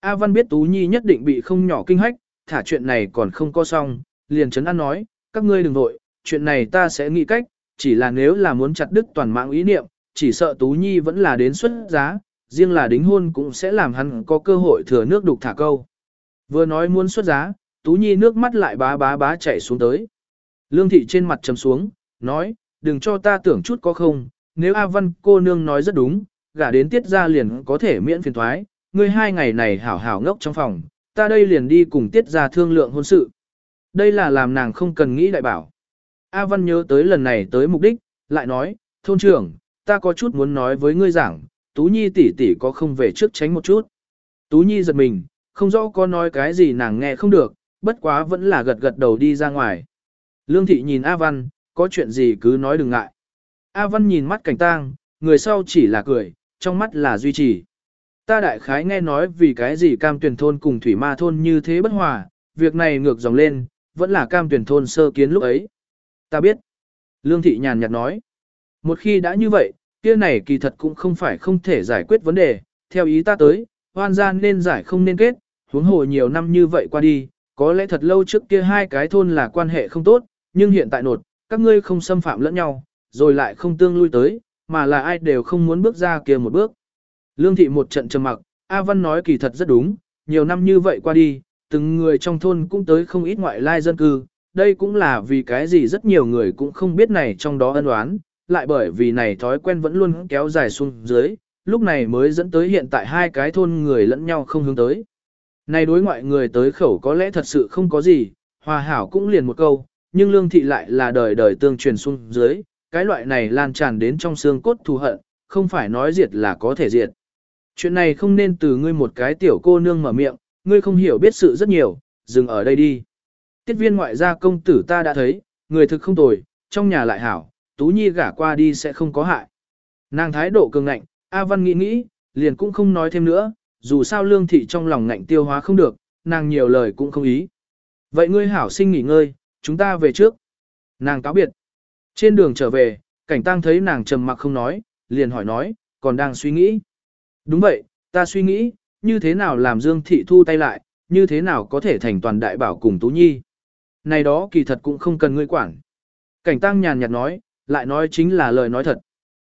A Văn biết Tú Nhi nhất định bị không nhỏ kinh hách, thả chuyện này còn không có xong, liền chấn an nói, các ngươi đừng vội, chuyện này ta sẽ nghĩ cách, chỉ là nếu là muốn chặt đứt toàn mạng ý niệm, chỉ sợ Tú Nhi vẫn là đến xuất giá, riêng là đính hôn cũng sẽ làm hắn có cơ hội thừa nước đục thả câu. Vừa nói muốn xuất giá, Tú Nhi nước mắt lại bá bá bá chảy xuống tới. Lương thị trên mặt trầm xuống, nói, đừng cho ta tưởng chút có không, nếu A Văn cô nương nói rất đúng, gả đến tiết ra liền có thể miễn phiền thoái, ngươi hai ngày này hảo hảo ngốc trong phòng, ta đây liền đi cùng tiết ra thương lượng hôn sự. Đây là làm nàng không cần nghĩ đại bảo. A Văn nhớ tới lần này tới mục đích, lại nói, thôn trưởng, ta có chút muốn nói với ngươi rằng, Tú Nhi tỷ tỷ có không về trước tránh một chút. Tú Nhi giật mình, không rõ có nói cái gì nàng nghe không được, bất quá vẫn là gật gật đầu đi ra ngoài. Lương thị nhìn A Văn, có chuyện gì cứ nói đừng ngại. A Văn nhìn mắt cảnh tang, người sau chỉ là cười, trong mắt là duy trì. Ta đại khái nghe nói vì cái gì cam tuyển thôn cùng thủy ma thôn như thế bất hòa, việc này ngược dòng lên, vẫn là cam tuyển thôn sơ kiến lúc ấy. Ta biết. Lương thị nhàn nhạt nói. Một khi đã như vậy, kia này kỳ thật cũng không phải không thể giải quyết vấn đề, theo ý ta tới, hoan gian nên giải không nên kết, huống hồ nhiều năm như vậy qua đi, có lẽ thật lâu trước kia hai cái thôn là quan hệ không tốt, nhưng hiện tại nột, các ngươi không xâm phạm lẫn nhau, rồi lại không tương lui tới, mà là ai đều không muốn bước ra kia một bước. Lương thị một trận trầm mặc, A Văn nói kỳ thật rất đúng, nhiều năm như vậy qua đi, từng người trong thôn cũng tới không ít ngoại lai dân cư, đây cũng là vì cái gì rất nhiều người cũng không biết này trong đó ân oán, lại bởi vì này thói quen vẫn luôn kéo dài xuống dưới, lúc này mới dẫn tới hiện tại hai cái thôn người lẫn nhau không hướng tới. Này đối ngoại người tới khẩu có lẽ thật sự không có gì, hòa hảo cũng liền một câu, nhưng lương thị lại là đời đời tương truyền xuống dưới, cái loại này lan tràn đến trong xương cốt thù hận, không phải nói diệt là có thể diệt. Chuyện này không nên từ ngươi một cái tiểu cô nương mở miệng, ngươi không hiểu biết sự rất nhiều, dừng ở đây đi. Tiết viên ngoại gia công tử ta đã thấy, người thực không tồi, trong nhà lại hảo, Tú Nhi gả qua đi sẽ không có hại. Nàng thái độ cường ngạnh, A Văn nghĩ nghĩ, liền cũng không nói thêm nữa, dù sao lương thị trong lòng ngạnh tiêu hóa không được, nàng nhiều lời cũng không ý. Vậy ngươi hảo sinh nghỉ ngơi, chúng ta về trước. Nàng cáo biệt. Trên đường trở về, cảnh tăng thấy nàng trầm mặc không nói, liền hỏi nói, còn đang suy nghĩ. Đúng vậy, ta suy nghĩ, như thế nào làm Dương Thị thu tay lại, như thế nào có thể thành toàn đại bảo cùng Tú Nhi. Này đó kỳ thật cũng không cần ngươi quản. Cảnh tăng nhàn nhạt nói, lại nói chính là lời nói thật.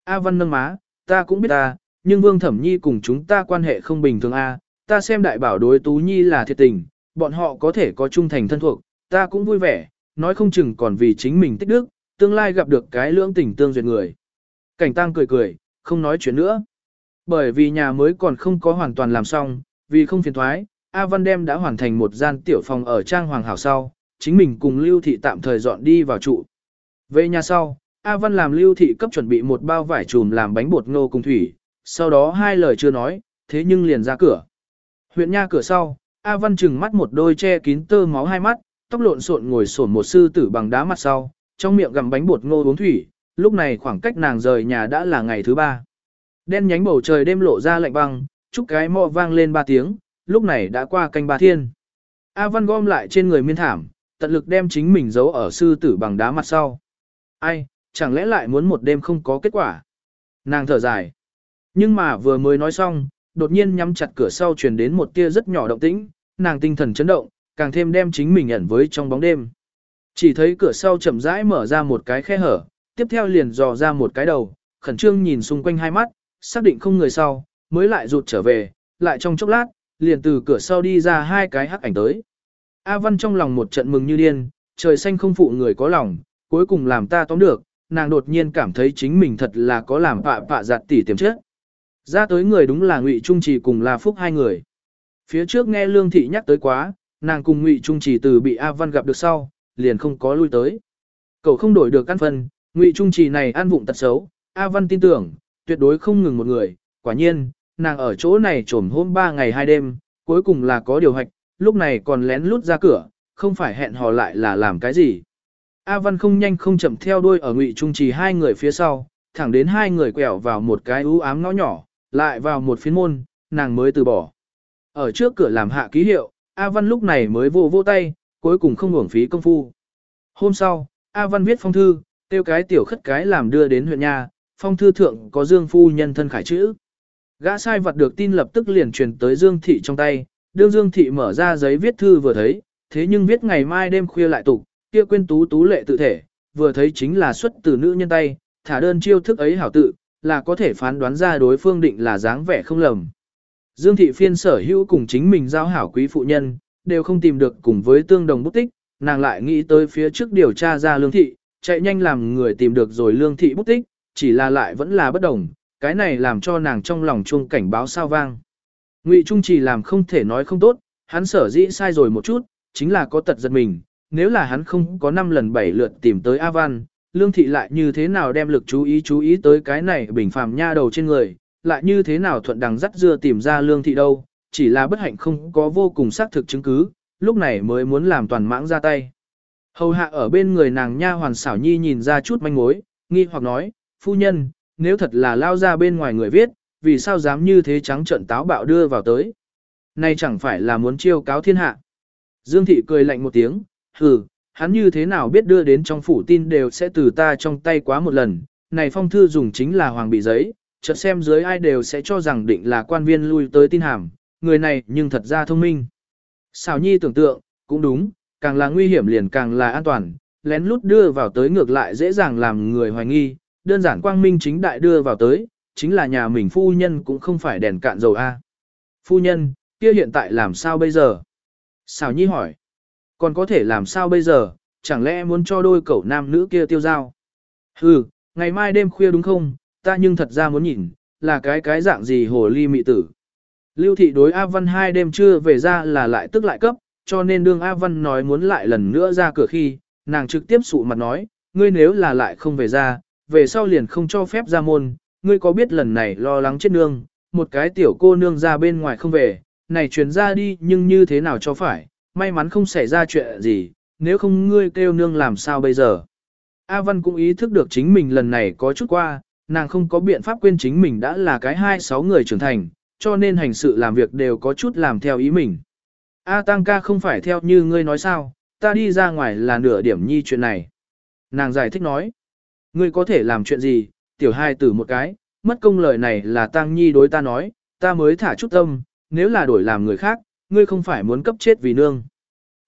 A Văn nâng má, ta cũng biết ta, nhưng Vương Thẩm Nhi cùng chúng ta quan hệ không bình thường A, ta xem đại bảo đối Tú Nhi là thiệt tình, bọn họ có thể có trung thành thân thuộc, ta cũng vui vẻ, nói không chừng còn vì chính mình tích đức, tương lai gặp được cái lưỡng tình tương duyệt người. Cảnh tăng cười cười, không nói chuyện nữa. Bởi vì nhà mới còn không có hoàn toàn làm xong, vì không phiền thoái, A Văn đem đã hoàn thành một gian tiểu phòng ở trang hoàng hảo sau, chính mình cùng Lưu Thị tạm thời dọn đi vào trụ. Về nhà sau, A Văn làm Lưu Thị cấp chuẩn bị một bao vải chùm làm bánh bột ngô cùng thủy, sau đó hai lời chưa nói, thế nhưng liền ra cửa. Huyện nha cửa sau, A Văn chừng mắt một đôi che kín tơ máu hai mắt, tóc lộn xộn ngồi sổn một sư tử bằng đá mặt sau, trong miệng gặm bánh bột ngô uống thủy, lúc này khoảng cách nàng rời nhà đã là ngày thứ ba. Đen nhánh bầu trời đêm lộ ra lạnh băng, chúc cái mò vang lên ba tiếng, lúc này đã qua canh ba thiên. A Văn gom lại trên người miên thảm, tận lực đem chính mình giấu ở sư tử bằng đá mặt sau. Ai, chẳng lẽ lại muốn một đêm không có kết quả? Nàng thở dài. Nhưng mà vừa mới nói xong, đột nhiên nhắm chặt cửa sau truyền đến một tia rất nhỏ động tĩnh, nàng tinh thần chấn động, càng thêm đem chính mình ẩn với trong bóng đêm. Chỉ thấy cửa sau chậm rãi mở ra một cái khe hở, tiếp theo liền dò ra một cái đầu, khẩn trương nhìn xung quanh hai mắt, xác định không người sau, mới lại rụt trở về, lại trong chốc lát, liền từ cửa sau đi ra hai cái hắc ảnh tới. A Văn trong lòng một trận mừng như điên, trời xanh không phụ người có lòng, cuối cùng làm ta tóm được, nàng đột nhiên cảm thấy chính mình thật là có làm pạ pạ giặt tỉ tiềm chết. Ra tới người đúng là Ngụy Trung Trì cùng là Phúc hai người. Phía trước nghe Lương Thị nhắc tới quá, nàng cùng Ngụy Trung Trì từ bị A Văn gặp được sau, liền không có lui tới. Cậu không đổi được căn phân, Ngụy Trung Trì này ăn vụng tật xấu, A Văn tin tưởng, tuyệt đối không ngừng một người, quả nhiên, nàng ở chỗ này trổm hôm ba ngày hai đêm, cuối cùng là có điều hoạch, lúc này còn lén lút ra cửa, không phải hẹn hò lại là làm cái gì. A Văn không nhanh không chậm theo đuôi ở Ngụy Trung Trì hai người phía sau, thẳng đến hai người quẹo vào một cái ú ám ngõ nhỏ, lại vào một phiến môn, nàng mới từ bỏ. Ở trước cửa làm hạ ký hiệu, A Văn lúc này mới vô vô tay, cuối cùng không hưởng phí công phu. Hôm sau, A Văn viết phong thư, tiêu cái tiểu khất cái làm đưa đến huyện nhà, phong thư thượng có Dương Phu nhân thân khải chữ. Gã sai vật được tin lập tức liền truyền tới Dương Thị trong tay, đương Dương Thị mở ra giấy viết thư vừa thấy, thế nhưng viết ngày mai đêm khuya lại tục, kia quên tú tú lệ tự thể, vừa thấy chính là xuất từ nữ nhân tay, thả đơn chiêu thức ấy hảo tự, là có thể phán đoán ra đối phương định là dáng vẻ không lầm. Dương thị phiên sở hữu cùng chính mình giao hảo quý phụ nhân, đều không tìm được cùng với tương đồng bút tích, nàng lại nghĩ tới phía trước điều tra ra lương thị, chạy nhanh làm người tìm được rồi lương thị bút tích, chỉ là lại vẫn là bất đồng, cái này làm cho nàng trong lòng chuông cảnh báo sao vang. Ngụy Trung chỉ làm không thể nói không tốt, hắn sở dĩ sai rồi một chút, chính là có tật giật mình, nếu là hắn không có 5 lần 7 lượt tìm tới A Văn, Lương Thị lại như thế nào đem lực chú ý chú ý tới cái này bình phàm nha đầu trên người, lại như thế nào thuận đằng dắt dưa tìm ra Lương Thị đâu, chỉ là bất hạnh không có vô cùng xác thực chứng cứ, lúc này mới muốn làm toàn mãng ra tay. Hầu hạ ở bên người nàng nha hoàn xảo nhi nhìn ra chút manh mối, nghi hoặc nói, phu nhân, nếu thật là lao ra bên ngoài người viết, vì sao dám như thế trắng trận táo bạo đưa vào tới. Này chẳng phải là muốn chiêu cáo thiên hạ. Dương thị cười lạnh một tiếng, hừ, hắn như thế nào biết đưa đến trong phủ tin đều sẽ từ ta trong tay quá một lần, này phong thư dùng chính là hoàng bị giấy, chợt xem dưới ai đều sẽ cho rằng định là quan viên lui tới tin hàm, người này nhưng thật ra thông minh. Xào nhi tưởng tượng, cũng đúng, càng là nguy hiểm liền càng là an toàn, lén lút đưa vào tới ngược lại dễ dàng làm người hoài nghi, đơn giản quang minh chính đại đưa vào tới, chính là nhà mình phu nhân cũng không phải đèn cạn dầu A. Phu nhân, kia hiện tại làm sao bây giờ? Xảo nhi hỏi. Còn có thể làm sao bây giờ, chẳng lẽ muốn cho đôi cậu nam nữ kia tiêu giao? Hừ, ngày mai đêm khuya đúng không, ta nhưng thật ra muốn nhìn, là cái cái dạng gì hồ ly mị tử. Lưu thị đối A Văn hai đêm trưa về ra là lại tức lại cấp, cho nên đương A Văn nói muốn lại lần nữa ra cửa khi, nàng trực tiếp sụ mặt nói, ngươi nếu là lại không về ra, về sau liền không cho phép ra môn, ngươi có biết lần này lo lắng chết nương, một cái tiểu cô nương ra bên ngoài không về, này truyền ra đi nhưng như thế nào cho phải, may mắn không xảy ra chuyện gì, nếu không ngươi kêu nương làm sao bây giờ. A Văn cũng ý thức được chính mình lần này có chút qua, nàng không có biện pháp quên chính mình đã là cái hai sáu người trưởng thành, cho nên hành sự làm việc đều có chút làm theo ý mình. A Tăng ca không phải theo như ngươi nói sao, ta đi ra ngoài là nửa điểm nhi chuyện này. Nàng giải thích nói, ngươi có thể làm chuyện gì, tiểu hai tử một cái, mất công lời này là Tăng nhi đối ta nói, ta mới thả chút tâm, nếu là đổi làm người khác, ngươi không phải muốn cấp chết vì nương.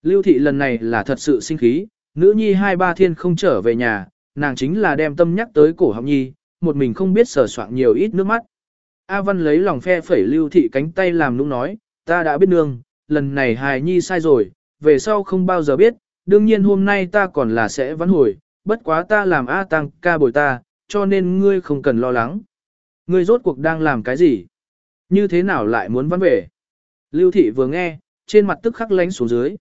Lưu thị lần này là thật sự sinh khí, nữ nhi hai ba thiên không trở về nhà, nàng chính là đem tâm nhắc tới cổ họng nhi, một mình không biết sở soạn nhiều ít nước mắt. A Văn lấy lòng phe phẩy lưu thị cánh tay làm nũng nói, ta đã biết nương, lần này hài nhi sai rồi, về sau không bao giờ biết, đương nhiên hôm nay ta còn là sẽ vãn hồi, bất quá ta làm A tăng ca bồi ta, cho nên ngươi không cần lo lắng. Ngươi rốt cuộc đang làm cái gì? Như thế nào lại muốn văn về? Lưu thị vừa nghe, trên mặt tức khắc lánh xuống dưới.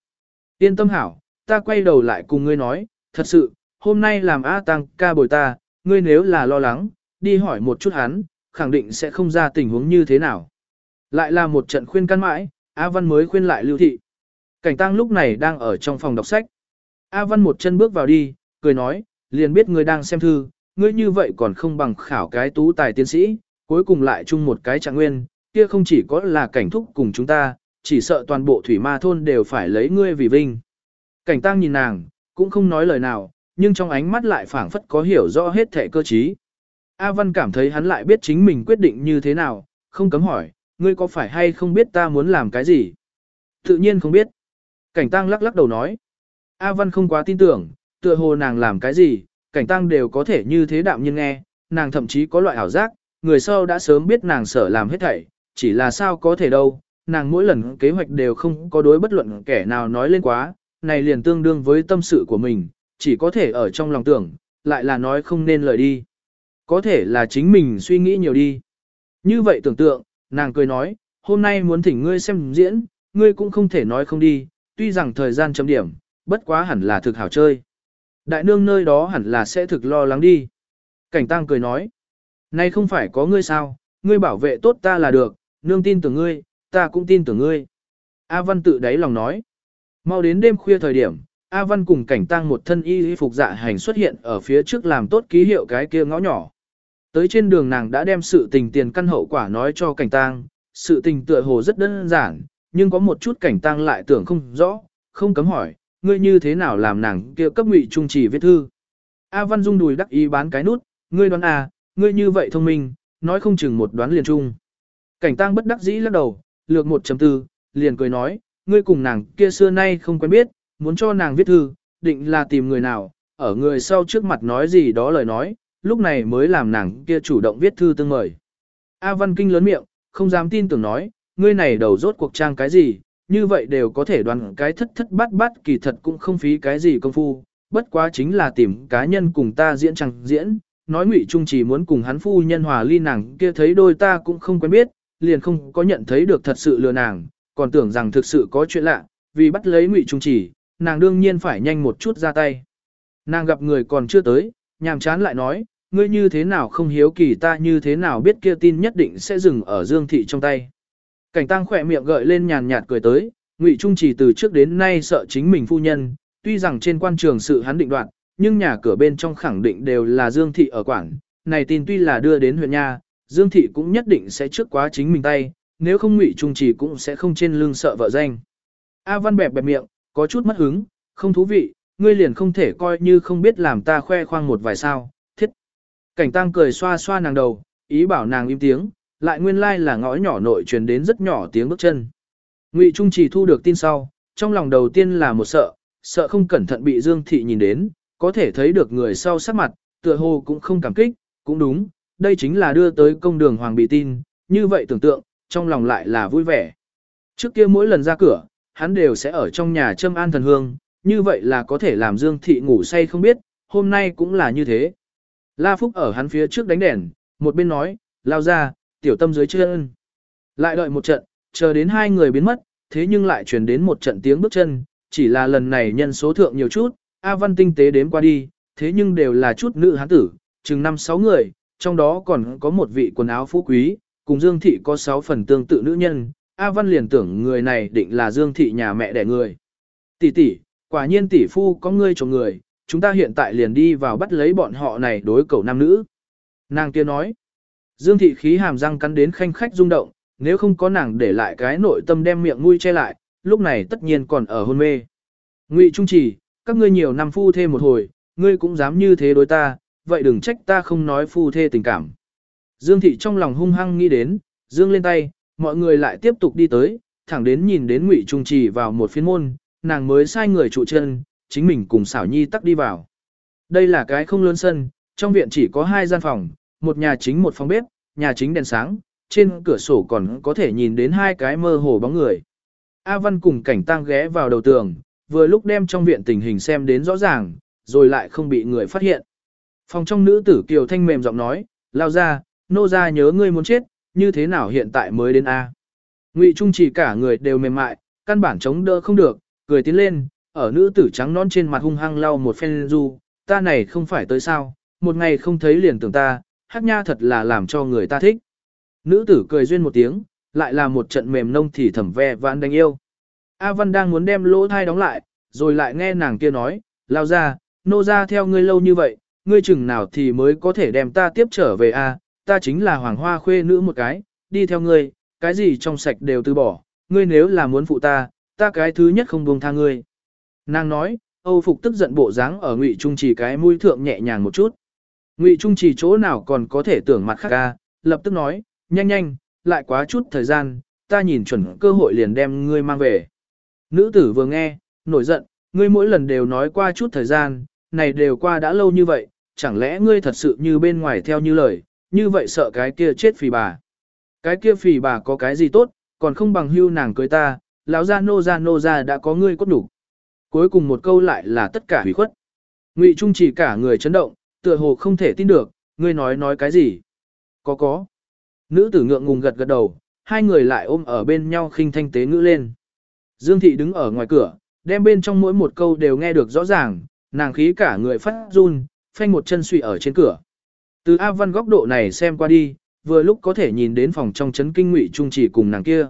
Yên tâm hảo, ta quay đầu lại cùng ngươi nói, thật sự, hôm nay làm A tăng ca bồi ta, ngươi nếu là lo lắng, đi hỏi một chút hắn, khẳng định sẽ không ra tình huống như thế nào. Lại là một trận khuyên căn mãi, A Văn mới khuyên lại Lưu Thị. Cảnh Tăng lúc này đang ở trong phòng đọc sách. A Văn một chân bước vào đi, cười nói, liền biết ngươi đang xem thư, ngươi như vậy còn không bằng khảo cái tú tài tiến sĩ, cuối cùng lại chung một cái trạng nguyên, kia không chỉ có là cảnh thúc cùng chúng ta, chỉ sợ toàn bộ thủy ma thôn đều phải lấy ngươi vì vinh. Cảnh Tăng nhìn nàng, cũng không nói lời nào, nhưng trong ánh mắt lại phảng phất có hiểu rõ hết thể cơ trí. A Văn cảm thấy hắn lại biết chính mình quyết định như thế nào, không cấm hỏi, ngươi có phải hay không biết ta muốn làm cái gì? Tự nhiên không biết. Cảnh Tăng lắc lắc đầu nói. A Văn không quá tin tưởng, tựa hồ nàng làm cái gì, cảnh Tăng đều có thể như thế đạm nhiên nghe, nàng thậm chí có loại ảo giác, người sau đã sớm biết nàng sở làm hết thảy, chỉ là sao có thể đâu, nàng mỗi lần kế hoạch đều không có đối bất luận kẻ nào nói lên quá, này liền tương đương với tâm sự của mình, chỉ có thể ở trong lòng tưởng, lại là nói không nên lời đi. Có thể là chính mình suy nghĩ nhiều đi. Như vậy tưởng tượng, nàng cười nói, hôm nay muốn thỉnh ngươi xem diễn, ngươi cũng không thể nói không đi, tuy rằng thời gian chấm điểm, bất quá hẳn là thực hảo chơi. Đại nương nơi đó hẳn là sẽ thực lo lắng đi. Cảnh tăng cười nói, nay không phải có ngươi sao, ngươi bảo vệ tốt ta là được, nương tin tưởng ngươi, ta cũng tin tưởng ngươi. A Văn tự đáy lòng nói, mau đến đêm khuya thời điểm, A Văn cùng cảnh tăng một thân y phục dạ hành xuất hiện ở phía trước làm tốt ký hiệu cái kia ngõ nhỏ. Tới trên đường nàng đã đem sự tình tiền căn hậu quả nói cho cảnh tang, sự tình tựa hồ rất đơn giản, nhưng có một chút cảnh tang lại tưởng không rõ, không cấm hỏi, ngươi như thế nào làm nàng kia cấp ngụy trung chỉ viết thư. A Văn Dung đùi đắc ý bán cái nút, ngươi đoán à, ngươi như vậy thông minh, nói không chừng một đoán liền trung. Cảnh tang bất đắc dĩ lắc đầu, lược 1.4, liền cười nói, ngươi cùng nàng kia xưa nay không quen biết, muốn cho nàng viết thư, định là tìm người nào, ở người sau trước mặt nói gì đó lời nói, lúc này mới làm nàng kia chủ động viết thư tương mời. A Văn Kinh lớn miệng, không dám tin tưởng nói, ngươi này đầu rốt cuộc trang cái gì, như vậy đều có thể đoán cái thất thất bát bát kỳ thật cũng không phí cái gì công phu, bất quá chính là tìm cá nhân cùng ta diễn chẳng diễn, nói ngụy trung chỉ muốn cùng hắn phu nhân hòa ly nàng kia thấy đôi ta cũng không quen biết, liền không có nhận thấy được thật sự lừa nàng, còn tưởng rằng thực sự có chuyện lạ, vì bắt lấy ngụy trung chỉ, nàng đương nhiên phải nhanh một chút ra tay. Nàng gặp người còn chưa tới, nhàm chán lại nói, ngươi như thế nào không hiếu kỳ ta như thế nào biết kia tin nhất định sẽ dừng ở Dương Thị trong tay. Cảnh tăng khỏe miệng gợi lên nhàn nhạt cười tới, Ngụy Trung chỉ từ trước đến nay sợ chính mình phu nhân, tuy rằng trên quan trường sự hắn định đoạt, nhưng nhà cửa bên trong khẳng định đều là Dương Thị ở quảng, này tin tuy là đưa đến huyện nha, Dương Thị cũng nhất định sẽ trước quá chính mình tay, nếu không Ngụy Trung chỉ cũng sẽ không trên lưng sợ vợ danh. A Văn bẹp bẹp miệng, có chút mất hứng, không thú vị, ngươi liền không thể coi như không biết làm ta khoe khoang một vài sao, thiết. Cảnh tăng cười xoa xoa nàng đầu, ý bảo nàng im tiếng, lại nguyên lai like là ngõ nhỏ nội truyền đến rất nhỏ tiếng bước chân. Ngụy Trung chỉ thu được tin sau, trong lòng đầu tiên là một sợ, sợ không cẩn thận bị Dương Thị nhìn đến, có thể thấy được người sau sắc mặt, tựa hồ cũng không cảm kích, cũng đúng, đây chính là đưa tới công đường hoàng bị tin, như vậy tưởng tượng, trong lòng lại là vui vẻ. Trước kia mỗi lần ra cửa, hắn đều sẽ ở trong nhà châm an thần hương, như vậy là có thể làm Dương Thị ngủ say không biết, hôm nay cũng là như thế. La Phúc ở hắn phía trước đánh đèn, một bên nói, lao ra, tiểu tâm dưới chân. Lại đợi một trận, chờ đến hai người biến mất, thế nhưng lại truyền đến một trận tiếng bước chân, chỉ là lần này nhân số thượng nhiều chút, A Văn tinh tế đếm qua đi, thế nhưng đều là chút nữ hán tử, chừng năm sáu người, trong đó còn có một vị quần áo phú quý, cùng Dương Thị có sáu phần tương tự nữ nhân, A Văn liền tưởng người này định là Dương Thị nhà mẹ đẻ người. Tỷ tỷ, quả nhiên tỷ phu có ngươi chồng người, chúng ta hiện tại liền đi vào bắt lấy bọn họ này đối cầu nam nữ. Nàng kia nói, Dương Thị khí hàm răng cắn đến khanh khách rung động, nếu không có nàng để lại cái nội tâm đem miệng nuôi che lại, lúc này tất nhiên còn ở hôn mê. Ngụy Trung Chỉ, các ngươi nhiều năm phu thê một hồi, ngươi cũng dám như thế đối ta, vậy đừng trách ta không nói phu thê tình cảm. Dương Thị trong lòng hung hăng nghĩ đến, dương lên tay, mọi người lại tiếp tục đi tới, thẳng đến nhìn đến Ngụy Trung Chỉ vào một phiên môn, nàng mới sai người trụ chân, chính mình cùng xảo nhi tắc đi vào. Đây là cái không lớn sân, trong viện chỉ có hai gian phòng, một nhà chính một phòng bếp, nhà chính đèn sáng, trên cửa sổ còn có thể nhìn đến hai cái mơ hồ bóng người. A Văn cùng cảnh tang ghé vào đầu tường, vừa lúc đem trong viện tình hình xem đến rõ ràng, rồi lại không bị người phát hiện. Phòng trong nữ tử Kiều Thanh mềm giọng nói, lao ra, nô ra nhớ ngươi muốn chết, như thế nào hiện tại mới đến A. Ngụy Trung chỉ cả người đều mềm mại, căn bản chống đỡ không được, cười tiến lên, ở nữ tử trắng non trên mặt hung hăng lau một phen du, ta này không phải tới sao, một ngày không thấy liền tưởng ta, hát nha thật là làm cho người ta thích. Nữ tử cười duyên một tiếng, lại là một trận mềm nông thì thầm ve vãn đánh yêu. A Văn đang muốn đem lỗ thai đóng lại, rồi lại nghe nàng kia nói, lao ra, nô ra theo ngươi lâu như vậy, ngươi chừng nào thì mới có thể đem ta tiếp trở về a ta chính là hoàng hoa khuê nữ một cái, đi theo ngươi, cái gì trong sạch đều từ bỏ, ngươi nếu là muốn phụ ta, ta cái thứ nhất không buông tha ngươi. Nàng nói, Âu Phục tức giận bộ dáng ở Ngụy Trung chỉ cái mũi thượng nhẹ nhàng một chút. Ngụy Trung chỉ chỗ nào còn có thể tưởng mặt khác ca, lập tức nói, nhanh nhanh, lại quá chút thời gian, ta nhìn chuẩn cơ hội liền đem ngươi mang về. Nữ tử vừa nghe, nổi giận, ngươi mỗi lần đều nói qua chút thời gian, này đều qua đã lâu như vậy, chẳng lẽ ngươi thật sự như bên ngoài theo như lời, như vậy sợ cái kia chết phì bà. Cái kia phì bà có cái gì tốt, còn không bằng hưu nàng cưới ta, lão gia nô gia nô gia đã có ngươi cốt đủ. Cuối cùng một câu lại là tất cả hủy khuất. Ngụy Trung chỉ cả người chấn động, tựa hồ không thể tin được, ngươi nói nói cái gì? Có có. Nữ tử ngượng ngùng gật gật đầu, hai người lại ôm ở bên nhau khinh thanh tế ngữ lên. Dương thị đứng ở ngoài cửa, đem bên trong mỗi một câu đều nghe được rõ ràng, nàng khí cả người phát run, phanh một chân suy ở trên cửa. Từ A Văn góc độ này xem qua đi, vừa lúc có thể nhìn đến phòng trong chấn kinh ngụy trung trì cùng nàng kia.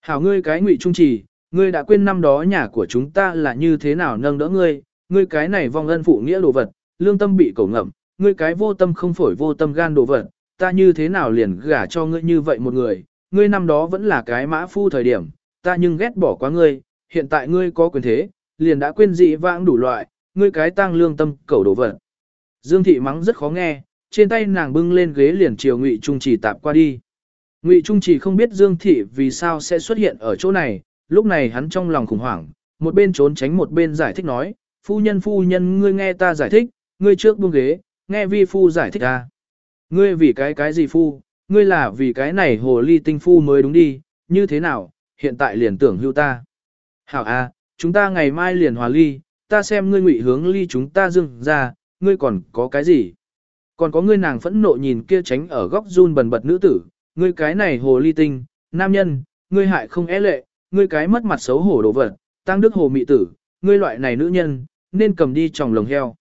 Hảo ngươi cái ngụy trung trì, ngươi đã quên năm đó nhà của chúng ta là như thế nào nâng đỡ ngươi, ngươi cái này vong ân phụ nghĩa đồ vật, lương tâm bị cổ ngậm, ngươi cái vô tâm không phổi vô tâm gan đồ vật, ta như thế nào liền gả cho ngươi như vậy một người, ngươi năm đó vẫn là cái mã phu thời điểm, ta nhưng ghét bỏ quá ngươi, hiện tại ngươi có quyền thế, liền đã quên dị vãng đủ loại, ngươi cái tang lương tâm cẩu đồ vật. Dương thị mắng rất khó nghe, trên tay nàng bưng lên ghế liền chiều Ngụy Trung Chỉ tạp qua đi. Ngụy Trung Chỉ không biết Dương thị vì sao sẽ xuất hiện ở chỗ này, lúc này hắn trong lòng khủng hoảng, một bên trốn tránh một bên giải thích nói, phu nhân phu nhân ngươi nghe ta giải thích, ngươi trước buông ghế, nghe vi phu giải thích ra. Ngươi vì cái cái gì phu, ngươi là vì cái này hồ ly tinh phu mới đúng đi, như thế nào, hiện tại liền tưởng hưu ta. Hảo a, chúng ta ngày mai liền hòa ly, ta xem ngươi ngụy hướng ly chúng ta dưng ra, ngươi còn có cái gì? Còn có ngươi nàng phẫn nộ nhìn kia tránh ở góc run bần bật nữ tử, ngươi cái này hồ ly tinh, nam nhân, ngươi hại không é lệ, ngươi cái mất mặt xấu hổ đồ vật, tăng đức hồ mị tử, ngươi loại này nữ nhân, nên cầm đi tròng lồng heo.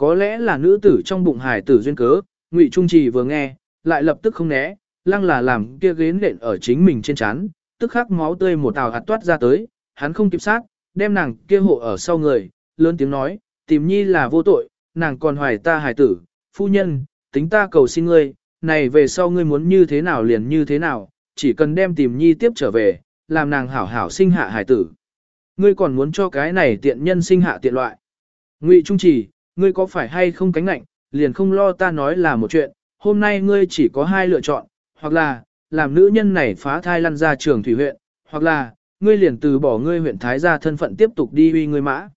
Có lẽ là nữ tử trong bụng hải tử duyên cớ, Ngụy Trung Trì vừa nghe, lại lập tức không né, lăng là làm kia ghế nện ở chính mình trên chán, tức khắc máu tươi một tào hạt toát ra tới, hắn không kịp sát, đem nàng kia hộ ở sau người, lớn tiếng nói, tìm nhi là vô tội, nàng còn hoài ta hải tử, phu nhân, tính ta cầu xin ngươi, này về sau ngươi muốn như thế nào liền như thế nào, chỉ cần đem tìm nhi tiếp trở về, làm nàng hảo hảo sinh hạ hải tử. Ngươi còn muốn cho cái này tiện nhân sinh hạ tiện loại. Ngụy Trung Trì, ngươi có phải hay không cánh nạnh, liền không lo ta nói là một chuyện, hôm nay ngươi chỉ có hai lựa chọn, hoặc là, làm nữ nhân này phá thai lăn ra trường thủy huyện, hoặc là, ngươi liền từ bỏ ngươi huyện Thái gia thân phận tiếp tục đi uy ngươi mã.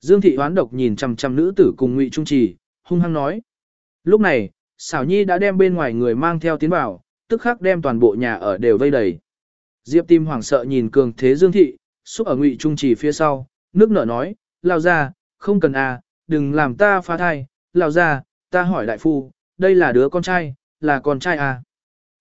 Dương thị hoán độc nhìn chằm chằm nữ tử cùng Ngụy Trung Trì, hung hăng nói. Lúc này, xảo nhi đã đem bên ngoài người mang theo tiến vào, tức khắc đem toàn bộ nhà ở đều vây đầy. Diệp tim hoảng sợ nhìn cường thế Dương thị, xúc ở Ngụy Trung Trì phía sau, nước nở nói, lao ra, không cần à, đừng làm ta phá thai, lão ra, ta hỏi đại phu, đây là đứa con trai, là con trai à.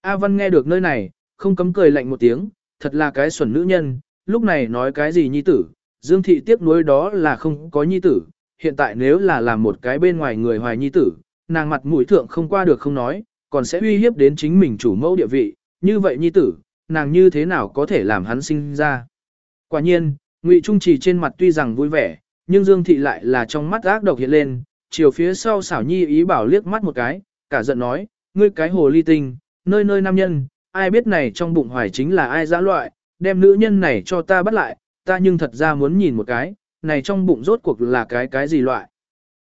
A Văn nghe được nơi này, không cấm cười lạnh một tiếng, thật là cái xuẩn nữ nhân, lúc này nói cái gì nhi tử, Dương Thị tiếc nuối đó là không có nhi tử, hiện tại nếu là làm một cái bên ngoài người hoài nhi tử, nàng mặt mũi thượng không qua được không nói, còn sẽ uy hiếp đến chính mình chủ mẫu địa vị, như vậy nhi tử, nàng như thế nào có thể làm hắn sinh ra. Quả nhiên, Ngụy Trung Trì trên mặt tuy rằng vui vẻ, nhưng Dương Thị lại là trong mắt ác độc hiện lên, chiều phía sau xảo nhi ý bảo liếc mắt một cái, cả giận nói, ngươi cái hồ ly tinh, nơi nơi nam nhân, ai biết này trong bụng hoài chính là ai dã loại, đem nữ nhân này cho ta bắt lại, ta nhưng thật ra muốn nhìn một cái, này trong bụng rốt cuộc là cái cái gì loại.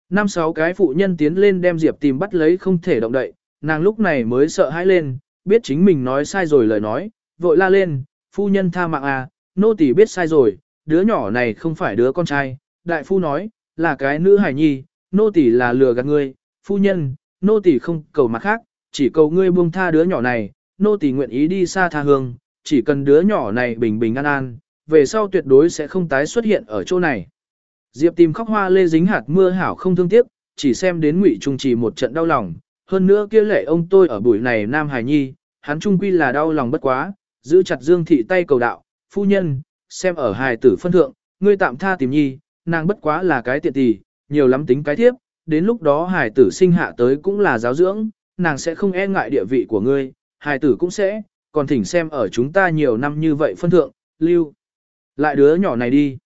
Năm sáu cái phụ nhân tiến lên đem Diệp tìm bắt lấy không thể động đậy, nàng lúc này mới sợ hãi lên, biết chính mình nói sai rồi lời nói, vội la lên, phu nhân tha mạng à, nô tỳ biết sai rồi, đứa nhỏ này không phải đứa con trai, đại phu nói, là cái nữ hải nhi, nô tỳ là lừa gạt ngươi, phu nhân, nô tỳ không cầu mặt khác, chỉ cầu ngươi buông tha đứa nhỏ này, nô tỳ nguyện ý đi xa tha hương, chỉ cần đứa nhỏ này bình bình an an, về sau tuyệt đối sẽ không tái xuất hiện ở chỗ này. Diệp tìm khóc hoa lê dính hạt mưa hảo không thương tiếc, chỉ xem đến ngụy trung trì một trận đau lòng, hơn nữa kia lệ ông tôi ở buổi này Nam Hải Nhi, hắn trung quy là đau lòng bất quá, giữ chặt Dương Thị tay cầu đạo, phu nhân, xem ở hài tử phân thượng, ngươi tạm tha tìm nhi, nàng bất quá là cái tiện tỷ, nhiều lắm tính cái thiếp, đến lúc đó hài tử sinh hạ tới cũng là giáo dưỡng, nàng sẽ không e ngại địa vị của ngươi, hài tử cũng sẽ, còn thỉnh xem ở chúng ta nhiều năm như vậy phân thượng, lưu. Lại đứa nhỏ này đi.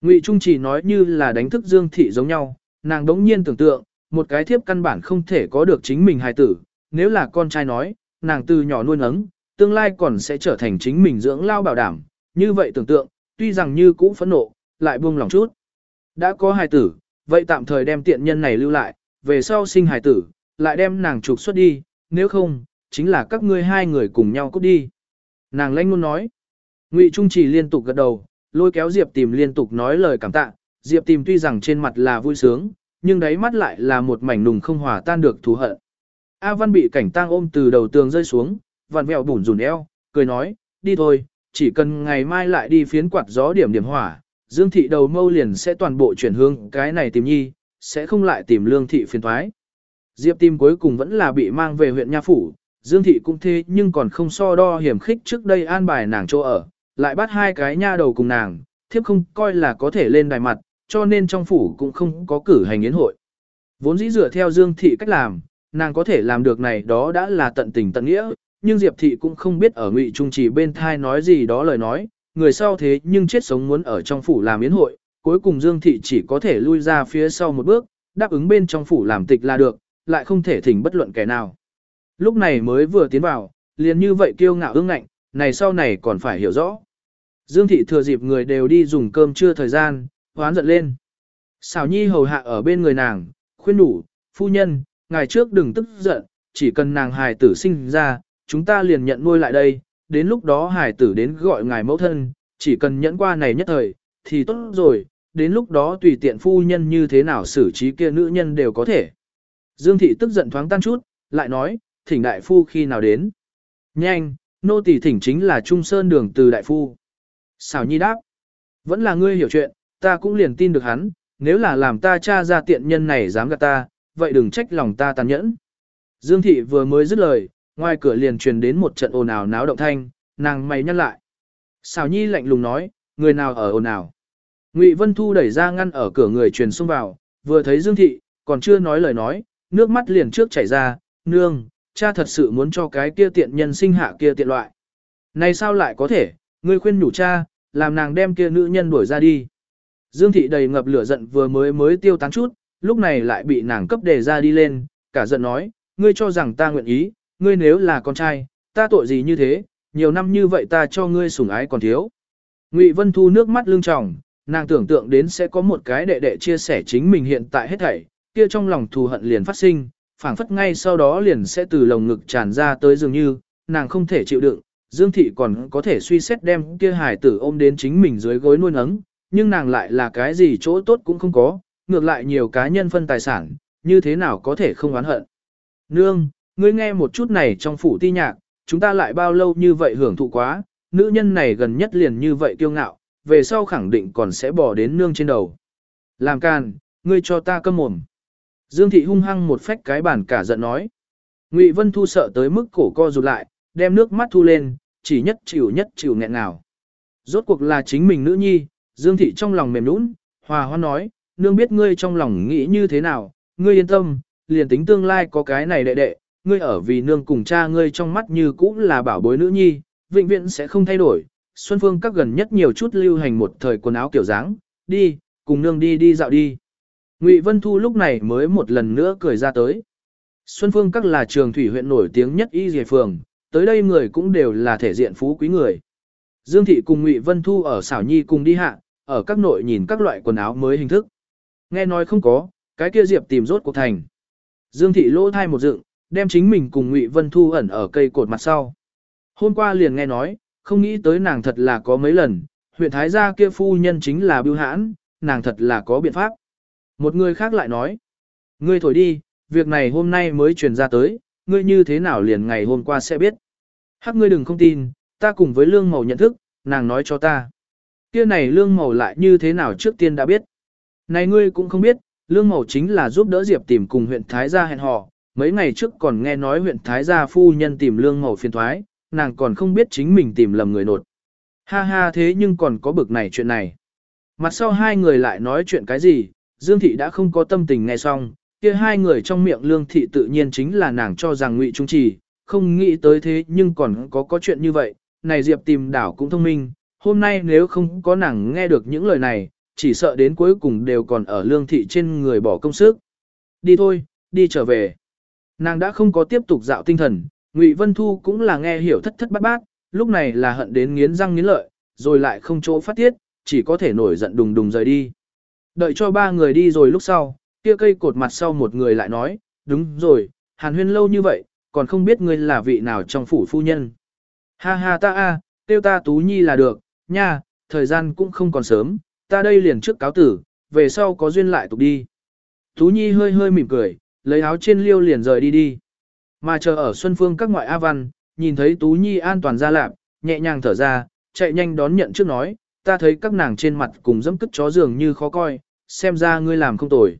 Ngụy Trung chỉ nói như là đánh thức Dương Thị giống nhau, nàng đống nhiên tưởng tượng, một cái thiếp căn bản không thể có được chính mình hài tử, nếu là con trai nói, nàng từ nhỏ nuôi nấng, tương lai còn sẽ trở thành chính mình dưỡng lao bảo đảm, như vậy tưởng tượng, tuy rằng như cũ phẫn nộ, lại buông lòng chút. Đã có hài tử, vậy tạm thời đem tiện nhân này lưu lại, về sau sinh hài tử, lại đem nàng trục xuất đi, nếu không, chính là các ngươi hai người cùng nhau cút đi. Nàng lãnh luôn nói. Ngụy Trung chỉ liên tục gật đầu, lôi kéo Diệp tìm liên tục nói lời cảm tạ. Diệp tìm tuy rằng trên mặt là vui sướng, nhưng đáy mắt lại là một mảnh nùng không hòa tan được thù hận. A Văn bị cảnh tang ôm từ đầu tường rơi xuống, vặn vẹo bủn rủn eo, cười nói, đi thôi, chỉ cần ngày mai lại đi phiến quạt gió điểm điểm hỏa, Dương thị đầu mâu liền sẽ toàn bộ chuyển hướng cái này tìm nhi, sẽ không lại tìm lương thị phiền thoái. Diệp tìm cuối cùng vẫn là bị mang về huyện Nha Phủ, Dương thị cũng thế nhưng còn không so đo hiểm khích trước đây an bài nàng chỗ ở, lại bắt hai cái nha đầu cùng nàng, thiếp không coi là có thể lên đài mặt, cho nên trong phủ cũng không có cử hành yến hội. Vốn dĩ dựa theo Dương thị cách làm, nàng có thể làm được này đó đã là tận tình tận nghĩa, nhưng Diệp thị cũng không biết ở ngụy trung chỉ bên thai nói gì đó lời nói, người sau thế nhưng chết sống muốn ở trong phủ làm yến hội, cuối cùng Dương thị chỉ có thể lui ra phía sau một bước, đáp ứng bên trong phủ làm tịch là được, lại không thể thỉnh bất luận kẻ nào. Lúc này mới vừa tiến vào, liền như vậy kiêu ngạo ương ngạnh, này sau này còn phải hiểu rõ. Dương thị thừa dịp người đều đi dùng cơm trưa thời gian, hoán giận lên. Xảo nhi hầu hạ ở bên người nàng, khuyên đủ, phu nhân, ngày trước đừng tức giận, chỉ cần nàng hài tử sinh ra, chúng ta liền nhận nuôi lại đây, đến lúc đó hải tử đến gọi ngài mẫu thân, chỉ cần nhẫn qua này nhất thời, thì tốt rồi, đến lúc đó tùy tiện phu nhân như thế nào xử trí kia nữ nhân đều có thể. Dương thị tức giận thoáng tan chút, lại nói, thỉnh đại phu khi nào đến. Nhanh, nô tỳ thỉnh chính là Trung Sơn đường từ đại phu. Xảo nhi đáp, vẫn là ngươi hiểu chuyện, ta cũng liền tin được hắn, nếu là làm ta cha ra tiện nhân này dám gạt ta, vậy đừng trách lòng ta tàn nhẫn. Dương thị vừa mới dứt lời, ngoài cửa liền truyền đến một trận ồn ào náo động thanh, nàng mày nhăn lại. xào nhi lạnh lùng nói, người nào ở ồn ào. Ngụy Vân Thu đẩy ra ngăn ở cửa người truyền xông vào, vừa thấy Dương thị, còn chưa nói lời nói, nước mắt liền trước chảy ra, nương, cha thật sự muốn cho cái kia tiện nhân sinh hạ kia tiện loại. Này sao lại có thể, ngươi khuyên nhủ cha, làm nàng đem kia nữ nhân đuổi ra đi. Dương thị đầy ngập lửa giận vừa mới mới tiêu tán chút, lúc này lại bị nàng cấp đề ra đi lên, cả giận nói, ngươi cho rằng ta nguyện ý, ngươi nếu là con trai, ta tội gì như thế, nhiều năm như vậy ta cho ngươi sủng ái còn thiếu. Ngụy Vân Thu nước mắt lưng tròng, nàng tưởng tượng đến sẽ có một cái đệ đệ chia sẻ chính mình hiện tại hết thảy, kia trong lòng thù hận liền phát sinh, phảng phất ngay sau đó liền sẽ từ lồng ngực tràn ra tới dường như, nàng không thể chịu đựng, Dương Thị còn có thể suy xét đem kia hài tử ôm đến chính mình dưới gối nuôi nấng, nhưng nàng lại là cái gì chỗ tốt cũng không có, ngược lại nhiều cá nhân phân tài sản, như thế nào có thể không oán hận. Nương, ngươi nghe một chút này trong phủ ti nhạc, chúng ta lại bao lâu như vậy hưởng thụ quá, nữ nhân này gần nhất liền như vậy kiêu ngạo, về sau khẳng định còn sẽ bỏ đến nương trên đầu. Làm can, ngươi cho ta câm mồm. Dương thị hung hăng một phách cái bản cả giận nói. Ngụy Vân Thu sợ tới mức cổ co rụt lại, đem nước mắt thu lên, chỉ nhất chịu nhất chịu nghẹn ngào. Rốt cuộc là chính mình nữ nhi, Dương thị trong lòng mềm nũng, hòa hoan nói, nương biết ngươi trong lòng nghĩ như thế nào, ngươi yên tâm, liền tính tương lai có cái này đệ đệ, ngươi ở vì nương cùng cha ngươi trong mắt như cũ là bảo bối nữ nhi, vĩnh viễn sẽ không thay đổi. Xuân Phương các gần nhất nhiều chút lưu hành một thời quần áo kiểu dáng, đi, cùng nương đi đi dạo đi. Ngụy Vân Thu lúc này mới một lần nữa cười ra tới. Xuân Phương các là trường thủy huyện nổi tiếng nhất y dề phường, tới đây người cũng đều là thể diện phú quý người. Dương Thị cùng Ngụy Vân Thu ở xảo nhi cùng đi hạ, ở các nội nhìn các loại quần áo mới hình thức. Nghe nói không có, cái kia Diệp tìm rốt cuộc thành. Dương Thị lỗ thai một dựng, đem chính mình cùng Ngụy Vân Thu ẩn ở cây cột mặt sau. Hôm qua liền nghe nói, không nghĩ tới nàng thật là có mấy lần, huyện Thái gia kia phu nhân chính là bưu hãn, nàng thật là có biện pháp. Một người khác lại nói, ngươi thổi đi, việc này hôm nay mới truyền ra tới, ngươi như thế nào liền ngày hôm qua sẽ biết. Hắc ngươi đừng không tin, ta cùng với lương màu nhận thức, nàng nói cho ta. Kia này lương màu lại như thế nào trước tiên đã biết. Này ngươi cũng không biết, lương màu chính là giúp đỡ Diệp tìm cùng huyện Thái gia hẹn hò. Mấy ngày trước còn nghe nói huyện Thái gia phu nhân tìm lương màu phiền thoái, nàng còn không biết chính mình tìm lầm người nột. Ha ha thế nhưng còn có bực này chuyện này. Mặt sau hai người lại nói chuyện cái gì, Dương Thị đã không có tâm tình nghe xong, kia hai người trong miệng Lương Thị tự nhiên chính là nàng cho rằng ngụy trung trì, không nghĩ tới thế nhưng còn có có chuyện như vậy, này Diệp tìm đảo cũng thông minh, hôm nay nếu không có nàng nghe được những lời này, chỉ sợ đến cuối cùng đều còn ở Lương Thị trên người bỏ công sức. Đi thôi, đi trở về. Nàng đã không có tiếp tục dạo tinh thần, Ngụy Vân Thu cũng là nghe hiểu thất thất bát bát, lúc này là hận đến nghiến răng nghiến lợi, rồi lại không chỗ phát tiết, chỉ có thể nổi giận đùng đùng rời đi. Đợi cho ba người đi rồi lúc sau, kia cây cột mặt sau một người lại nói, đúng rồi, hàn huyên lâu như vậy, còn không biết ngươi là vị nào trong phủ phu nhân. Ha ha ta a, tiêu ta Tú Nhi là được, nha, thời gian cũng không còn sớm, ta đây liền trước cáo tử, về sau có duyên lại tục đi. Tú Nhi hơi hơi mỉm cười, lấy áo trên liêu liền rời đi đi. Mà chờ ở Xuân Phương các ngoại A Văn, nhìn thấy Tú Nhi an toàn ra lạp, nhẹ nhàng thở ra, chạy nhanh đón nhận trước nói, ta thấy các nàng trên mặt cùng dẫm cất chó dường như khó coi, xem ra ngươi làm không tồi.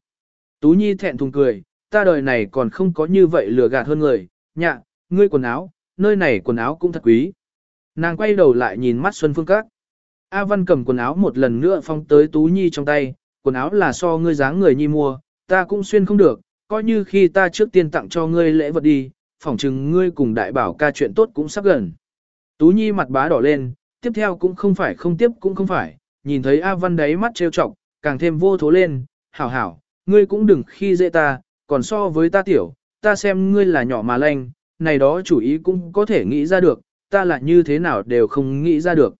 Tú Nhi thẹn thùng cười, ta đời này còn không có như vậy lừa gạt hơn người, nhạ, ngươi quần áo, nơi này quần áo cũng thật quý. Nàng quay đầu lại nhìn mắt Xuân Phương Các. A Văn cầm quần áo một lần nữa phong tới Tú Nhi trong tay, quần áo là so ngươi dáng người nhi mua, ta cũng xuyên không được, coi như khi ta trước tiên tặng cho ngươi lễ vật đi, phỏng chừng ngươi cùng đại bảo ca chuyện tốt cũng sắp gần. Tú Nhi mặt bá đỏ lên, tiếp theo cũng không phải không tiếp cũng không phải, nhìn thấy A Văn đáy mắt trêu chọc, càng thêm vô thố lên, hảo hảo, ngươi cũng đừng khi dễ ta, còn so với ta tiểu, ta xem ngươi là nhỏ mà lanh, này đó chủ ý cũng có thể nghĩ ra được, ta là như thế nào đều không nghĩ ra được.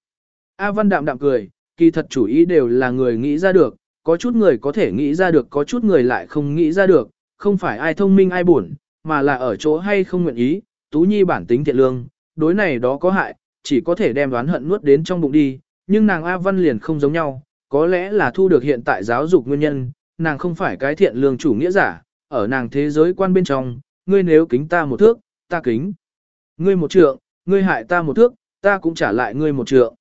A Văn đạm đạm cười, kỳ thật chủ ý đều là người nghĩ ra được, có chút người có thể nghĩ ra được có chút người lại không nghĩ ra được, không phải ai thông minh ai buồn, mà là ở chỗ hay không nguyện ý, Tú Nhi bản tính thiện lương, đối này đó có hại, chỉ có thể đem đoán hận nuốt đến trong bụng đi, nhưng nàng A Văn liền không giống nhau, có lẽ là thu được hiện tại giáo dục nguyên nhân, nàng không phải cái thiện lương chủ nghĩa giả, ở nàng thế giới quan bên trong, ngươi nếu kính ta một thước, ta kính. Ngươi một trượng, ngươi hại ta một thước, ta cũng trả lại ngươi một trượng.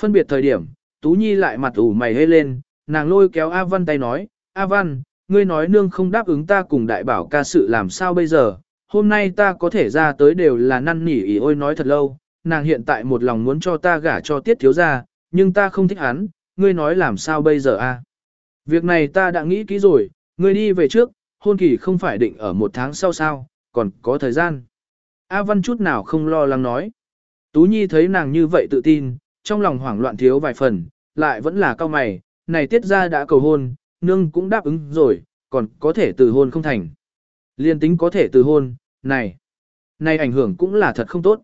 Phân biệt thời điểm, Tú Nhi lại mặt ủ mày hê lên, nàng lôi kéo A Văn tay nói, A Văn, ngươi nói nương không đáp ứng ta cùng đại bảo ca sự làm sao bây giờ, hôm nay ta có thể ra tới đều là năn nỉ ý ôi nói thật lâu, nàng hiện tại một lòng muốn cho ta gả cho tiết thiếu ra, nhưng ta không thích hắn, ngươi nói làm sao bây giờ a? Việc này ta đã nghĩ kỹ rồi, ngươi đi về trước, hôn kỳ không phải định ở một tháng sau sao, còn có thời gian. A Văn chút nào không lo lắng nói. Tú Nhi thấy nàng như vậy tự tin, trong lòng hoảng loạn thiếu vài phần, lại vẫn là cao mày, này tiết ra đã cầu hôn, nương cũng đáp ứng rồi, còn có thể từ hôn không thành. Liên tính có thể từ hôn, này, này ảnh hưởng cũng là thật không tốt.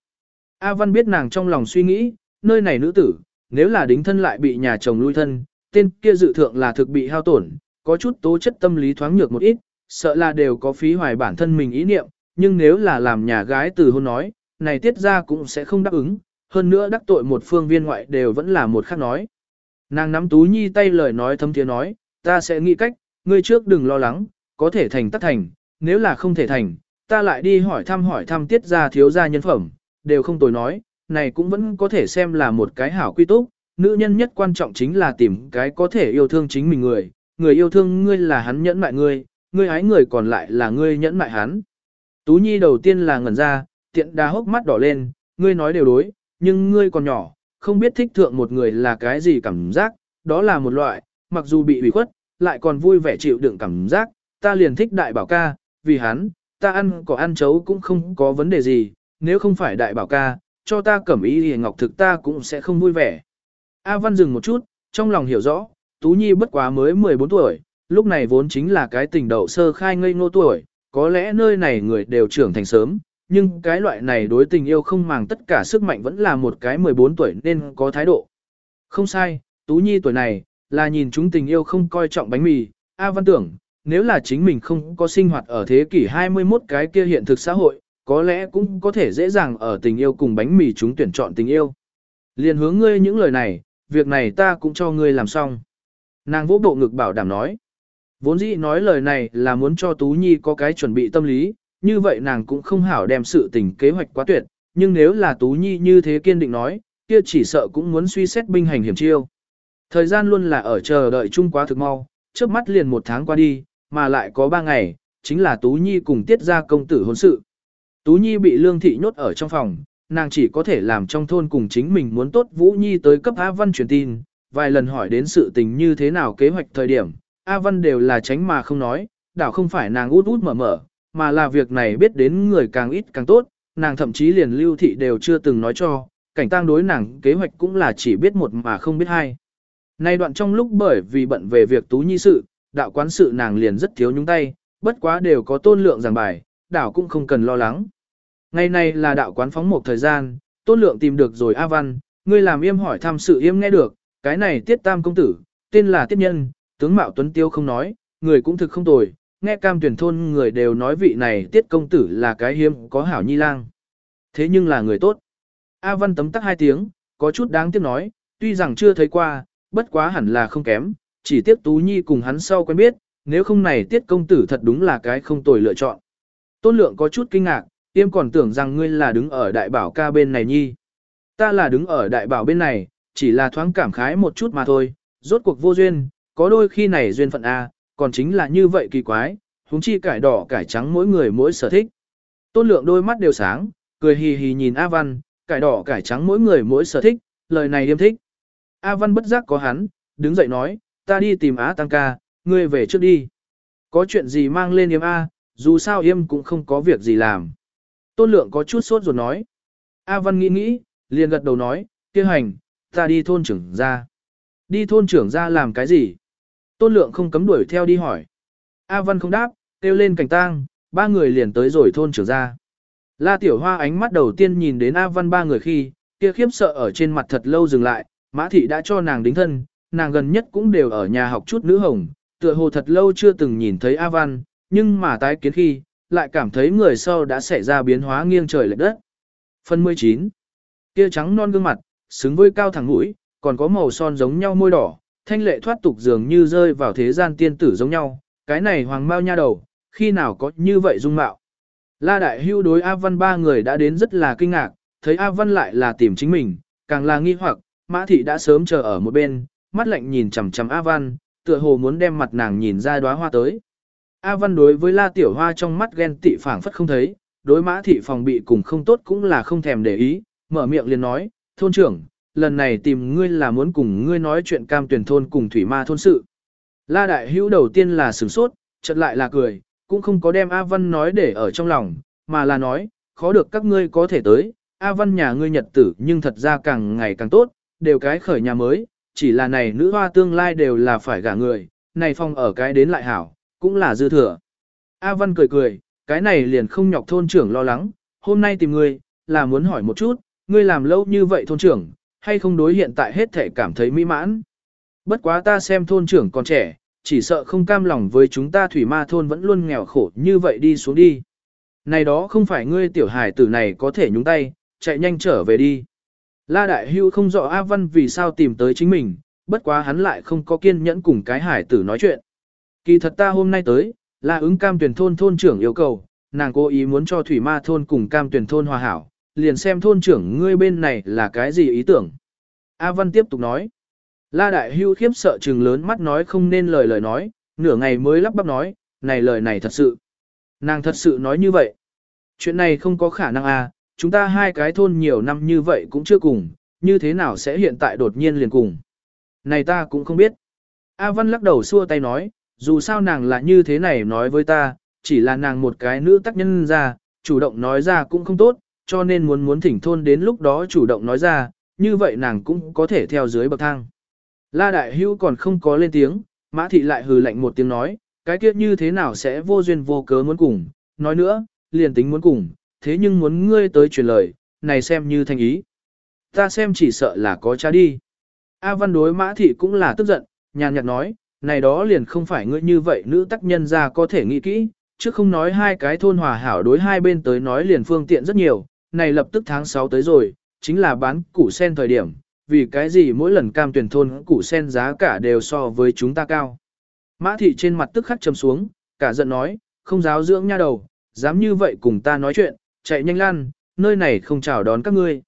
A Văn biết nàng trong lòng suy nghĩ, nơi này nữ tử, nếu là đính thân lại bị nhà chồng lui thân, tên kia dự thượng là thực bị hao tổn, có chút tố chất tâm lý thoáng nhược một ít, sợ là đều có phí hoài bản thân mình ý niệm, nhưng nếu là làm nhà gái từ hôn nói, này tiết ra cũng sẽ không đáp ứng, hơn nữa đắc tội một phương viên ngoại đều vẫn là một khác nói. Nàng nắm Tú Nhi tay lời nói thâm tiếng nói, ta sẽ nghĩ cách, ngươi trước đừng lo lắng, có thể thành tất thành, nếu là không thể thành, ta lại đi hỏi thăm hỏi thăm tiết ra thiếu gia nhân phẩm, đều không tồi nói, này cũng vẫn có thể xem là một cái hảo quy túc, nữ nhân nhất quan trọng chính là tìm cái có thể yêu thương chính mình người, người yêu thương ngươi là hắn nhẫn mại ngươi, ngươi ái người còn lại là ngươi nhẫn mại hắn. Tú Nhi đầu tiên là ngẩn ra, tiện đà hốc mắt đỏ lên, ngươi nói đều đối, nhưng ngươi còn nhỏ, không biết thích thượng một người là cái gì cảm giác, đó là một loại, mặc dù bị ủy khuất, lại còn vui vẻ chịu đựng cảm giác, ta liền thích đại bảo ca, vì hắn, ta ăn có ăn chấu cũng không có vấn đề gì, nếu không phải đại bảo ca, cho ta cẩm ý thì ngọc thực ta cũng sẽ không vui vẻ. A Văn dừng một chút, trong lòng hiểu rõ, Tú Nhi bất quá mới 14 tuổi, lúc này vốn chính là cái tình đầu sơ khai ngây ngô tuổi, có lẽ nơi này người đều trưởng thành sớm, nhưng cái loại này đối tình yêu không màng tất cả sức mạnh vẫn là một cái 14 tuổi nên có thái độ. Không sai, Tú Nhi tuổi này, là nhìn chúng tình yêu không coi trọng bánh mì, A Văn tưởng, nếu là chính mình không có sinh hoạt ở thế kỷ 21 cái kia hiện thực xã hội, có lẽ cũng có thể dễ dàng ở tình yêu cùng bánh mì chúng tuyển chọn tình yêu. Liên hướng ngươi những lời này, việc này ta cũng cho ngươi làm xong. Nàng vỗ bộ ngực bảo đảm nói. Vốn dĩ nói lời này là muốn cho Tú Nhi có cái chuẩn bị tâm lý, như vậy nàng cũng không hảo đem sự tình kế hoạch quá tuyệt, nhưng nếu là Tú Nhi như thế kiên định nói, kia chỉ sợ cũng muốn suy xét binh hành hiểm chiêu. Thời gian luôn là ở chờ đợi chung quá thực mau, trước mắt liền một tháng qua đi, mà lại có ba ngày, chính là Tú Nhi cùng tiết ra công tử hôn sự. Tú Nhi bị Lương Thị nhốt ở trong phòng, nàng chỉ có thể làm trong thôn cùng chính mình muốn tốt Vũ Nhi tới cấp A Văn truyền tin, vài lần hỏi đến sự tình như thế nào kế hoạch thời điểm, A Văn đều là tránh mà không nói, đảo không phải nàng út út mở mở, mà là việc này biết đến người càng ít càng tốt, nàng thậm chí liền lưu thị đều chưa từng nói cho, cảnh tang đối nàng kế hoạch cũng là chỉ biết một mà không biết hai. Nay đoạn trong lúc bởi vì bận về việc Tú Nhi sự, đạo quán sự nàng liền rất thiếu nhúng tay, bất quá đều có tôn lượng giảng bài, đảo cũng không cần lo lắng. Ngày nay là đạo quán phóng một thời gian, tôn lượng tìm được rồi A Văn, ngươi làm yêm hỏi thăm sự yêm nghe được, cái này tiết tam công tử, tên là tiết nhân, tướng mạo tuấn tiêu không nói, người cũng thực không tồi, nghe cam tuyển thôn người đều nói vị này tiết công tử là cái hiếm có hảo nhi lang. Thế nhưng là người tốt. A Văn tấm tắc hai tiếng, có chút đáng tiếc nói, tuy rằng chưa thấy qua, bất quá hẳn là không kém, chỉ tiếc Tú Nhi cùng hắn sau quen biết, nếu không này tiết công tử thật đúng là cái không tồi lựa chọn. Tôn lượng có chút kinh ngạc, tiêm còn tưởng rằng ngươi là đứng ở đại bảo ca bên này nhi. Ta là đứng ở đại bảo bên này, chỉ là thoáng cảm khái một chút mà thôi, rốt cuộc vô duyên, có đôi khi này duyên phận A, còn chính là như vậy kỳ quái, huống chi cải đỏ cải trắng mỗi người mỗi sở thích. Tôn lượng đôi mắt đều sáng, cười hì hì nhìn A Văn, cải đỏ cải trắng mỗi người mỗi sở thích, lời này yêm thích. A Văn bất giác có hắn, đứng dậy nói, ta đi tìm Á Tăng ca, ngươi về trước đi. Có chuyện gì mang lên yêm A, dù sao yêm cũng không có việc gì làm. Tôn lượng có chút sốt rồi nói. A Văn nghĩ nghĩ, liền gật đầu nói, kia hành, ta đi thôn trưởng ra. Đi thôn trưởng ra làm cái gì? Tôn lượng không cấm đuổi theo đi hỏi. A Văn không đáp, kêu lên cảnh tang, ba người liền tới rồi thôn trưởng ra. La Tiểu Hoa ánh mắt đầu tiên nhìn đến A Văn ba người khi, kia khiếp sợ ở trên mặt thật lâu dừng lại, Mã Thị đã cho nàng đính thân, nàng gần nhất cũng đều ở nhà học chút nữ hồng, tựa hồ thật lâu chưa từng nhìn thấy A Văn, nhưng mà tái kiến khi, lại cảm thấy người sau đã xảy ra biến hóa nghiêng trời lệch đất. Phần 19 Kia trắng non gương mặt, xứng với cao thẳng mũi, còn có màu son giống nhau môi đỏ, thanh lệ thoát tục dường như rơi vào thế gian tiên tử giống nhau, cái này hoàng mao nha đầu, khi nào có như vậy dung mạo. La Đại Hưu đối A Văn ba người đã đến rất là kinh ngạc, thấy A Văn lại là tìm chính mình, càng là nghi hoặc, Mã Thị đã sớm chờ ở một bên, mắt lạnh nhìn chằm chằm A Văn, tựa hồ muốn đem mặt nàng nhìn ra đóa hoa tới. A Văn đối với La Tiểu Hoa trong mắt ghen tị phảng phất không thấy, đối Mã Thị phòng bị cùng không tốt cũng là không thèm để ý, mở miệng liền nói, thôn trưởng, lần này tìm ngươi là muốn cùng ngươi nói chuyện cam tuyển thôn cùng thủy ma thôn sự. La Đại Hữu đầu tiên là sửng sốt, chợt lại là cười, cũng không có đem A Văn nói để ở trong lòng, mà là nói, khó được các ngươi có thể tới, A Văn nhà ngươi nhật tử nhưng thật ra càng ngày càng tốt, đều cái khởi nhà mới, chỉ là này nữ hoa tương lai đều là phải gả người, này phong ở cái đến lại hảo, cũng là dư thừa. A Văn cười cười, cái này liền không nhọc thôn trưởng lo lắng, hôm nay tìm ngươi, là muốn hỏi một chút, ngươi làm lâu như vậy thôn trưởng, hay không đối hiện tại hết thể cảm thấy mỹ mãn. Bất quá ta xem thôn trưởng còn trẻ, chỉ sợ không cam lòng với chúng ta thủy ma thôn vẫn luôn nghèo khổ như vậy đi xuống đi. Này đó không phải ngươi tiểu hải tử này có thể nhúng tay, chạy nhanh trở về đi. La Đại Hưu không rõ A Văn vì sao tìm tới chính mình, bất quá hắn lại không có kiên nhẫn cùng cái hải tử nói chuyện. Kỳ thật ta hôm nay tới, là ứng cam tuyển thôn thôn trưởng yêu cầu, nàng cố ý muốn cho thủy ma thôn cùng cam tuyển thôn hòa hảo, liền xem thôn trưởng ngươi bên này là cái gì ý tưởng. A Văn tiếp tục nói. La Đại Hưu khiếp sợ trừng lớn mắt nói không nên lời lời nói, nửa ngày mới lắp bắp nói, này lời này thật sự. Nàng thật sự nói như vậy. Chuyện này không có khả năng à, chúng ta hai cái thôn nhiều năm như vậy cũng chưa cùng, như thế nào sẽ hiện tại đột nhiên liền cùng. Này ta cũng không biết. A Văn lắc đầu xua tay nói, dù sao nàng là như thế này nói với ta, chỉ là nàng một cái nữ tác nhân ra, chủ động nói ra cũng không tốt, cho nên muốn muốn thỉnh thôn đến lúc đó chủ động nói ra, như vậy nàng cũng có thể theo dưới bậc thang. La Đại Hữu còn không có lên tiếng, Mã Thị lại hừ lạnh một tiếng nói, cái kia như thế nào sẽ vô duyên vô cớ muốn cùng, nói nữa, liền tính muốn cùng, thế nhưng muốn ngươi tới truyền lời, này xem như thành ý. Ta xem chỉ sợ là có cha đi. A Văn đối Mã Thị cũng là tức giận, nhàn nhạt nói, này đó liền không phải ngươi như vậy nữ tác nhân ra có thể nghĩ kỹ, chứ không nói hai cái thôn hòa hảo đối hai bên tới nói liền phương tiện rất nhiều, này lập tức tháng 6 tới rồi, chính là bán củ sen thời điểm, vì cái gì mỗi lần cam tuyển thôn củ sen giá cả đều so với chúng ta cao. Mã thị trên mặt tức khắc chấm xuống, cả giận nói, không giáo dưỡng nha đầu, dám như vậy cùng ta nói chuyện, chạy nhanh lan, nơi này không chào đón các ngươi.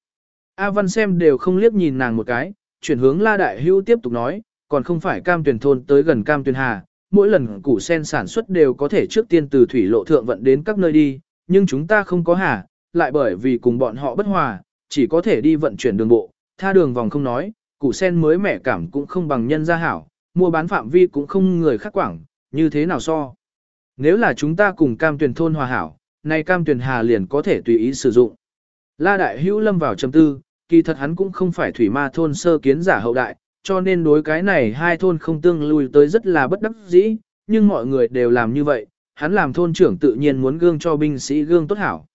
A Văn xem đều không liếc nhìn nàng một cái, chuyển hướng La Đại Hưu tiếp tục nói, còn không phải cam tuyển thôn tới gần cam tuyển hà, mỗi lần củ sen sản xuất đều có thể trước tiên từ thủy lộ thượng vận đến các nơi đi, nhưng chúng ta không có hà, lại bởi vì cùng bọn họ bất hòa, chỉ có thể đi vận chuyển đường bộ, tha đường vòng không nói, củ sen mới mẻ cảm cũng không bằng nhân gia hảo, mua bán phạm vi cũng không người khác quảng, như thế nào so. Nếu là chúng ta cùng cam tuyển thôn hòa hảo, nay cam tuyển hà liền có thể tùy ý sử dụng. La Đại Hữu lâm vào trầm tư, kỳ thật hắn cũng không phải thủy ma thôn sơ kiến giả hậu đại, cho nên đối cái này hai thôn không tương lui tới rất là bất đắc dĩ, nhưng mọi người đều làm như vậy, hắn làm thôn trưởng tự nhiên muốn gương cho binh sĩ gương tốt hảo.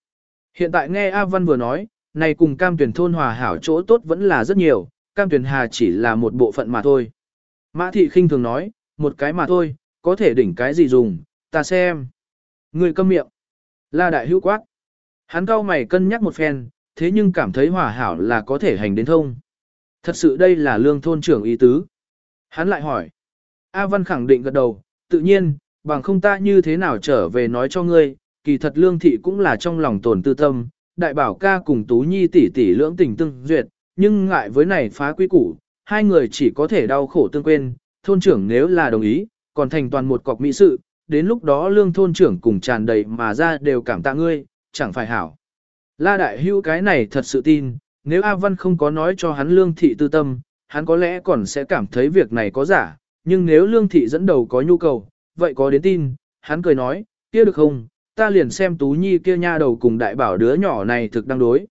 Hiện tại nghe A Văn vừa nói, này cùng cam tuyển thôn hòa hảo chỗ tốt vẫn là rất nhiều, cam tuyển hà chỉ là một bộ phận mà thôi. Mã thị khinh thường nói, một cái mà thôi, có thể đỉnh cái gì dùng, ta xem. Người câm miệng. La đại hữu quát. Hắn cao mày cân nhắc một phen, thế nhưng cảm thấy hòa hảo là có thể hành đến thông. Thật sự đây là lương thôn trưởng ý tứ. Hắn lại hỏi. A Văn khẳng định gật đầu, tự nhiên, bằng không ta như thế nào trở về nói cho ngươi, kỳ thật lương thị cũng là trong lòng tổn tư tâm, đại bảo ca cùng Tú Nhi tỷ tỷ lưỡng tình tương duyệt, nhưng ngại với này phá quy củ, hai người chỉ có thể đau khổ tương quên, thôn trưởng nếu là đồng ý, còn thành toàn một cọc mỹ sự, đến lúc đó lương thôn trưởng cùng tràn đầy mà ra đều cảm tạ ngươi, chẳng phải hảo. La đại hưu cái này thật sự tin, nếu A Văn không có nói cho hắn lương thị tư tâm, hắn có lẽ còn sẽ cảm thấy việc này có giả, nhưng nếu lương thị dẫn đầu có nhu cầu, vậy có đến tin, hắn cười nói, kia được không, ta liền xem Tú Nhi kia nha đầu cùng đại bảo đứa nhỏ này thực đang đối.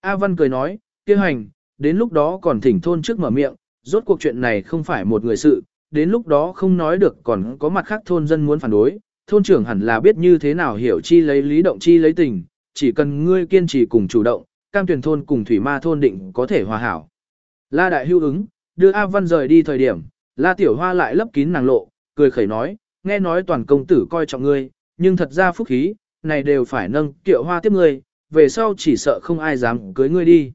A Văn cười nói, kia hành, đến lúc đó còn thỉnh thôn trước mở miệng, rốt cuộc chuyện này không phải một người sự, đến lúc đó không nói được còn có mặt khác thôn dân muốn phản đối, thôn trưởng hẳn là biết như thế nào hiểu chi lấy lý động chi lấy tình, chỉ cần ngươi kiên trì cùng chủ động, cam tuyển thôn cùng thủy ma thôn định có thể hòa hảo. La đại hưu ứng, đưa A Văn rời đi thời điểm, La tiểu hoa lại lấp kín nàng lộ, cười khẩy nói, nghe nói toàn công tử coi trọng ngươi, nhưng thật ra phúc khí, này đều phải nâng kiệu hoa tiếp ngươi, về sau chỉ sợ không ai dám cưới ngươi đi.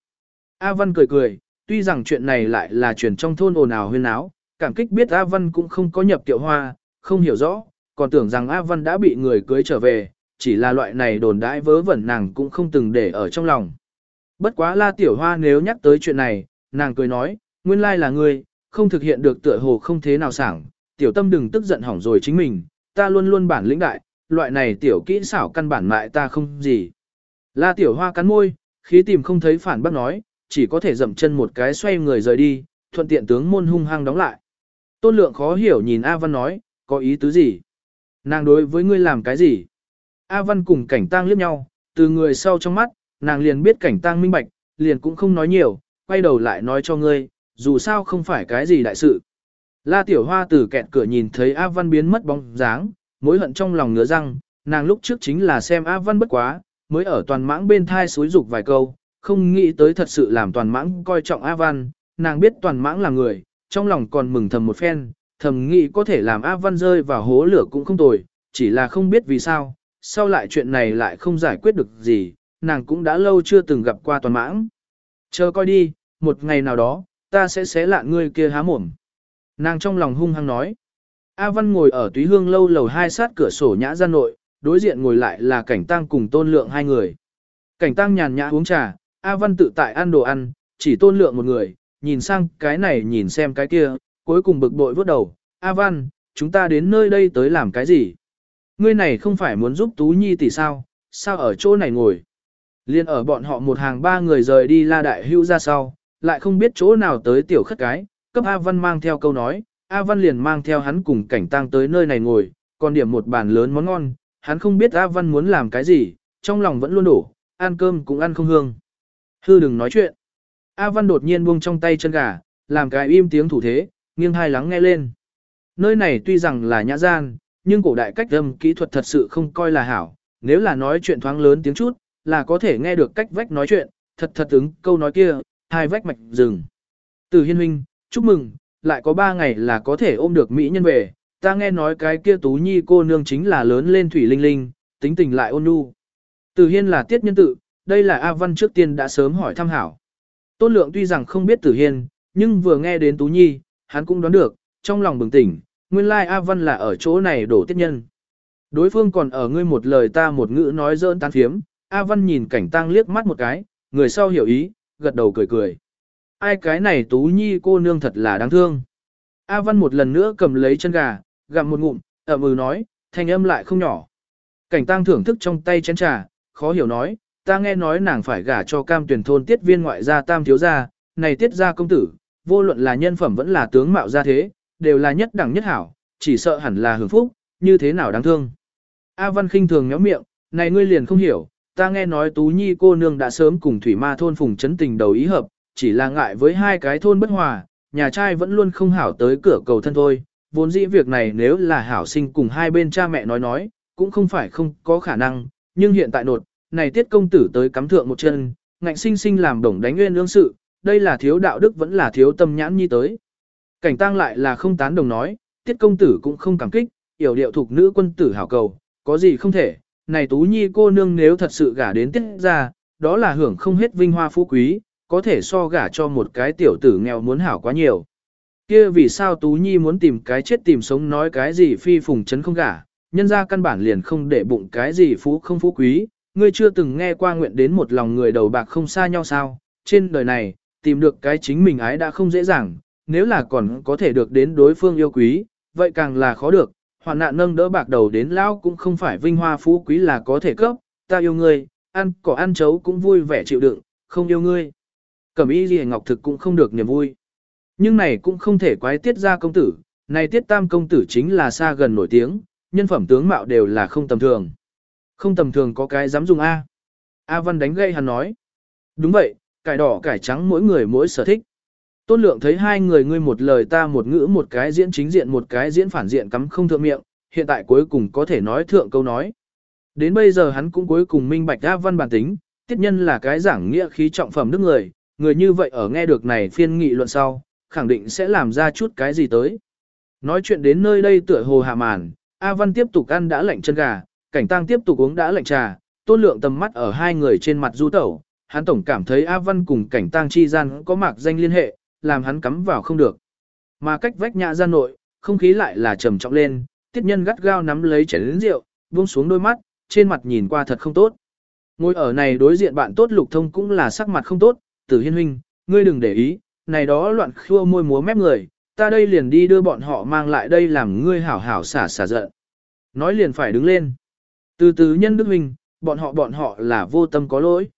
A Văn cười cười, tuy rằng chuyện này lại là truyền trong thôn ồn ào huyên áo, cảm kích biết A Văn cũng không có nhập tiệu hoa, không hiểu rõ, còn tưởng rằng A Văn đã bị người cưới trở về, chỉ là loại này đồn đãi vớ vẩn nàng cũng không từng để ở trong lòng. Bất quá la tiểu hoa nếu nhắc tới chuyện này, nàng cười nói, nguyên lai là ngươi, không thực hiện được tựa hồ không thế nào sảng, tiểu tâm đừng tức giận hỏng rồi chính mình, ta luôn luôn bản lĩnh đại, loại này tiểu kỹ xảo căn bản mại ta không gì. La tiểu hoa cắn môi, khí tìm không thấy phản bác nói, chỉ có thể dậm chân một cái xoay người rời đi, thuận tiện tướng môn hung hăng đóng lại. Tôn lượng khó hiểu nhìn A Văn nói, có ý tứ gì? Nàng đối với ngươi làm cái gì? A Văn cùng cảnh tang liếc nhau, từ người sau trong mắt, nàng liền biết cảnh tang minh bạch, liền cũng không nói nhiều, quay đầu lại nói cho ngươi, dù sao không phải cái gì đại sự. La Tiểu Hoa từ kẹt cửa nhìn thấy A Văn biến mất bóng dáng, mối hận trong lòng ngứa răng, nàng lúc trước chính là xem A Văn bất quá, mới ở toàn mãng bên thai suối dục vài câu, không nghĩ tới thật sự làm toàn mãng coi trọng A Văn, nàng biết toàn mãng là người, trong lòng còn mừng thầm một phen, thầm nghĩ có thể làm A Văn rơi vào hố lửa cũng không tồi, chỉ là không biết vì sao, sau lại chuyện này lại không giải quyết được gì, nàng cũng đã lâu chưa từng gặp qua toàn mãng. Chờ coi đi, một ngày nào đó, ta sẽ xé lạ ngươi kia há mồm. Nàng trong lòng hung hăng nói. A Văn ngồi ở túy hương lâu lầu hai sát cửa sổ nhã ra nội, đối diện ngồi lại là cảnh tăng cùng tôn lượng hai người. Cảnh tăng nhàn nhã uống trà, A Văn tự tại ăn đồ ăn, chỉ tôn lượng một người, nhìn sang cái này nhìn xem cái kia, cuối cùng bực bội vớt đầu. A Văn, chúng ta đến nơi đây tới làm cái gì? Ngươi này không phải muốn giúp Tú Nhi tỷ sao, sao ở chỗ này ngồi? Liên ở bọn họ một hàng ba người rời đi la đại hưu ra sau, lại không biết chỗ nào tới tiểu khất cái, cấp A Văn mang theo câu nói, A Văn liền mang theo hắn cùng cảnh tang tới nơi này ngồi, còn điểm một bàn lớn món ngon, hắn không biết A Văn muốn làm cái gì, trong lòng vẫn luôn đổ, ăn cơm cũng ăn không hương. Hư đừng nói chuyện. A Văn đột nhiên buông trong tay chân gà, làm cái im tiếng thủ thế, nghiêng hai lắng nghe lên. Nơi này tuy rằng là nhã gian, nhưng cổ đại cách âm kỹ thuật thật sự không coi là hảo, nếu là nói chuyện thoáng lớn tiếng chút, là có thể nghe được cách vách nói chuyện, thật thật ứng câu nói kia, hai vách mạch rừng. Từ hiên huynh, chúc mừng, lại có ba ngày là có thể ôm được Mỹ nhân về, ta nghe nói cái kia tú nhi cô nương chính là lớn lên thủy linh linh, tính tình lại ôn nhu. Từ hiên là tiết nhân tự, đây là A Văn trước tiên đã sớm hỏi thăm hảo. Tôn lượng tuy rằng không biết tử hiên, nhưng vừa nghe đến tú nhi, hắn cũng đoán được, trong lòng bừng tỉnh, nguyên lai A Văn là ở chỗ này đổ tiết nhân. Đối phương còn ở ngươi một lời ta một ngữ nói dỡn tán phiếm, A Văn nhìn cảnh Tang liếc mắt một cái, người sau hiểu ý, gật đầu cười cười. Ai cái này tú nhi cô nương thật là đáng thương. A Văn một lần nữa cầm lấy chân gà, gặm một ngụm, ậm ừ nói, thanh âm lại không nhỏ. Cảnh Tang thưởng thức trong tay chén trà, khó hiểu nói, ta nghe nói nàng phải gả cho cam tuyển thôn tiết viên ngoại gia tam thiếu gia, này tiết gia công tử, vô luận là nhân phẩm vẫn là tướng mạo gia thế, đều là nhất đẳng nhất hảo, chỉ sợ hẳn là hưởng phúc, như thế nào đáng thương. A Văn khinh thường nhó miệng, này ngươi liền không hiểu, ta nghe nói Tú Nhi cô nương đã sớm cùng Thủy Ma thôn phùng chấn tình đầu ý hợp, chỉ là ngại với hai cái thôn bất hòa, nhà trai vẫn luôn không hảo tới cửa cầu thân thôi, vốn dĩ việc này nếu là hảo sinh cùng hai bên cha mẹ nói nói, cũng không phải không có khả năng, nhưng hiện tại nột, này tiết công tử tới cắm thượng một chân, ngạnh sinh sinh làm đồng đánh nguyên lương sự, đây là thiếu đạo đức vẫn là thiếu tâm nhãn nhi tới. Cảnh tang lại là không tán đồng nói, tiết công tử cũng không cảm kích, yểu điệu thuộc nữ quân tử hảo cầu, có gì không thể, này tú nhi cô nương nếu thật sự gả đến tiết ra, đó là hưởng không hết vinh hoa phú quý, có thể so gả cho một cái tiểu tử nghèo muốn hảo quá nhiều. Kia vì sao tú nhi muốn tìm cái chết tìm sống nói cái gì phi phùng chấn không gả, nhân ra căn bản liền không để bụng cái gì phú không phú quý, ngươi chưa từng nghe qua nguyện đến một lòng người đầu bạc không xa nhau sao, trên đời này, tìm được cái chính mình ái đã không dễ dàng, nếu là còn có thể được đến đối phương yêu quý, vậy càng là khó được, hoạn nạn nâng đỡ bạc đầu đến lão cũng không phải vinh hoa phú quý là có thể cấp, ta yêu ngươi, ăn cỏ ăn chấu cũng vui vẻ chịu đựng, không yêu ngươi. Cẩm y gì ngọc thực cũng không được niềm vui. Nhưng này cũng không thể quái tiết ra công tử, này tiết tam công tử chính là xa gần nổi tiếng, nhân phẩm tướng mạo đều là không tầm thường. Không tầm thường có cái dám dùng A. A Văn đánh gây hắn nói. Đúng vậy, cải đỏ cải trắng mỗi người mỗi sở thích. Tôn lượng thấy hai người ngươi một lời ta một ngữ một cái diễn chính diện một cái diễn phản diện cắm không thượng miệng, hiện tại cuối cùng có thể nói thượng câu nói. Đến bây giờ hắn cũng cuối cùng minh bạch A Văn bản tính, tiết nhân là cái giảng nghĩa khí trọng phẩm đức người, người như vậy ở nghe được này phiên nghị luận sau, khẳng định sẽ làm ra chút cái gì tới. Nói chuyện đến nơi đây tựa hồ hạ màn, A Văn tiếp tục ăn đã lạnh chân gà, cảnh tăng tiếp tục uống đã lạnh trà, tôn lượng tầm mắt ở hai người trên mặt du tẩu, hắn tổng cảm thấy A Văn cùng cảnh tang chi gian có mạc danh liên hệ, làm hắn cắm vào không được. Mà cách vách nhã ra nội, không khí lại là trầm trọng lên, tiết nhân gắt gao nắm lấy chén rượu, buông xuống đôi mắt, trên mặt nhìn qua thật không tốt. Ngồi ở này đối diện bạn tốt lục thông cũng là sắc mặt không tốt, tử hiên huynh, ngươi đừng để ý, này đó loạn khua môi múa mép người, ta đây liền đi đưa bọn họ mang lại đây làm ngươi hảo hảo xả xả giận. Nói liền phải đứng lên. Từ từ nhân đức huynh, bọn họ bọn họ là vô tâm có lỗi.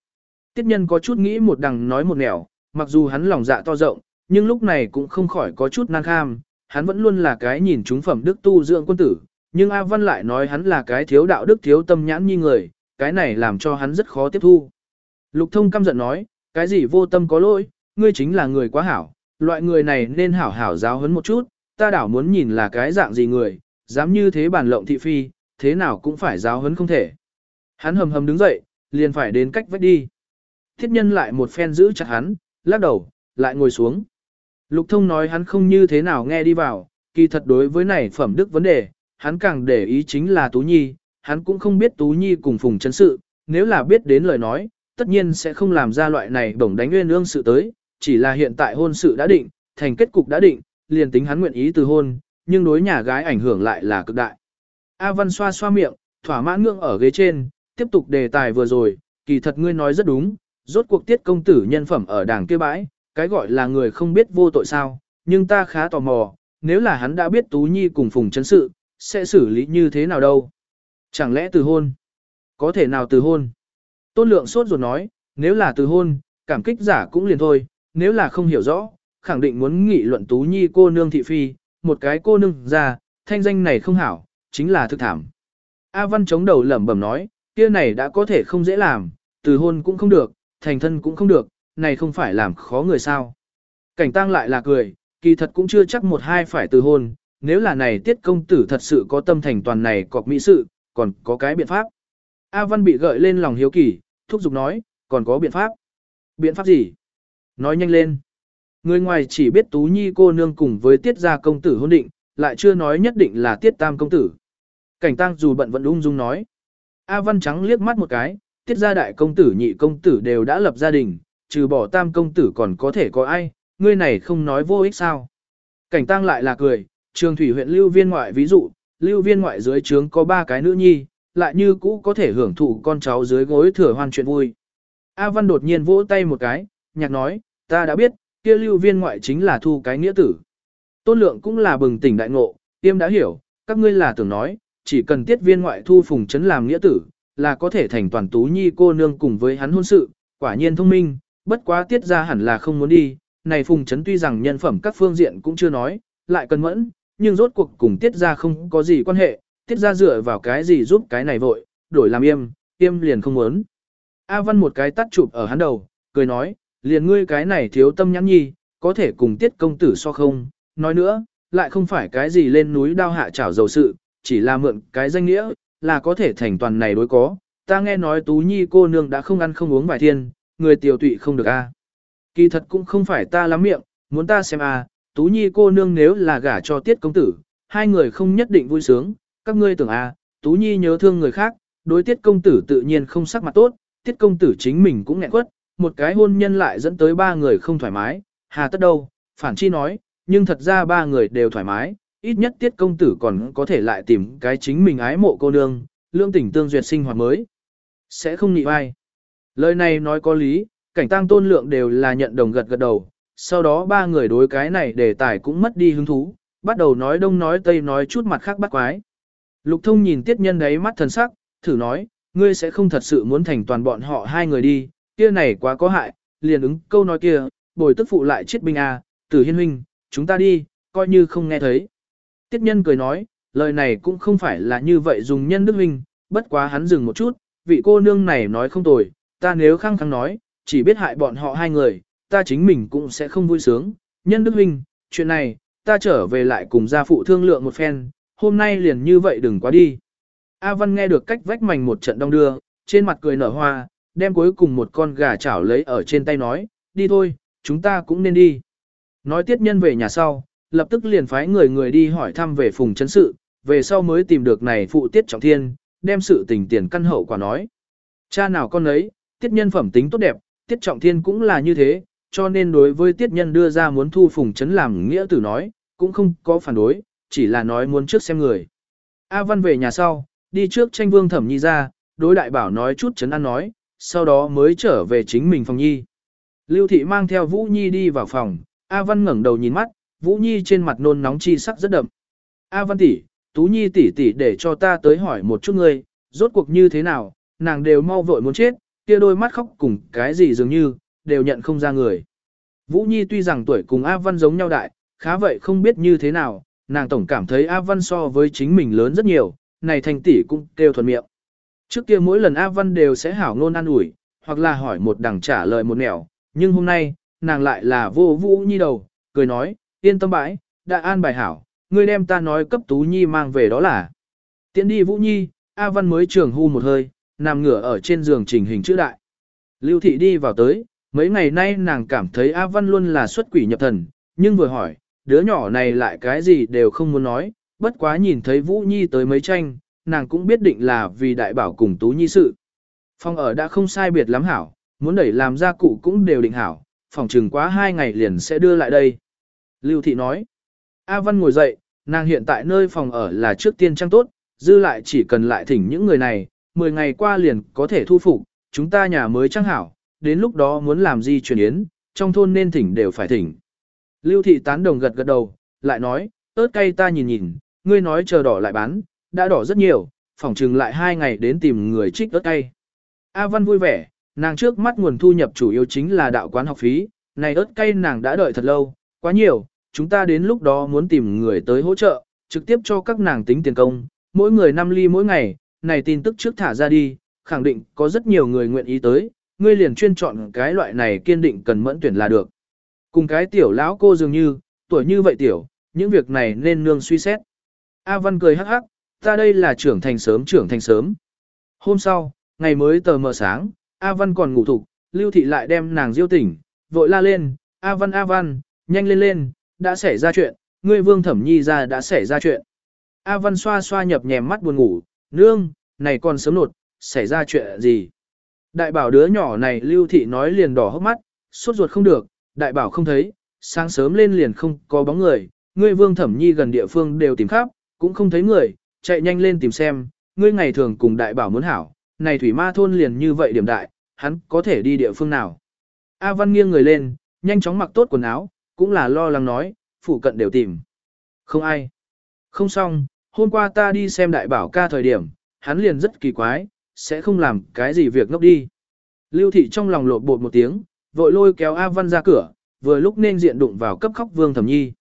Tiết nhân có chút nghĩ một đằng nói một nẻo, mặc dù hắn lòng dạ to rộng, nhưng lúc này cũng không khỏi có chút nan kham, hắn vẫn luôn là cái nhìn chúng phẩm đức tu dưỡng quân tử, nhưng A Văn lại nói hắn là cái thiếu đạo đức thiếu tâm nhãn như người, cái này làm cho hắn rất khó tiếp thu. Lục thông căm giận nói, cái gì vô tâm có lỗi, ngươi chính là người quá hảo, loại người này nên hảo hảo giáo huấn một chút, ta đảo muốn nhìn là cái dạng gì người, dám như thế bản lộng thị phi, thế nào cũng phải giáo huấn không thể. Hắn hầm hầm đứng dậy, liền phải đến cách vách đi. Thiết nhân lại một phen giữ chặt hắn, lắc đầu, lại ngồi xuống. Lục thông nói hắn không như thế nào nghe đi vào, kỳ thật đối với này phẩm đức vấn đề, hắn càng để ý chính là Tú Nhi, hắn cũng không biết Tú Nhi cùng Phùng chân sự, nếu là biết đến lời nói, tất nhiên sẽ không làm ra loại này bổng đánh nguyên ương sự tới, chỉ là hiện tại hôn sự đã định, thành kết cục đã định, liền tính hắn nguyện ý từ hôn, nhưng đối nhà gái ảnh hưởng lại là cực đại. A Văn xoa xoa miệng, thỏa mãn ngưỡng ở ghế trên, tiếp tục đề tài vừa rồi, kỳ thật ngươi nói rất đúng, rốt cuộc tiết công tử nhân phẩm ở đảng kia bãi, cái gọi là người không biết vô tội sao, nhưng ta khá tò mò, nếu là hắn đã biết Tú Nhi cùng Phùng chấn sự, sẽ xử lý như thế nào đâu? Chẳng lẽ từ hôn? Có thể nào từ hôn? Tôn lượng sốt ruột nói, nếu là từ hôn, cảm kích giả cũng liền thôi, nếu là không hiểu rõ, khẳng định muốn nghị luận Tú Nhi cô nương thị phi, một cái cô nương già, thanh danh này không hảo, chính là thực thảm. A Văn chống đầu lẩm bẩm nói, kia này đã có thể không dễ làm, từ hôn cũng không được, thành thân cũng không được, này không phải làm khó người sao. Cảnh tăng lại là cười, kỳ thật cũng chưa chắc một hai phải từ hôn, nếu là này tiết công tử thật sự có tâm thành toàn này cọc mỹ sự, còn có cái biện pháp. A Văn bị gợi lên lòng hiếu kỳ, thúc giục nói, còn có biện pháp. Biện pháp gì? Nói nhanh lên. Người ngoài chỉ biết Tú Nhi cô nương cùng với tiết gia công tử hôn định, lại chưa nói nhất định là tiết tam công tử. Cảnh tăng dù bận vẫn ung dung nói. A Văn Trắng liếc mắt một cái, tiết gia đại công tử nhị công tử đều đã lập gia đình, trừ bỏ tam công tử còn có thể có ai, ngươi này không nói vô ích sao. Cảnh tăng lại là cười, trường thủy huyện lưu viên ngoại ví dụ, lưu viên ngoại dưới trướng có ba cái nữ nhi, lại như cũ có thể hưởng thụ con cháu dưới gối thừa hoan chuyện vui. A Văn đột nhiên vỗ tay một cái, nhạc nói, ta đã biết, kia lưu viên ngoại chính là thu cái nghĩa tử. Tôn lượng cũng là bừng tỉnh đại ngộ, tiêm đã hiểu, các ngươi là tưởng nói, chỉ cần tiết viên ngoại thu phùng chấn làm nghĩa tử, là có thể thành toàn tú nhi cô nương cùng với hắn hôn sự, quả nhiên thông minh, bất quá tiết ra hẳn là không muốn đi, này phùng chấn tuy rằng nhân phẩm các phương diện cũng chưa nói, lại cần mẫn, nhưng rốt cuộc cùng tiết ra không có gì quan hệ, tiết ra dựa vào cái gì giúp cái này vội, đổi làm im, im liền không muốn. A Văn một cái tắt chụp ở hắn đầu, cười nói, liền ngươi cái này thiếu tâm nhãn nhi, có thể cùng tiết công tử so không, nói nữa, lại không phải cái gì lên núi đao hạ chảo dầu sự, chỉ là mượn cái danh nghĩa, là có thể thành toàn này đối có. Ta nghe nói Tú Nhi cô nương đã không ăn không uống vài thiên, người tiểu tụy không được a. Kỳ thật cũng không phải ta lắm miệng, muốn ta xem a, Tú Nhi cô nương nếu là gả cho tiết công tử, hai người không nhất định vui sướng, các ngươi tưởng a, Tú Nhi nhớ thương người khác, đối tiết công tử tự nhiên không sắc mặt tốt, tiết công tử chính mình cũng nghẹn quất, một cái hôn nhân lại dẫn tới ba người không thoải mái, hà tất đâu, phản chi nói, nhưng thật ra ba người đều thoải mái, ít nhất tiết công tử còn có thể lại tìm cái chính mình ái mộ cô nương, lương tình tương duyệt sinh hoạt mới. Sẽ không nhị ai. Lời này nói có lý, cảnh tăng tôn lượng đều là nhận đồng gật gật đầu, sau đó ba người đối cái này đề tài cũng mất đi hứng thú, bắt đầu nói đông nói tây nói chút mặt khác bắt quái. Lục thông nhìn tiết nhân đấy mắt thần sắc, thử nói, ngươi sẽ không thật sự muốn thành toàn bọn họ hai người đi, kia này quá có hại, liền ứng câu nói kia, bồi tức phụ lại chết binh à, tử hiên huynh, chúng ta đi, coi như không nghe thấy. Tiết nhân cười nói, lời này cũng không phải là như vậy dùng nhân đức huynh, bất quá hắn dừng một chút, vị cô nương này nói không tồi, ta nếu khăng khăng nói, chỉ biết hại bọn họ hai người, ta chính mình cũng sẽ không vui sướng. Nhân đức huynh, chuyện này, ta trở về lại cùng gia phụ thương lượng một phen, hôm nay liền như vậy đừng quá đi. A Văn nghe được cách vách mảnh một trận đông đưa, trên mặt cười nở hoa, đem cuối cùng một con gà chảo lấy ở trên tay nói, đi thôi, chúng ta cũng nên đi. Nói tiết nhân về nhà sau, lập tức liền phái người người đi hỏi thăm về phùng chấn sự, về sau mới tìm được này phụ tiết trọng thiên, đem sự tình tiền căn hậu quả nói. Cha nào con ấy, tiết nhân phẩm tính tốt đẹp, Tiết Trọng Thiên cũng là như thế, cho nên đối với Tiết Nhân đưa ra muốn thu Phùng Trấn làm nghĩa tử nói, cũng không có phản đối, chỉ là nói muốn trước xem người. A Văn về nhà sau, đi trước tranh vương thẩm nhi ra, đối đại bảo nói chút chấn ăn nói, sau đó mới trở về chính mình phòng nhi. Lưu Thị mang theo Vũ Nhi đi vào phòng, A Văn ngẩng đầu nhìn mắt, Vũ Nhi trên mặt nôn nóng chi sắc rất đậm. A Văn tỷ, Tú Nhi tỷ tỷ để cho ta tới hỏi một chút ngươi, rốt cuộc như thế nào, nàng đều mau vội muốn chết, kia đôi mắt khóc cùng cái gì dường như, đều nhận không ra người. Vũ Nhi tuy rằng tuổi cùng A Văn giống nhau đại, khá vậy không biết như thế nào, nàng tổng cảm thấy A Văn so với chính mình lớn rất nhiều, này thành tỷ cũng kêu thuần miệng. Trước kia mỗi lần A Văn đều sẽ hảo ngôn an ủi, hoặc là hỏi một đằng trả lời một nẻo, nhưng hôm nay, nàng lại là vô vũ nhi đầu, cười nói, yên tâm bãi, đã an bài hảo, ngươi đem ta nói cấp tú nhi mang về đó là. tiến đi vũ nhi, A Văn mới trường hưu một hơi, nằm ngửa ở trên giường trình hình chữ đại. Lưu thị đi vào tới, mấy ngày nay nàng cảm thấy A Văn luôn là xuất quỷ nhập thần, nhưng vừa hỏi, đứa nhỏ này lại cái gì đều không muốn nói, bất quá nhìn thấy Vũ Nhi tới mấy tranh, nàng cũng biết định là vì đại bảo cùng Tú Nhi sự. Phòng ở đã không sai biệt lắm hảo, muốn đẩy làm gia cụ cũng đều định hảo, phòng chừng quá hai ngày liền sẽ đưa lại đây. Lưu Thị nói, A Văn ngồi dậy, nàng hiện tại nơi phòng ở là trước tiên trang tốt, dư lại chỉ cần lại thỉnh những người này, 10 ngày qua liền có thể thu phục, chúng ta nhà mới trang hảo, đến lúc đó muốn làm gì chuyển yến, trong thôn nên thỉnh đều phải thỉnh. Lưu Thị tán đồng gật gật đầu, lại nói, ớt cay ta nhìn nhìn, ngươi nói chờ đỏ lại bán, đã đỏ rất nhiều, phòng trừng lại hai ngày đến tìm người trích ớt cay. A Văn vui vẻ, nàng trước mắt nguồn thu nhập chủ yếu chính là đạo quán học phí, này ớt cay nàng đã đợi thật lâu, quá nhiều, chúng ta đến lúc đó muốn tìm người tới hỗ trợ, trực tiếp cho các nàng tính tiền công, mỗi người 5 ly mỗi ngày, này tin tức trước thả ra đi, khẳng định có rất nhiều người nguyện ý tới, ngươi liền chuyên chọn cái loại này kiên định cần mẫn tuyển là được. Cùng cái tiểu lão cô dường như, tuổi như vậy tiểu, những việc này nên nương suy xét. A Văn cười hắc hắc, ta đây là trưởng thành sớm trưởng thành sớm. Hôm sau, ngày mới tờ mờ sáng, A Văn còn ngủ thục, Lưu Thị lại đem nàng diêu tỉnh, vội la lên, A Văn A Văn, nhanh lên lên, đã xảy ra chuyện, ngươi vương thẩm nhi ra đã xảy ra chuyện. A Văn xoa xoa nhập nhèm mắt buồn ngủ, nương, này còn sớm nột, xảy ra chuyện gì? Đại bảo đứa nhỏ này Lưu Thị nói liền đỏ hốc mắt, sốt ruột không được, đại bảo không thấy, sáng sớm lên liền không có bóng người, ngươi vương thẩm nhi gần địa phương đều tìm khắp, cũng không thấy người, chạy nhanh lên tìm xem, ngươi ngày thường cùng đại bảo muốn hảo, này thủy ma thôn liền như vậy điểm đại, hắn có thể đi địa phương nào. A Văn nghiêng người lên, nhanh chóng mặc tốt quần áo, cũng là lo lắng nói, phụ cận đều tìm. Không ai. Không xong, hôm qua ta đi xem đại bảo ca thời điểm, hắn liền rất kỳ quái, sẽ không làm cái gì việc ngốc đi. Lưu thị trong lòng lột bột một tiếng, vội lôi kéo A Văn ra cửa, vừa lúc nên diện đụng vào cấp khóc Vương Thẩm Nhi.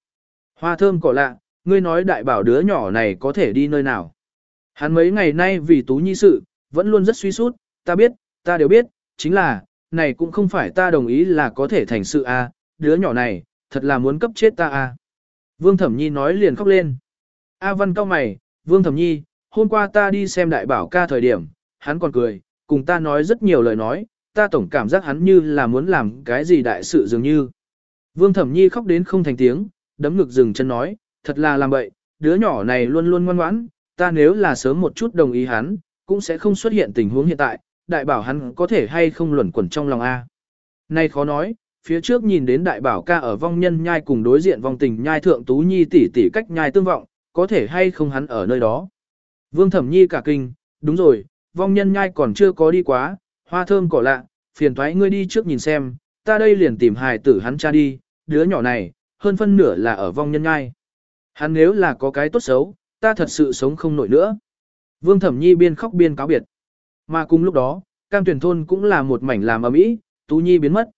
Hoa thơm cỏ lạ, ngươi nói đại bảo đứa nhỏ này có thể đi nơi nào. Hắn mấy ngày nay vì Tú Nhi sự, vẫn luôn rất suy sút, ta biết, ta đều biết, chính là, này cũng không phải ta đồng ý là có thể thành sự a, đứa nhỏ này, thật là muốn cấp chết ta à? Vương Thẩm Nhi nói liền khóc lên. A Văn cao mày, Vương Thẩm Nhi, hôm qua ta đi xem đại bảo ca thời điểm, hắn còn cười, cùng ta nói rất nhiều lời nói, ta tổng cảm giác hắn như là muốn làm cái gì đại sự dường như. Vương Thẩm Nhi khóc đến không thành tiếng, đấm ngực dừng chân nói, thật là làm bậy, đứa nhỏ này luôn luôn ngoan ngoãn, ta nếu là sớm một chút đồng ý hắn, cũng sẽ không xuất hiện tình huống hiện tại, đại bảo hắn có thể hay không luẩn quẩn trong lòng A. Nay khó nói, phía trước nhìn đến đại bảo ca ở vong nhân nhai cùng đối diện vong tình nhai thượng tú nhi tỷ tỷ cách nhai tương vọng, có thể hay không hắn ở nơi đó. Vương Thẩm Nhi cả kinh, đúng rồi, vong nhân nhai còn chưa có đi quá, hoa thơm cỏ lạ, phiền thoái ngươi đi trước nhìn xem, ta đây liền tìm hài tử hắn cha đi, đứa nhỏ này, hơn phân nửa là ở vong nhân nhai. Hắn nếu là có cái tốt xấu, ta thật sự sống không nổi nữa. Vương Thẩm Nhi biên khóc biên cáo biệt. Mà cùng lúc đó, cam tuyển thôn cũng là một mảnh làm ấm ý, Tú Nhi biến mất.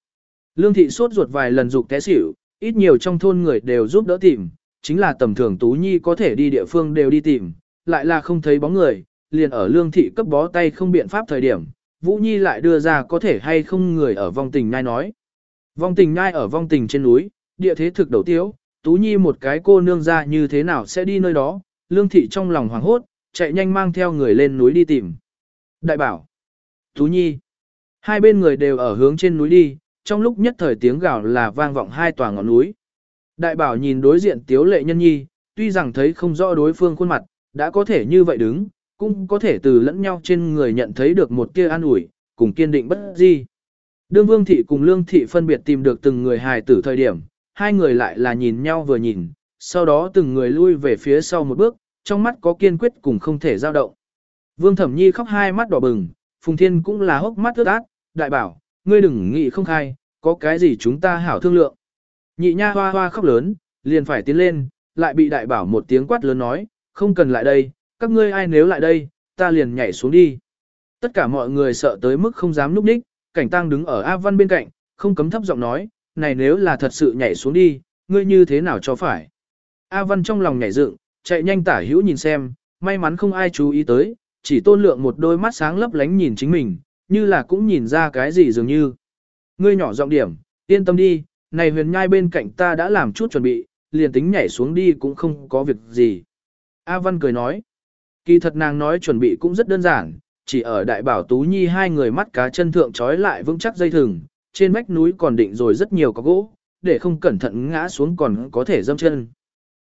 Lương thị sốt ruột vài lần dục té xỉu, ít nhiều trong thôn người đều giúp đỡ tìm, chính là tầm thường Tú Nhi có thể đi địa phương đều đi tìm, lại là không thấy bóng người, liền ở lương thị cấp bó tay không biện pháp thời điểm, Vũ Nhi lại đưa ra có thể hay không người ở vong tình nhai nói. Vong tình nhai ở vong tình trên núi, địa thế thực đầu tiếu, Tú Nhi một cái cô nương ra như thế nào sẽ đi nơi đó, lương thị trong lòng hoảng hốt, chạy nhanh mang theo người lên núi đi tìm. Đại bảo, Tú Nhi, hai bên người đều ở hướng trên núi đi, trong lúc nhất thời tiếng gào là vang vọng hai tòa ngọn núi. Đại bảo nhìn đối diện tiếu lệ nhân nhi, tuy rằng thấy không rõ đối phương khuôn mặt, đã có thể như vậy đứng, cũng có thể từ lẫn nhau trên người nhận thấy được một kia an ủi, cùng kiên định bất di. Đương Vương Thị cùng Lương Thị phân biệt tìm được từng người hài tử thời điểm, hai người lại là nhìn nhau vừa nhìn, sau đó từng người lui về phía sau một bước, trong mắt có kiên quyết cùng không thể dao động. Vương Thẩm Nhi khóc hai mắt đỏ bừng, Phùng Thiên cũng là hốc mắt ướt át, đại bảo, ngươi đừng nghĩ không khai, có cái gì chúng ta hảo thương lượng. Nhị nha hoa hoa khóc lớn, liền phải tiến lên, lại bị đại bảo một tiếng quát lớn nói, không cần lại đây, các ngươi ai nếu lại đây, ta liền nhảy xuống đi. Tất cả mọi người sợ tới mức không dám núp đích, cảnh tăng đứng ở A Văn bên cạnh, không cấm thấp giọng nói, này nếu là thật sự nhảy xuống đi, ngươi như thế nào cho phải. A Văn trong lòng nhảy dựng, chạy nhanh tả hữu nhìn xem, may mắn không ai chú ý tới, chỉ tôn lượng một đôi mắt sáng lấp lánh nhìn chính mình, như là cũng nhìn ra cái gì dường như. Ngươi nhỏ giọng điểm, yên tâm đi, này huyền nhai bên cạnh ta đã làm chút chuẩn bị, liền tính nhảy xuống đi cũng không có việc gì. A Văn cười nói, kỳ thật nàng nói chuẩn bị cũng rất đơn giản, chỉ ở đại bảo Tú Nhi hai người mắt cá chân thượng trói lại vững chắc dây thừng, trên vách núi còn định rồi rất nhiều có gỗ, để không cẩn thận ngã xuống còn có thể dâm chân.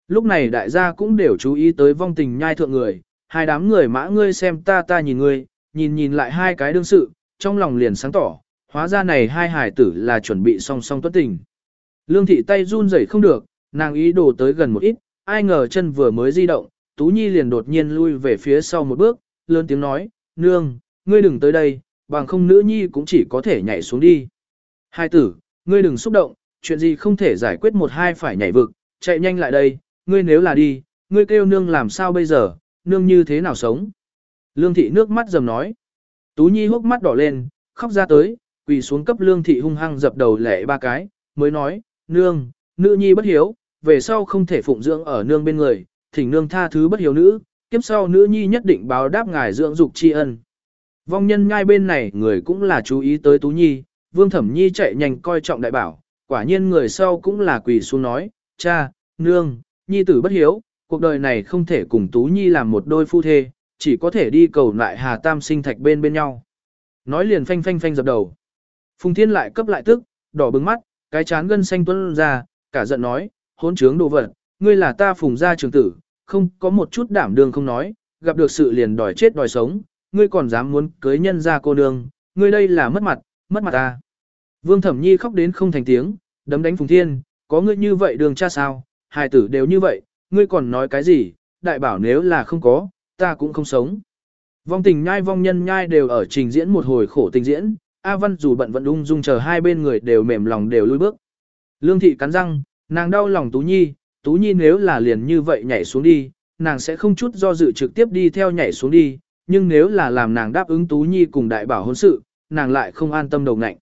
Lúc này đại gia cũng đều chú ý tới vong tình nhai thượng người, hai đám người mã ngươi xem ta ta nhìn ngươi, nhìn nhìn lại hai cái đương sự, trong lòng liền sáng tỏ, hóa ra này hai hải tử là chuẩn bị song song tuất tình. Lương thị tay run rẩy không được, nàng ý đồ tới gần một ít, ai ngờ chân vừa mới di động, Tú Nhi liền đột nhiên lui về phía sau một bước, lớn tiếng nói, nương, ngươi đừng tới đây, bằng không nữ nhi cũng chỉ có thể nhảy xuống đi. Hai tử, ngươi đừng xúc động, chuyện gì không thể giải quyết một hai phải nhảy vực, chạy nhanh lại đây, ngươi nếu là đi, ngươi kêu nương làm sao bây giờ, nương như thế nào sống. Lương thị nước mắt dầm nói. Tú Nhi hốc mắt đỏ lên, khóc ra tới, quỳ xuống cấp lương thị hung hăng dập đầu lệ ba cái, mới nói, nương, nữ nhi bất hiếu, về sau không thể phụng dưỡng ở nương bên người, thỉnh nương tha thứ bất hiếu nữ, kiếp sau nữ nhi nhất định báo đáp ngài dưỡng dục tri ân. Vong nhân ngay bên này người cũng là chú ý tới Tú Nhi, Vương Thẩm Nhi chạy nhanh coi trọng đại bảo, quả nhiên người sau cũng là quỳ xuống nói, cha, nương, nhi tử bất hiếu, cuộc đời này không thể cùng Tú Nhi làm một đôi phu thê, chỉ có thể đi cầu lại Hà Tam sinh thạch bên bên nhau. Nói liền phanh phanh phanh dập đầu. Phùng Thiên lại cấp lại tức, đỏ bừng mắt, cái chán gân xanh tuôn ra, cả giận nói, hỗn trướng đồ vật, ngươi là ta phùng gia trưởng tử, không có một chút đảm đương không nói, gặp được sự liền đòi chết đòi sống, ngươi còn dám muốn cưới nhân gia cô nương, ngươi đây là mất mặt, mất mặt ta. Vương Thẩm Nhi khóc đến không thành tiếng, đấm đánh Phùng Thiên, có ngươi như vậy đường cha sao, hài tử đều như vậy, ngươi còn nói cái gì, đại bảo nếu là không có, ta cũng không sống. Vong tình nhai vong nhân nhai đều ở trình diễn một hồi khổ tình diễn, A Văn dù bận vận ung dung chờ hai bên người đều mềm lòng đều lui bước. Lương thị cắn răng, nàng đau lòng Tú Nhi, Tú Nhi nếu là liền như vậy nhảy xuống đi, nàng sẽ không chút do dự trực tiếp đi theo nhảy xuống đi, nhưng nếu là làm nàng đáp ứng Tú Nhi cùng đại bảo hôn sự, nàng lại không an tâm đầu ngạnh.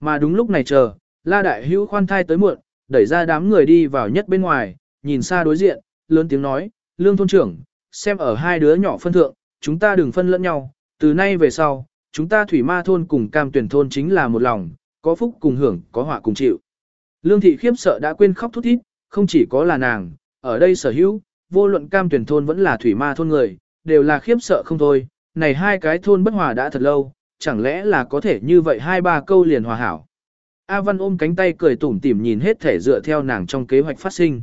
Mà đúng lúc này chờ, La Đại Hữu khoan thai tới muộn, đẩy ra đám người đi vào nhất bên ngoài, nhìn xa đối diện, lớn tiếng nói, Lương thôn trưởng, xem ở hai đứa nhỏ phân thượng, chúng ta đừng phân lẫn nhau, từ nay về sau, chúng ta thủy ma thôn cùng cam tuyển thôn chính là một lòng, có phúc cùng hưởng, có họa cùng chịu. Lương thị khiếp sợ đã quên khóc thút thít, không chỉ có là nàng, ở đây sở hữu, vô luận cam tuyển thôn vẫn là thủy ma thôn người, đều là khiếp sợ không thôi, này hai cái thôn bất hòa đã thật lâu, chẳng lẽ là có thể như vậy hai ba câu liền hòa hảo. A Văn ôm cánh tay cười tủm tỉm nhìn hết thể dựa theo nàng trong kế hoạch phát sinh.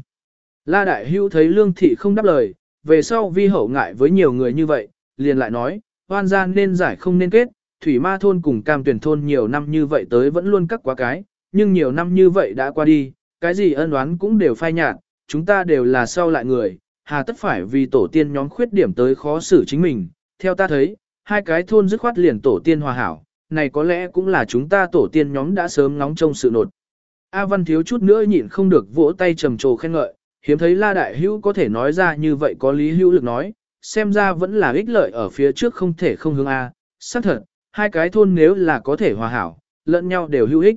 La Đại Hữu thấy Lương Thị không đáp lời, về sau vi hậu ngại với nhiều người như vậy, liền lại nói, hoan gian nên giải không nên kết, thủy ma thôn cùng cam tuyển thôn nhiều năm như vậy tới vẫn luôn cắt quá cái, nhưng nhiều năm như vậy đã qua đi, cái gì ân oán cũng đều phai nhạt, chúng ta đều là sau lại người, hà tất phải vì tổ tiên nhóm khuyết điểm tới khó xử chính mình, theo ta thấy, hai cái thôn dứt khoát liền tổ tiên hòa hảo, này có lẽ cũng là chúng ta tổ tiên nhóm đã sớm ngóng trông sự nột. A Văn thiếu chút nữa nhịn không được vỗ tay trầm trồ khen ngợi, hiếm thấy La Đại Hữu có thể nói ra như vậy có lý hữu lực nói, xem ra vẫn là ích lợi ở phía trước không thể không hướng A, xác thật, hai cái thôn nếu là có thể hòa hảo, lẫn nhau đều hữu ích.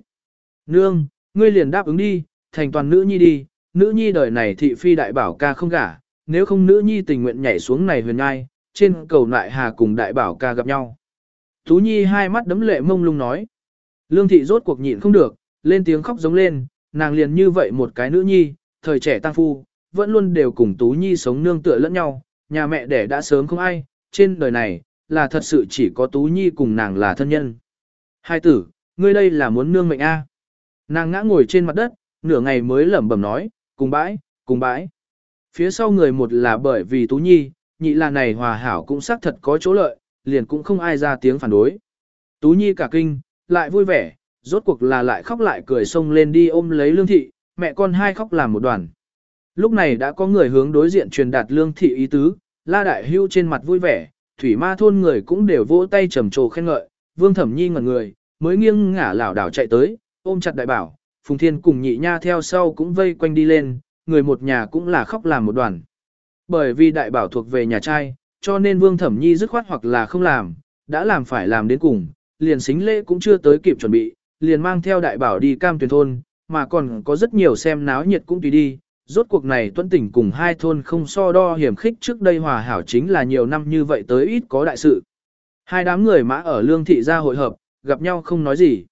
Nương, ngươi liền đáp ứng đi, thành toàn nữ nhi đi, nữ nhi đời này thị phi đại bảo ca không gả, nếu không nữ nhi tình nguyện nhảy xuống này huyền ngai, trên cầu nại hà cùng đại bảo ca gặp nhau. Tú nhi hai mắt đấm lệ mông lung nói. Lương thị rốt cuộc nhịn không được, lên tiếng khóc giống lên, nàng liền như vậy một cái nữ nhi, thời trẻ tăng phu, vẫn luôn đều cùng Tú nhi sống nương tựa lẫn nhau, nhà mẹ đẻ đã sớm không ai, trên đời này, là thật sự chỉ có Tú nhi cùng nàng là thân nhân. Hai tử, ngươi đây là muốn nương mệnh A. Nàng ngã ngồi trên mặt đất, nửa ngày mới lẩm bẩm nói, cùng bãi, cùng bãi. Phía sau người một là bởi vì Tú Nhi, nhị là này hòa hảo cũng xác thật có chỗ lợi, liền cũng không ai ra tiếng phản đối. Tú Nhi cả kinh, lại vui vẻ, rốt cuộc là lại khóc lại cười xông lên đi ôm lấy lương thị, mẹ con hai khóc làm một đoàn. Lúc này đã có người hướng đối diện truyền đạt lương thị ý tứ, la đại hưu trên mặt vui vẻ, thủy ma thôn người cũng đều vỗ tay trầm trồ khen ngợi, vương thẩm nhi ngẩn người, mới nghiêng ngả lảo đảo chạy tới, ôm chặt đại bảo, phùng thiên cùng nhị nha theo sau cũng vây quanh đi lên, người một nhà cũng là khóc làm một đoàn. Bởi vì đại bảo thuộc về nhà trai, cho nên vương thẩm nhi dứt khoát hoặc là không làm, đã làm phải làm đến cùng, liền xính lễ cũng chưa tới kịp chuẩn bị, liền mang theo đại bảo đi cam tuyển thôn, mà còn có rất nhiều xem náo nhiệt cũng tùy đi. Rốt cuộc này tuân tỉnh cùng hai thôn không so đo hiểm khích trước đây hòa hảo chính là nhiều năm như vậy tới ít có đại sự. Hai đám người mã ở lương thị gia hội hợp, gặp nhau không nói gì.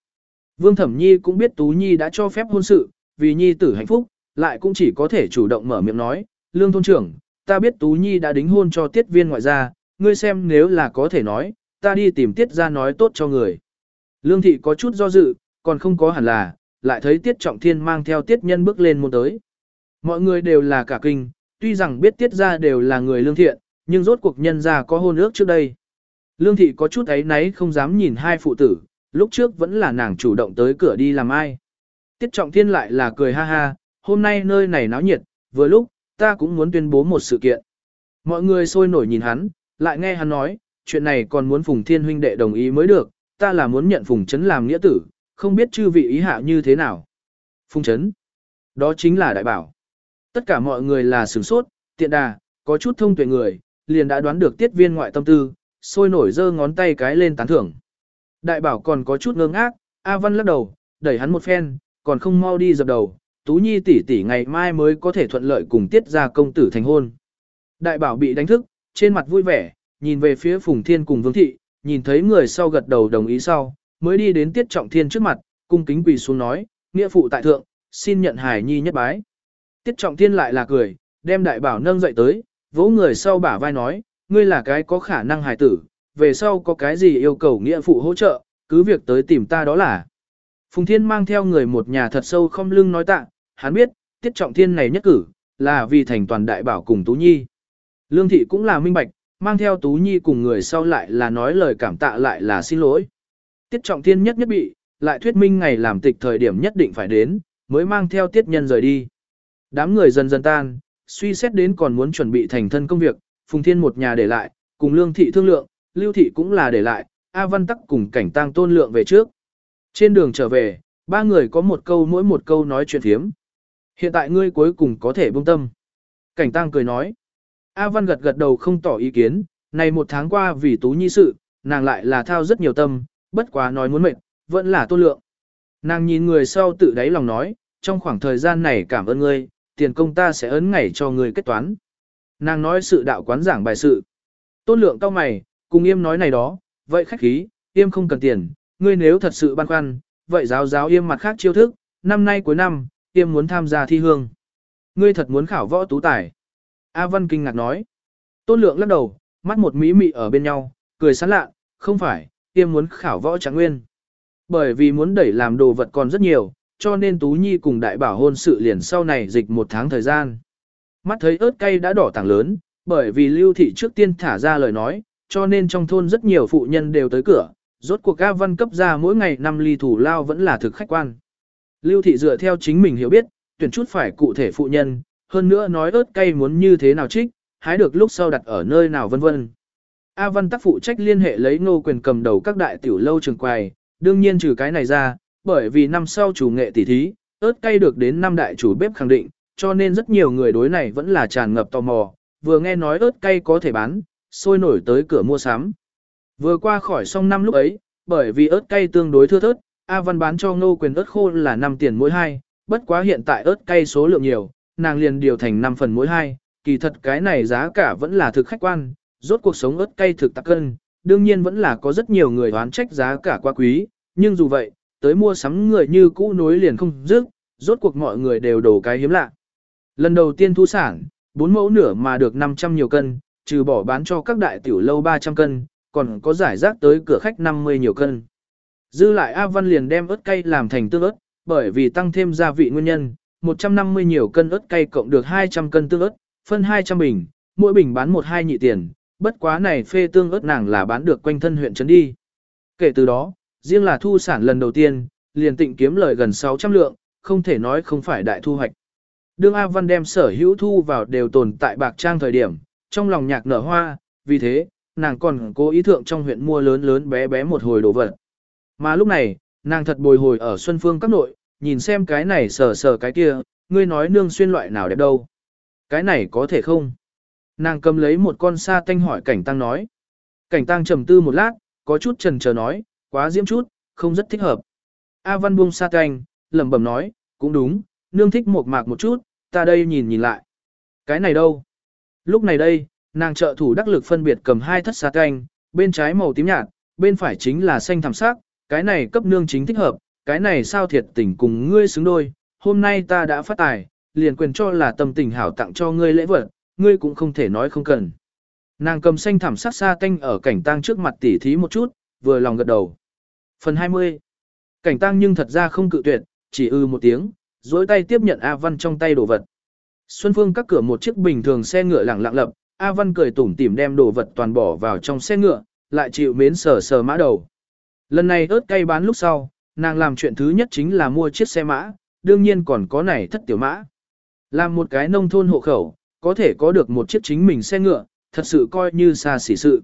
Vương Thẩm Nhi cũng biết Tú Nhi đã cho phép hôn sự, vì Nhi tử hạnh phúc, lại cũng chỉ có thể chủ động mở miệng nói, Lương Thôn trưởng, ta biết Tú Nhi đã đính hôn cho tiết viên ngoại gia, ngươi xem nếu là có thể nói, ta đi tìm tiết ra nói tốt cho người. Lương Thị có chút do dự, còn không có hẳn là, lại thấy tiết trọng thiên mang theo tiết nhân bước lên môn tới. Mọi người đều là cả kinh, tuy rằng biết tiết ra đều là người lương thiện, nhưng rốt cuộc nhân ra có hôn ước trước đây. Lương thị có chút ấy náy không dám nhìn hai phụ tử, lúc trước vẫn là nàng chủ động tới cửa đi làm ai. Tiết trọng thiên lại là cười ha ha, hôm nay nơi này náo nhiệt, vừa lúc, ta cũng muốn tuyên bố một sự kiện. Mọi người sôi nổi nhìn hắn, lại nghe hắn nói, chuyện này còn muốn Phùng Thiên huynh đệ đồng ý mới được, ta là muốn nhận Phùng Trấn làm nghĩa tử, không biết chư vị ý hạ như thế nào. Phùng Chấn, đó chính là đại bảo. Tất cả mọi người là sửng sốt, tiện đà, có chút thông tuệ người, liền đã đoán được tiết viên ngoại tâm tư, sôi nổi giơ ngón tay cái lên tán thưởng. Đại bảo còn có chút ngơ ngác, A Văn lắc đầu, đẩy hắn một phen, còn không mau đi dập đầu, Tú Nhi tỷ tỷ ngày mai mới có thể thuận lợi cùng tiết ra công tử thành hôn. Đại bảo bị đánh thức, trên mặt vui vẻ, nhìn về phía Phùng Thiên cùng Vương Thị, nhìn thấy người sau gật đầu đồng ý sau, mới đi đến Tiết Trọng Thiên trước mặt, cung kính quỳ xuống nói, nghĩa phụ tại thượng, xin nhận hải nhi nhất bái. Tiết Trọng Thiên lại là cười, đem đại bảo nâng dậy tới, vỗ người sau bả vai nói, ngươi là cái có khả năng hài tử, về sau có cái gì yêu cầu nghĩa phụ hỗ trợ, cứ việc tới tìm ta đó là. Phùng Thiên mang theo người một nhà thật sâu không lưng nói tạ, hắn biết, Tiết Trọng Thiên này nhất cử, là vì thành toàn đại bảo cùng Tú Nhi. Lương Thị cũng là minh bạch, mang theo Tú Nhi cùng người sau lại là nói lời cảm tạ lại là xin lỗi. Tiết Trọng Thiên nhất nhất bị, lại thuyết minh ngày làm tịch thời điểm nhất định phải đến, mới mang theo Tiết Nhân rời đi. Đám người dần dần tan, suy xét đến còn muốn chuẩn bị thành thân công việc, Phùng Thiên một nhà để lại, cùng Lương Thị thương lượng, Lưu Thị cũng là để lại, A Văn Tắc cùng cảnh tang tôn lượng về trước. Trên đường trở về, ba người có một câu mỗi một câu nói chuyện thiếm. Hiện tại ngươi cuối cùng có thể buông tâm. Cảnh tang cười nói. A Văn gật gật đầu không tỏ ý kiến, này một tháng qua vì Tú Nhi sự, nàng lại là thao rất nhiều tâm, bất quá nói muốn mệt, vẫn là tôn lượng. Nàng nhìn người sau tự đáy lòng nói, trong khoảng thời gian này cảm ơn ngươi, tiền công ta sẽ ấn ngày cho ngươi kết toán. Nàng nói sự đạo quán giảng bài sự. Tôn lượng cao mày, cùng yêm nói này đó, vậy khách khí, yêm không cần tiền, ngươi nếu thật sự băn khoăn, vậy giáo giáo yêm mặt khác chiêu thức, năm nay cuối năm, yêm muốn tham gia thi hương. Ngươi thật muốn khảo võ tú tài. A Văn kinh ngạc nói. Tôn lượng lắc đầu, mắt một mí mị ở bên nhau, cười sán lạ, không phải, Tiêm muốn khảo võ trạng nguyên. Bởi vì muốn đẩy làm đồ vật còn rất nhiều, cho nên Tú Nhi cùng đại bảo hôn sự liền sau này dịch một tháng thời gian. Mắt thấy ớt cay đã đỏ tảng lớn, bởi vì lưu thị trước tiên thả ra lời nói, cho nên trong thôn rất nhiều phụ nhân đều tới cửa, rốt cuộc ca Văn cấp ra mỗi ngày 5 ly thủ lao vẫn là thực khách quan. Lưu thị dựa theo chính mình hiểu biết, tuyển chút phải cụ thể phụ nhân, hơn nữa nói ớt cay muốn như thế nào trích, hái được lúc sau đặt ở nơi nào vân vân. A Văn tác phụ trách liên hệ lấy ngô quyền cầm đầu các đại tiểu lâu trường quầy, đương nhiên trừ cái này ra, bởi vì năm sau chủ nghệ tỷ thí, ớt cay được đến năm đại chủ bếp khẳng định, cho nên rất nhiều người đối này vẫn là tràn ngập tò mò, vừa nghe nói ớt cay có thể bán, sôi nổi tới cửa mua sắm. Vừa qua khỏi xong năm lúc ấy, bởi vì ớt cay tương đối thưa thớt, A Văn bán cho ngô quyền ớt khô là 5 tiền mỗi hai, bất quá hiện tại ớt cay số lượng nhiều, nàng liền điều thành 5 phần mỗi hai, kỳ thật cái này giá cả vẫn là thực khách quan, rốt cuộc sống ớt cay thực tạc cân, đương nhiên vẫn là có rất nhiều người đoán trách giá cả quá quý, nhưng dù vậy, tới mua sắm người như cũ nối liền không dứt, rốt cuộc mọi người đều đổ cái hiếm lạ. Lần đầu tiên thu sản, 4 mẫu nửa mà được 500 nhiều cân, trừ bỏ bán cho các đại tiểu lâu 300 cân, còn có giải rác tới cửa khách 50 nhiều cân. Dư lại A Văn liền đem ớt cay làm thành tương ớt, bởi vì tăng thêm gia vị nguyên nhân, 150 nhiều cân ớt cay cộng được 200 cân tương ớt, phân 200 bình, mỗi bình bán 1-2 nhị tiền, bất quá này phê tương ớt nàng là bán được quanh thân huyện trấn đi. Kể từ đó, riêng là thu sản lần đầu tiên, liền tịnh kiếm lời gần 600 lượng, không thể nói không phải đại thu hoạch. Đương A Văn đem sở hữu thu vào đều tồn tại bạc trang thời điểm, trong lòng nhạc nở hoa, vì thế, nàng còn cố ý thượng trong huyện mua lớn lớn bé bé một hồi đồ vật. Mà lúc này, nàng thật bồi hồi ở Xuân Phương các nội, nhìn xem cái này sờ sờ cái kia, ngươi nói nương xuyên loại nào đẹp đâu. Cái này có thể không? Nàng cầm lấy một con sa tanh hỏi cảnh tăng nói. Cảnh tăng trầm tư một lát, có chút trần chờ nói, quá diễm chút, không rất thích hợp. A Văn buông sa tanh, lẩm bẩm nói, cũng đúng, nương thích một mạc một chút, ta đây nhìn nhìn lại. Cái này đâu? Lúc này đây, nàng trợ thủ đắc lực phân biệt cầm hai thất sa tanh, bên trái màu tím nhạt, bên phải chính là xanh thẳm sắc, cái này cấp nương chính thích hợp, cái này sao thiệt tình cùng ngươi xứng đôi, hôm nay ta đã phát tài, liền quyền cho là tâm tình hảo tặng cho ngươi lễ vật, ngươi cũng không thể nói không cần. Nàng cầm xanh thảm sát xa tanh ở cảnh tang trước mặt tỉ thí một chút, vừa lòng gật đầu. Phần 20 Cảnh tang nhưng thật ra không cự tuyệt, chỉ ư một tiếng, dối tay tiếp nhận A Văn trong tay đồ vật. Xuân Phương các cửa một chiếc bình thường xe ngựa lẳng lặng lập, A Văn cười tủm tỉm đem đồ vật toàn bỏ vào trong xe ngựa, lại chịu mến sờ sờ mã đầu. Lần này ớt cay bán lúc sau, nàng làm chuyện thứ nhất chính là mua chiếc xe mã, đương nhiên còn có này thất tiểu mã. Làm một cái nông thôn hộ khẩu, có thể có được một chiếc chính mình xe ngựa, thật sự coi như xa xỉ sự.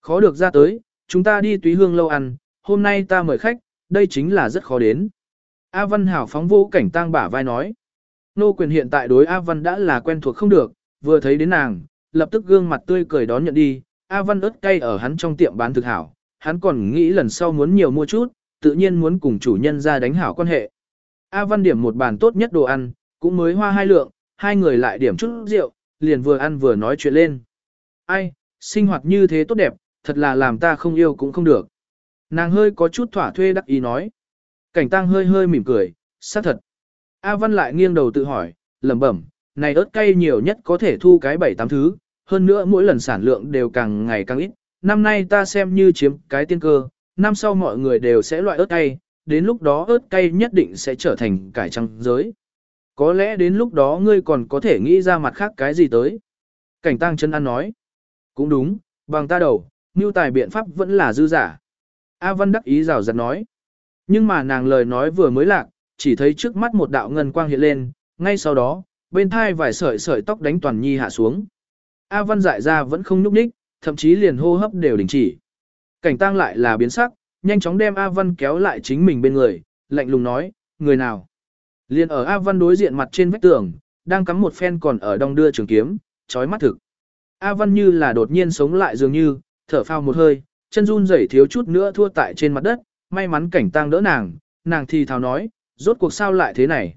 Khó được ra tới, chúng ta đi túy hương lâu ăn, hôm nay ta mời khách, đây chính là rất khó đến. A Văn hảo phóng vô cảnh tang bả vai nói. Nô quyền hiện tại đối A Văn đã là quen thuộc không được, vừa thấy đến nàng, lập tức gương mặt tươi cười đón nhận đi. A Văn ớt cay ở hắn trong tiệm bán thực hảo, hắn còn nghĩ lần sau muốn nhiều mua chút, tự nhiên muốn cùng chủ nhân ra đánh hảo quan hệ. A Văn điểm một bàn tốt nhất đồ ăn, cũng mới hoa hai lượng, hai người lại điểm chút rượu, liền vừa ăn vừa nói chuyện lên. Ai, sinh hoạt như thế tốt đẹp, thật là làm ta không yêu cũng không được. Nàng hơi có chút thỏa thuê đắc ý nói. Cảnh tăng hơi hơi mỉm cười, xác thật. A Văn lại nghiêng đầu tự hỏi, lẩm bẩm, này ớt cay nhiều nhất có thể thu cái bảy tám thứ, hơn nữa mỗi lần sản lượng đều càng ngày càng ít. Năm nay ta xem như chiếm cái tiên cơ, năm sau mọi người đều sẽ loại ớt cay, đến lúc đó ớt cay nhất định sẽ trở thành cải trăng giới. Có lẽ đến lúc đó ngươi còn có thể nghĩ ra mặt khác cái gì tới. Cảnh tăng chân ăn nói. Cũng đúng, bằng ta đầu, mưu tài biện pháp vẫn là dư giả. A Văn đắc ý rào rạt nói. Nhưng mà nàng lời nói vừa mới lạc, chỉ thấy trước mắt một đạo ngân quang hiện lên, ngay sau đó, bên thai vài sợi sợi tóc đánh toàn nhi hạ xuống. A Văn dại ra vẫn không nhúc nhích, thậm chí liền hô hấp đều đình chỉ. Cảnh tăng lại là biến sắc, nhanh chóng đem A Văn kéo lại chính mình bên người, lạnh lùng nói, người nào? Liên ở A Văn đối diện mặt trên vách tường, đang cắm một phen còn ở đong đưa trường kiếm, chói mắt thực. A Văn như là đột nhiên sống lại dường như, thở phào một hơi, chân run rẩy thiếu chút nữa thua tại trên mặt đất, may mắn cảnh tang đỡ nàng, nàng thì thào nói, rốt cuộc sao lại thế này.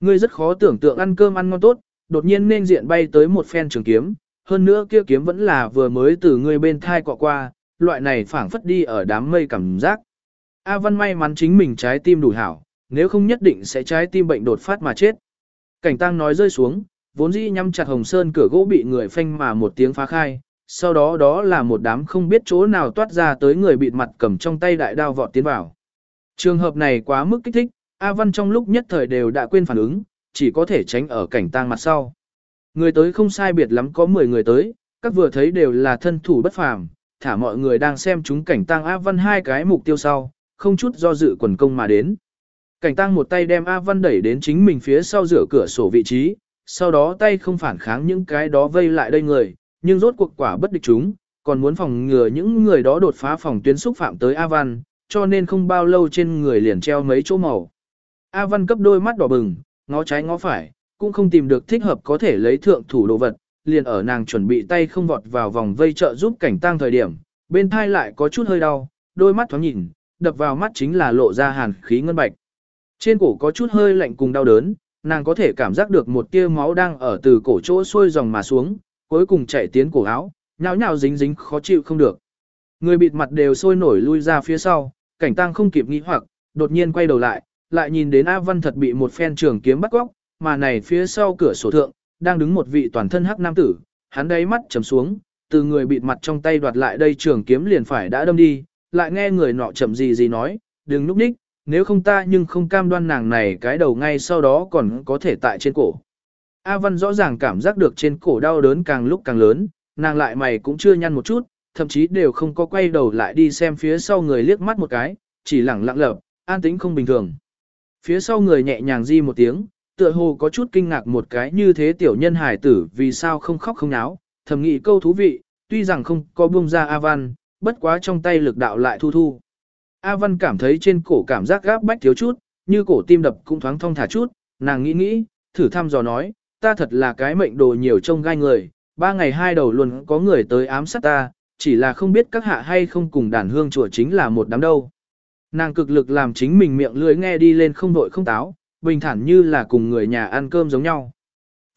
Ngươi rất khó tưởng tượng ăn cơm ăn ngon tốt, đột nhiên nên diện bay tới một phen trường kiếm, hơn nữa kia kiếm vẫn là vừa mới từ ngươi bên thai cọ qua, loại này phảng phất đi ở đám mây cảm giác. A Văn may mắn chính mình trái tim đủ hảo, nếu không nhất định sẽ trái tim bệnh đột phát mà chết. Cảnh tang nói rơi xuống, vốn dĩ nhắm chặt hồng sơn cửa gỗ bị người phanh mà một tiếng phá khai, sau đó đó là một đám không biết chỗ nào toát ra tới người bịt mặt cầm trong tay đại đao vọt tiến vào. Trường hợp này quá mức kích thích, A Văn trong lúc nhất thời đều đã quên phản ứng, chỉ có thể tránh ở cảnh tang mặt sau. Người tới không sai biệt lắm có 10 người tới, các vừa thấy đều là thân thủ bất phàm, thả mọi người đang xem chúng cảnh tang A Văn hai cái mục tiêu sau, không chút do dự quần công mà đến. Cảnh tăng một tay đem A Văn đẩy đến chính mình phía sau rửa cửa sổ vị trí, sau đó tay không phản kháng những cái đó vây lại đây người, nhưng rốt cuộc quả bất địch chúng, còn muốn phòng ngừa những người đó đột phá phòng tuyến xúc phạm tới A Văn, cho nên không bao lâu trên người liền treo mấy chỗ màu. A Văn cấp đôi mắt đỏ bừng, ngó trái ngó phải, cũng không tìm được thích hợp có thể lấy thượng thủ đồ vật, liền ở nàng chuẩn bị tay không vọt vào vòng vây trợ giúp cảnh tăng thời điểm, bên thai lại có chút hơi đau, đôi mắt thoáng nhìn, đập vào mắt chính là lộ ra hàn khí ngân bạch. Trên cổ có chút hơi lạnh cùng đau đớn, nàng có thể cảm giác được một tia máu đang ở từ cổ chỗ xuôi dòng mà xuống, cuối cùng chạy tiến cổ áo, nhão nhão dính dính khó chịu không được. Người bịt mặt đều sôi nổi lui ra phía sau, cảnh tăng không kịp nghĩ hoặc, đột nhiên quay đầu lại, lại nhìn đến A Văn thật bị một phen trường kiếm bắt góc, mà này phía sau cửa sổ thượng, đang đứng một vị toàn thân hắc nam tử, hắn đáy mắt trầm xuống, từ người bịt mặt trong tay đoạt lại đây trường kiếm liền phải đã đâm đi, lại nghe người nọ chậm gì gì nói, đừng núp ních, nếu không ta nhưng không cam đoan nàng này cái đầu ngay sau đó còn có thể tại trên cổ. A Văn rõ ràng cảm giác được trên cổ đau đớn càng lúc càng lớn, nàng lại mày cũng chưa nhăn một chút, thậm chí đều không có quay đầu lại đi xem phía sau người liếc mắt một cái, chỉ lẳng lặng lập, an tĩnh không bình thường. Phía sau người nhẹ nhàng di một tiếng, tựa hồ có chút kinh ngạc một cái như thế tiểu nhân hải tử vì sao không khóc không náo, thầm nghĩ câu thú vị, tuy rằng không có buông ra A Văn, bất quá trong tay lực đạo lại thu thu. A Văn cảm thấy trên cổ cảm giác gáp bách thiếu chút, như cổ tim đập cũng thoáng thông thả chút, nàng nghĩ nghĩ, thử thăm dò nói, ta thật là cái mệnh đồ nhiều trông gai người, ba ngày hai đầu luôn có người tới ám sát ta, chỉ là không biết các hạ hay không cùng đàn hương chùa chính là một đám đâu. Nàng cực lực làm chính mình miệng lưỡi nghe đi lên không đội không táo, bình thản như là cùng người nhà ăn cơm giống nhau.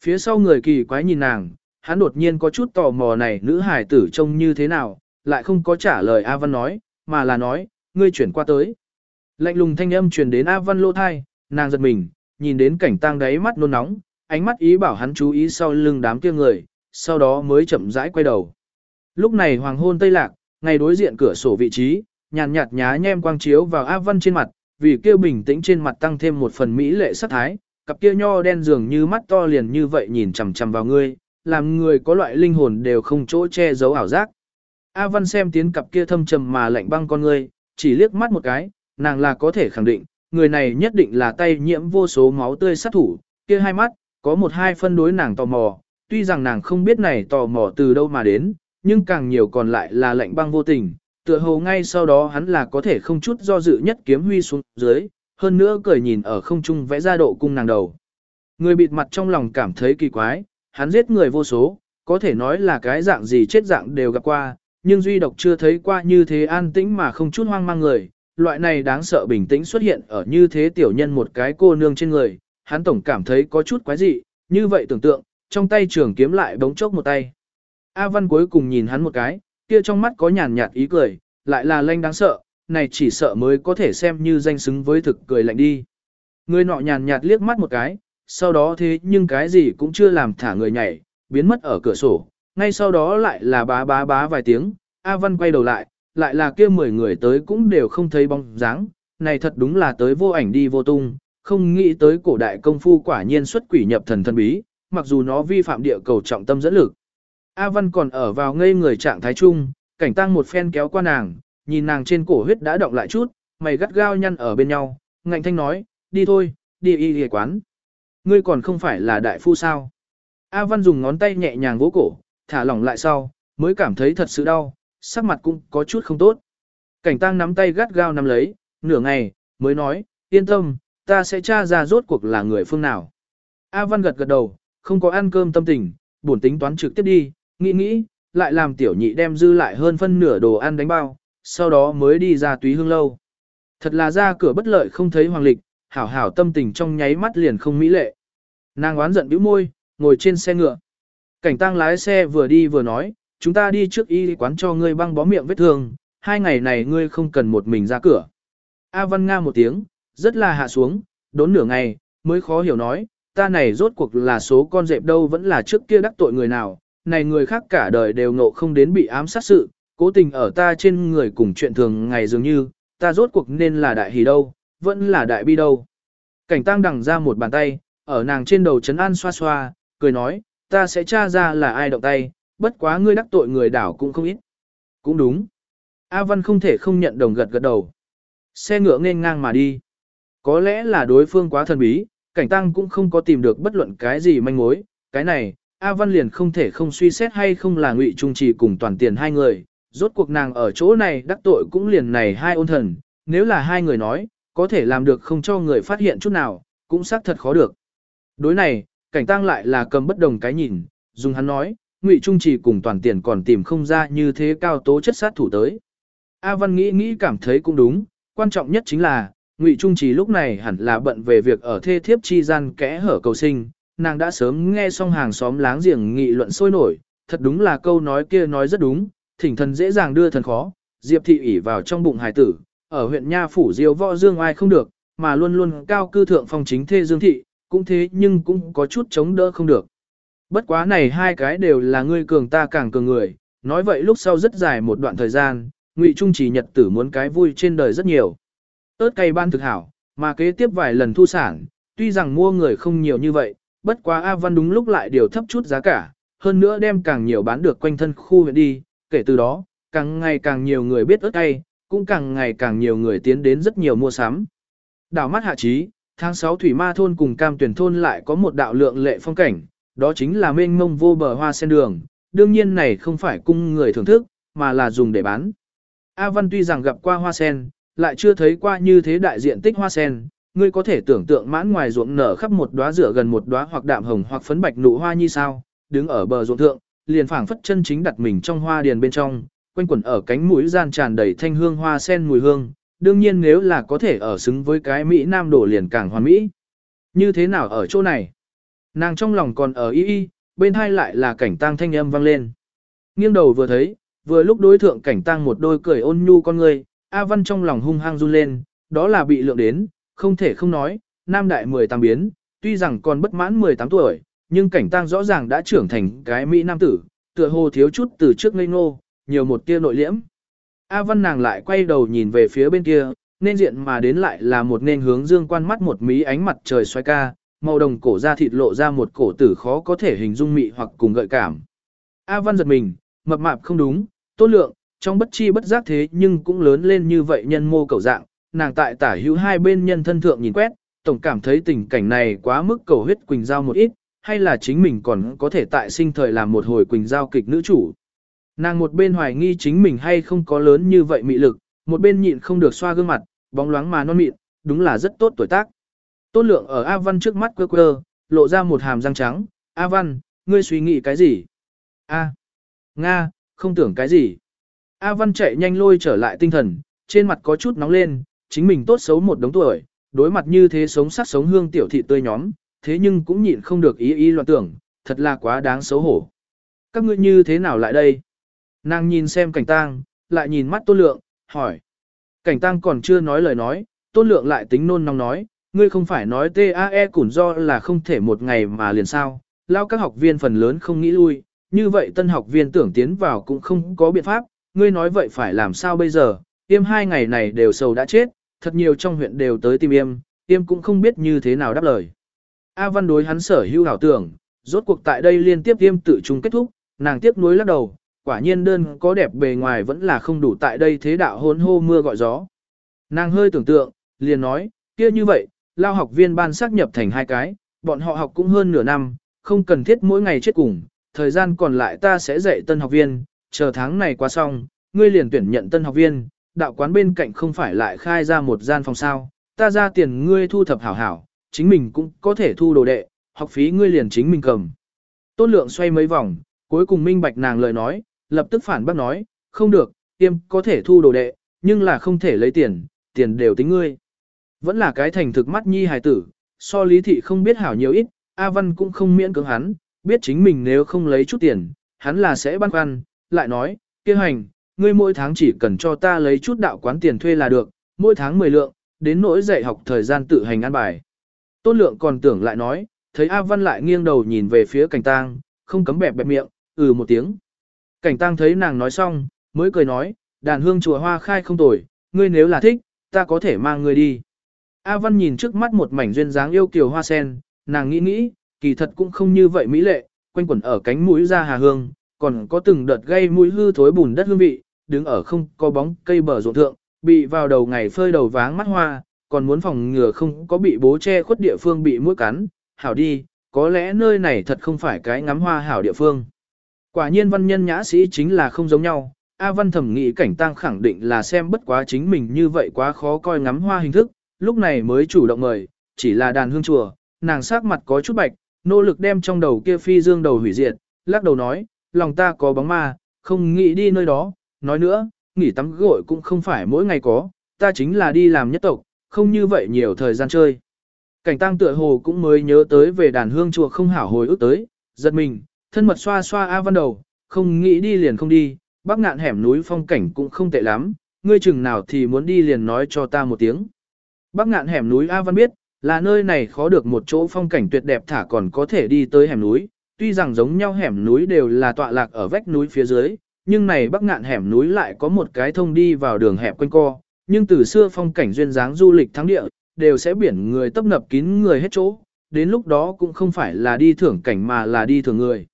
Phía sau người kỳ quái nhìn nàng, hắn đột nhiên có chút tò mò này nữ hải tử trông như thế nào, lại không có trả lời A Văn nói, mà là nói, ngươi chuyển qua tới. Lạnh lùng thanh âm truyền đến A Văn lô thai, nàng giật mình, nhìn đến cảnh tang đáy mắt nôn nóng, ánh mắt ý bảo hắn chú ý sau lưng đám kia người, sau đó mới chậm rãi quay đầu. Lúc này hoàng hôn tây lạc, ngay đối diện cửa sổ vị trí, nhàn nhạt nhá nhem quang chiếu vào A Văn trên mặt, vì kêu bình tĩnh trên mặt tăng thêm một phần mỹ lệ sắc thái, cặp kia nho đen dường như mắt to liền như vậy nhìn chằm chằm vào ngươi, làm người có loại linh hồn đều không chỗ che giấu ảo giác. A Văn xem tiến cặp kia thâm trầm mà lạnh băng con ngươi, chỉ liếc mắt một cái, nàng là có thể khẳng định, người này nhất định là tay nhiễm vô số máu tươi sát thủ, kia hai mắt, có một hai phân đối nàng tò mò, tuy rằng nàng không biết này tò mò từ đâu mà đến, nhưng càng nhiều còn lại là lạnh băng vô tình, tựa hồ ngay sau đó hắn là có thể không chút do dự nhất kiếm huy xuống dưới, hơn nữa cười nhìn ở không trung vẽ ra độ cung nàng đầu. Người bịt mặt trong lòng cảm thấy kỳ quái, hắn giết người vô số, có thể nói là cái dạng gì chết dạng đều gặp qua, nhưng duy độc chưa thấy qua như thế an tĩnh mà không chút hoang mang người, loại này đáng sợ bình tĩnh xuất hiện ở như thế tiểu nhân một cái cô nương trên người, hắn tổng cảm thấy có chút quái dị, như vậy tưởng tượng, trong tay trường kiếm lại bóng chốc một tay. A Văn cuối cùng nhìn hắn một cái, kia trong mắt có nhàn nhạt ý cười, lại là lanh đáng sợ, này chỉ sợ mới có thể xem như danh xứng với thực cười lạnh đi. Người nọ nhàn nhạt liếc mắt một cái, sau đó thế nhưng cái gì cũng chưa làm thả người nhảy, biến mất ở cửa sổ, ngay sau đó lại là bá bá bá vài tiếng, A Văn quay đầu lại, lại là kia 10 người tới cũng đều không thấy bóng dáng, này thật đúng là tới vô ảnh đi vô tung, không nghĩ tới cổ đại công phu quả nhiên xuất quỷ nhập thần thân bí, mặc dù nó vi phạm địa cầu trọng tâm dẫn lực. A Văn còn ở vào ngây người trạng thái chung, cảnh tăng một phen kéo qua nàng, nhìn nàng trên cổ huyết đã động lại chút, mày gắt gao nhăn ở bên nhau, ngạnh thanh nói, đi thôi, đi y y quán. Ngươi còn không phải là đại phu sao? A Văn dùng ngón tay nhẹ nhàng vỗ cổ, thả lỏng lại sau, mới cảm thấy thật sự đau, sắc mặt cũng có chút không tốt. Cảnh tăng nắm tay gắt gao nắm lấy, nửa ngày, mới nói, yên tâm, ta sẽ tra ra rốt cuộc là người phương nào. A Văn gật gật đầu, không có ăn cơm tâm tình, buồn tính toán trực tiếp đi, nghĩ nghĩ, lại làm tiểu nhị đem dư lại hơn phân nửa đồ ăn đánh bao, sau đó mới đi ra túy hương lâu. Thật là ra cửa bất lợi không thấy hoàng lịch, hảo hảo tâm tình trong nháy mắt liền không mỹ lệ. Nàng oán giận bĩu môi, ngồi trên xe ngựa. Cảnh tăng lái xe vừa đi vừa nói, chúng ta đi trước y quán cho ngươi băng bó miệng vết thương, hai ngày này ngươi không cần một mình ra cửa. A Văn Nga một tiếng, rất là hạ xuống, đốn nửa ngày, mới khó hiểu nói, ta này rốt cuộc là số con dẹp đâu vẫn là trước kia đắc tội người nào, này người khác cả đời đều ngộ không đến bị ám sát sự, cố tình ở ta trên người cùng chuyện thường ngày dường như, ta rốt cuộc nên là đại hỷ đâu, vẫn là đại bi đâu. Cảnh tăng đằng ra một bàn tay, ở nàng trên đầu chấn an xoa xoa, cười nói, ta sẽ tra ra là ai động tay, bất quá ngươi đắc tội người đảo cũng không ít. Cũng đúng. A Văn không thể không nhận đồng gật gật đầu. Xe ngựa nên ngang mà đi. Có lẽ là đối phương quá thần bí, cảnh tăng cũng không có tìm được bất luận cái gì manh mối, cái này, A Văn liền không thể không suy xét hay không là ngụy trung trì cùng toàn tiền hai người, rốt cuộc nàng ở chỗ này đắc tội cũng liền này hai ôn thần, nếu là hai người nói, có thể làm được không cho người phát hiện chút nào, cũng xác thật khó được. Đối này, cảnh tăng lại là cầm bất đồng cái nhìn, dùng hắn nói, ngụy trung trì cùng toàn tiền còn tìm không ra như thế cao tố chất sát thủ tới. A Văn nghĩ nghĩ cảm thấy cũng đúng, quan trọng nhất chính là, Ngụy Trung Trì lúc này hẳn là bận về việc ở thê thiếp chi gian kẽ hở cầu sinh, nàng đã sớm nghe xong hàng xóm láng giềng nghị luận sôi nổi, thật đúng là câu nói kia nói rất đúng, thỉnh thần dễ dàng đưa thần khó, Diệp thị ủy vào trong bụng hải tử, ở huyện Nha phủ Diêu Võ Dương ai không được, mà luôn luôn cao cư thượng phong chính thê Dương thị, cũng thế nhưng cũng có chút chống đỡ không được. Bất quá này hai cái đều là ngươi cường ta càng cường người, nói vậy lúc sau rất dài một đoạn thời gian, Ngụy Trung chỉ nhật tử muốn cái vui trên đời rất nhiều. ớt cay ban thực hảo, mà kế tiếp vài lần thu sản, tuy rằng mua người không nhiều như vậy, bất quá A Văn đúng lúc lại điều thấp chút giá cả, hơn nữa đem càng nhiều bán được quanh thân khu huyện đi, kể từ đó, càng ngày càng nhiều người biết ớt cay, cũng càng ngày càng nhiều người tiến đến rất nhiều mua sắm. Đảo mắt hạ trí, tháng 6 thủy ma thôn cùng cam tuyển thôn lại có một đạo lượng lệ phong cảnh, đó chính là mênh mông vô bờ hoa sen đường, đương nhiên này không phải cung người thưởng thức, mà là dùng để bán. A Văn tuy rằng gặp qua hoa sen, lại chưa thấy qua như thế đại diện tích hoa sen, ngươi có thể tưởng tượng mãn ngoài ruộng nở khắp một đóa rửa gần một đóa hoặc đạm hồng hoặc phấn bạch nụ hoa như sao, đứng ở bờ ruộng thượng, liền phảng phất chân chính đặt mình trong hoa điền bên trong, quanh quẩn ở cánh mũi gian tràn đầy thanh hương hoa sen mùi hương, đương nhiên nếu là có thể ở xứng với cái Mỹ Nam đổ liền càng hoàn mỹ. Như thế nào ở chỗ này? Nàng trong lòng còn ở y y, bên hai lại là cảnh tang thanh âm vang lên. Nghiêng đầu vừa thấy, vừa lúc đối thượng cảnh tang một đôi cười ôn nhu con người, A Văn trong lòng hung hăng run lên, đó là bị lượng đến, không thể không nói, nam đại 18 biến, tuy rằng còn bất mãn 18 tuổi, nhưng cảnh tang rõ ràng đã trưởng thành cái Mỹ nam tử, tựa hồ thiếu chút từ trước ngây ngô, nhiều một tia nội liễm. A Văn nàng lại quay đầu nhìn về phía bên kia, nên diện mà đến lại là một nên hướng dương quan mắt một mí ánh mặt trời xoay ca, màu đồng cổ da thịt lộ ra một cổ tử khó có thể hình dung mị hoặc cùng gợi cảm. A Văn giật mình, mập mạp không đúng, tốt lượng, trong bất chi bất giác thế nhưng cũng lớn lên như vậy nhân mô cầu dạng, nàng tại tả hữu hai bên nhân thân thượng nhìn quét, tổng cảm thấy tình cảnh này quá mức cầu huyết quỳnh giao một ít, hay là chính mình còn có thể tại sinh thời làm một hồi quỳnh giao kịch nữ chủ. Nàng một bên hoài nghi chính mình hay không có lớn như vậy mị lực, một bên nhịn không được xoa gương mặt, bóng loáng mà non mịn, đúng là rất tốt tuổi tác. Tôn lượng ở A Văn trước mắt quơ quơ, lộ ra một hàm răng trắng, A Văn, ngươi suy nghĩ cái gì? A. Nga, không tưởng cái gì. A Văn chạy nhanh lôi trở lại tinh thần, trên mặt có chút nóng lên, chính mình tốt xấu một đống tuổi, đối mặt như thế sống sắc sống hương tiểu thị tươi nhóm, thế nhưng cũng nhịn không được ý ý loạn tưởng, thật là quá đáng xấu hổ. Các ngươi như thế nào lại đây? Nàng nhìn xem cảnh tang, lại nhìn mắt tôn lượng, hỏi. Cảnh tang còn chưa nói lời nói, tôn lượng lại tính nôn nóng nói, ngươi không phải nói TAE củn do là không thể một ngày mà liền sao, lao các học viên phần lớn không nghĩ lui, như vậy tân học viên tưởng tiến vào cũng không có biện pháp, ngươi nói vậy phải làm sao bây giờ, Yêm hai ngày này đều sầu đã chết, thật nhiều trong huyện đều tới tìm Yêm, Yêm cũng không biết như thế nào đáp lời. A Văn đối hắn sở hữu hảo tưởng, rốt cuộc tại đây liên tiếp Yêm tự trung kết thúc, nàng tiếp nối lắc đầu, quả nhiên đơn có đẹp bề ngoài vẫn là không đủ tại đây thế đạo hôn hô mưa gọi gió. Nàng hơi tưởng tượng, liền nói, kia như vậy, lao học viên ban xác nhập thành hai cái, bọn họ học cũng hơn nửa năm, không cần thiết mỗi ngày chết cùng, thời gian còn lại ta sẽ dạy tân học viên, chờ tháng này qua xong, ngươi liền tuyển nhận tân học viên, đạo quán bên cạnh không phải lại khai ra một gian phòng sao, ta ra tiền ngươi thu thập hảo hảo, chính mình cũng có thể thu đồ đệ, học phí ngươi liền chính mình cầm. Tôn lượng xoay mấy vòng, cuối cùng minh bạch nàng lời nói, lập tức phản bác nói, không được, tiêm có thể thu đồ đệ, nhưng là không thể lấy tiền, tiền đều tính ngươi. Vẫn là cái thành thực mắt nhi hài tử, so lý thị không biết hảo nhiều ít, A Văn cũng không miễn cưỡng hắn, biết chính mình nếu không lấy chút tiền, hắn là sẽ băn khoăn, lại nói, kia hành, ngươi mỗi tháng chỉ cần cho ta lấy chút đạo quán tiền thuê là được, mỗi tháng 10 lượng, đến nỗi dạy học thời gian tự hành ăn bài. Tôn lượng còn tưởng lại nói, thấy A Văn lại nghiêng đầu nhìn về phía cảnh tang, không cấm bẹp bẹp miệng, ừ một tiếng. Cảnh tang thấy nàng nói xong, mới cười nói, đàn hương chùa hoa khai không tồi, ngươi nếu là thích, ta có thể mang ngươi đi. A Văn nhìn trước mắt một mảnh duyên dáng yêu kiều hoa sen, nàng nghĩ nghĩ, kỳ thật cũng không như vậy mỹ lệ, quanh quẩn ở cánh mũi ra hà hương, còn có từng đợt gây mũi hư thối bùn đất hương vị, đứng ở không có bóng cây bờ ruộng thượng, bị vào đầu ngày phơi đầu váng mắt hoa, còn muốn phòng ngừa không có bị bố che khuất địa phương bị mũi cắn, hảo đi, có lẽ nơi này thật không phải cái ngắm hoa hảo địa phương. Quả nhiên văn nhân nhã sĩ chính là không giống nhau, A Văn thẩm nghĩ cảnh tăng khẳng định là xem bất quá chính mình như vậy quá khó coi ngắm hoa hình thức, lúc này mới chủ động mời, chỉ là đàn hương chùa, nàng sắc mặt có chút bạch, nỗ lực đem trong đầu kia phi dương đầu hủy diệt, lắc đầu nói, lòng ta có bóng ma, không nghĩ đi nơi đó, nói nữa, nghỉ tắm gội cũng không phải mỗi ngày có, ta chính là đi làm nhất tộc, không như vậy nhiều thời gian chơi. Cảnh tăng tựa hồ cũng mới nhớ tới về đàn hương chùa không hảo hồi ức tới, giật mình, thân mật xoa xoa A Văn đầu, không nghĩ đi liền không đi, bắc ngạn hẻm núi phong cảnh cũng không tệ lắm, ngươi chừng nào thì muốn đi liền nói cho ta một tiếng. Bắc ngạn hẻm núi A Văn biết, là nơi này khó được một chỗ phong cảnh tuyệt đẹp thả còn có thể đi tới hẻm núi, tuy rằng giống nhau hẻm núi đều là tọa lạc ở vách núi phía dưới, nhưng này bắc ngạn hẻm núi lại có một cái thông đi vào đường hẹp quanh co, nhưng từ xưa phong cảnh duyên dáng du lịch thắng địa, đều sẽ biển người tấp nập kín người hết chỗ, đến lúc đó cũng không phải là đi thưởng cảnh mà là đi thưởng người.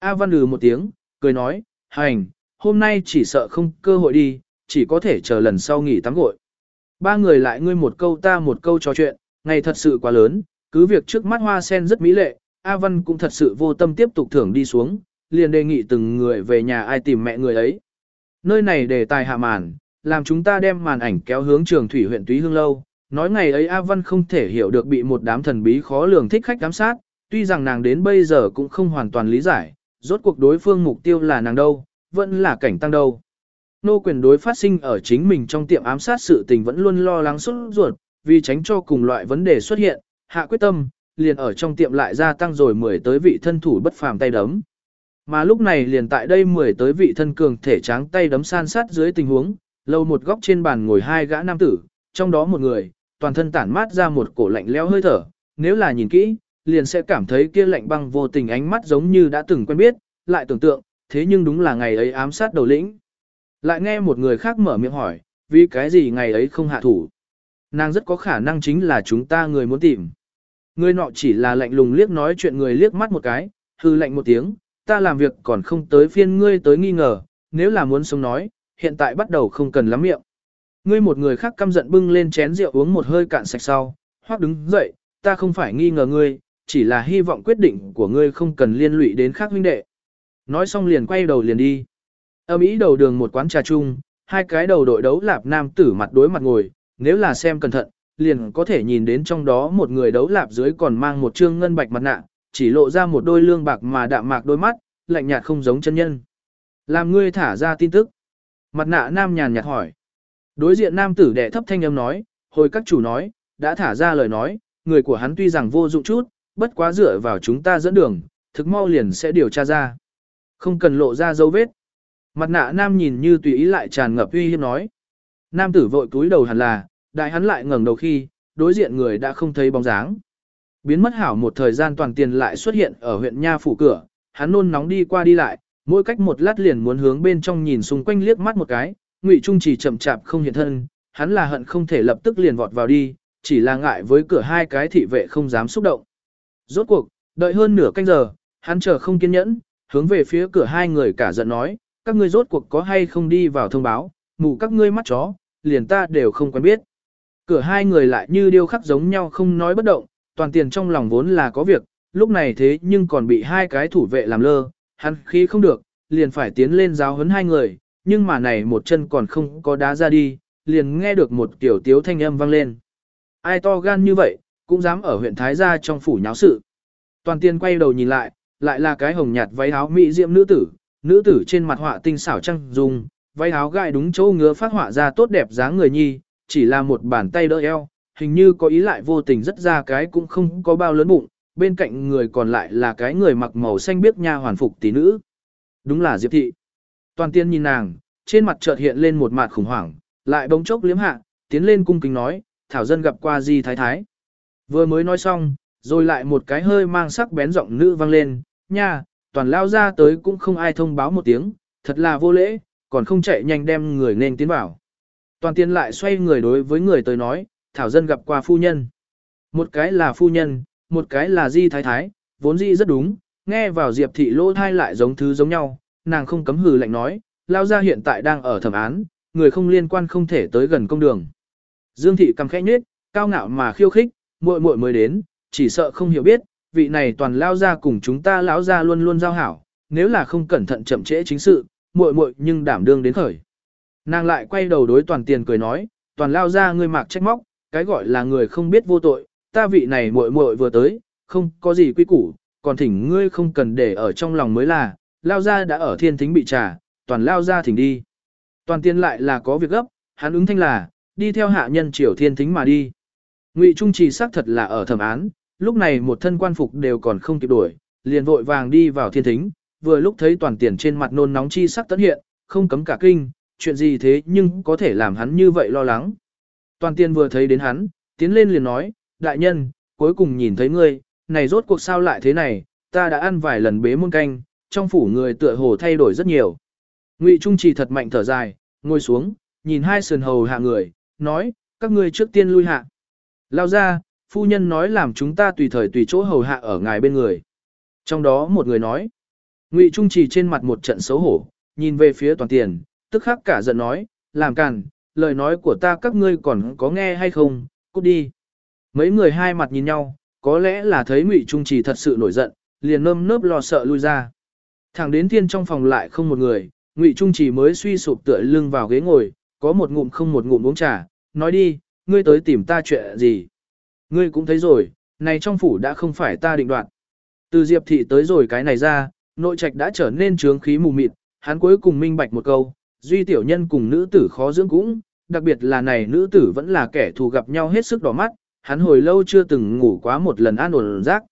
A Văn lừ một tiếng, cười nói, hành, hôm nay chỉ sợ không cơ hội đi, chỉ có thể chờ lần sau nghỉ tắm gội. ba người lại ngươi một câu ta một câu trò chuyện, ngày thật sự quá lớn, cứ việc trước mắt hoa sen rất mỹ lệ, A Văn cũng thật sự vô tâm tiếp tục thưởng đi xuống, liền đề nghị từng người về nhà ai tìm mẹ người ấy. Nơi này để tài hạ màn, làm chúng ta đem màn ảnh kéo hướng trường thủy huyện Túy Hương Lâu, nói ngày ấy A Văn không thể hiểu được bị một đám thần bí khó lường thích khách giám sát, tuy rằng nàng đến bây giờ cũng không hoàn toàn lý giải, rốt cuộc đối phương mục tiêu là nàng đâu, vẫn là cảnh tăng đâu. Nô quyền đối phát sinh ở chính mình trong tiệm ám sát sự tình vẫn luôn lo lắng xuất ruột, vì tránh cho cùng loại vấn đề xuất hiện, hạ quyết tâm, liền ở trong tiệm lại gia tăng rồi 10 tới vị thân thủ bất phàm tay đấm. Mà lúc này liền tại đây 10 tới vị thân cường thể tráng tay đấm san sát dưới tình huống, lâu một góc trên bàn ngồi hai gã nam tử, trong đó một người, toàn thân tản mát ra một cổ lạnh lẽo hơi thở, nếu là nhìn kỹ, liền sẽ cảm thấy kia lạnh băng vô tình ánh mắt giống như đã từng quen biết, lại tưởng tượng, thế nhưng đúng là ngày ấy ám sát đầu lĩnh. Lại nghe một người khác mở miệng hỏi, vì cái gì ngày ấy không hạ thủ. Nàng rất có khả năng chính là chúng ta người muốn tìm. Người nọ chỉ là lạnh lùng liếc nói chuyện người liếc mắt một cái, hư lạnh một tiếng, ta làm việc còn không tới phiên ngươi tới nghi ngờ, nếu là muốn sống nói, hiện tại bắt đầu không cần lắm miệng. Ngươi một người khác căm giận bưng lên chén rượu uống một hơi cạn sạch sau, hoặc đứng dậy, ta không phải nghi ngờ ngươi, chỉ là hy vọng quyết định của ngươi không cần liên lụy đến khác huynh đệ. Nói xong liền quay đầu liền đi. Âm ý đầu đường một quán trà chung, hai cái đầu đội đấu lạp nam tử mặt đối mặt ngồi, nếu là xem cẩn thận, liền có thể nhìn đến trong đó một người đấu lạp dưới còn mang một trương ngân bạch mặt nạ, chỉ lộ ra một đôi lương bạc mà đạm mạc đôi mắt, lạnh nhạt không giống chân nhân. Làm ngươi thả ra tin tức. Mặt nạ nam nhàn nhạt hỏi. Đối diện nam tử đệ thấp thanh âm nói, hồi các chủ nói, đã thả ra lời nói, người của hắn tuy rằng vô dụng chút, bất quá dựa vào chúng ta dẫn đường, thực mau liền sẽ điều tra ra. Không cần lộ ra dấu vết. Mặt nạ nam nhìn như tùy ý lại tràn ngập uy hiếp nói. Nam tử vội cúi đầu hẳn là, đại hắn lại ngẩng đầu khi, đối diện người đã không thấy bóng dáng. Biến mất hảo một thời gian toàn tiền lại xuất hiện ở huyện Nha phủ cửa, hắn nôn nóng đi qua đi lại, mỗi cách một lát liền muốn hướng bên trong nhìn xung quanh liếc mắt một cái, Ngụy Trung chỉ chậm chạp không hiện thân, hắn là hận không thể lập tức liền vọt vào đi, chỉ là ngại với cửa hai cái thị vệ không dám xúc động. Rốt cuộc, đợi hơn nửa canh giờ, hắn chờ không kiên nhẫn, hướng về phía cửa hai người cả giận nói, các ngươi rốt cuộc có hay không đi vào thông báo, mù các ngươi mắt chó, liền ta đều không quen biết. Cửa hai người lại như điêu khắc giống nhau không nói bất động, toàn tiền trong lòng vốn là có việc, lúc này thế nhưng còn bị hai cái thủ vệ làm lơ, hắn khí không được, liền phải tiến lên giáo huấn hai người, nhưng mà này một chân còn không có đá ra đi, liền nghe được một tiểu tiếu thanh âm vang lên. Ai to gan như vậy, cũng dám ở huyện Thái Gia trong phủ nháo sự. Toàn tiên quay đầu nhìn lại, lại là cái hồng nhạt váy áo mỹ diệm nữ tử, nữ tử trên mặt họa tinh xảo trăng dung, váy áo gai đúng chỗ ngứa phát họa ra tốt đẹp dáng người nhi, chỉ là một bàn tay đỡ eo, hình như có ý lại vô tình rất ra cái cũng không có bao lớn bụng, bên cạnh người còn lại là cái người mặc màu xanh biếc nha hoàn phục tỷ nữ. Đúng là Diệp thị. Toàn tiên nhìn nàng, trên mặt chợt hiện lên một mặt khủng hoảng, lại bỗng chốc liếm hạ, tiến lên cung kính nói, thảo dân gặp qua di thái thái. Vừa mới nói xong, rồi lại một cái hơi mang sắc bén giọng nữ vang lên, nha, toàn lao ra tới cũng không ai thông báo một tiếng, thật là vô lễ, còn không chạy nhanh đem người nên tiến vào. Toàn tiên lại xoay người đối với người tới nói, thảo dân gặp qua phu nhân. Một cái là phu nhân, một cái là di thái thái, vốn di rất đúng, nghe vào diệp thị lỗ thai lại giống thứ giống nhau, nàng không cấm hừ lạnh nói, lao ra hiện tại đang ở thẩm án, người không liên quan không thể tới gần công đường. Dương thị cầm khẽ nhết, cao ngạo mà khiêu khích, muội muội mới đến, chỉ sợ không hiểu biết, vị này toàn lao ra cùng chúng ta lão ra luôn luôn giao hảo, nếu là không cẩn thận chậm trễ chính sự, muội muội nhưng đảm đương đến khởi. Nàng lại quay đầu đối toàn tiền cười nói, toàn lao ra ngươi mạc trách móc, cái gọi là người không biết vô tội, ta vị này muội muội vừa tới, không có gì quy củ, còn thỉnh ngươi không cần để ở trong lòng mới là, lao ra đã ở thiên thính bị trả, toàn lao ra thỉnh đi. Toàn tiền lại là có việc gấp, hắn ứng thanh là, đi theo hạ nhân triều thiên thính mà đi. Ngụy Trung Trì xác thật là ở thẩm án, lúc này một thân quan phục đều còn không kịp đuổi, liền vội vàng đi vào thiên thính, vừa lúc thấy toàn tiền trên mặt nôn nóng chi sắc tấn hiện, không cấm cả kinh, chuyện gì thế nhưng có thể làm hắn như vậy lo lắng. Toàn tiền vừa thấy đến hắn, tiến lên liền nói, đại nhân, cuối cùng nhìn thấy ngươi, này rốt cuộc sao lại thế này, ta đã ăn vài lần bế muôn canh, trong phủ người tựa hồ thay đổi rất nhiều. Ngụy Trung Trì thật mạnh thở dài, ngồi xuống, nhìn hai sườn hầu hạ người, nói, các ngươi trước tiên lui hạ. Lao ra, phu nhân nói làm chúng ta tùy thời tùy chỗ hầu hạ ở ngài bên người. Trong đó một người nói, Ngụy Trung Trì trên mặt một trận xấu hổ, nhìn về phía toàn tiền, tức khắc cả giận nói, làm càn, lời nói của ta các ngươi còn có nghe hay không, cút đi. Mấy người hai mặt nhìn nhau, có lẽ là thấy Ngụy Trung Trì thật sự nổi giận, liền nơm nớp lo sợ lui ra. Thẳng đến thiên trong phòng lại không một người, Ngụy Trung Trì mới suy sụp tựa lưng vào ghế ngồi, có một ngụm không một ngụm uống trà, nói đi, ngươi tới tìm ta chuyện gì. Ngươi cũng thấy rồi, này trong phủ đã không phải ta định đoạt. Từ Diệp Thị tới rồi cái này ra, nội trạch đã trở nên trướng khí mù mịt, hắn cuối cùng minh bạch một câu, duy tiểu nhân cùng nữ tử khó dưỡng cũng, đặc biệt là này nữ tử vẫn là kẻ thù gặp nhau hết sức đỏ mắt, hắn hồi lâu chưa từng ngủ quá một lần an ổn rác.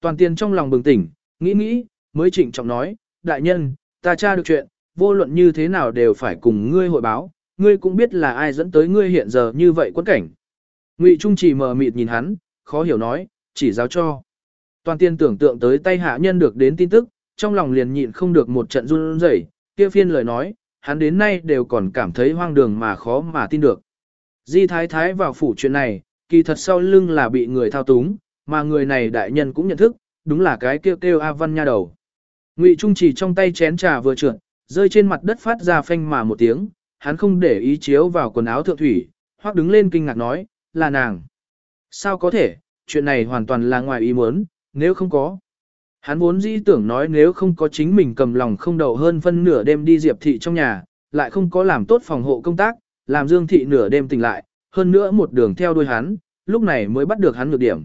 Toàn tiền trong lòng bừng tỉnh, nghĩ nghĩ, mới trịnh trọng nói, đại nhân, ta tra được chuyện, vô luận như thế nào đều phải cùng ngươi hội báo, ngươi cũng biết là ai dẫn tới ngươi hiện giờ như vậy quân cảnh. Ngụy Trung chỉ mờ mịt nhìn hắn, khó hiểu nói, chỉ giáo cho. Toàn tiên tưởng tượng tới tay hạ nhân được đến tin tức, trong lòng liền nhịn không được một trận run rẩy, kia phiên lời nói, hắn đến nay đều còn cảm thấy hoang đường mà khó mà tin được. Di Thái Thái vào phủ chuyện này, kỳ thật sau lưng là bị người thao túng, mà người này đại nhân cũng nhận thức, đúng là cái kêu kêu A Văn nha đầu. Ngụy Trung chỉ trong tay chén trà vừa trượt, rơi trên mặt đất phát ra phanh mà một tiếng, hắn không để ý chiếu vào quần áo thượng thủy, hoặc đứng lên kinh ngạc nói, là nàng. Sao có thể, chuyện này hoàn toàn là ngoài ý muốn, nếu không có. Hắn vốn dĩ tưởng nói nếu không có chính mình cầm lòng không đầu hơn phân nửa đêm đi diệp thị trong nhà, lại không có làm tốt phòng hộ công tác, làm dương thị nửa đêm tỉnh lại, hơn nữa một đường theo đuôi hắn, lúc này mới bắt được hắn ngược điểm.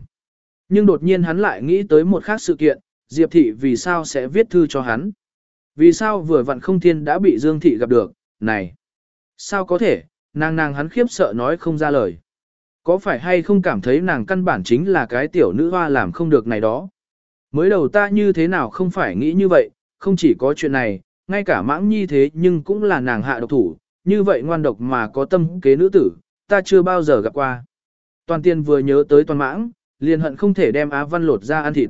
Nhưng đột nhiên hắn lại nghĩ tới một khác sự kiện, diệp thị vì sao sẽ viết thư cho hắn. Vì sao vừa vặn không thiên đã bị dương thị gặp được, này. Sao có thể, nàng nàng hắn khiếp sợ nói không ra lời. Có phải hay không cảm thấy nàng căn bản chính là cái tiểu nữ hoa làm không được này đó. Mới đầu ta như thế nào không phải nghĩ như vậy, không chỉ có chuyện này, ngay cả mãng nhi thế nhưng cũng là nàng hạ độc thủ, như vậy ngoan độc mà có tâm kế nữ tử, ta chưa bao giờ gặp qua. Toàn tiên vừa nhớ tới toàn mãng, liền hận không thể đem Á Văn lột ra ăn thịt.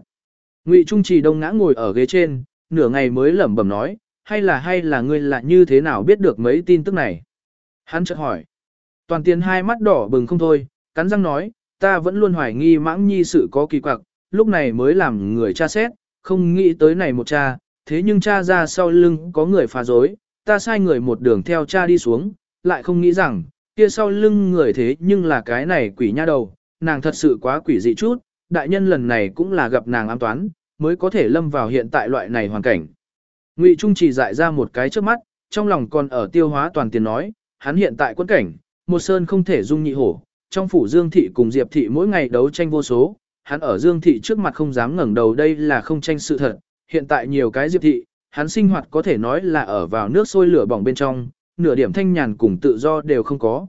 Ngụy Trung Trì đông ngã ngồi ở ghế trên, nửa ngày mới lẩm bẩm nói, hay là hay là ngươi là như thế nào biết được mấy tin tức này. Hắn chợt hỏi. Toàn tiền hai mắt đỏ bừng không thôi, cắn răng nói, ta vẫn luôn hoài nghi mãng nhi sự có kỳ quặc, lúc này mới làm người cha xét, không nghĩ tới này một cha, thế nhưng cha ra sau lưng có người phá dối, ta sai người một đường theo cha đi xuống, lại không nghĩ rằng, kia sau lưng người thế nhưng là cái này quỷ nha đầu, nàng thật sự quá quỷ dị chút, đại nhân lần này cũng là gặp nàng ám toán, mới có thể lâm vào hiện tại loại này hoàn cảnh. Ngụy Trung chỉ dại ra một cái trước mắt, trong lòng còn ở tiêu hóa toàn tiền nói, hắn hiện tại quân cảnh, một sơn không thể dung nhị hổ, trong phủ Dương Thị cùng Diệp Thị mỗi ngày đấu tranh vô số, hắn ở Dương Thị trước mặt không dám ngẩng đầu đây là không tranh sự thật, hiện tại nhiều cái Diệp Thị, hắn sinh hoạt có thể nói là ở vào nước sôi lửa bỏng bên trong, nửa điểm thanh nhàn cùng tự do đều không có.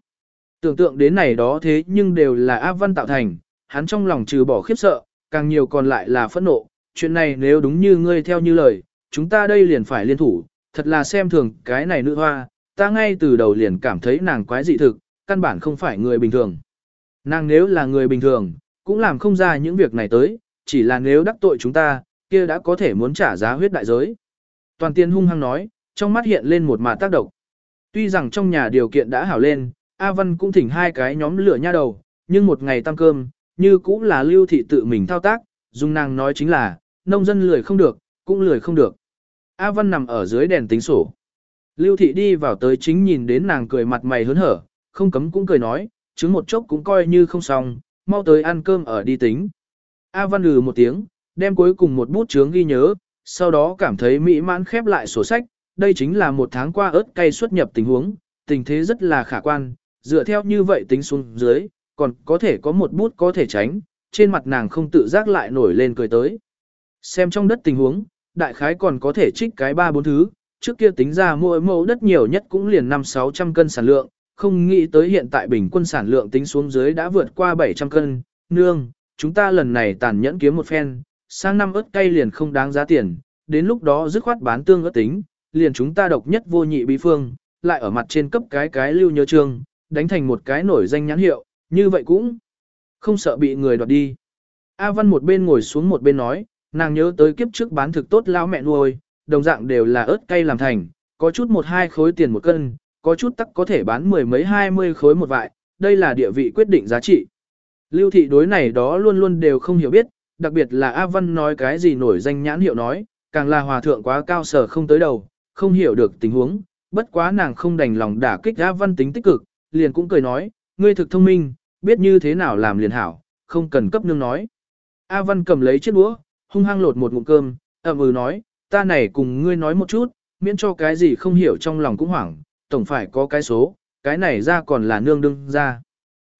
Tưởng tượng đến này đó thế nhưng đều là áp văn tạo thành, hắn trong lòng trừ bỏ khiếp sợ, càng nhiều còn lại là phẫn nộ, chuyện này nếu đúng như ngươi theo như lời, chúng ta đây liền phải liên thủ, thật là xem thường cái này nữ hoa, ta ngay từ đầu liền cảm thấy nàng quái dị thực, căn bản không phải người bình thường. Nàng nếu là người bình thường, cũng làm không ra những việc này tới, chỉ là nếu đắc tội chúng ta, kia đã có thể muốn trả giá huyết đại giới. Toàn tiên hung hăng nói, trong mắt hiện lên một màn tác động. Tuy rằng trong nhà điều kiện đã hảo lên, A Văn cũng thỉnh hai cái nhóm lửa nha đầu, nhưng một ngày tăng cơm, như cũng là lưu thị tự mình thao tác, dùng nàng nói chính là, nông dân lười không được, cũng lười không được. A Văn nằm ở dưới đèn tính sổ. Lưu thị đi vào tới chính nhìn đến nàng cười mặt mày hớn hở, không cấm cũng cười nói, chứng một chốc cũng coi như không xong, mau tới ăn cơm ở đi tính. A Văn lừ một tiếng, đem cuối cùng một bút chướng ghi nhớ, sau đó cảm thấy mỹ mãn khép lại sổ sách, đây chính là một tháng qua ớt cay xuất nhập tình huống, tình thế rất là khả quan, dựa theo như vậy tính xuống dưới, còn có thể có một bút có thể tránh, trên mặt nàng không tự giác lại nổi lên cười tới. Xem trong đất tình huống, đại khái còn có thể trích cái ba bốn thứ, trước kia tính ra mỗi mẫu đất nhiều nhất cũng liền 5-600 cân sản lượng, không nghĩ tới hiện tại bình quân sản lượng tính xuống dưới đã vượt qua 700 cân, nương, chúng ta lần này tàn nhẫn kiếm một phen, sang năm ớt cay liền không đáng giá tiền, đến lúc đó dứt khoát bán tương ớt tính, liền chúng ta độc nhất vô nhị bí phương, lại ở mặt trên cấp cái cái lưu nhớ trương, đánh thành một cái nổi danh nhãn hiệu, như vậy cũng không sợ bị người đoạt đi. A Văn một bên ngồi xuống một bên nói, nàng nhớ tới kiếp trước bán thực tốt lao mẹ nuôi, đồng dạng đều là ớt cay làm thành, có chút một hai khối tiền một cân, có chút tắc có thể bán mười mấy hai mươi khối một vại, đây là địa vị quyết định giá trị. Lưu thị đối này đó luôn luôn đều không hiểu biết, đặc biệt là A Văn nói cái gì nổi danh nhãn hiệu nói, càng là hòa thượng quá cao sở không tới đầu, không hiểu được tình huống, bất quá nàng không đành lòng đả kích A Văn tính tích cực, liền cũng cười nói, ngươi thực thông minh, biết như thế nào làm liền hảo, không cần cấp nương nói. A Văn cầm lấy chiếc đũa, hung hăng lột một ngụm cơm, ậm ừ nói, ta này cùng ngươi nói một chút, miễn cho cái gì không hiểu trong lòng cũng hoảng, tổng phải có cái số, cái này ra còn là nương đương ra.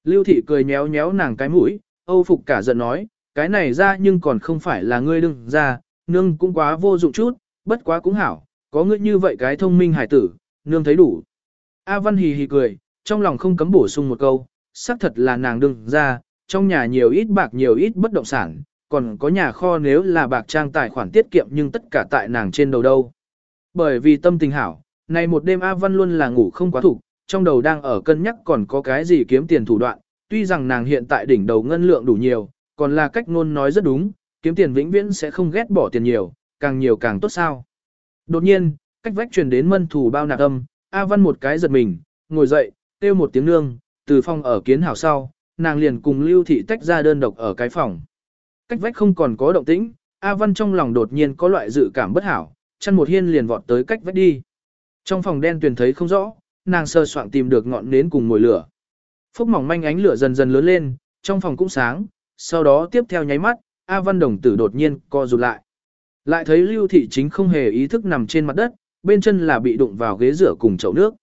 Lưu thị cười nhéo nhéo nàng cái mũi, Âu Phục cả giận nói, cái này ra nhưng còn không phải là ngươi đương ra, nương cũng quá vô dụng chút, bất quá cũng hảo, có ngươi như vậy cái thông minh hải tử, nương thấy đủ. A Văn hì hì cười, trong lòng không cấm bổ sung một câu, xác thật là nàng đương ra, trong nhà nhiều ít bạc nhiều ít bất động sản, còn có nhà kho nếu là bạc trang tài khoản tiết kiệm nhưng tất cả tại nàng trên đầu đâu. Bởi vì tâm tình hảo, này một đêm A Văn luôn là ngủ không quá thủ, trong đầu đang ở cân nhắc còn có cái gì kiếm tiền thủ đoạn, tuy rằng nàng hiện tại đỉnh đầu ngân lượng đủ nhiều, còn là cách ngôn nói rất đúng, kiếm tiền vĩnh viễn sẽ không ghét bỏ tiền nhiều, càng nhiều càng tốt sao. Đột nhiên, cách vách truyền đến mân thủ bao nạc âm, A Văn một cái giật mình, ngồi dậy, kêu một tiếng nương, từ phòng ở kiến hảo sau, nàng liền cùng Lưu Thị tách ra đơn độc ở cái phòng. Cách vách không còn có động tĩnh, A Văn trong lòng đột nhiên có loại dự cảm bất hảo, chăn một hiên liền vọt tới cách vách đi. Trong phòng đen tuyền thấy không rõ, nàng sơ soạn tìm được ngọn nến cùng mồi lửa. Phúc mỏng manh ánh lửa dần dần lớn lên, trong phòng cũng sáng, sau đó tiếp theo nháy mắt, A Văn đồng tử đột nhiên co rụt lại. Lại thấy Lưu Thị chính không hề ý thức nằm trên mặt đất, bên chân là bị đụng vào ghế rửa cùng chậu nước.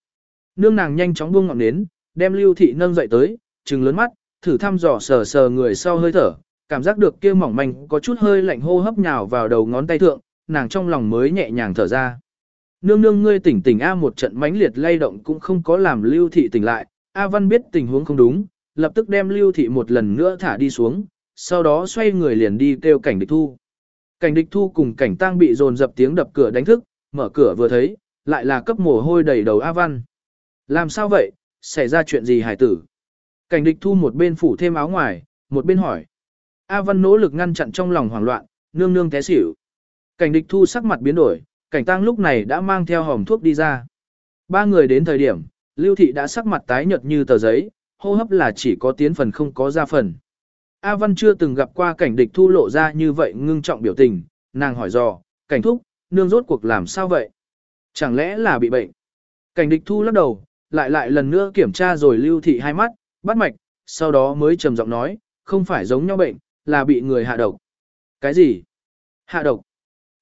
Nương nàng nhanh chóng buông ngọn nến, đem Lưu Thị nâng dậy tới, trừng lớn mắt, thử thăm dò sờ sờ người sau hơi thở, cảm giác được kia mỏng manh có chút hơi lạnh hô hấp nhào vào đầu ngón tay thượng, nàng trong lòng mới nhẹ nhàng thở ra. Nương nương ngươi tỉnh tỉnh A một trận mãnh liệt lay động cũng không có làm Lưu Thị tỉnh lại, A Văn biết tình huống không đúng, lập tức đem Lưu Thị một lần nữa thả đi xuống, sau đó xoay người liền đi kêu cảnh địch thu. Cảnh địch thu cùng cảnh tang bị dồn dập tiếng đập cửa đánh thức, mở cửa vừa thấy, lại là cấp mồ hôi đầy đầu A Văn. Làm sao vậy, xảy ra chuyện gì hải tử? Cảnh địch thu một bên phủ thêm áo ngoài, một bên hỏi. A Văn nỗ lực ngăn chặn trong lòng hoảng loạn, nương nương té xỉu. Cảnh địch thu sắc mặt biến đổi, cảnh tăng lúc này đã mang theo hòm thuốc đi ra. Ba người đến thời điểm, Lưu Thị đã sắc mặt tái nhợt như tờ giấy, hô hấp là chỉ có tiến phần không có ra phần. A Văn chưa từng gặp qua cảnh địch thu lộ ra như vậy ngưng trọng biểu tình, nàng hỏi dò, cảnh thúc, nương rốt cuộc làm sao vậy? Chẳng lẽ là bị bệnh? Cảnh địch thu lắc đầu, lại lại lần nữa kiểm tra rồi Lưu Thị hai mắt, bắt mạch, sau đó mới trầm giọng nói, không phải giống nhau bệnh, là bị người hạ độc. Cái gì? Hạ độc.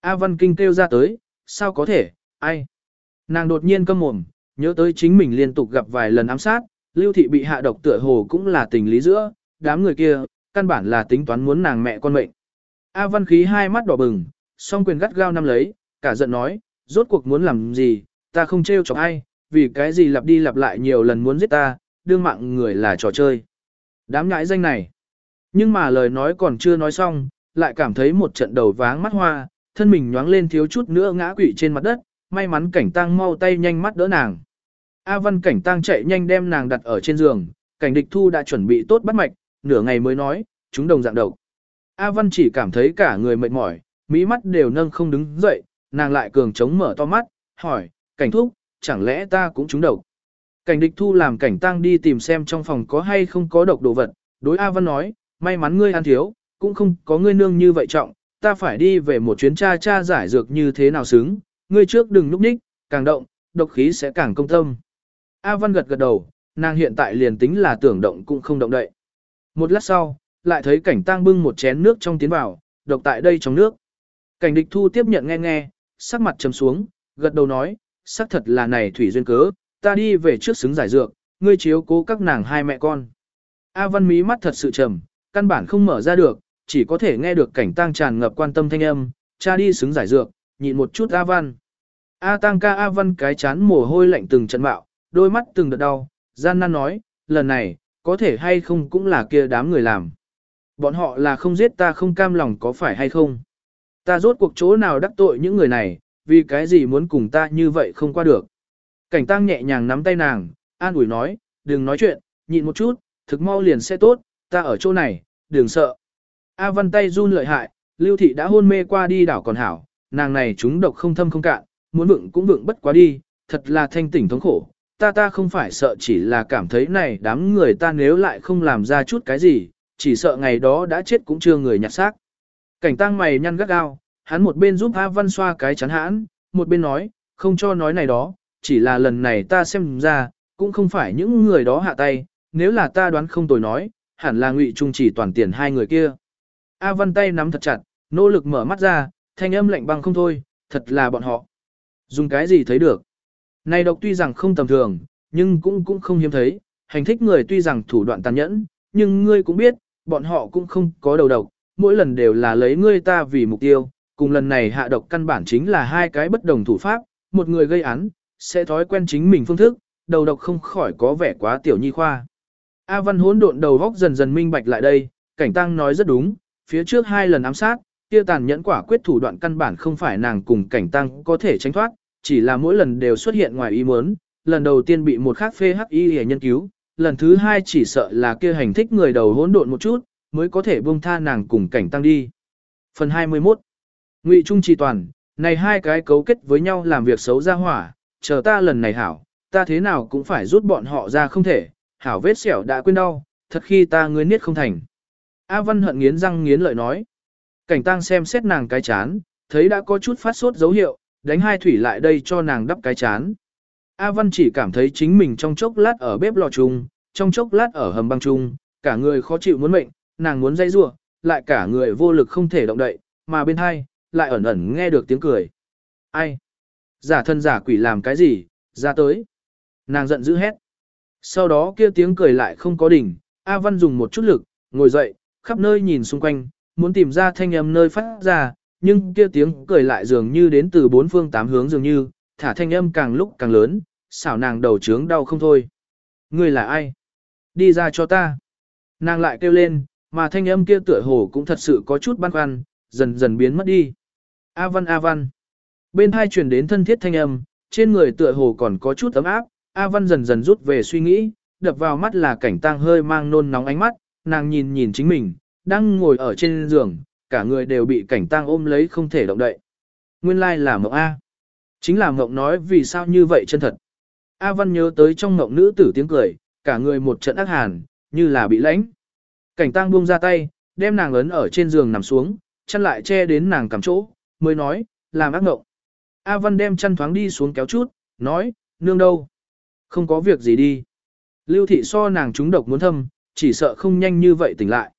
A Văn Kinh kêu ra tới, sao có thể, ai? Nàng đột nhiên câm mồm, nhớ tới chính mình liên tục gặp vài lần ám sát, Lưu Thị bị hạ độc tựa hồ cũng là tình lý giữa, đám người kia, căn bản là tính toán muốn nàng mẹ con mệnh. A Văn khí hai mắt đỏ bừng, song quyền gắt gao nắm lấy, cả giận nói, rốt cuộc muốn làm gì, ta không trêu chọc ai, vì cái gì lặp đi lặp lại nhiều lần muốn giết ta, đương mạng người là trò chơi. Đám nhãi danh này. Nhưng mà lời nói còn chưa nói xong, lại cảm thấy một trận đầu váng mắt hoa, thân mình nhoáng lên thiếu chút nữa ngã quỵ trên mặt đất, may mắn cảnh tăng mau tay nhanh mắt đỡ nàng. A văn cảnh tăng chạy nhanh đem nàng đặt ở trên giường, cảnh địch thu đã chuẩn bị tốt bắt mạch, nửa ngày mới nói, chúng đồng dạng độc. A văn chỉ cảm thấy cả người mệt mỏi, mỹ mắt đều nâng không đứng dậy, nàng lại cường chống mở to mắt, hỏi, cảnh thúc, chẳng lẽ ta cũng trúng độc? Cảnh địch thu làm cảnh tăng đi tìm xem trong phòng có hay không có độc đồ vật, đối A văn nói, may mắn ngươi ăn thiếu, cũng không có ngươi nương như vậy trọng, ta phải đi về một chuyến tra tra giải dược như thế nào xứng, ngươi trước đừng núp ních, càng động, độc khí sẽ càng công tâm. A Văn gật gật đầu, nàng hiện tại liền tính là tưởng động cũng không động đậy. Một lát sau, lại thấy cảnh tang bưng một chén nước trong tiến vào, độc tại đây trong nước. Cảnh địch thu tiếp nhận nghe nghe, sắc mặt trầm xuống, gật đầu nói, xác thật là này thủy duyên cớ, ta đi về trước xứng giải dược, ngươi chiếu cố các nàng hai mẹ con. A Văn mí mắt thật sự trầm, căn bản không mở ra được, chỉ có thể nghe được cảnh tang tràn ngập quan tâm thanh âm, cha đi xứng giải dược, nhịn một chút A Văn. A Tăng ca A Văn cái chán mồ hôi lạnh từng trận bạo, đôi mắt từng đợt đau, gian nan nói, lần này, có thể hay không cũng là kia đám người làm. Bọn họ là không giết ta không cam lòng có phải hay không. Ta rốt cuộc chỗ nào đắc tội những người này, vì cái gì muốn cùng ta như vậy không qua được. Cảnh tăng nhẹ nhàng nắm tay nàng, an ủi nói, đừng nói chuyện, nhịn một chút, thực mau liền sẽ tốt, ta ở chỗ này, đừng sợ. A văn tay run lợi hại, lưu thị đã hôn mê qua đi đảo còn hảo, nàng này chúng độc không thâm không cạn, muốn vựng cũng vựng bất quá đi, thật là thanh tỉnh thống khổ. Ta ta không phải sợ chỉ là cảm thấy này đám người ta nếu lại không làm ra chút cái gì, chỉ sợ ngày đó đã chết cũng chưa người nhặt xác. Cảnh tang mày nhăn gắt gao, hắn một bên giúp A Văn xoa cái chắn hãn, một bên nói, không cho nói này đó, chỉ là lần này ta xem ra, cũng không phải những người đó hạ tay, nếu là ta đoán không tồi nói, hẳn là ngụy trung chỉ toàn tiền hai người kia. A Văn tay nắm thật chặt, nỗ lực mở mắt ra, thanh âm lạnh băng không thôi, thật là bọn họ. Dùng cái gì thấy được? Này độc tuy rằng không tầm thường, nhưng cũng cũng không hiếm thấy, hành thích người tuy rằng thủ đoạn tàn nhẫn, nhưng ngươi cũng biết, bọn họ cũng không có đầu độc, mỗi lần đều là lấy ngươi ta vì mục tiêu, cùng lần này hạ độc căn bản chính là hai cái bất đồng thủ pháp, một người gây án, sẽ thói quen chính mình phương thức, đầu độc không khỏi có vẻ quá tiểu nhi khoa. A Văn hỗn độn đầu góc dần dần minh bạch lại đây, cảnh tăng nói rất đúng, phía trước hai lần ám sát, kia tàn nhẫn quả quyết thủ đoạn căn bản không phải nàng cùng cảnh tăng có thể tránh thoát, chỉ là mỗi lần đều xuất hiện ngoài ý muốn, lần đầu tiên bị một khác phê hắc y hề nhân cứu, lần thứ hai chỉ sợ là kia hành thích người đầu hỗn độn một chút, mới có thể buông tha nàng cùng cảnh tăng đi. Phần 21 Ngụy Trung Trì Toàn, này hai cái cấu kết với nhau làm việc xấu ra hỏa, chờ ta lần này hảo, ta thế nào cũng phải rút bọn họ ra không thể, hảo vết sẹo đã quên đau, thật khi ta ngươi niết không thành. A Văn hận nghiến răng nghiến lợi nói. Cảnh tăng xem xét nàng cái chán, thấy đã có chút phát sốt dấu hiệu, đánh hai thủy lại đây cho nàng đắp cái chán. A Văn chỉ cảm thấy chính mình trong chốc lát ở bếp lò chung, trong chốc lát ở hầm băng chung, cả người khó chịu muốn mệnh, nàng muốn dây rua, lại cả người vô lực không thể động đậy, mà bên hai, lại ẩn ẩn nghe được tiếng cười. Ai? Giả thân giả quỷ làm cái gì? Ra tới. Nàng giận dữ hét. Sau đó kia tiếng cười lại không có đỉnh, A Văn dùng một chút lực, ngồi dậy, khắp nơi nhìn xung quanh, muốn tìm ra thanh âm nơi phát ra, nhưng kia tiếng cười lại dường như đến từ bốn phương tám hướng dường như, thả thanh âm càng lúc càng lớn, xảo nàng đầu trướng đau không thôi. Người là ai? Đi ra cho ta. Nàng lại kêu lên, mà thanh âm kia tựa hồ cũng thật sự có chút băn khoăn, dần dần biến mất đi. A văn A văn. Bên hai truyền đến thân thiết thanh âm, trên người tựa hồ còn có chút ấm áp, A văn dần dần rút về suy nghĩ, đập vào mắt là cảnh tang hơi mang nôn nóng ánh mắt, nàng nhìn nhìn chính mình, đang ngồi ở trên giường, cả người đều bị cảnh tang ôm lấy không thể động đậy. Nguyên lai like là mộng A. Chính là mộng nói vì sao như vậy chân thật. A văn nhớ tới trong mộng nữ tử tiếng cười, cả người một trận ác hàn, như là bị lãnh. Cảnh tang buông ra tay, đem nàng ấn ở trên giường nằm xuống, chăn lại che đến nàng cằm chỗ, mới nói, làm ác mộng. A Văn đem chăn thoáng đi xuống kéo chút, nói, nương đâu? Không có việc gì đi. Lưu thị so nàng trúng độc muốn thâm, chỉ sợ không nhanh như vậy tỉnh lại.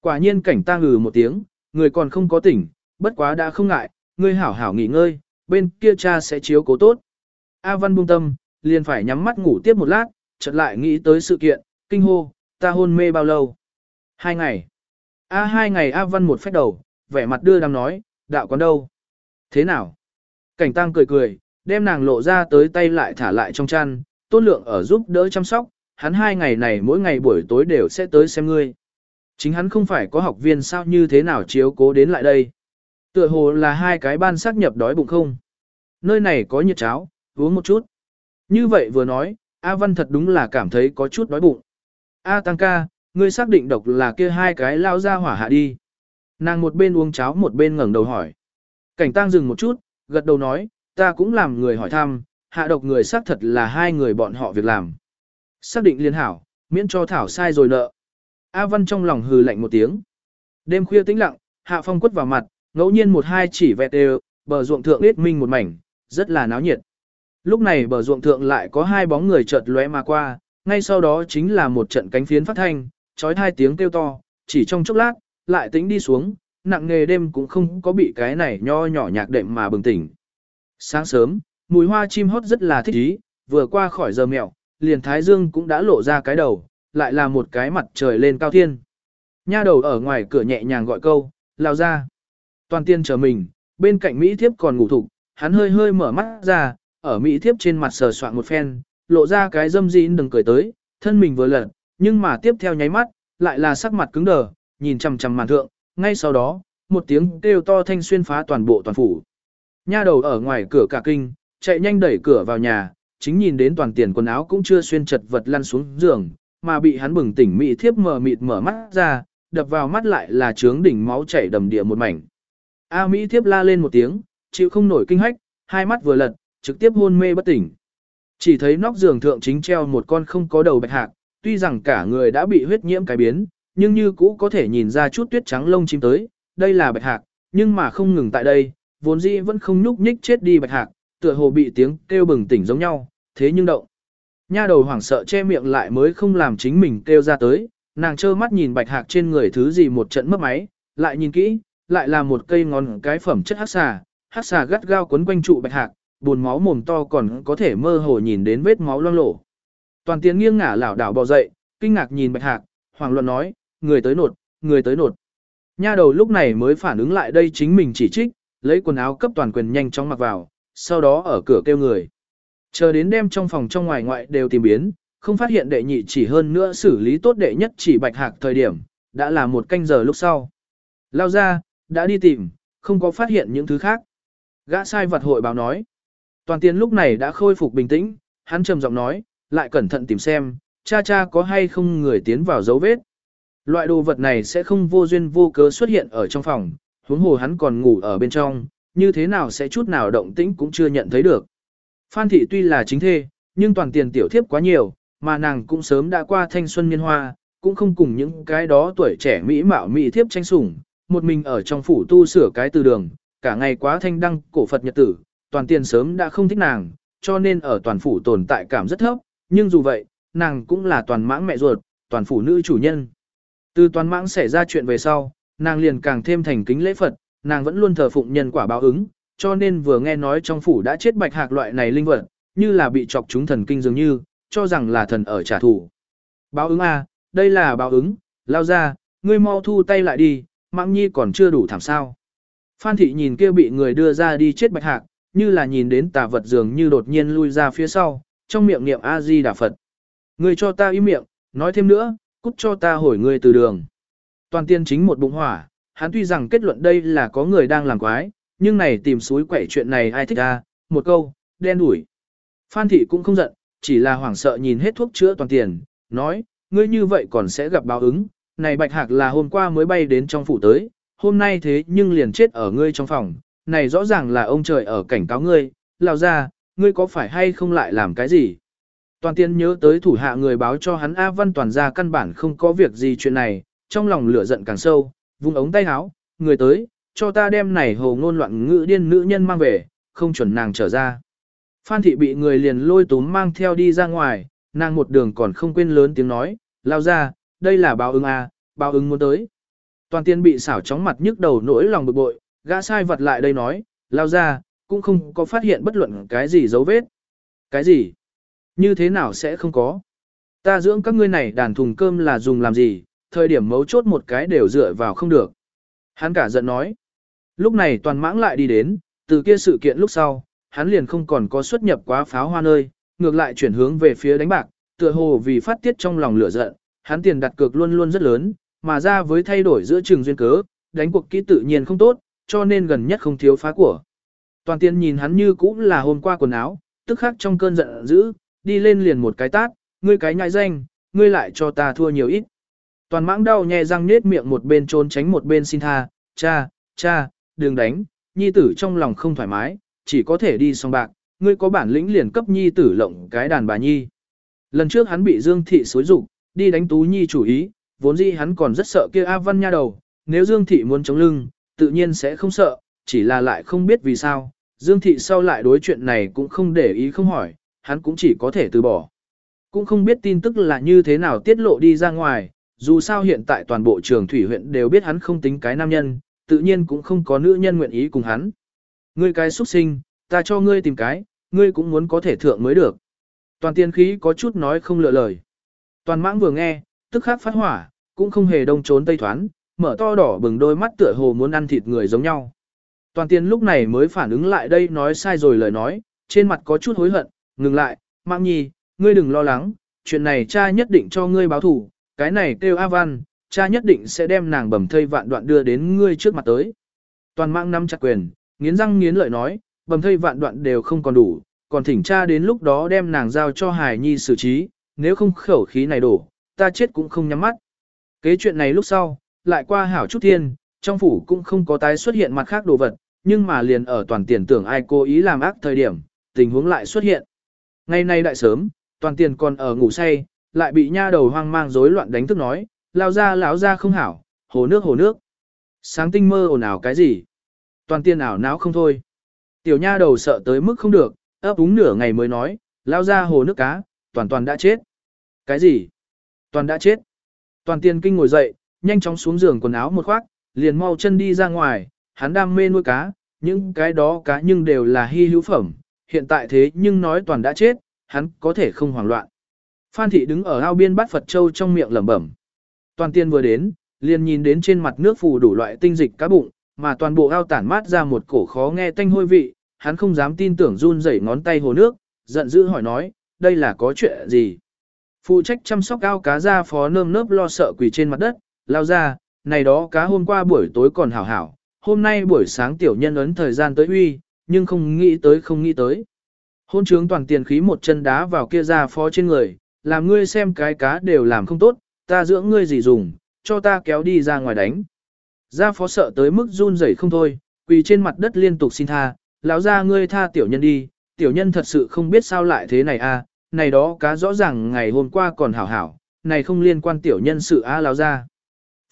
Quả nhiên cảnh ta ngừ một tiếng, người còn không có tỉnh, bất quá đã không ngại, ngươi hảo hảo nghỉ ngơi, bên kia cha sẽ chiếu cố tốt. A Văn buông tâm, liền phải nhắm mắt ngủ tiếp một lát, chợt lại nghĩ tới sự kiện, kinh hô, ta hôn mê bao lâu? Hai ngày. A hai ngày A Văn một phép đầu, vẻ mặt đưa đám nói, đạo quán đâu? Thế nào? Cảnh tăng cười cười, đem nàng lộ ra tới tay lại thả lại trong chăn, tôn lượng ở giúp đỡ chăm sóc, hắn hai ngày này mỗi ngày buổi tối đều sẽ tới xem ngươi. Chính hắn không phải có học viên sao như thế nào chiếu cố đến lại đây. Tựa hồ là hai cái ban xác nhập đói bụng không. Nơi này có nhiệt cháo, uống một chút. Như vậy vừa nói, A Văn thật đúng là cảm thấy có chút đói bụng. A Tăng ca, ngươi xác định độc là kia hai cái lao ra hỏa hạ đi. Nàng một bên uống cháo một bên ngẩng đầu hỏi. Cảnh Tăng dừng một chút, gật đầu nói, ta cũng làm người hỏi thăm, hạ độc người xác thật là hai người bọn họ việc làm. Xác định liên hảo, miễn cho Thảo sai rồi nợ. A Văn trong lòng hừ lạnh một tiếng. Đêm khuya tĩnh lặng, hạ phong quất vào mặt, ngẫu nhiên một hai chỉ vẹt đều, bờ ruộng thượng ít minh một mảnh, rất là náo nhiệt. Lúc này bờ ruộng thượng lại có hai bóng người chợt lóe mà qua, ngay sau đó chính là một trận cánh phiến phát thanh, trói hai tiếng kêu to, chỉ trong chốc lát, lại tính đi xuống, nặng nghề đêm cũng không có bị cái này nho nhỏ nhạc đệm mà bừng tỉnh. Sáng sớm, mùi hoa chim hót rất là thích ý, vừa qua khỏi giờ mẹo, liền thái dương cũng đã lộ ra cái đầu, lại là một cái mặt trời lên cao thiên. Nha đầu ở ngoài cửa nhẹ nhàng gọi câu, lao ra. Toàn tiên chờ mình, bên cạnh Mỹ thiếp còn ngủ thục, hắn hơi hơi mở mắt ra, ở Mỹ thiếp trên mặt sờ soạn một phen, lộ ra cái dâm dĩn đừng cười tới, thân mình vừa lật, nhưng mà tiếp theo nháy mắt, lại là sắc mặt cứng đờ, nhìn chằm chằm màn thượng, ngay sau đó, một tiếng kêu to thanh xuyên phá toàn bộ toàn phủ. Nha đầu ở ngoài cửa cả kinh, chạy nhanh đẩy cửa vào nhà, chính nhìn đến toàn tiền quần áo cũng chưa xuyên chật vật lăn xuống giường, mà bị hắn bừng tỉnh mị thiếp mờ mịt mở mắt ra, đập vào mắt lại là trướng đỉnh máu chảy đầm địa một mảnh. A Mỹ thiếp la lên một tiếng, chịu không nổi kinh hách, hai mắt vừa lật, trực tiếp hôn mê bất tỉnh. Chỉ thấy nóc giường thượng chính treo một con không có đầu bạch hạc, tuy rằng cả người đã bị huyết nhiễm cái biến, nhưng như cũ có thể nhìn ra chút tuyết trắng lông chim tới, đây là bạch hạc, nhưng mà không ngừng tại đây, vốn dĩ vẫn không nhúc nhích chết đi bạch hạc, tựa hồ bị tiếng kêu bừng tỉnh giống nhau, thế nhưng động. Nha đầu hoảng sợ che miệng lại mới không làm chính mình kêu ra tới, nàng trơ mắt nhìn bạch hạc trên người thứ gì một trận mất máy, lại nhìn kỹ, lại là một cây ngón cái phẩm chất hắc xà, hắc xà gắt gao quấn quanh trụ bạch hạc, buồn máu mồm to còn có thể mơ hồ nhìn đến vết máu loang lổ. Toàn tiến nghiêng ngả lảo đảo bò dậy, kinh ngạc nhìn bạch hạc, hoàng luận nói, người tới nột, người tới nột. Nha đầu lúc này mới phản ứng lại đây chính mình chỉ trích, lấy quần áo cấp toàn quyền nhanh chóng mặc vào, sau đó ở cửa kêu người. Chờ đến đêm trong phòng trong ngoài ngoại đều tìm biến, không phát hiện đệ nhị chỉ hơn nữa xử lý tốt đệ nhất chỉ bạch hạc thời điểm, đã là một canh giờ lúc sau. Lao ra, đã đi tìm, không có phát hiện những thứ khác. Gã sai vật hội báo nói. Toàn tiến lúc này đã khôi phục bình tĩnh, hắn trầm giọng nói, lại cẩn thận tìm xem, cha cha có hay không người tiến vào dấu vết. Loại đồ vật này sẽ không vô duyên vô cớ xuất hiện ở trong phòng, huống hồ hắn còn ngủ ở bên trong, như thế nào sẽ chút nào động tĩnh cũng chưa nhận thấy được. Phan thị tuy là chính thê, nhưng toàn tiền tiểu thiếp quá nhiều, mà nàng cũng sớm đã qua thanh xuân niên hoa, cũng không cùng những cái đó tuổi trẻ mỹ mạo mỹ thiếp tranh sủng, một mình ở trong phủ tu sửa cái từ đường, cả ngày quá thanh đăng cổ Phật nhật tử, toàn tiền sớm đã không thích nàng, cho nên ở toàn phủ tồn tại cảm rất thấp, nhưng dù vậy, nàng cũng là toàn mãng mẹ ruột, toàn phủ nữ chủ nhân. Từ toàn mãng xảy ra chuyện về sau, nàng liền càng thêm thành kính lễ Phật, nàng vẫn luôn thờ phụng nhân quả báo ứng, cho nên vừa nghe nói trong phủ đã chết bạch hạc loại này linh vật, như là bị chọc chúng thần kinh dường như, cho rằng là thần ở trả thù. Báo ứng a, đây là báo ứng, lao ra, ngươi mau thu tay lại đi, mạng nhi còn chưa đủ thảm sao. Phan thị nhìn kia bị người đưa ra đi chết bạch hạc, như là nhìn đến tà vật dường như đột nhiên lui ra phía sau, trong miệng niệm A-di Đà Phật. Ngươi cho ta im miệng, nói thêm nữa, cút cho ta hồi ngươi từ đường. Toàn tiên chính một bụng hỏa, hắn tuy rằng kết luận đây là có người đang làm quái, nhưng này tìm suối quậy chuyện này ai thích a, một câu, đen đủi. Phan thị cũng không giận, chỉ là hoảng sợ nhìn hết thuốc chữa toàn tiền, nói, ngươi như vậy còn sẽ gặp báo ứng, này bạch hạc là hôm qua mới bay đến trong phủ tới, hôm nay thế nhưng liền chết ở ngươi trong phòng, này rõ ràng là ông trời ở cảnh cáo ngươi, lao ra, ngươi có phải hay không lại làm cái gì? Toàn tiên nhớ tới thủ hạ người báo cho hắn A Văn toàn ra căn bản không có việc gì chuyện này, trong lòng lửa giận càng sâu, vung ống tay áo, người tới, cho ta đem này hồ ngôn loạn ngữ điên nữ nhân mang về, không chuẩn nàng trở ra. Phan thị bị người liền lôi túm mang theo đi ra ngoài, nàng một đường còn không quên lớn tiếng nói, lao ra, đây là báo ứng A, báo ứng muốn tới. Toàn tiên bị xảo chóng mặt nhức đầu nỗi lòng bực bội, gã sai vật lại đây nói, lao ra, cũng không có phát hiện bất luận cái gì dấu vết. Cái gì? Như thế nào sẽ không có? Ta dưỡng các ngươi này đàn thùng cơm là dùng làm gì, thời điểm mấu chốt một cái đều dựa vào không được. Hắn cả giận nói. Lúc này toàn mãng lại đi đến, từ kia sự kiện lúc sau, hắn liền không còn có xuất nhập quá pháo hoa nơi, ngược lại chuyển hướng về phía đánh bạc, tựa hồ vì phát tiết trong lòng lửa giận, hắn tiền đặt cược luôn luôn rất lớn, mà ra với thay đổi giữa trường duyên cớ, đánh cuộc kỹ tự nhiên không tốt, cho nên gần nhất không thiếu phá của. Toàn tiền nhìn hắn như cũng là hôm qua quần áo, tức khắc trong cơn giận dữ, đi lên liền một cái tát, ngươi cái nhại danh, ngươi lại cho ta thua nhiều ít. Toàn mãng đau nhè răng nết miệng một bên trốn tránh một bên xin tha, cha, cha, đừng đánh, nhi tử trong lòng không thoải mái, chỉ có thể đi song bạc, ngươi có bản lĩnh liền cấp nhi tử lộng cái đàn bà nhi. Lần trước hắn bị Dương Thị xối rụng, đi đánh Tú Nhi chủ ý, vốn dĩ hắn còn rất sợ kia A Văn nha đầu, nếu Dương Thị muốn chống lưng, tự nhiên sẽ không sợ, chỉ là lại không biết vì sao. Dương Thị sau lại đối chuyện này cũng không để ý không hỏi, hắn cũng chỉ có thể từ bỏ. Cũng không biết tin tức là như thế nào tiết lộ đi ra ngoài, dù sao hiện tại toàn bộ trường thủy huyện đều biết hắn không tính cái nam nhân, tự nhiên cũng không có nữ nhân nguyện ý cùng hắn. Ngươi cái xuất sinh, ta cho ngươi tìm cái, ngươi cũng muốn có thể thượng mới được. Toàn tiên khí có chút nói không lựa lời. Toàn mãng vừa nghe, tức khắc phát hỏa, cũng không hề đông trốn tây thoán, mở to đỏ bừng đôi mắt tựa hồ muốn ăn thịt người giống nhau. Toàn tiên lúc này mới phản ứng lại đây nói sai rồi lời nói, trên mặt có chút hối hận, ngừng lại, mạng nhi, ngươi đừng lo lắng, chuyện này cha nhất định cho ngươi báo thủ, cái này kêu A Văn, cha nhất định sẽ đem nàng bầm thây vạn đoạn đưa đến ngươi trước mặt tới. Toàn mạng năm chặt quyền, nghiến răng nghiến lợi nói, bầm thây vạn đoạn đều không còn đủ, còn thỉnh cha đến lúc đó đem nàng giao cho Hải Nhi xử trí, nếu không khẩu khí này đổ, ta chết cũng không nhắm mắt. Kế chuyện này lúc sau, lại qua hảo chút thiên, trong phủ cũng không có tái xuất hiện mặt khác đồ vật, nhưng mà liền ở toàn tiền tưởng ai cố ý làm ác thời điểm, tình huống lại xuất hiện. Ngày nay đại sớm, toàn tiền còn ở ngủ say, lại bị nha đầu hoang mang rối loạn đánh thức nói, lao ra lão ra không hảo, hồ nước hồ nước. Sáng tinh mơ ồn ào cái gì? Toàn tiên ảo não không thôi. Tiểu nha đầu sợ tới mức không được, ấp úng nửa ngày mới nói, lao ra hồ nước cá, toàn toàn đã chết. Cái gì? Toàn đã chết. Toàn tiên kinh ngồi dậy, nhanh chóng xuống giường quần áo một khoác, liền mau chân đi ra ngoài, hắn đam mê nuôi cá, những cái đó cá nhưng đều là hy hữu phẩm, hiện tại thế nhưng nói toàn đã chết, hắn có thể không hoảng loạn. Phan thị đứng ở ao biên bát Phật Châu trong miệng lẩm bẩm. Toàn tiên vừa đến, liền nhìn đến trên mặt nước phù đủ loại tinh dịch cá bụng, mà toàn bộ ao tản mát ra một cổ khó nghe tanh hôi vị, hắn không dám tin tưởng run rẩy ngón tay hồ nước, giận dữ hỏi nói, đây là có chuyện gì? Phụ trách chăm sóc ao cá ra phó nơm nớp lo sợ quỳ trên mặt đất, lao ra, này đó cá hôm qua buổi tối còn hảo hảo, hôm nay buổi sáng tiểu nhân ấn thời gian tới uy, nhưng không nghĩ tới không nghĩ tới. Hôn trướng toàn tiền khí một chân đá vào kia ra phó trên người, làm ngươi xem cái cá đều làm không tốt, ta dưỡng ngươi gì dùng, cho ta kéo đi ra ngoài đánh. Gia phó sợ tới mức run rẩy không thôi, quỳ trên mặt đất liên tục xin tha, lão ra ngươi tha tiểu nhân đi, tiểu nhân thật sự không biết sao lại thế này a, à, này đó cá rõ ràng ngày hôm qua còn hảo hảo, này không liên quan tiểu nhân sự a lão ra.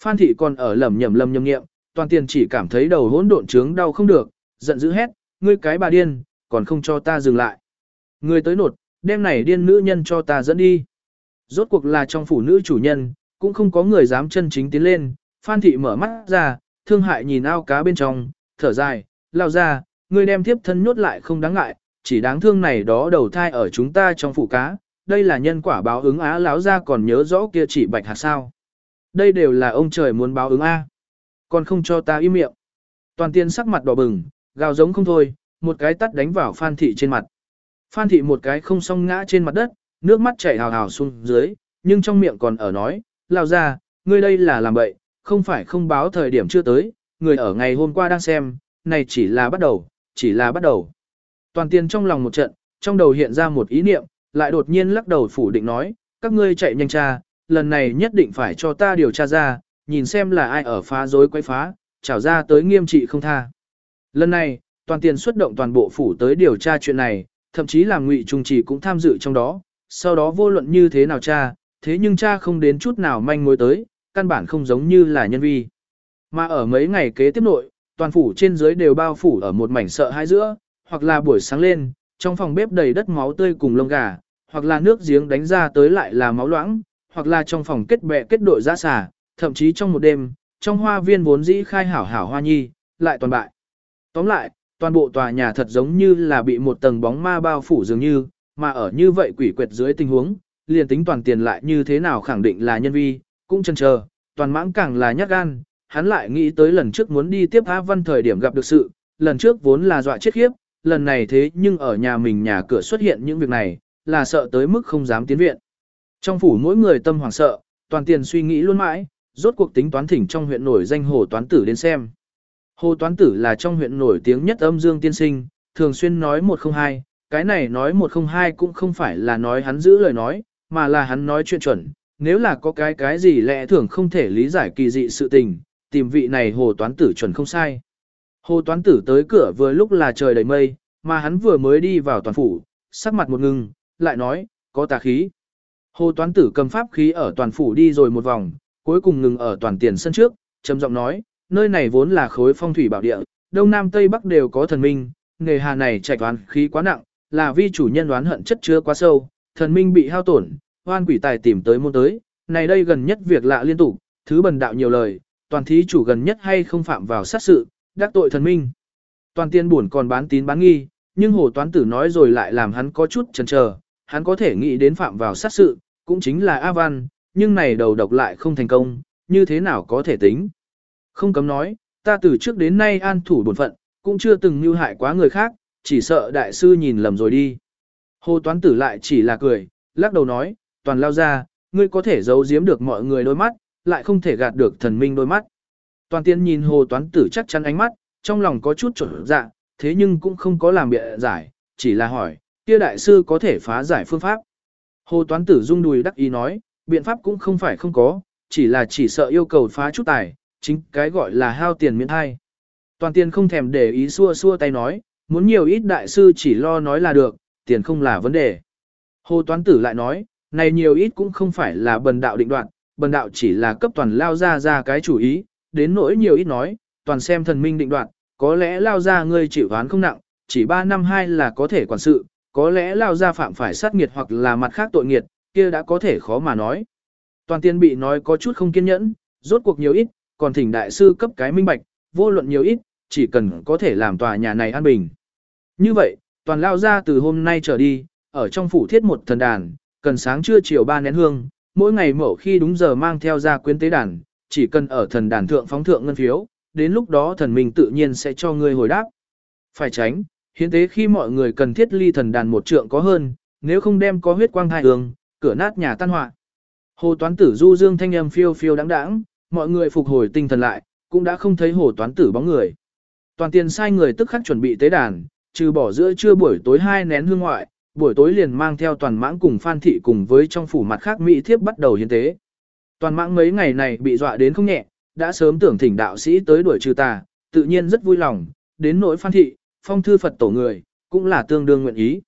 Phan thị còn ở lầm nhầm lầm nhầm nghiệm, toàn tiền chỉ cảm thấy đầu hỗn độn trướng đau không được, giận dữ hét, ngươi cái bà điên, còn không cho ta dừng lại. Ngươi tới nột, đem này điên nữ nhân cho ta dẫn đi. Rốt cuộc là trong phủ nữ chủ nhân, cũng không có người dám chân chính tiến lên, Phan thị mở mắt ra, thương hại nhìn ao cá bên trong, thở dài, lao ra, người đem tiếp thân nhốt lại không đáng ngại, chỉ đáng thương này đó đầu thai ở chúng ta trong phủ cá, đây là nhân quả báo ứng á lão ra còn nhớ rõ kia chỉ bạch hạt sao. Đây đều là ông trời muốn báo ứng A. Còn không cho ta im miệng. Toàn tiên sắc mặt đỏ bừng, gào giống không thôi, một cái tắt đánh vào Phan thị trên mặt. Phan thị một cái không song ngã trên mặt đất, nước mắt chảy hào hào xuống dưới, nhưng trong miệng còn ở nói, lao ra, ngươi đây là làm bậy, không phải không báo thời điểm chưa tới, người ở ngày hôm qua đang xem, này chỉ là bắt đầu, chỉ là bắt đầu. Toàn tiên trong lòng một trận, trong đầu hiện ra một ý niệm, lại đột nhiên lắc đầu phủ định nói, các ngươi chạy nhanh tra, lần này nhất định phải cho ta điều tra ra, nhìn xem là ai ở phá rối quấy phá, trảo ra tới nghiêm trị không tha. Lần này, toàn tiền xuất động toàn bộ phủ tới điều tra chuyện này, thậm chí là ngụy trung chỉ cũng tham dự trong đó, sau đó vô luận như thế nào cha, thế nhưng cha không đến chút nào manh mối tới, căn bản không giống như là nhân vi. Mà ở mấy ngày kế tiếp nội, toàn phủ trên dưới đều bao phủ ở một mảnh sợ hãi giữa, hoặc là buổi sáng lên, trong phòng bếp đầy đất máu tươi cùng lông gà, hoặc là nước giếng đánh ra tới lại là máu loãng, hoặc là trong phòng kết bè kết đội ra xả, thậm chí trong một đêm, trong hoa viên vốn dĩ khai hảo hảo hoa nhi, lại toàn bại. Tóm lại, toàn bộ tòa nhà thật giống như là bị một tầng bóng ma bao phủ dường như, mà ở như vậy quỷ quyệt dưới tình huống, liền tính toàn tiền lại như thế nào khẳng định là nhân vi, cũng chân chờ, toàn mãng càng là nhát gan, hắn lại nghĩ tới lần trước muốn đi tiếp A Văn thời điểm gặp được sự, lần trước vốn là dọa chết khiếp, lần này thế nhưng ở nhà mình nhà cửa xuất hiện những việc này, là sợ tới mức không dám tiến viện. Trong phủ mỗi người tâm hoảng sợ, toàn tiền suy nghĩ luôn mãi, rốt cuộc tính toán thỉnh trong huyện nổi danh hồ toán tử đến xem. Hồ toán tử là trong huyện nổi tiếng nhất âm dương tiên sinh, thường xuyên nói 102, cái này nói 102 cũng không phải là nói hắn giữ lời nói, mà là hắn nói chuyện chuẩn, nếu là có cái cái gì lẽ thường không thể lý giải kỳ dị sự tình, tìm vị này hồ toán tử chuẩn không sai. Hồ toán tử tới cửa vừa lúc là trời đầy mây, mà hắn vừa mới đi vào toàn phủ, sắc mặt một ngưng, lại nói, có tà khí. Hồ toán tử cầm pháp khí ở toàn phủ đi rồi một vòng, cuối cùng ngừng ở toàn tiền sân trước, trầm giọng nói, nơi này vốn là khối phong thủy bảo địa, đông nam tây bắc đều có thần minh, nghề hà này chạy toán khí quá nặng, là vi chủ nhân đoán hận chất chứa quá sâu, thần minh bị hao tổn, oan quỷ tài tìm tới môn tới, này đây gần nhất việc lạ liên tục, thứ bần đạo nhiều lời, toàn thí chủ gần nhất hay không phạm vào sát sự, đắc tội thần minh. Toàn tiên buồn còn bán tín bán nghi, nhưng hồ toán tử nói rồi lại làm hắn có chút chần chờ, hắn có thể nghĩ đến phạm vào sát sự, cũng chính là A Văn, nhưng này đầu độc lại không thành công, như thế nào có thể tính. Không cấm nói, ta từ trước đến nay an thủ bổn phận, cũng chưa từng mưu hại quá người khác, chỉ sợ đại sư nhìn lầm rồi đi. Hồ toán tử lại chỉ là cười, lắc đầu nói, toàn lao ra, ngươi có thể giấu giếm được mọi người đôi mắt, lại không thể gạt được thần minh đôi mắt. Toàn tiên nhìn hồ toán tử chắc chắn ánh mắt, trong lòng có chút trở dạ, thế nhưng cũng không có làm bịa giải, chỉ là hỏi, kia đại sư có thể phá giải phương pháp. Hồ toán tử rung đùi đắc ý nói, biện pháp cũng không phải không có, chỉ là chỉ sợ yêu cầu phá chút tài, chính cái gọi là hao tiền miễn hay. Toàn tiền không thèm để ý xua xua tay nói, muốn nhiều ít đại sư chỉ lo nói là được, tiền không là vấn đề. Hồ toán tử lại nói, này nhiều ít cũng không phải là bần đạo định đoạn, bần đạo chỉ là cấp toàn lao ra ra cái chủ ý, đến nỗi nhiều ít nói, toàn xem thần minh định đoạn, có lẽ lao ra ngươi chịu ván không nặng, chỉ 3 năm hai là có thể quản sự, có lẽ lao ra phạm phải sát nghiệt hoặc là mặt khác tội nghiệt, kia đã có thể khó mà nói. Toàn tiên bị nói có chút không kiên nhẫn, rốt cuộc nhiều ít, còn thỉnh đại sư cấp cái minh bạch, vô luận nhiều ít, chỉ cần có thể làm tòa nhà này an bình. Như vậy, toàn lao ra từ hôm nay trở đi, ở trong phủ thiết một thần đàn, cần sáng trưa chiều ba nén hương, mỗi ngày mẫu khi đúng giờ mang theo ra quyến tế đàn, chỉ cần ở thần đàn thượng phóng thượng ngân phiếu, đến lúc đó thần mình tự nhiên sẽ cho ngươi hồi đáp. Phải tránh, hiến tế khi mọi người cần thiết ly thần đàn một trượng có hơn, nếu không đem có huyết quang thai hương, cửa nát nhà tan họa. Hồ toán tử du dương thanh âm phiêu phiêu đáng đáng, mọi người phục hồi tinh thần lại, cũng đã không thấy hồ toán tử bóng người. Toàn tiền sai người tức khắc chuẩn bị tế đàn, trừ bỏ giữa trưa buổi tối hai nén hương ngoại, buổi tối liền mang theo toàn mãng cùng phan thị cùng với trong phủ mặt khác Mỹ thiếp bắt đầu hiến tế. Toàn mãng mấy ngày này bị dọa đến không nhẹ, đã sớm tưởng thỉnh đạo sĩ tới đuổi trừ tà, tự nhiên rất vui lòng, đến nỗi phan thị, phong thư Phật tổ người, cũng là tương đương nguyện ý.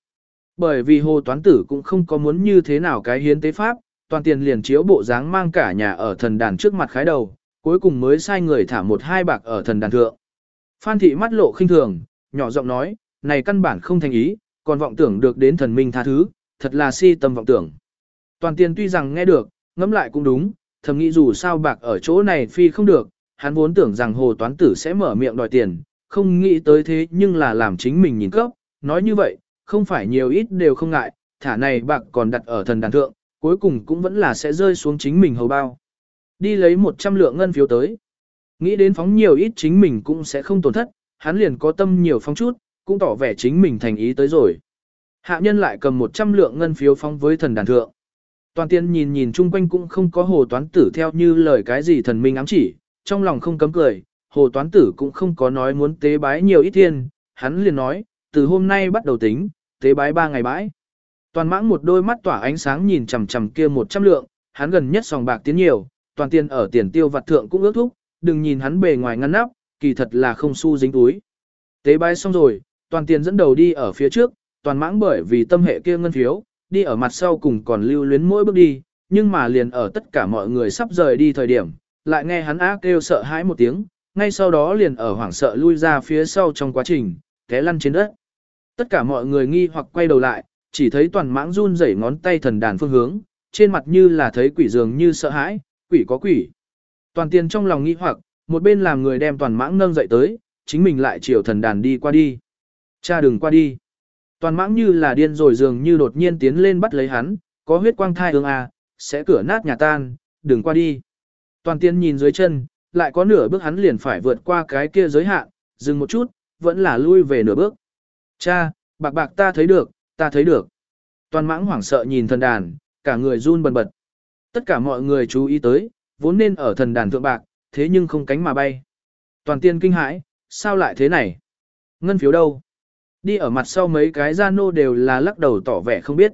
Bởi vì hồ toán tử cũng không có muốn như thế nào cái hiến tế pháp, toàn tiền liền chiếu bộ dáng mang cả nhà ở thần đàn trước mặt khái đầu, cuối cùng mới sai người thả một hai bạc ở thần đàn thượng. Phan thị mắt lộ khinh thường, nhỏ giọng nói, này căn bản không thành ý, còn vọng tưởng được đến thần minh tha thứ, thật là si tâm vọng tưởng. Toàn tiền tuy rằng nghe được, ngẫm lại cũng đúng, thầm nghĩ dù sao bạc ở chỗ này phi không được, hắn vốn tưởng rằng hồ toán tử sẽ mở miệng đòi tiền, không nghĩ tới thế nhưng là làm chính mình nhìn cấp, nói như vậy, không phải nhiều ít đều không ngại, thả này bạc còn đặt ở thần đàn thượng, cuối cùng cũng vẫn là sẽ rơi xuống chính mình hầu bao. Đi lấy 100 lượng ngân phiếu tới. Nghĩ đến phóng nhiều ít chính mình cũng sẽ không tổn thất, hắn liền có tâm nhiều phóng chút, cũng tỏ vẻ chính mình thành ý tới rồi. Hạ nhân lại cầm 100 lượng ngân phiếu phóng với thần đàn thượng. Toàn tiên nhìn nhìn chung quanh cũng không có hồ toán tử theo như lời cái gì thần minh ám chỉ, trong lòng không cấm cười, hồ toán tử cũng không có nói muốn tế bái nhiều ít thiên, hắn liền nói, từ hôm nay bắt đầu tính, tế bái ba ngày bãi. Toàn mãng một đôi mắt tỏa ánh sáng nhìn chằm chằm kia 100 lượng, hắn gần nhất sòng bạc tiến nhiều, toàn tiền ở tiền tiêu vặt thượng cũng ước thúc, đừng nhìn hắn bề ngoài ngăn nắp, kỳ thật là không xu dính túi. Tế bái xong rồi, toàn tiền dẫn đầu đi ở phía trước, toàn mãng bởi vì tâm hệ kia ngân phiếu, đi ở mặt sau cùng còn lưu luyến mỗi bước đi, nhưng mà liền ở tất cả mọi người sắp rời đi thời điểm, lại nghe hắn á kêu sợ hãi một tiếng, ngay sau đó liền ở hoảng sợ lui ra phía sau trong quá trình, té lăn trên đất. Tất cả mọi người nghi hoặc quay đầu lại, chỉ thấy toàn mãng run rẩy ngón tay thần đàn phương hướng, trên mặt như là thấy quỷ dường như sợ hãi, quỷ có quỷ. Toàn tiền trong lòng nghi hoặc, một bên làm người đem toàn mãng nâng dậy tới, chính mình lại chiều thần đàn đi qua đi. Cha đừng qua đi. Toàn mãng như là điên rồi dường như đột nhiên tiến lên bắt lấy hắn, có huyết quang thai ương à, sẽ cửa nát nhà tan, đừng qua đi. Toàn tiên nhìn dưới chân, lại có nửa bước hắn liền phải vượt qua cái kia giới hạn, dừng một chút, vẫn là lui về nửa bước. Cha, bạc bạc ta thấy được, ta thấy được. Toàn mãng hoảng sợ nhìn thần đàn, cả người run bần bật. Tất cả mọi người chú ý tới, vốn nên ở thần đàn thượng bạc, thế nhưng không cánh mà bay. Toàn tiên kinh hãi, sao lại thế này? Ngân phiếu đâu? Đi ở mặt sau mấy cái gia nô đều là lắc đầu tỏ vẻ không biết.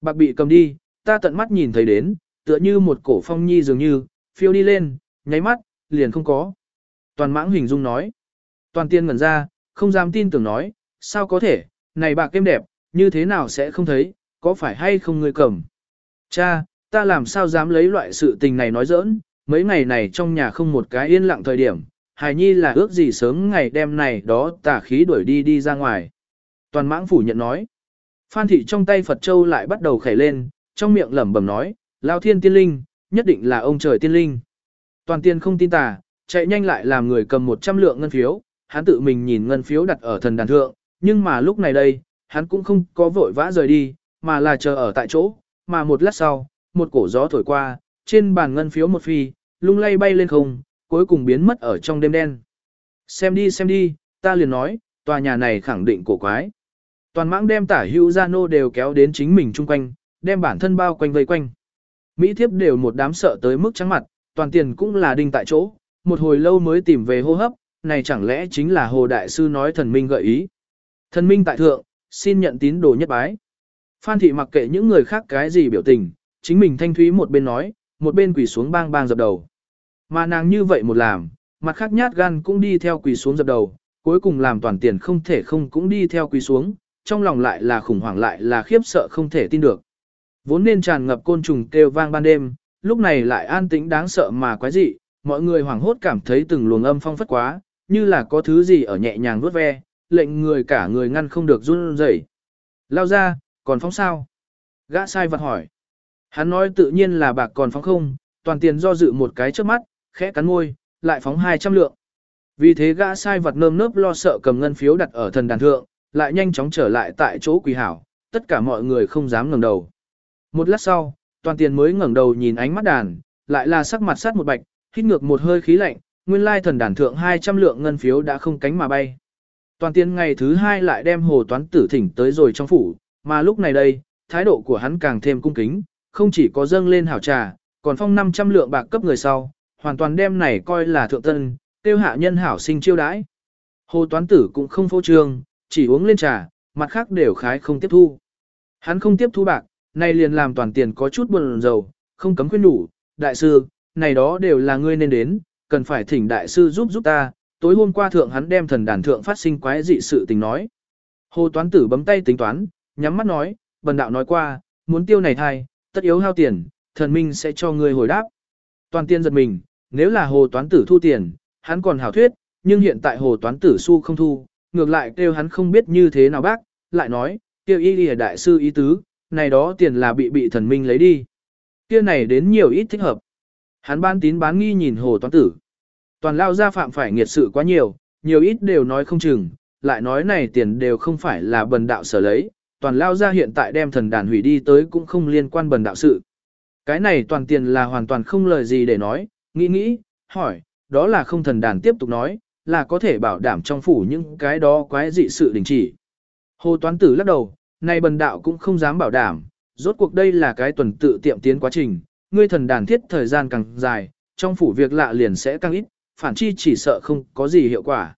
Bạc bị cầm đi, ta tận mắt nhìn thấy đến, tựa như một cổ phong nhi dường như, phiêu đi lên, nháy mắt, liền không có. Toàn mãng hình dung nói. Toàn tiên ngẩn ra, không dám tin tưởng nói, sao có thể, này bạc êm đẹp, như thế nào sẽ không thấy, có phải hay không ngươi cầm. Cha, ta làm sao dám lấy loại sự tình này nói giỡn, mấy ngày này trong nhà không một cái yên lặng thời điểm, hài nhi là ước gì sớm ngày đêm này đó tả khí đuổi đi đi ra ngoài. Toàn mãng phủ nhận nói. Phan thị trong tay Phật Châu lại bắt đầu khẩy lên, trong miệng lẩm bẩm nói, Lao thiên tiên linh, nhất định là ông trời tiên linh. Toàn tiên không tin tà, chạy nhanh lại làm người cầm 100 lượng ngân phiếu, hắn tự mình nhìn ngân phiếu đặt ở thần đàn thượng, nhưng mà lúc này đây, hắn cũng không có vội vã rời đi, mà là chờ ở tại chỗ, mà một lát sau, một cổ gió thổi qua, trên bàn ngân phiếu một phi, lung lay bay lên không, cuối cùng biến mất ở trong đêm đen. Xem đi xem đi, ta liền nói, tòa nhà này khẳng định cổ quái. Toàn mãng đem tả hữu gia nô đều kéo đến chính mình chung quanh, đem bản thân bao quanh vây quanh. Mỹ thiếp đều một đám sợ tới mức trắng mặt, toàn tiền cũng là đinh tại chỗ, một hồi lâu mới tìm về hô hấp, này chẳng lẽ chính là Hồ Đại Sư nói thần minh gợi ý. Thần minh tại thượng, xin nhận tín đồ nhất bái. Phan thị mặc kệ những người khác cái gì biểu tình, chính mình thanh thúy một bên nói, một bên quỳ xuống bang bang dập đầu. Mà nàng như vậy một làm, mặt khác nhát gan cũng đi theo quỳ xuống dập đầu, cuối cùng làm toàn tiền không thể không cũng đi theo quỳ xuống, trong lòng lại là khủng hoảng lại là khiếp sợ không thể tin được. Vốn nên tràn ngập côn trùng kêu vang ban đêm, lúc này lại an tĩnh đáng sợ mà quái dị, mọi người hoảng hốt cảm thấy từng luồng âm phong phất quá, như là có thứ gì ở nhẹ nhàng vuốt ve, lệnh người cả người ngăn không được run rẩy. Lao ra, còn phóng sao? Gã sai vật hỏi. Hắn nói tự nhiên là bạc còn phóng không, toàn tiền do dự một cái trước mắt, khẽ cắn môi, lại phóng 200 lượng. Vì thế gã sai vật nơm nớp lo sợ cầm ngân phiếu đặt ở thần đàn thượng, lại nhanh chóng trở lại tại chỗ quỳ hảo, tất cả mọi người không dám ngẩng đầu. Một lát sau, toàn tiền mới ngẩng đầu nhìn ánh mắt đàn, lại là sắc mặt sát một bạch, hít ngược một hơi khí lạnh, nguyên lai thần đàn thượng 200 lượng ngân phiếu đã không cánh mà bay. Toàn tiền ngày thứ hai lại đem hồ toán tử thỉnh tới rồi trong phủ, mà lúc này đây, thái độ của hắn càng thêm cung kính, không chỉ có dâng lên hảo trà, còn phong 500 lượng bạc cấp người sau, hoàn toàn đem này coi là thượng tân, tiêu hạ nhân hảo sinh chiêu đãi. Hồ toán tử cũng không phô trương, chỉ uống lên trà, mặt khác đều khái không tiếp thu. Hắn không tiếp thu bạc, nay liền làm toàn tiền có chút buồn rầu, không cấm khuyên đủ, đại sư, này đó đều là ngươi nên đến, cần phải thỉnh đại sư giúp giúp ta, tối hôm qua thượng hắn đem thần đàn thượng phát sinh quái dị sự tình nói. Hồ toán tử bấm tay tính toán, nhắm mắt nói, bần đạo nói qua, muốn tiêu này thai, tất yếu hao tiền, thần minh sẽ cho ngươi hồi đáp. Toàn tiên giật mình, nếu là hồ toán tử thu tiền, hắn còn hảo thuyết, nhưng hiện tại hồ toán tử su không thu, ngược lại kêu hắn không biết như thế nào bác, lại nói, kêu y lìa đại sư ý tứ, này đó tiền là bị bị thần minh lấy đi. Kia này đến nhiều ít thích hợp. Hắn ban tín bán nghi nhìn hồ toán tử. Toàn lao ra phạm phải nghiệt sự quá nhiều, nhiều ít đều nói không chừng, lại nói này tiền đều không phải là bần đạo sở lấy, toàn lao ra hiện tại đem thần đàn hủy đi tới cũng không liên quan bần đạo sự. Cái này toàn tiền là hoàn toàn không lời gì để nói, nghĩ nghĩ, hỏi, đó là không thần đàn tiếp tục nói, là có thể bảo đảm trong phủ những cái đó quái dị sự đình chỉ. Hồ toán tử lắc đầu, này bần đạo cũng không dám bảo đảm, rốt cuộc đây là cái tuần tự tiệm tiến quá trình, ngươi thần đàn thiết thời gian càng dài, trong phủ việc lạ liền sẽ càng ít, phản chi chỉ sợ không có gì hiệu quả.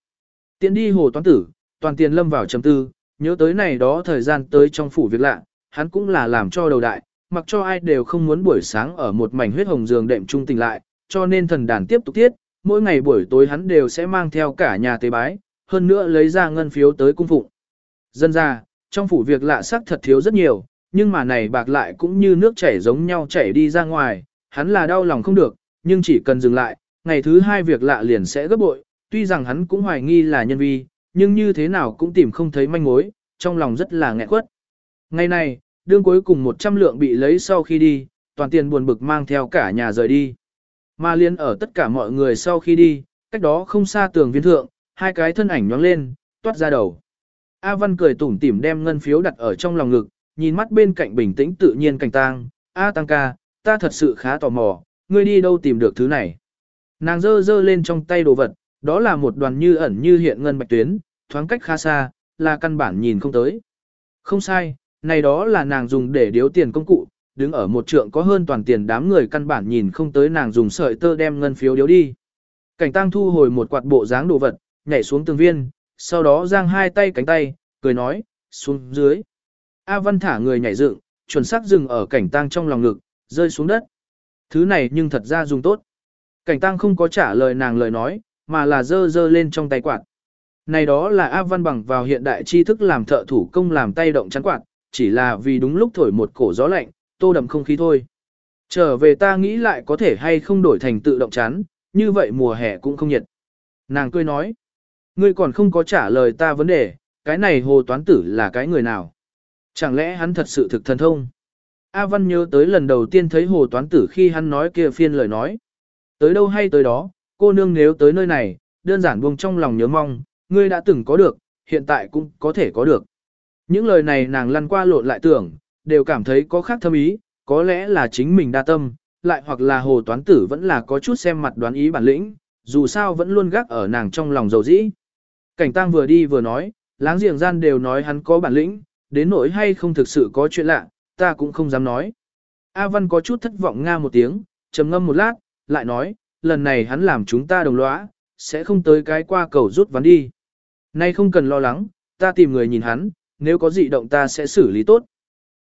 Tiến đi hồ toán tử, toàn tiền lâm vào chấm tư, nhớ tới này đó thời gian tới trong phủ việc lạ, hắn cũng là làm cho đầu đại, mặc cho ai đều không muốn buổi sáng ở một mảnh huyết hồng giường đệm trung tình lại, cho nên thần đàn tiếp tục tiết, mỗi ngày buổi tối hắn đều sẽ mang theo cả nhà tế bái, hơn nữa lấy ra ngân phiếu tới cung phụng. Dân ra, trong phủ việc lạ sắc thật thiếu rất nhiều, nhưng mà này bạc lại cũng như nước chảy giống nhau chảy đi ra ngoài, hắn là đau lòng không được, nhưng chỉ cần dừng lại, ngày thứ hai việc lạ liền sẽ gấp bội, tuy rằng hắn cũng hoài nghi là nhân vi, nhưng như thế nào cũng tìm không thấy manh mối, trong lòng rất là nghẹn quất. Ngày này, đương cuối cùng 100 lượng bị lấy sau khi đi, toàn tiền buồn bực mang theo cả nhà rời đi. Mà liên ở tất cả mọi người sau khi đi, cách đó không xa tường viên thượng, hai cái thân ảnh nhoáng lên, toát ra đầu. A Văn cười tủm tỉm đem ngân phiếu đặt ở trong lòng ngực, nhìn mắt bên cạnh bình tĩnh tự nhiên cảnh tang, A Tăng ca, ta thật sự khá tò mò, ngươi đi đâu tìm được thứ này. Nàng dơ dơ lên trong tay đồ vật, đó là một đoàn như ẩn như hiện ngân bạch tuyến, thoáng cách khá xa, là căn bản nhìn không tới. Không sai, này đó là nàng dùng để điếu tiền công cụ, đứng ở một trượng có hơn toàn tiền đám người căn bản nhìn không tới nàng dùng sợi tơ đem ngân phiếu điếu đi. Cảnh tăng thu hồi một quạt bộ dáng đồ vật, nhảy xuống tường viên, sau đó giang hai tay cánh tay, cười nói, xuống dưới. A Văn thả người nhảy dựng, chuẩn xác dừng ở cảnh tăng trong lòng ngực, rơi xuống đất. Thứ này nhưng thật ra dùng tốt. Cảnh tăng không có trả lời nàng lời nói, mà là dơ dơ lên trong tay quạt. Này đó là A Văn bằng vào hiện đại tri thức làm thợ thủ công làm tay động chắn quạt, chỉ là vì đúng lúc thổi một cổ gió lạnh, tô đậm không khí thôi. Trở về ta nghĩ lại có thể hay không đổi thành tự động chắn, như vậy mùa hè cũng không nhiệt. Nàng cười nói, ngươi còn không có trả lời ta vấn đề, cái này hồ toán tử là cái người nào? Chẳng lẽ hắn thật sự thực thần thông? A Văn nhớ tới lần đầu tiên thấy hồ toán tử khi hắn nói kia phiên lời nói. Tới đâu hay tới đó, cô nương nếu tới nơi này, đơn giản buông trong lòng nhớ mong, ngươi đã từng có được, hiện tại cũng có thể có được. Những lời này nàng lăn qua lộn lại tưởng, đều cảm thấy có khác thâm ý, có lẽ là chính mình đa tâm, lại hoặc là hồ toán tử vẫn là có chút xem mặt đoán ý bản lĩnh, dù sao vẫn luôn gác ở nàng trong lòng dầu dĩ. Cảnh tang vừa đi vừa nói, láng giềng gian đều nói hắn có bản lĩnh, đến nỗi hay không thực sự có chuyện lạ, ta cũng không dám nói. A Văn có chút thất vọng nga một tiếng, trầm ngâm một lát, lại nói, lần này hắn làm chúng ta đồng lõa, sẽ không tới cái qua cầu rút ván đi. Nay không cần lo lắng, ta tìm người nhìn hắn, nếu có dị động ta sẽ xử lý tốt.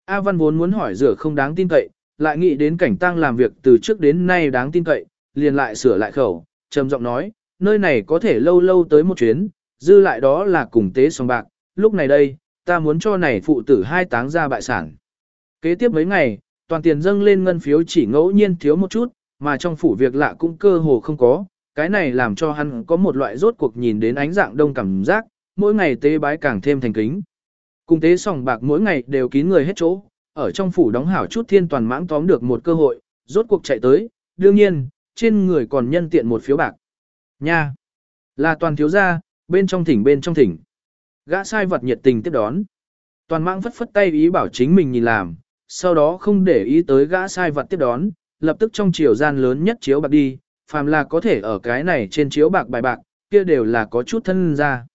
A Văn vốn muốn hỏi rửa không đáng tin cậy, lại nghĩ đến cảnh tăng làm việc từ trước đến nay đáng tin cậy, liền lại sửa lại khẩu, trầm giọng nói, nơi này có thể lâu lâu tới một chuyến, dư lại đó là cùng tế song bạc, lúc này đây, ta muốn cho này phụ tử hai táng ra bại sản. Kế tiếp mấy ngày, toàn tiền dâng lên ngân phiếu chỉ ngẫu nhiên thiếu một chút, mà trong phủ việc lạ cũng cơ hồ không có, cái này làm cho hắn có một loại rốt cuộc nhìn đến ánh dạng đông cảm giác, mỗi ngày tế bái càng thêm thành kính. Cùng tế sòng bạc mỗi ngày đều kín người hết chỗ, ở trong phủ đóng hảo chút thiên toàn mãng tóm được một cơ hội, rốt cuộc chạy tới, đương nhiên, trên người còn nhân tiện một phiếu bạc. Nha! Là toàn thiếu gia, bên trong thỉnh bên trong thỉnh. Gã sai vật nhiệt tình tiếp đón. Toàn mãng phất phất tay ý bảo chính mình nhìn làm, sau đó không để ý tới gã sai vật tiếp đón, lập tức trong chiều gian lớn nhất chiếu bạc đi, phàm là có thể ở cái này trên chiếu bạc bài bạc, kia đều là có chút thân ra.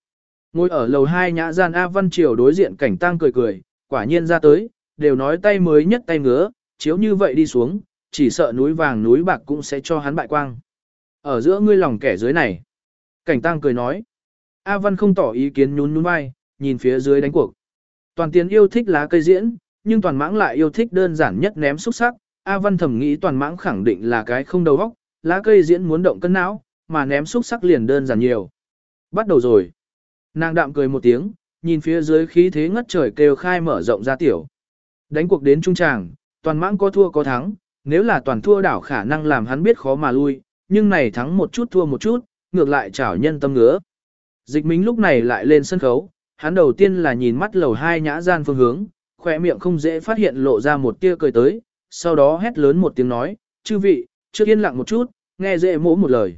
Ngồi ở lầu 2 nhã gian A Văn Triều đối diện cảnh tang cười cười, quả nhiên ra tới, đều nói tay mới nhất tay ngứa, chiếu như vậy đi xuống, chỉ sợ núi vàng núi bạc cũng sẽ cho hắn bại quang. Ở giữa ngươi lòng kẻ dưới này. Cảnh tang cười nói. A Văn không tỏ ý kiến nhún nhún vai, nhìn phía dưới đánh cuộc. Toàn tiến yêu thích lá cây diễn, nhưng toàn mãng lại yêu thích đơn giản nhất ném xúc sắc. A Văn thầm nghĩ toàn mãng khẳng định là cái không đầu óc, lá cây diễn muốn động cân não, mà ném xúc sắc liền đơn giản nhiều. Bắt đầu rồi. Nàng đạm cười một tiếng, nhìn phía dưới khí thế ngất trời kêu khai mở rộng ra tiểu. Đánh cuộc đến trung tràng, toàn mãng có thua có thắng, nếu là toàn thua đảo khả năng làm hắn biết khó mà lui, nhưng này thắng một chút thua một chút, ngược lại chảo nhân tâm ngứa. Dịch Minh lúc này lại lên sân khấu, hắn đầu tiên là nhìn mắt lầu hai nhã gian phương hướng, khỏe miệng không dễ phát hiện lộ ra một tia cười tới, sau đó hét lớn một tiếng nói, chư vị, trước yên lặng một chút, nghe dễ mỗ một lời.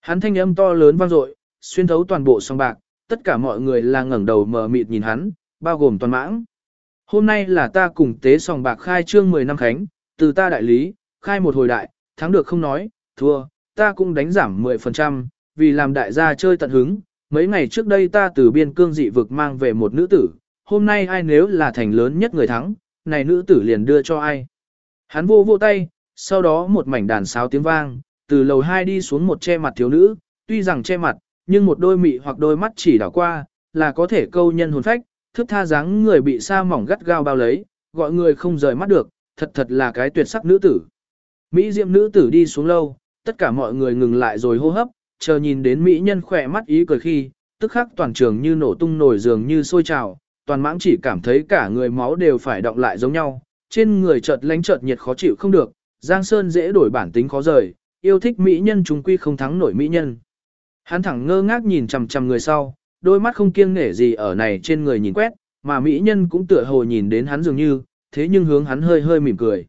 Hắn thanh âm to lớn vang dội, xuyên thấu toàn bộ song bạc, tất cả mọi người là ngẩng đầu mờ mịt nhìn hắn, bao gồm toàn mãng. Hôm nay là ta cùng tế sòng bạc khai trương 10 năm khánh, từ ta đại lý, khai một hồi đại, thắng được không nói, thua, ta cũng đánh giảm 10%, vì làm đại gia chơi tận hứng. Mấy ngày trước đây ta từ biên cương dị vực mang về một nữ tử, hôm nay ai nếu là thành lớn nhất người thắng, này nữ tử liền đưa cho ai. Hắn vô vô tay, sau đó một mảnh đàn sáo tiếng vang, từ lầu hai đi xuống một che mặt thiếu nữ, tuy rằng che mặt, nhưng một đôi mị hoặc đôi mắt chỉ đảo qua, là có thể câu nhân hồn phách, thức tha dáng người bị sa mỏng gắt gao bao lấy, gọi người không rời mắt được, thật thật là cái tuyệt sắc nữ tử. Mỹ diệm nữ tử đi xuống lâu, tất cả mọi người ngừng lại rồi hô hấp, chờ nhìn đến Mỹ nhân khỏe mắt ý cười khi, tức khắc toàn trường như nổ tung nổi giường như sôi trào, toàn mãng chỉ cảm thấy cả người máu đều phải động lại giống nhau, trên người chợt lánh chợt nhiệt khó chịu không được, Giang Sơn dễ đổi bản tính khó rời, yêu thích Mỹ nhân chúng quy không thắng nổi Mỹ nhân. Hắn thẳng ngơ ngác nhìn chằm chằm người sau, đôi mắt không kiêng nể gì ở này trên người nhìn quét, mà mỹ nhân cũng tựa hồ nhìn đến hắn dường như, thế nhưng hướng hắn hơi hơi mỉm cười.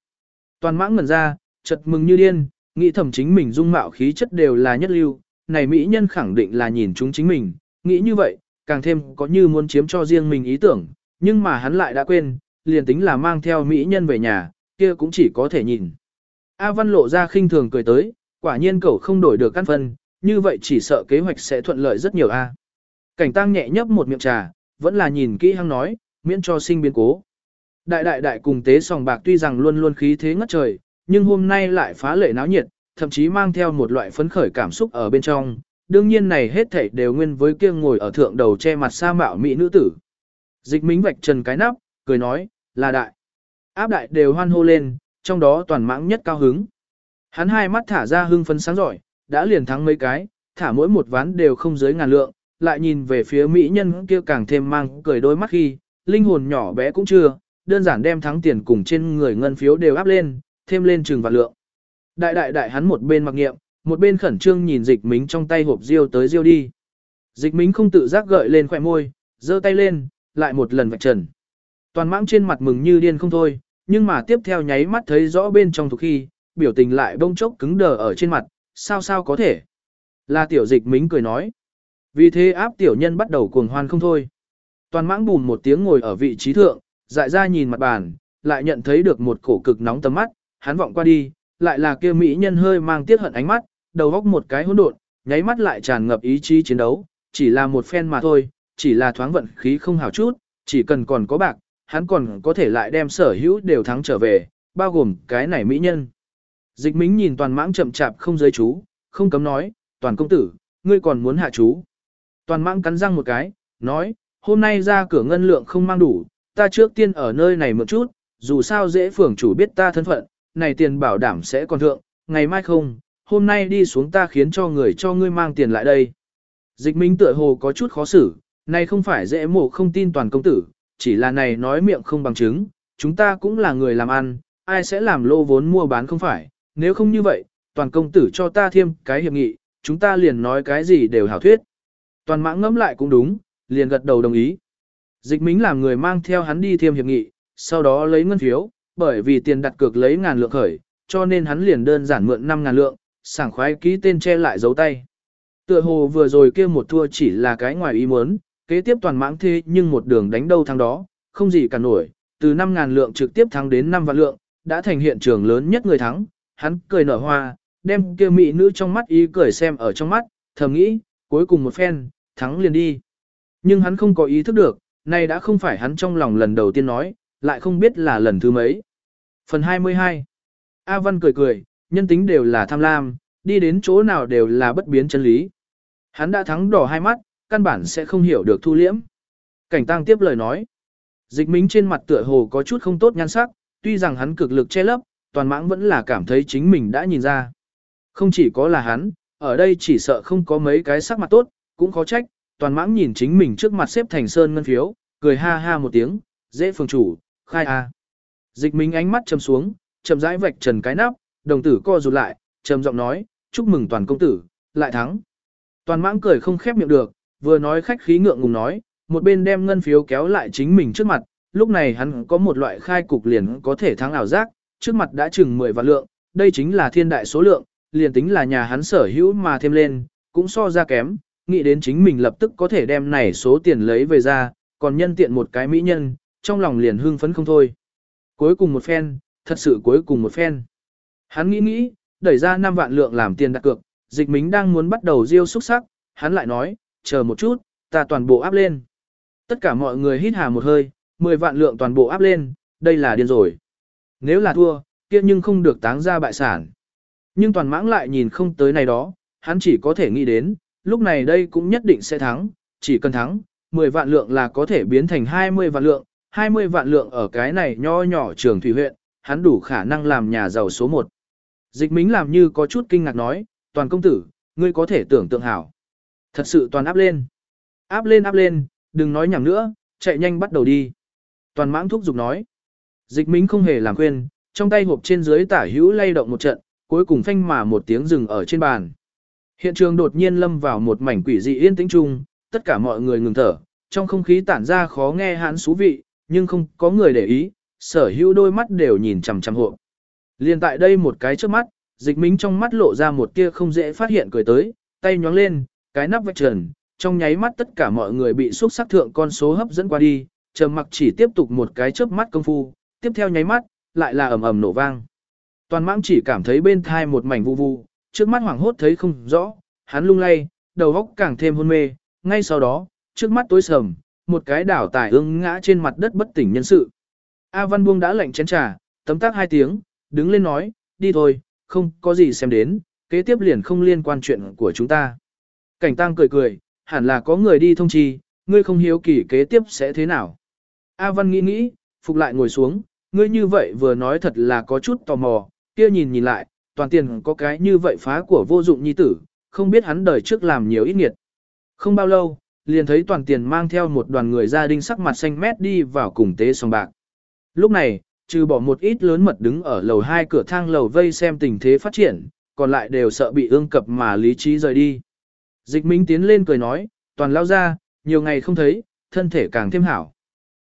Toàn mãng ngẩn ra, chợt mừng như điên, nghĩ thầm chính mình dung mạo khí chất đều là nhất lưu, này mỹ nhân khẳng định là nhìn chúng chính mình, nghĩ như vậy, càng thêm có như muốn chiếm cho riêng mình ý tưởng, nhưng mà hắn lại đã quên, liền tính là mang theo mỹ nhân về nhà, kia cũng chỉ có thể nhìn. A Văn lộ ra khinh thường cười tới, quả nhiên cậu không đổi được căn phân, như vậy chỉ sợ kế hoạch sẽ thuận lợi rất nhiều a. Cảnh tăng nhẹ nhấp một miệng trà, vẫn là nhìn kỹ hăng nói, miễn cho sinh biến cố. Đại đại đại cùng tế sòng bạc tuy rằng luôn luôn khí thế ngất trời, nhưng hôm nay lại phá lệ náo nhiệt, thậm chí mang theo một loại phấn khởi cảm xúc ở bên trong. Đương nhiên này hết thảy đều nguyên với kia ngồi ở thượng đầu che mặt sa mạo mỹ nữ tử. Dịch mính vạch trần cái nắp, cười nói, là đại. Áp đại đều hoan hô lên, trong đó toàn mãng nhất cao hứng. Hắn hai mắt thả ra hưng phấn sáng giỏi, đã liền thắng mấy cái, thả mỗi một ván đều không dưới ngàn lượng, lại nhìn về phía mỹ nhân kia càng thêm mang cười đôi mắt khi, linh hồn nhỏ bé cũng chưa, đơn giản đem thắng tiền cùng trên người ngân phiếu đều áp lên, thêm lên chừng và lượng. Đại đại đại hắn một bên mặc nghiệm, một bên khẩn trương nhìn dịch mính trong tay hộp riêu tới riêu đi. Dịch mính không tự giác gợi lên khỏe môi, giơ tay lên, lại một lần vạch trần. Toàn mãng trên mặt mừng như điên không thôi, nhưng mà tiếp theo nháy mắt thấy rõ bên trong thuộc khi, biểu tình lại bông chốc cứng đờ ở trên mặt, sao sao có thể. Là tiểu dịch mính cười nói. Vì thế áp tiểu nhân bắt đầu cuồng hoan không thôi. Toàn mãng bùn một tiếng ngồi ở vị trí thượng, dại ra nhìn mặt bàn, lại nhận thấy được một cổ cực nóng tầm mắt, hắn vọng qua đi, lại là kia mỹ nhân hơi mang tiết hận ánh mắt, đầu góc một cái hỗn độn, nháy mắt lại tràn ngập ý chí chiến đấu, chỉ là một phen mà thôi, chỉ là thoáng vận khí không hảo chút, chỉ cần còn có bạc, hắn còn có thể lại đem sở hữu đều thắng trở về, bao gồm cái này mỹ nhân. Dịch mính nhìn toàn mãng chậm chạp không giới chú, không cấm nói, toàn công tử, ngươi còn muốn hạ chú. Toàn mãng cắn răng một cái, nói, hôm nay ra cửa ngân lượng không mang đủ, ta trước tiên ở nơi này một chút, dù sao dễ phường chủ biết ta thân phận, này tiền bảo đảm sẽ còn thượng, ngày mai không, hôm nay đi xuống ta khiến cho người cho ngươi mang tiền lại đây. Dịch minh tựa hồ có chút khó xử, này không phải dễ mổ không tin toàn công tử, chỉ là này nói miệng không bằng chứng, chúng ta cũng là người làm ăn, ai sẽ làm lô vốn mua bán không phải, nếu không như vậy, toàn công tử cho ta thêm cái hiệp nghị, chúng ta liền nói cái gì đều hảo thuyết. Toàn mãng ngẫm lại cũng đúng, liền gật đầu đồng ý. Dịch mính làm người mang theo hắn đi thêm hiệp nghị, sau đó lấy ngân phiếu, bởi vì tiền đặt cược lấy ngàn lượng khởi, cho nên hắn liền đơn giản mượn 5 ngàn lượng, sảng khoái ký tên che lại dấu tay. Tựa hồ vừa rồi kia một thua chỉ là cái ngoài ý muốn, kế tiếp toàn mãng thế nhưng một đường đánh đâu thắng đó, không gì cả nổi, từ 5 ngàn lượng trực tiếp thắng đến 5 vạn lượng, đã thành hiện trường lớn nhất người thắng, hắn cười nở hoa, đem kia mỹ nữ trong mắt ý cười xem ở trong mắt, thầm nghĩ, cuối cùng một phen, thắng liền đi. Nhưng hắn không có ý thức được, này đã không phải hắn trong lòng lần đầu tiên nói, lại không biết là lần thứ mấy. Phần 22 A Văn cười cười, nhân tính đều là tham lam, đi đến chỗ nào đều là bất biến chân lý. Hắn đã thắng đỏ hai mắt, căn bản sẽ không hiểu được thu liễm. Cảnh tăng tiếp lời nói. Dịch mính trên mặt tựa hồ có chút không tốt nhan sắc, tuy rằng hắn cực lực che lấp, toàn mãng vẫn là cảm thấy chính mình đã nhìn ra. Không chỉ có là hắn, ở đây chỉ sợ không có mấy cái sắc mặt tốt, cũng khó trách, toàn mãng nhìn chính mình trước mặt xếp thành sơn ngân phiếu, cười ha ha một tiếng, dễ phương chủ, khai a. Dịch minh ánh mắt chầm xuống, chậm rãi vạch trần cái nắp, đồng tử co rụt lại, trầm giọng nói, chúc mừng toàn công tử, lại thắng. Toàn mãng cười không khép miệng được, vừa nói khách khí ngượng ngùng nói, một bên đem ngân phiếu kéo lại chính mình trước mặt, lúc này hắn có một loại khai cục liền có thể thắng ảo giác, trước mặt đã chừng 10 vạn lượng, đây chính là thiên đại số lượng, liền tính là nhà hắn sở hữu mà thêm lên, cũng so ra kém, nghĩ đến chính mình lập tức có thể đem này số tiền lấy về ra, còn nhân tiện một cái mỹ nhân, trong lòng liền hưng phấn không thôi. Cuối cùng một phen, thật sự cuối cùng một phen. Hắn nghĩ nghĩ, đẩy ra 5 vạn lượng làm tiền đặt cược, dịch mính đang muốn bắt đầu riêu xúc sắc, hắn lại nói, chờ một chút, ta toàn bộ áp lên. Tất cả mọi người hít hà một hơi, 10 vạn lượng toàn bộ áp lên, đây là điên rồi. Nếu là thua, kia nhưng không được táng ra bại sản. Nhưng toàn mãng lại nhìn không tới này đó, hắn chỉ có thể nghĩ đến, lúc này đây cũng nhất định sẽ thắng, chỉ cần thắng, 10 vạn lượng là có thể biến thành 20 vạn lượng, 20 vạn lượng ở cái này nho nhỏ trường thủy huyện, hắn đủ khả năng làm nhà giàu số 1. Dịch mính làm như có chút kinh ngạc nói, toàn công tử, ngươi có thể tưởng tượng hảo. Thật sự toàn áp lên. Áp lên áp lên, đừng nói nhảm nữa, chạy nhanh bắt đầu đi. Toàn mãng thúc giục nói. Dịch mính không hề làm quên, trong tay hộp trên dưới tả hữu lay động một trận, cuối cùng phanh mà một tiếng rừng ở trên bàn. Hiện trường đột nhiên lâm vào một mảnh quỷ dị yên tĩnh chung, tất cả mọi người ngừng thở, trong không khí tản ra khó nghe hãn xú vị, nhưng không có người để ý, sở hữu đôi mắt đều nhìn chằm chằm hộ. Liên tại đây một cái trước mắt, dịch mính trong mắt lộ ra một tia không dễ phát hiện cười tới, tay nhóng lên, cái nắp vạch trần, trong nháy mắt tất cả mọi người bị xúc sắc thượng con số hấp dẫn qua đi, trầm mặc chỉ tiếp tục một cái chớp mắt công phu, tiếp theo nháy mắt, lại là ầm ầm nổ vang. Toàn mãng chỉ cảm thấy bên thai một mảnh vu vu, trước mắt hoảng hốt thấy không rõ, hắn lung lay, đầu óc càng thêm hôn mê, ngay sau đó, trước mắt tối sầm, một cái đảo tải ương ngã trên mặt đất bất tỉnh nhân sự. A Văn Buông đã lệnh chén trà, tấm tác hai tiếng, đứng lên nói, đi thôi, không có gì xem đến, kế tiếp liền không liên quan chuyện của chúng ta. Cảnh tang cười cười, hẳn là có người đi thông chi, ngươi không hiếu kỳ kế tiếp sẽ thế nào. A Văn nghĩ nghĩ, phục lại ngồi xuống, ngươi như vậy vừa nói thật là có chút tò mò, kia nhìn nhìn lại, toàn tiền có cái như vậy phá của vô dụng nhi tử, không biết hắn đời trước làm nhiều ít nghiệt. Không bao lâu, liền thấy toàn tiền mang theo một đoàn người gia đình sắc mặt xanh mét đi vào cùng tế song bạc. Lúc này, trừ bỏ một ít lớn mật đứng ở lầu hai cửa thang lầu vây xem tình thế phát triển, còn lại đều sợ bị ương cập mà lý trí rời đi. Dịch Minh tiến lên cười nói, toàn lao ra, nhiều ngày không thấy, thân thể càng thêm hảo.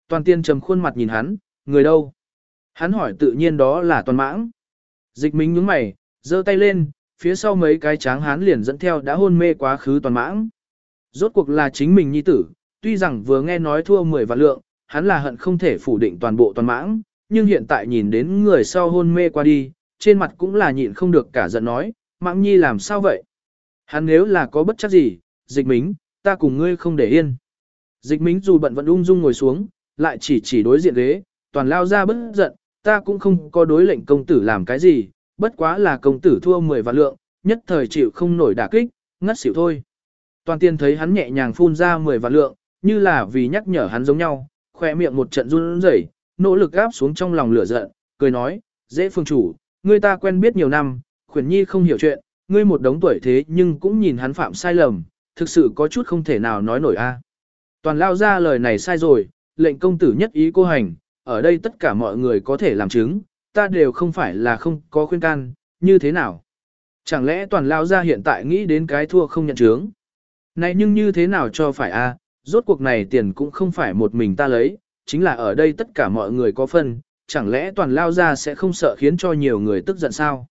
Toàn tiên trầm khuôn mặt nhìn hắn, người đâu? Hắn hỏi tự nhiên đó là toàn mãng. Dịch Minh nhướng mày, giơ tay lên, phía sau mấy cái tráng hán liền dẫn theo đã hôn mê quá khứ toàn mãng. Rốt cuộc là chính mình nhi tử, tuy rằng vừa nghe nói thua 10 vạn lượng, hắn là hận không thể phủ định toàn bộ toàn mãng, nhưng hiện tại nhìn đến người sau hôn mê qua đi, trên mặt cũng là nhịn không được cả giận nói, mãng nhi làm sao vậy? Hắn nếu là có bất chắc gì, dịch mính, ta cùng ngươi không để yên. Dịch mính dù bận vẫn ung dung ngồi xuống, lại chỉ chỉ đối diện ghế, toàn lao ra bất giận, ta cũng không có đối lệnh công tử làm cái gì, bất quá là công tử thua 10 vạn lượng, nhất thời chịu không nổi đả kích, ngất xỉu thôi. Toàn tiên thấy hắn nhẹ nhàng phun ra 10 vạn lượng, như là vì nhắc nhở hắn giống nhau, khỏe miệng một trận run rẩy, nỗ lực gáp xuống trong lòng lửa giận, cười nói, dễ phương chủ, ngươi ta quen biết nhiều năm, khuyển nhi không hiểu chuyện, ngươi một đống tuổi thế nhưng cũng nhìn hắn phạm sai lầm, thực sự có chút không thể nào nói nổi a. Toàn lao ra lời này sai rồi, lệnh công tử nhất ý cô hành, ở đây tất cả mọi người có thể làm chứng, ta đều không phải là không có khuyên can, như thế nào? Chẳng lẽ toàn lao ra hiện tại nghĩ đến cái thua không nhận chứng? Này nhưng như thế nào cho phải a? rốt cuộc này tiền cũng không phải một mình ta lấy, chính là ở đây tất cả mọi người có phân, chẳng lẽ toàn lao ra sẽ không sợ khiến cho nhiều người tức giận sao?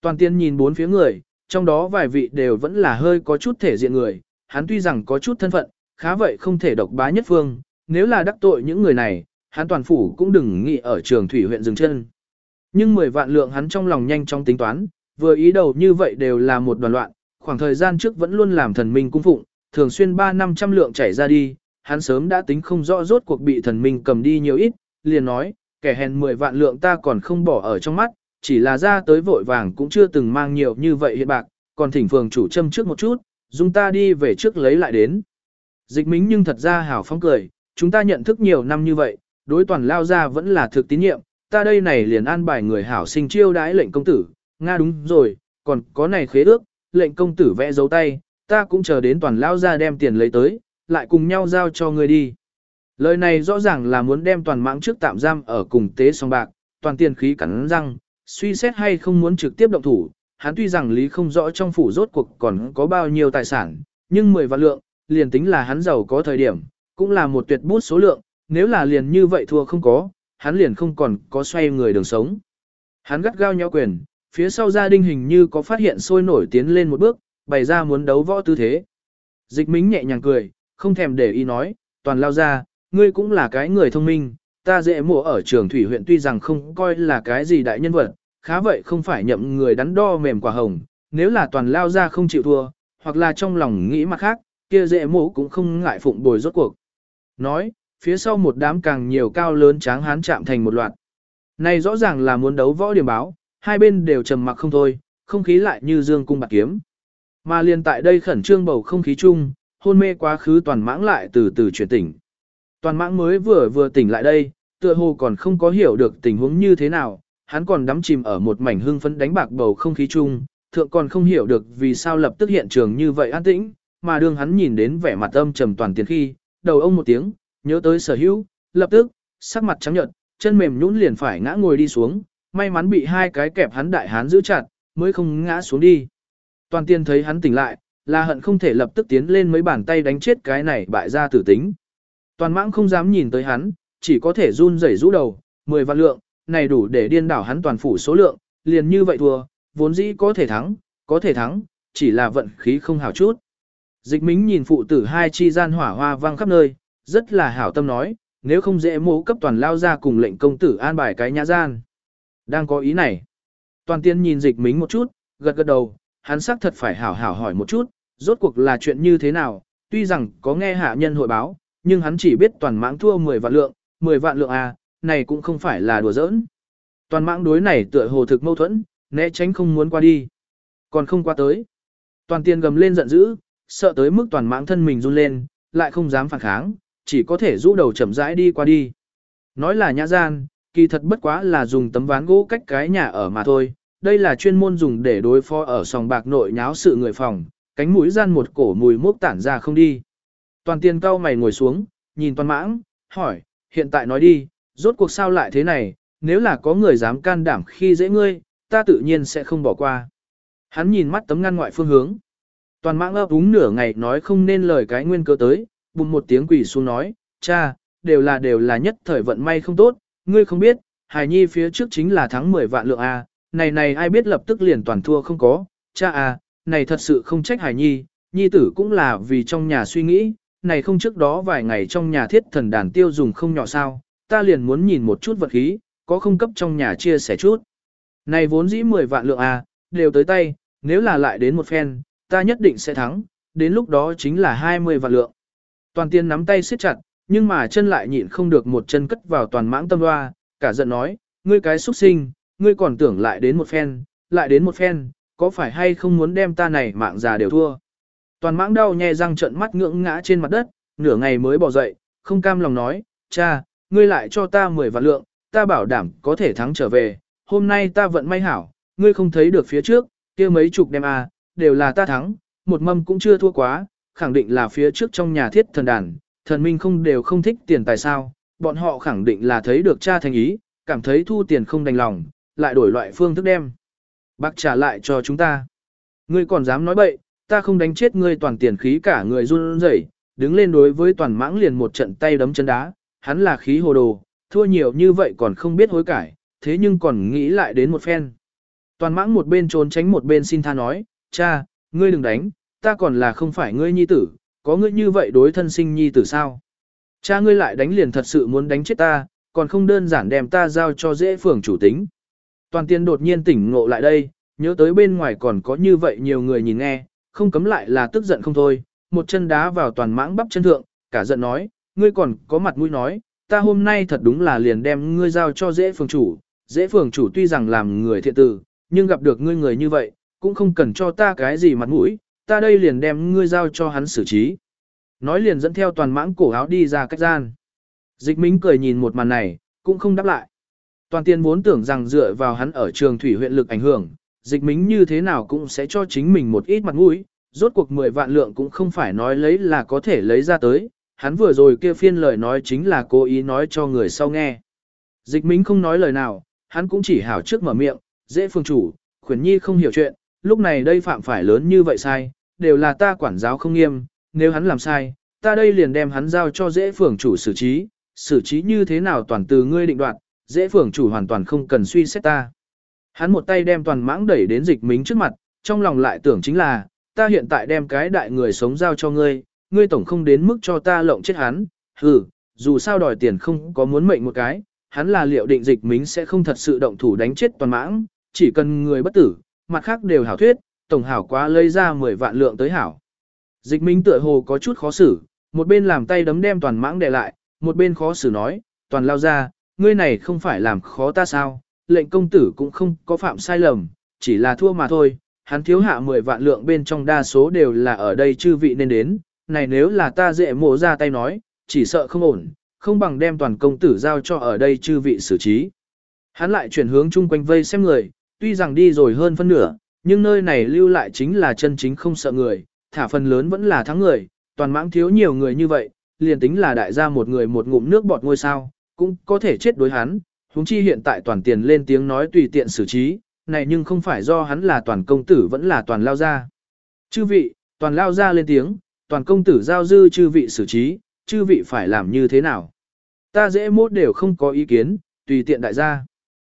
Toàn tiên nhìn bốn phía người, trong đó vài vị đều vẫn là hơi có chút thể diện người, hắn tuy rằng có chút thân phận, khá vậy không thể độc bá nhất phương, nếu là đắc tội những người này, hắn toàn phủ cũng đừng nghĩ ở trường thủy huyện dừng chân. Nhưng 10 vạn lượng hắn trong lòng nhanh chóng tính toán, vừa ý đầu như vậy đều là một đoàn loạn, khoảng thời gian trước vẫn luôn làm thần minh cung phụng, thường xuyên 3 năm trăm lượng chảy ra đi, hắn sớm đã tính không rõ rốt cuộc bị thần minh cầm đi nhiều ít, liền nói, kẻ hèn 10 vạn lượng ta còn không bỏ ở trong mắt, chỉ là ra tới vội vàng cũng chưa từng mang nhiều như vậy hiện bạc, còn thỉnh phường chủ châm trước một chút, dùng ta đi về trước lấy lại đến. Dịch mính nhưng thật ra hảo phóng cười, chúng ta nhận thức nhiều năm như vậy, đối toàn lao ra vẫn là thực tín nhiệm, ta đây này liền an bài người hảo sinh chiêu đãi lệnh công tử, Nga đúng rồi, còn có này khế ước, lệnh công tử vẽ dấu tay, ta cũng chờ đến toàn lao ra đem tiền lấy tới, lại cùng nhau giao cho người đi. Lời này rõ ràng là muốn đem toàn mãng trước tạm giam ở cùng tế song bạc, toàn tiền khí cắn răng, suy xét hay không muốn trực tiếp động thủ, hắn tuy rằng lý không rõ trong phủ rốt cuộc còn có bao nhiêu tài sản, nhưng 10 vạn lượng, liền tính là hắn giàu có thời điểm, cũng là một tuyệt bút số lượng, nếu là liền như vậy thua không có, hắn liền không còn có xoay người đường sống. Hắn gắt gao nhau quyền, phía sau gia đình hình như có phát hiện sôi nổi tiến lên một bước, bày ra muốn đấu võ tư thế. Dịch mính nhẹ nhàng cười, không thèm để ý nói, toàn lao ra, ngươi cũng là cái người thông minh, ta dễ mùa ở trường thủy huyện tuy rằng không coi là cái gì đại nhân vật, khá vậy không phải nhậm người đắn đo mềm quả hồng, nếu là toàn lao ra không chịu thua, hoặc là trong lòng nghĩ mặt khác, kia dễ mũ cũng không ngại phụng bồi rốt cuộc. Nói, phía sau một đám càng nhiều cao lớn tráng hán chạm thành một loạt. Này rõ ràng là muốn đấu võ điểm báo, hai bên đều trầm mặc không thôi, không khí lại như dương cung bạc kiếm. Mà liền tại đây khẩn trương bầu không khí chung, hôn mê quá khứ toàn mãng lại từ từ chuyển tỉnh. Toàn mãng mới vừa vừa tỉnh lại đây, tựa hồ còn không có hiểu được tình huống như thế nào, hắn còn đắm chìm ở một mảnh hưng phấn đánh bạc bầu không khí chung, thượng còn không hiểu được vì sao lập tức hiện trường như vậy an tĩnh, mà đương hắn nhìn đến vẻ mặt âm trầm toàn tiền khi, đầu ông một tiếng, nhớ tới sở hữu, lập tức, sắc mặt trắng nhợt, chân mềm nhũn liền phải ngã ngồi đi xuống, may mắn bị hai cái kẹp hắn đại hán giữ chặt, mới không ngã xuống đi. Toàn tiên thấy hắn tỉnh lại, là hận không thể lập tức tiến lên mấy bàn tay đánh chết cái này bại ra tử tính. Toàn mãng không dám nhìn tới hắn, chỉ có thể run rẩy rũ đầu, 10 vạn lượng, này đủ để điên đảo hắn toàn phủ số lượng, liền như vậy thua, vốn dĩ có thể thắng, có thể thắng, chỉ là vận khí không hảo chút. Dịch mính nhìn phụ tử hai chi gian hỏa hoa vang khắp nơi, rất là hảo tâm nói, nếu không dễ mố cấp toàn lao ra cùng lệnh công tử an bài cái nhã gian. Đang có ý này. Toàn tiên nhìn dịch mính một chút, gật gật đầu, hắn xác thật phải hảo hảo hỏi một chút, rốt cuộc là chuyện như thế nào, tuy rằng có nghe hạ nhân hội báo, nhưng hắn chỉ biết toàn mãng thua 10 vạn lượng, 10 vạn lượng à, này cũng không phải là đùa giỡn. Toàn mạng đối này tựa hồ thực mâu thuẫn, né tránh không muốn qua đi. Còn không qua tới. Toàn tiền gầm lên giận dữ, sợ tới mức toàn mạng thân mình run lên, lại không dám phản kháng, chỉ có thể rũ đầu chậm rãi đi qua đi. Nói là nhã gian, kỳ thật bất quá là dùng tấm ván gỗ cách cái nhà ở mà thôi, đây là chuyên môn dùng để đối phó ở sòng bạc nội nháo sự người phòng, cánh mũi gian một cổ mùi mốc tản ra không đi. Toàn tiền cao mày ngồi xuống, nhìn toàn mãng, hỏi, hiện tại nói đi, rốt cuộc sao lại thế này, nếu là có người dám can đảm khi dễ ngươi, ta tự nhiên sẽ không bỏ qua. Hắn nhìn mắt tấm ngăn ngoại phương hướng. Toàn mạng ấp úng nửa ngày nói không nên lời cái nguyên cơ tới, bùng một tiếng quỷ xuống nói, cha, đều là đều là nhất thời vận may không tốt, ngươi không biết, hài nhi phía trước chính là thắng 10 vạn lượng A, này này ai biết lập tức liền toàn thua không có, cha A, này thật sự không trách hài nhi, nhi tử cũng là vì trong nhà suy nghĩ, này không trước đó vài ngày trong nhà thiết thần đàn tiêu dùng không nhỏ sao, ta liền muốn nhìn một chút vật khí, có không cấp trong nhà chia sẻ chút. Này vốn dĩ 10 vạn lượng à đều tới tay, nếu là lại đến một phen, ta nhất định sẽ thắng, đến lúc đó chính là 20 vạn lượng. Toàn tiên nắm tay siết chặt, nhưng mà chân lại nhịn không được một chân cất vào toàn mãng tâm hoa, cả giận nói, ngươi cái xuất sinh, ngươi còn tưởng lại đến một phen, lại đến một phen, có phải hay không muốn đem ta này mạng già đều thua. Toàn mãng đau nhè răng trận mắt ngưỡng ngã trên mặt đất, nửa ngày mới bỏ dậy, không cam lòng nói, cha, ngươi lại cho ta 10 vạn lượng, ta bảo đảm có thể thắng trở về, hôm nay ta vận may hảo, ngươi không thấy được phía trước, kia mấy chục đem a, đều là ta thắng, một mâm cũng chưa thua quá, khẳng định là phía trước trong nhà thiết thần đàn, thần minh không đều không thích tiền tài sao, bọn họ khẳng định là thấy được cha thành ý, cảm thấy thu tiền không đành lòng, lại đổi loại phương thức đem. Bác trả lại cho chúng ta. Ngươi còn dám nói bậy, ta không đánh chết ngươi toàn tiền khí cả người run rẩy, đứng lên đối với toàn mãng liền một trận tay đấm chân đá, hắn là khí hồ đồ, thua nhiều như vậy còn không biết hối cải, thế nhưng còn nghĩ lại đến một phen. Toàn mãng một bên trốn tránh một bên xin tha nói, cha, ngươi đừng đánh, ta còn là không phải ngươi nhi tử, có ngươi như vậy đối thân sinh nhi tử sao? Cha ngươi lại đánh liền thật sự muốn đánh chết ta, còn không đơn giản đem ta giao cho dễ phường chủ tính. Toàn tiên đột nhiên tỉnh ngộ lại đây, nhớ tới bên ngoài còn có như vậy nhiều người nhìn nghe, không cấm lại là tức giận không thôi, một chân đá vào toàn mãng bắp chân thượng, cả giận nói, ngươi còn có mặt mũi nói, ta hôm nay thật đúng là liền đem ngươi giao cho dễ phường chủ, dễ phường chủ tuy rằng làm người thiện tử, nhưng gặp được ngươi người như vậy, cũng không cần cho ta cái gì mặt mũi, ta đây liền đem ngươi giao cho hắn xử trí. Nói liền dẫn theo toàn mãng cổ áo đi ra cách gian. Dịch Minh cười nhìn một màn này, cũng không đáp lại. Toàn tiên vốn tưởng rằng dựa vào hắn ở trường thủy huyện lực ảnh hưởng, dịch Minh như thế nào cũng sẽ cho chính mình một ít mặt mũi, rốt cuộc 10 vạn lượng cũng không phải nói lấy là có thể lấy ra tới, hắn vừa rồi kia phiên lời nói chính là cố ý nói cho người sau nghe. Dịch Minh không nói lời nào, hắn cũng chỉ hảo trước mở miệng, dễ phương chủ, khuyển nhi không hiểu chuyện, lúc này đây phạm phải lớn như vậy sai, đều là ta quản giáo không nghiêm, nếu hắn làm sai, ta đây liền đem hắn giao cho dễ phường chủ xử trí, xử trí như thế nào toàn từ ngươi định đoạt, dễ phường chủ hoàn toàn không cần suy xét ta. Hắn một tay đem toàn mãng đẩy đến dịch mính trước mặt, trong lòng lại tưởng chính là, ta hiện tại đem cái đại người sống giao cho ngươi, ngươi tổng không đến mức cho ta lộng chết hắn, hừ, dù sao đòi tiền không có muốn mệnh một cái, hắn là liệu định dịch mính sẽ không thật sự động thủ đánh chết toàn mãng, chỉ cần người bất tử, mặt khác đều hảo thuyết, tổng hảo quá lấy ra 10 vạn lượng tới hảo. Dịch minh tựa hồ có chút khó xử, một bên làm tay đấm đem toàn mãng đè lại, một bên khó xử nói, toàn lao ra, ngươi này không phải làm khó ta sao, lệnh công tử cũng không có phạm sai lầm, chỉ là thua mà thôi, hắn thiếu hạ 10 vạn lượng bên trong đa số đều là ở đây chư vị nên đến, này nếu là ta dễ mổ ra tay nói, chỉ sợ không ổn, không bằng đem toàn công tử giao cho ở đây chư vị xử trí. Hắn lại chuyển hướng chung quanh vây xem người, tuy rằng đi rồi hơn phân nửa, nhưng nơi này lưu lại chính là chân chính không sợ người, thả phần lớn vẫn là thắng người, toàn mãng thiếu nhiều người như vậy, liền tính là đại gia một người một ngụm nước bọt ngôi sao, cũng có thể chết đối hắn, huống chi hiện tại toàn tiền lên tiếng nói tùy tiện xử trí, này nhưng không phải do hắn là toàn công tử vẫn là toàn lao gia. Chư vị, toàn lao gia lên tiếng, toàn công tử giao dư chư vị xử trí, chư vị phải làm như thế nào? Ta dễ mốt đều không có ý kiến, tùy tiện đại gia.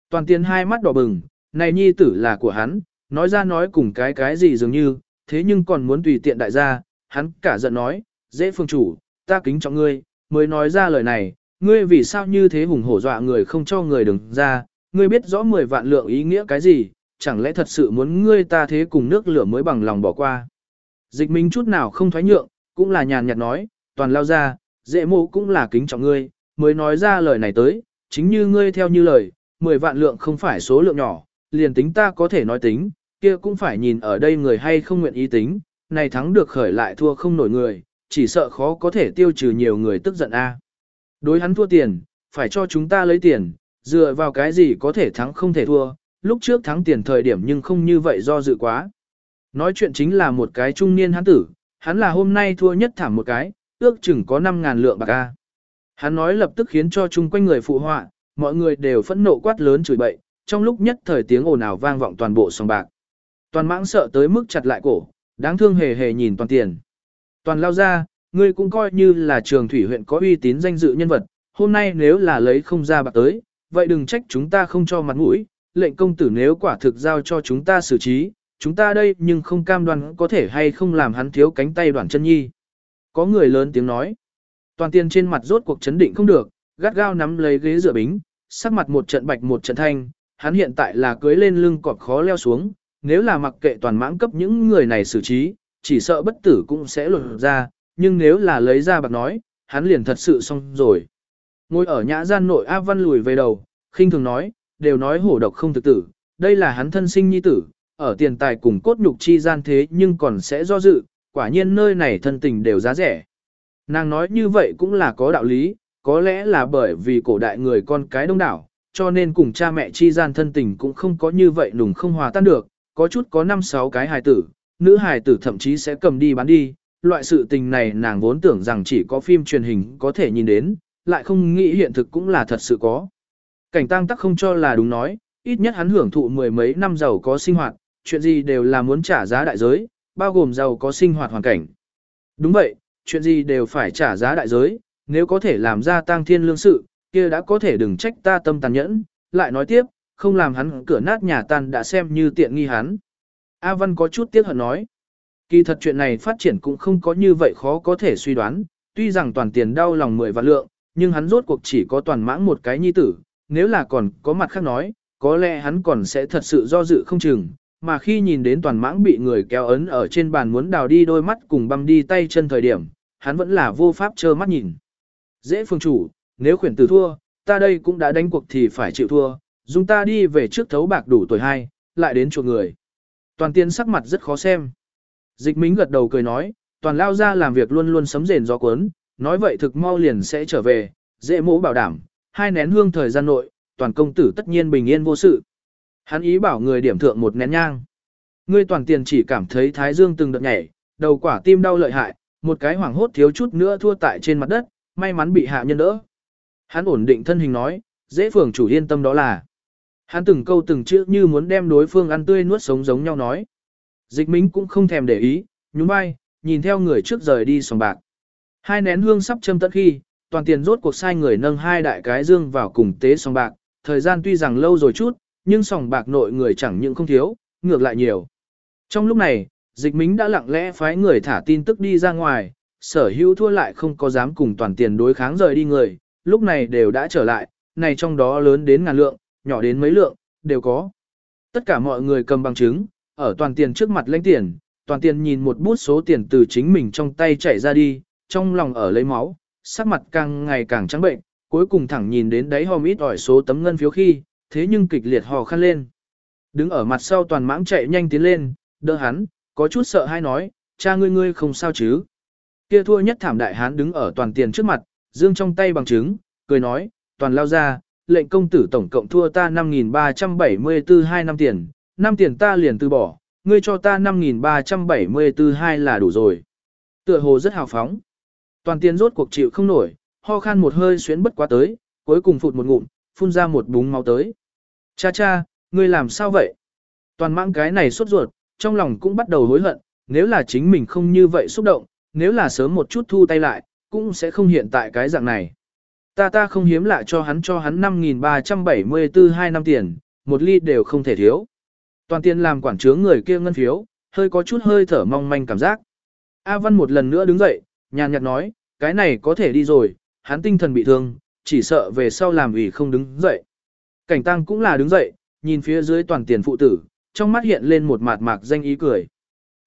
Toàn tiền hai mắt đỏ bừng, này nhi tử là của hắn, nói ra nói cùng cái cái gì dường như, thế nhưng còn muốn tùy tiện đại gia, hắn cả giận nói, dễ phương chủ, ta kính trọng ngươi, mới nói ra lời này, ngươi vì sao như thế hùng hổ dọa người không cho người đừng ra, ngươi biết rõ 10 vạn lượng ý nghĩa cái gì, chẳng lẽ thật sự muốn ngươi ta thế cùng nước lửa mới bằng lòng bỏ qua. Dịch minh chút nào không thoái nhượng, cũng là nhàn nhạt nói, toàn lao ra, dễ mộ cũng là kính trọng ngươi, mới nói ra lời này tới, chính như ngươi theo như lời, 10 vạn lượng không phải số lượng nhỏ, liền tính ta có thể nói tính, kia cũng phải nhìn ở đây người hay không nguyện ý tính, này thắng được khởi lại thua không nổi người, chỉ sợ khó có thể tiêu trừ nhiều người tức giận a. Đối hắn thua tiền, phải cho chúng ta lấy tiền, dựa vào cái gì có thể thắng không thể thua, lúc trước thắng tiền thời điểm nhưng không như vậy do dự quá. Nói chuyện chính là một cái trung niên hắn tử, hắn là hôm nay thua nhất thảm một cái, ước chừng có 5.000 lượng bạc a. Hắn nói lập tức khiến cho chung quanh người phụ họa, mọi người đều phẫn nộ quát lớn chửi bậy, trong lúc nhất thời tiếng ồn ào vang vọng toàn bộ sòng bạc. Toàn mãng sợ tới mức chặt lại cổ, đáng thương hề hề nhìn toàn tiền. Toàn lao ra, ngươi cũng coi như là trường thủy huyện có uy tín danh dự nhân vật, hôm nay nếu là lấy không ra bạc tới, vậy đừng trách chúng ta không cho mặt mũi, lệnh công tử nếu quả thực giao cho chúng ta xử trí, chúng ta đây nhưng không cam đoan có thể hay không làm hắn thiếu cánh tay đoàn chân nhi. Có người lớn tiếng nói, toàn tiền trên mặt rốt cuộc chấn định không được, gắt gao nắm lấy ghế dựa bính, sắc mặt một trận bạch một trận thanh, hắn hiện tại là cưới lên lưng cọp khó leo xuống, nếu là mặc kệ toàn mãng cấp những người này xử trí, chỉ sợ bất tử cũng sẽ lột ra, nhưng nếu là lấy ra bạc nói, hắn liền thật sự xong rồi. Ngồi ở nhã gian nội A Văn lùi về đầu, khinh thường nói, đều nói hổ độc không thực tử, đây là hắn thân sinh nhi tử, ở tiền tài cùng cốt nhục chi gian thế nhưng còn sẽ do dự, quả nhiên nơi này thân tình đều giá rẻ. Nàng nói như vậy cũng là có đạo lý, có lẽ là bởi vì cổ đại người con cái đông đảo, cho nên cùng cha mẹ chi gian thân tình cũng không có như vậy nùng không hòa tan được, có chút có 5-6 cái hài tử, nữ hài tử thậm chí sẽ cầm đi bán đi, loại sự tình này nàng vốn tưởng rằng chỉ có phim truyền hình có thể nhìn đến, lại không nghĩ hiện thực cũng là thật sự có. Cảnh tăng tắc không cho là đúng nói, ít nhất hắn hưởng thụ mười mấy năm giàu có sinh hoạt, chuyện gì đều là muốn trả giá đại giới, bao gồm giàu có sinh hoạt hoàn cảnh. Đúng vậy, chuyện gì đều phải trả giá đại giới, nếu có thể làm ra tang thiên lương sự, kia đã có thể đừng trách ta tâm tàn nhẫn, lại nói tiếp, không làm hắn cửa nát nhà tan đã xem như tiện nghi hắn. A Văn có chút tiếc hận nói. Kỳ thật chuyện này phát triển cũng không có như vậy khó có thể suy đoán, tuy rằng toàn tiền đau lòng mười vạn lượng, nhưng hắn rốt cuộc chỉ có toàn mãng một cái nhi tử, nếu là còn có mặt khác nói, có lẽ hắn còn sẽ thật sự do dự không chừng, mà khi nhìn đến toàn mãng bị người kéo ấn ở trên bàn muốn đào đi đôi mắt cùng băm đi tay chân thời điểm, hắn vẫn là vô pháp trơ mắt nhìn. Dễ phương chủ, nếu khuyển tử thua, ta đây cũng đã đánh cuộc thì phải chịu thua, dùng ta đi về trước thấu bạc đủ tuổi hai, lại đến chuộc người. Toàn tiên sắc mặt rất khó xem. Dịch mính gật đầu cười nói, toàn lao ra làm việc luôn luôn sấm rền gió cuốn, nói vậy thực mau liền sẽ trở về, dễ mỗ bảo đảm, hai nén hương thời gian nội, toàn công tử tất nhiên bình yên vô sự. Hắn ý bảo người điểm thượng một nén nhang. Ngươi toàn tiền chỉ cảm thấy thái dương từng đợt nhảy, đầu quả tim đau lợi hại, một cái hoảng hốt thiếu chút nữa thua tại trên mặt đất, may mắn bị hạ nhân đỡ. Hắn ổn định thân hình nói, dễ phường chủ yên tâm đó là. Hắn từng câu từng chữ như muốn đem đối phương ăn tươi nuốt sống giống nhau nói. Dịch mính cũng không thèm để ý, nhún vai, nhìn theo người trước rời đi sòng bạc. Hai nén hương sắp châm tận khi, toàn tiền rốt cuộc sai người nâng hai đại cái dương vào cùng tế sòng bạc, thời gian tuy rằng lâu rồi chút, nhưng sòng bạc nội người chẳng những không thiếu, ngược lại nhiều. Trong lúc này, dịch mính đã lặng lẽ phái người thả tin tức đi ra ngoài, sở hữu thua lại không có dám cùng toàn tiền đối kháng rời đi người, lúc này đều đã trở lại, này trong đó lớn đến ngàn lượng, nhỏ đến mấy lượng, đều có. Tất cả mọi người cầm bằng chứng, ở toàn tiền trước mặt lãnh tiền, toàn tiền nhìn một bút số tiền từ chính mình trong tay chảy ra đi, trong lòng ở lấy máu, sắc mặt càng ngày càng trắng bệnh, cuối cùng thẳng nhìn đến đáy hòm ít ỏi số tấm ngân phiếu khi, thế nhưng kịch liệt hò khăn lên. Đứng ở mặt sau toàn mãng chạy nhanh tiến lên, đỡ hắn, có chút sợ hay nói, cha ngươi ngươi không sao chứ. Kia thua nhất thảm đại hán đứng ở toàn tiền trước mặt, dương trong tay bằng chứng, cười nói, toàn lao ra, lệnh công tử tổng cộng thua ta 5.374 hai năm tiền, năm tiền ta liền từ bỏ, ngươi cho ta 5.374 hai là đủ rồi. Tựa hồ rất hào phóng. Toàn tiền rốt cuộc chịu không nổi, ho khan một hơi xuyến bất quá tới, cuối cùng phụt một ngụm, phun ra một búng máu tới. Cha cha, ngươi làm sao vậy? Toàn mang cái này sốt ruột, trong lòng cũng bắt đầu hối hận, nếu là chính mình không như vậy xúc động, nếu là sớm một chút thu tay lại, cũng sẽ không hiện tại cái dạng này. Ta ta không hiếm lạ cho hắn cho hắn 5.374 hai năm tiền, một ly đều không thể thiếu. Toàn tiền làm quản trướng người kia ngân phiếu, hơi có chút hơi thở mong manh cảm giác. A Văn một lần nữa đứng dậy, nhàn nhạt nói, cái này có thể đi rồi, hắn tinh thần bị thương, chỉ sợ về sau làm ủy không đứng dậy. Cảnh tăng cũng là đứng dậy, nhìn phía dưới toàn tiền phụ tử, trong mắt hiện lên một mạt mạc danh ý cười.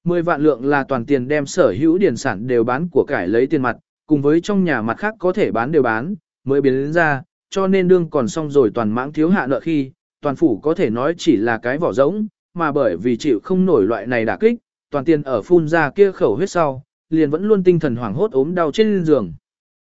Mười vạn lượng là toàn tiền đem sở hữu điển sản đều bán của cải lấy tiền mặt, cùng với trong nhà mặt khác có thể bán đều bán, mới biến đến ra, cho nên đương còn xong rồi toàn mãng thiếu hạ nợ khi, toàn phủ có thể nói chỉ là cái vỏ rỗng, mà bởi vì chịu không nổi loại này đả kích, toàn tiền ở phun ra kia khẩu huyết sau, liền vẫn luôn tinh thần hoảng hốt ốm đau trên giường.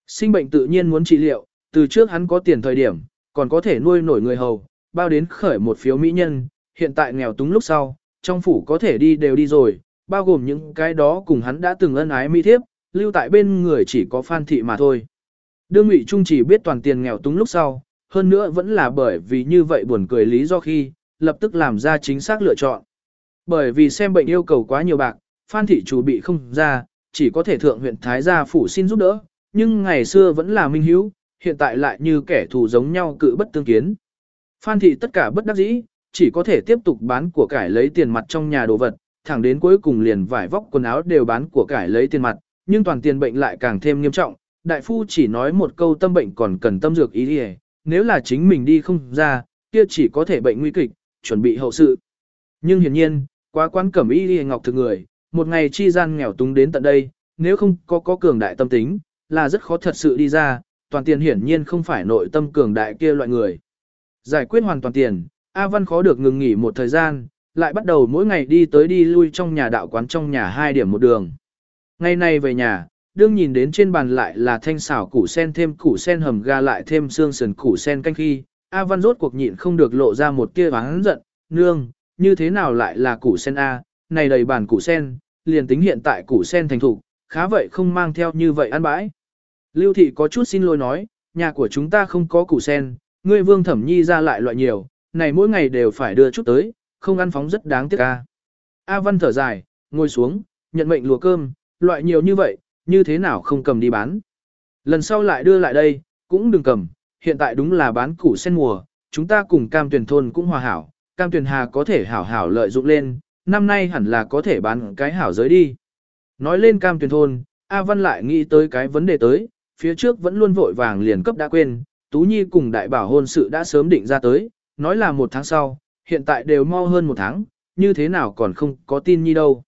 Sinh bệnh tự nhiên muốn trị liệu, từ trước hắn có tiền thời điểm, còn có thể nuôi nổi người hầu, bao đến khởi một phiếu mỹ nhân, hiện tại nghèo túng lúc sau, trong phủ có thể đi đều đi rồi, bao gồm những cái đó cùng hắn đã từng ân ái mỹ thiếp, lưu tại bên người chỉ có phan thị mà thôi. Đương Ngụy Trung chỉ biết toàn tiền nghèo túng lúc sau, hơn nữa vẫn là bởi vì như vậy buồn cười lý do khi, lập tức làm ra chính xác lựa chọn. Bởi vì xem bệnh yêu cầu quá nhiều bạc, Phan thị chủ bị không ra, chỉ có thể thượng huyện Thái gia phủ xin giúp đỡ, nhưng ngày xưa vẫn là minh Hiếu hiện tại lại như kẻ thù giống nhau cự bất tương kiến. Phan thị tất cả bất đắc dĩ, chỉ có thể tiếp tục bán của cải lấy tiền mặt trong nhà đồ vật, thẳng đến cuối cùng liền vải vóc quần áo đều bán của cải lấy tiền mặt, nhưng toàn tiền bệnh lại càng thêm nghiêm trọng. Đại phu chỉ nói một câu tâm bệnh còn cần tâm dược ý đi nếu là chính mình đi không ra, kia chỉ có thể bệnh nguy kịch, chuẩn bị hậu sự. Nhưng hiển nhiên, quá quan cẩm y đi ngọc thực người, một ngày chi gian nghèo túng đến tận đây, nếu không có có cường đại tâm tính, là rất khó thật sự đi ra, toàn tiền hiển nhiên không phải nội tâm cường đại kia loại người. Giải quyết hoàn toàn tiền, A Văn khó được ngừng nghỉ một thời gian, lại bắt đầu mỗi ngày đi tới đi lui trong nhà đạo quán trong nhà hai điểm một đường. Ngày nay về nhà, đương nhìn đến trên bàn lại là thanh xảo củ sen thêm củ sen hầm ga lại thêm xương sườn củ sen canh khi, A Văn rốt cuộc nhịn không được lộ ra một tia oán giận, nương, như thế nào lại là củ sen A, này đầy bàn củ sen, liền tính hiện tại củ sen thành thủ, khá vậy không mang theo như vậy ăn bãi. Lưu thị có chút xin lỗi nói, nhà của chúng ta không có củ sen, ngươi vương thẩm nhi ra lại loại nhiều, này mỗi ngày đều phải đưa chút tới, không ăn phóng rất đáng tiếc a. A Văn thở dài, ngồi xuống, nhận mệnh lùa cơm, loại nhiều như vậy, như thế nào không cầm đi bán. Lần sau lại đưa lại đây, cũng đừng cầm, hiện tại đúng là bán củ sen mùa, chúng ta cùng cam tuyển thôn cũng hòa hảo, cam tuyển hà có thể hảo hảo lợi dụng lên, năm nay hẳn là có thể bán cái hảo giới đi. Nói lên cam tuyển thôn, A Văn lại nghĩ tới cái vấn đề tới, phía trước vẫn luôn vội vàng liền cấp đã quên, Tú Nhi cùng đại bảo hôn sự đã sớm định ra tới, nói là một tháng sau, hiện tại đều mau hơn một tháng, như thế nào còn không có tin Nhi đâu.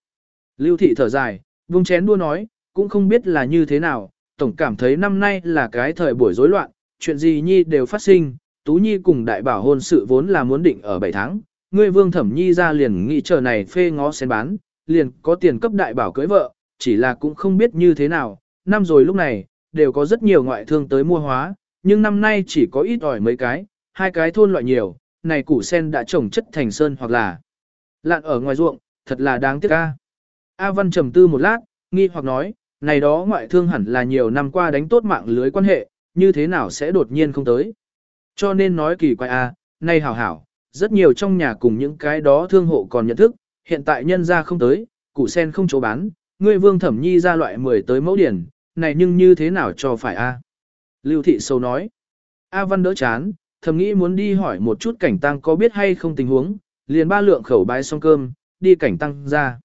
Lưu thị thở dài, vung chén đua nói, cũng không biết là như thế nào, tổng cảm thấy năm nay là cái thời buổi rối loạn, chuyện gì Nhi đều phát sinh, Tú Nhi cùng đại bảo hôn sự vốn là muốn định ở 7 tháng, ngươi vương thẩm Nhi ra liền nghĩ chờ này phê ngó sen bán, liền có tiền cấp đại bảo cưới vợ, chỉ là cũng không biết như thế nào, năm rồi lúc này, đều có rất nhiều ngoại thương tới mua hóa, nhưng năm nay chỉ có ít ỏi mấy cái, hai cái thôn loại nhiều, này củ sen đã trồng chất thành sơn hoặc là lạn ở ngoài ruộng, thật là đáng tiếc ca. A Văn trầm tư một lát, nghi hoặc nói, này đó ngoại thương hẳn là nhiều năm qua đánh tốt mạng lưới quan hệ, như thế nào sẽ đột nhiên không tới. Cho nên nói kỳ quái à, A, này hảo hảo, rất nhiều trong nhà cùng những cái đó thương hộ còn nhận thức, hiện tại nhân ra không tới, củ sen không chỗ bán, ngươi vương thẩm nhi ra loại 10 tới mẫu điển, này nhưng như thế nào cho phải A. Lưu thị sâu nói, A Văn đỡ chán, thầm nghĩ muốn đi hỏi một chút cảnh tăng có biết hay không tình huống, liền ba lượng khẩu bái xong cơm, đi cảnh tăng ra.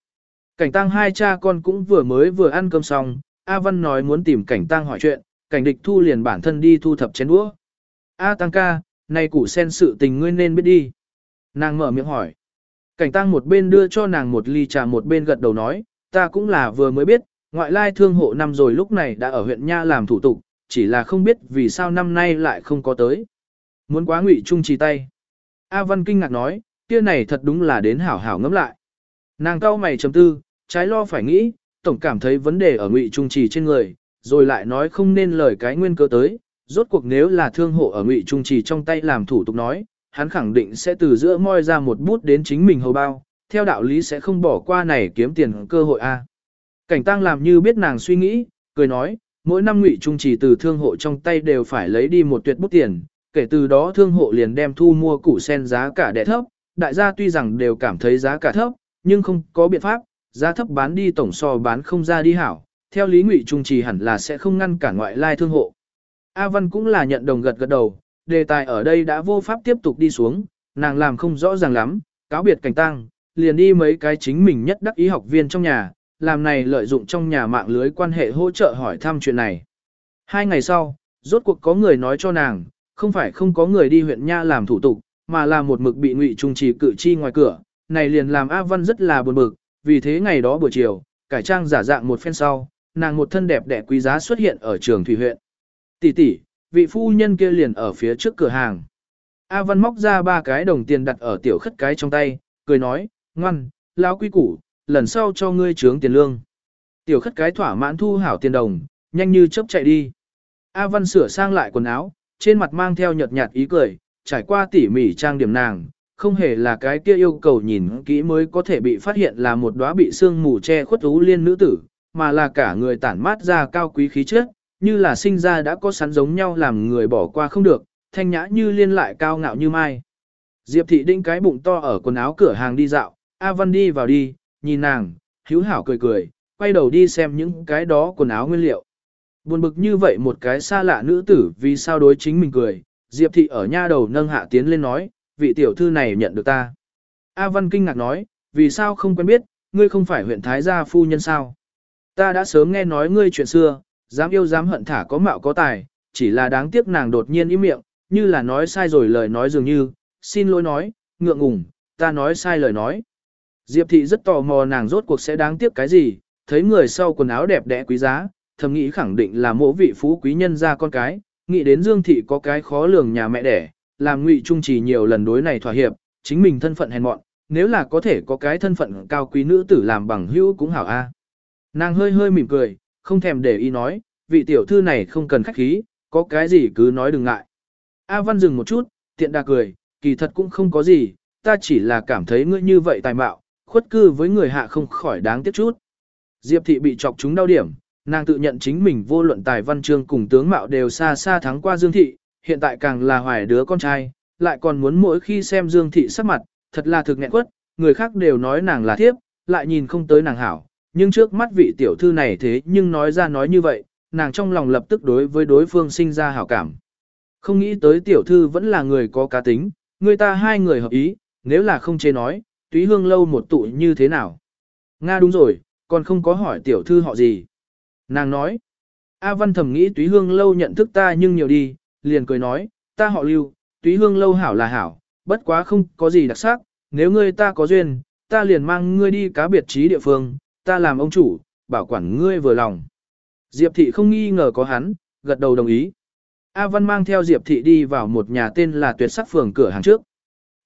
Cảnh tăng hai cha con cũng vừa mới vừa ăn cơm xong, A Văn nói muốn tìm cảnh tăng hỏi chuyện, cảnh địch thu liền bản thân đi thu thập chén đũa. A tăng ca, này củ sen sự tình ngươi nên biết đi. Nàng mở miệng hỏi. Cảnh tăng một bên đưa cho nàng một ly trà một bên gật đầu nói, ta cũng là vừa mới biết, ngoại lai thương hộ năm rồi lúc này đã ở huyện Nha làm thủ tục, chỉ là không biết vì sao năm nay lại không có tới. Muốn quá ngụy trung trì tay. A Văn kinh ngạc nói, kia này thật đúng là đến hảo hảo ngẫm lại. Nàng cau mày chấm tư, trái lo phải nghĩ, tổng cảm thấy vấn đề ở ngụy trung trì trên người, rồi lại nói không nên lời cái nguyên cơ tới. Rốt cuộc nếu là thương hộ ở ngụy trung trì trong tay làm thủ tục nói, hắn khẳng định sẽ từ giữa moi ra một bút đến chính mình hầu bao, theo đạo lý sẽ không bỏ qua này kiếm tiền cơ hội a. Cảnh tăng làm như biết nàng suy nghĩ, cười nói, mỗi năm ngụy trung trì từ thương hộ trong tay đều phải lấy đi một tuyệt bút tiền, kể từ đó thương hộ liền đem thu mua củ sen giá cả đẻ thấp, đại gia tuy rằng đều cảm thấy giá cả thấp, nhưng không có biện pháp, giá thấp bán đi tổng so bán không ra đi hảo, theo lý ngụy trung trì hẳn là sẽ không ngăn cản ngoại lai thương hộ. A Văn cũng là nhận đồng gật gật đầu, đề tài ở đây đã vô pháp tiếp tục đi xuống, nàng làm không rõ ràng lắm, cáo biệt cảnh tăng, liền đi mấy cái chính mình nhất đắc ý học viên trong nhà, làm này lợi dụng trong nhà mạng lưới quan hệ hỗ trợ hỏi thăm chuyện này. Hai ngày sau, rốt cuộc có người nói cho nàng, không phải không có người đi huyện Nha làm thủ tục, mà là một mực bị ngụy trung trì cử chi ngoài cửa, này liền làm A Văn rất là buồn bực, vì thế ngày đó buổi chiều, cải trang giả dạng một phen sau, nàng một thân đẹp đẽ quý giá xuất hiện ở trường thủy huyện. Tỷ tỷ, vị phu nhân kia liền ở phía trước cửa hàng. A Văn móc ra ba cái đồng tiền đặt ở tiểu khất cái trong tay, cười nói, ngoan, lão quý củ, lần sau cho ngươi trướng tiền lương. Tiểu khất cái thỏa mãn thu hảo tiền đồng, nhanh như chớp chạy đi. A Văn sửa sang lại quần áo, trên mặt mang theo nhợt nhạt ý cười, trải qua tỉ mỉ trang điểm nàng, không hề là cái kia yêu cầu nhìn kỹ mới có thể bị phát hiện là một đóa bị sương mù che khuất ú liên nữ tử, mà là cả người tản mát ra cao quý khí chất, như là sinh ra đã có sẵn giống nhau làm người bỏ qua không được, thanh nhã như liên lại cao ngạo như mai. Diệp thị đinh cái bụng to ở quần áo cửa hàng đi dạo, A Văn đi vào đi, nhìn nàng, hữu hảo cười cười, quay đầu đi xem những cái đó quần áo nguyên liệu. Buồn bực như vậy một cái xa lạ nữ tử vì sao đối chính mình cười, Diệp thị ở nha đầu nâng hạ tiến lên nói, vị tiểu thư này nhận được ta. A Văn kinh ngạc nói, vì sao không quen biết, ngươi không phải huyện Thái gia phu nhân sao? Ta đã sớm nghe nói ngươi chuyện xưa, dám yêu dám hận thả có mạo có tài, chỉ là đáng tiếc nàng đột nhiên im miệng, như là nói sai rồi lời nói dường như, xin lỗi nói, ngượng ngùng, ta nói sai lời nói. Diệp thị rất tò mò nàng rốt cuộc sẽ đáng tiếc cái gì, thấy người sau quần áo đẹp đẽ quý giá, thầm nghĩ khẳng định là mộ vị phú quý nhân ra con cái, nghĩ đến Dương thị có cái khó lường nhà mẹ đẻ, làm ngụy trung trì nhiều lần đối này thỏa hiệp, chính mình thân phận hèn mọn, nếu là có thể có cái thân phận cao quý nữ tử làm bằng hữu cũng hảo a. Nàng hơi hơi mỉm cười, không thèm để ý nói, vị tiểu thư này không cần khách khí, có cái gì cứ nói đừng ngại. A Văn dừng một chút, tiện đà cười, kỳ thật cũng không có gì, ta chỉ là cảm thấy ngươi như vậy tài mạo, khuất cư với người hạ không khỏi đáng tiếc chút. Diệp thị bị chọc chúng đau điểm, nàng tự nhận chính mình vô luận tài văn chương cùng tướng mạo đều xa xa thắng qua Dương thị, hiện tại càng là hoài đứa con trai, lại còn muốn mỗi khi xem Dương thị sắc mặt, thật là thực nghẹn quất, người khác đều nói nàng là thiếp, lại nhìn không tới nàng hảo, nhưng trước mắt vị tiểu thư này thế nhưng nói ra nói như vậy, nàng trong lòng lập tức đối với đối phương sinh ra hảo cảm. Không nghĩ tới tiểu thư vẫn là người có cá tính, người ta hai người hợp ý, nếu là không chế nói, túy hương lâu một tụ như thế nào. Nga đúng rồi, còn không có hỏi tiểu thư họ gì. Nàng nói, A Văn thầm nghĩ túy hương lâu nhận thức ta nhưng nhiều đi, liền cười nói, ta họ lưu, túy hương lâu hảo là hảo, bất quá không có gì đặc sắc, nếu ngươi ta có duyên, ta liền mang ngươi đi cá biệt trí địa phương, ta làm ông chủ, bảo quản ngươi vừa lòng. Diệp thị không nghi ngờ có hắn, gật đầu đồng ý. A Văn mang theo Diệp thị đi vào một nhà tên là tuyệt sắc phường cửa hàng trước.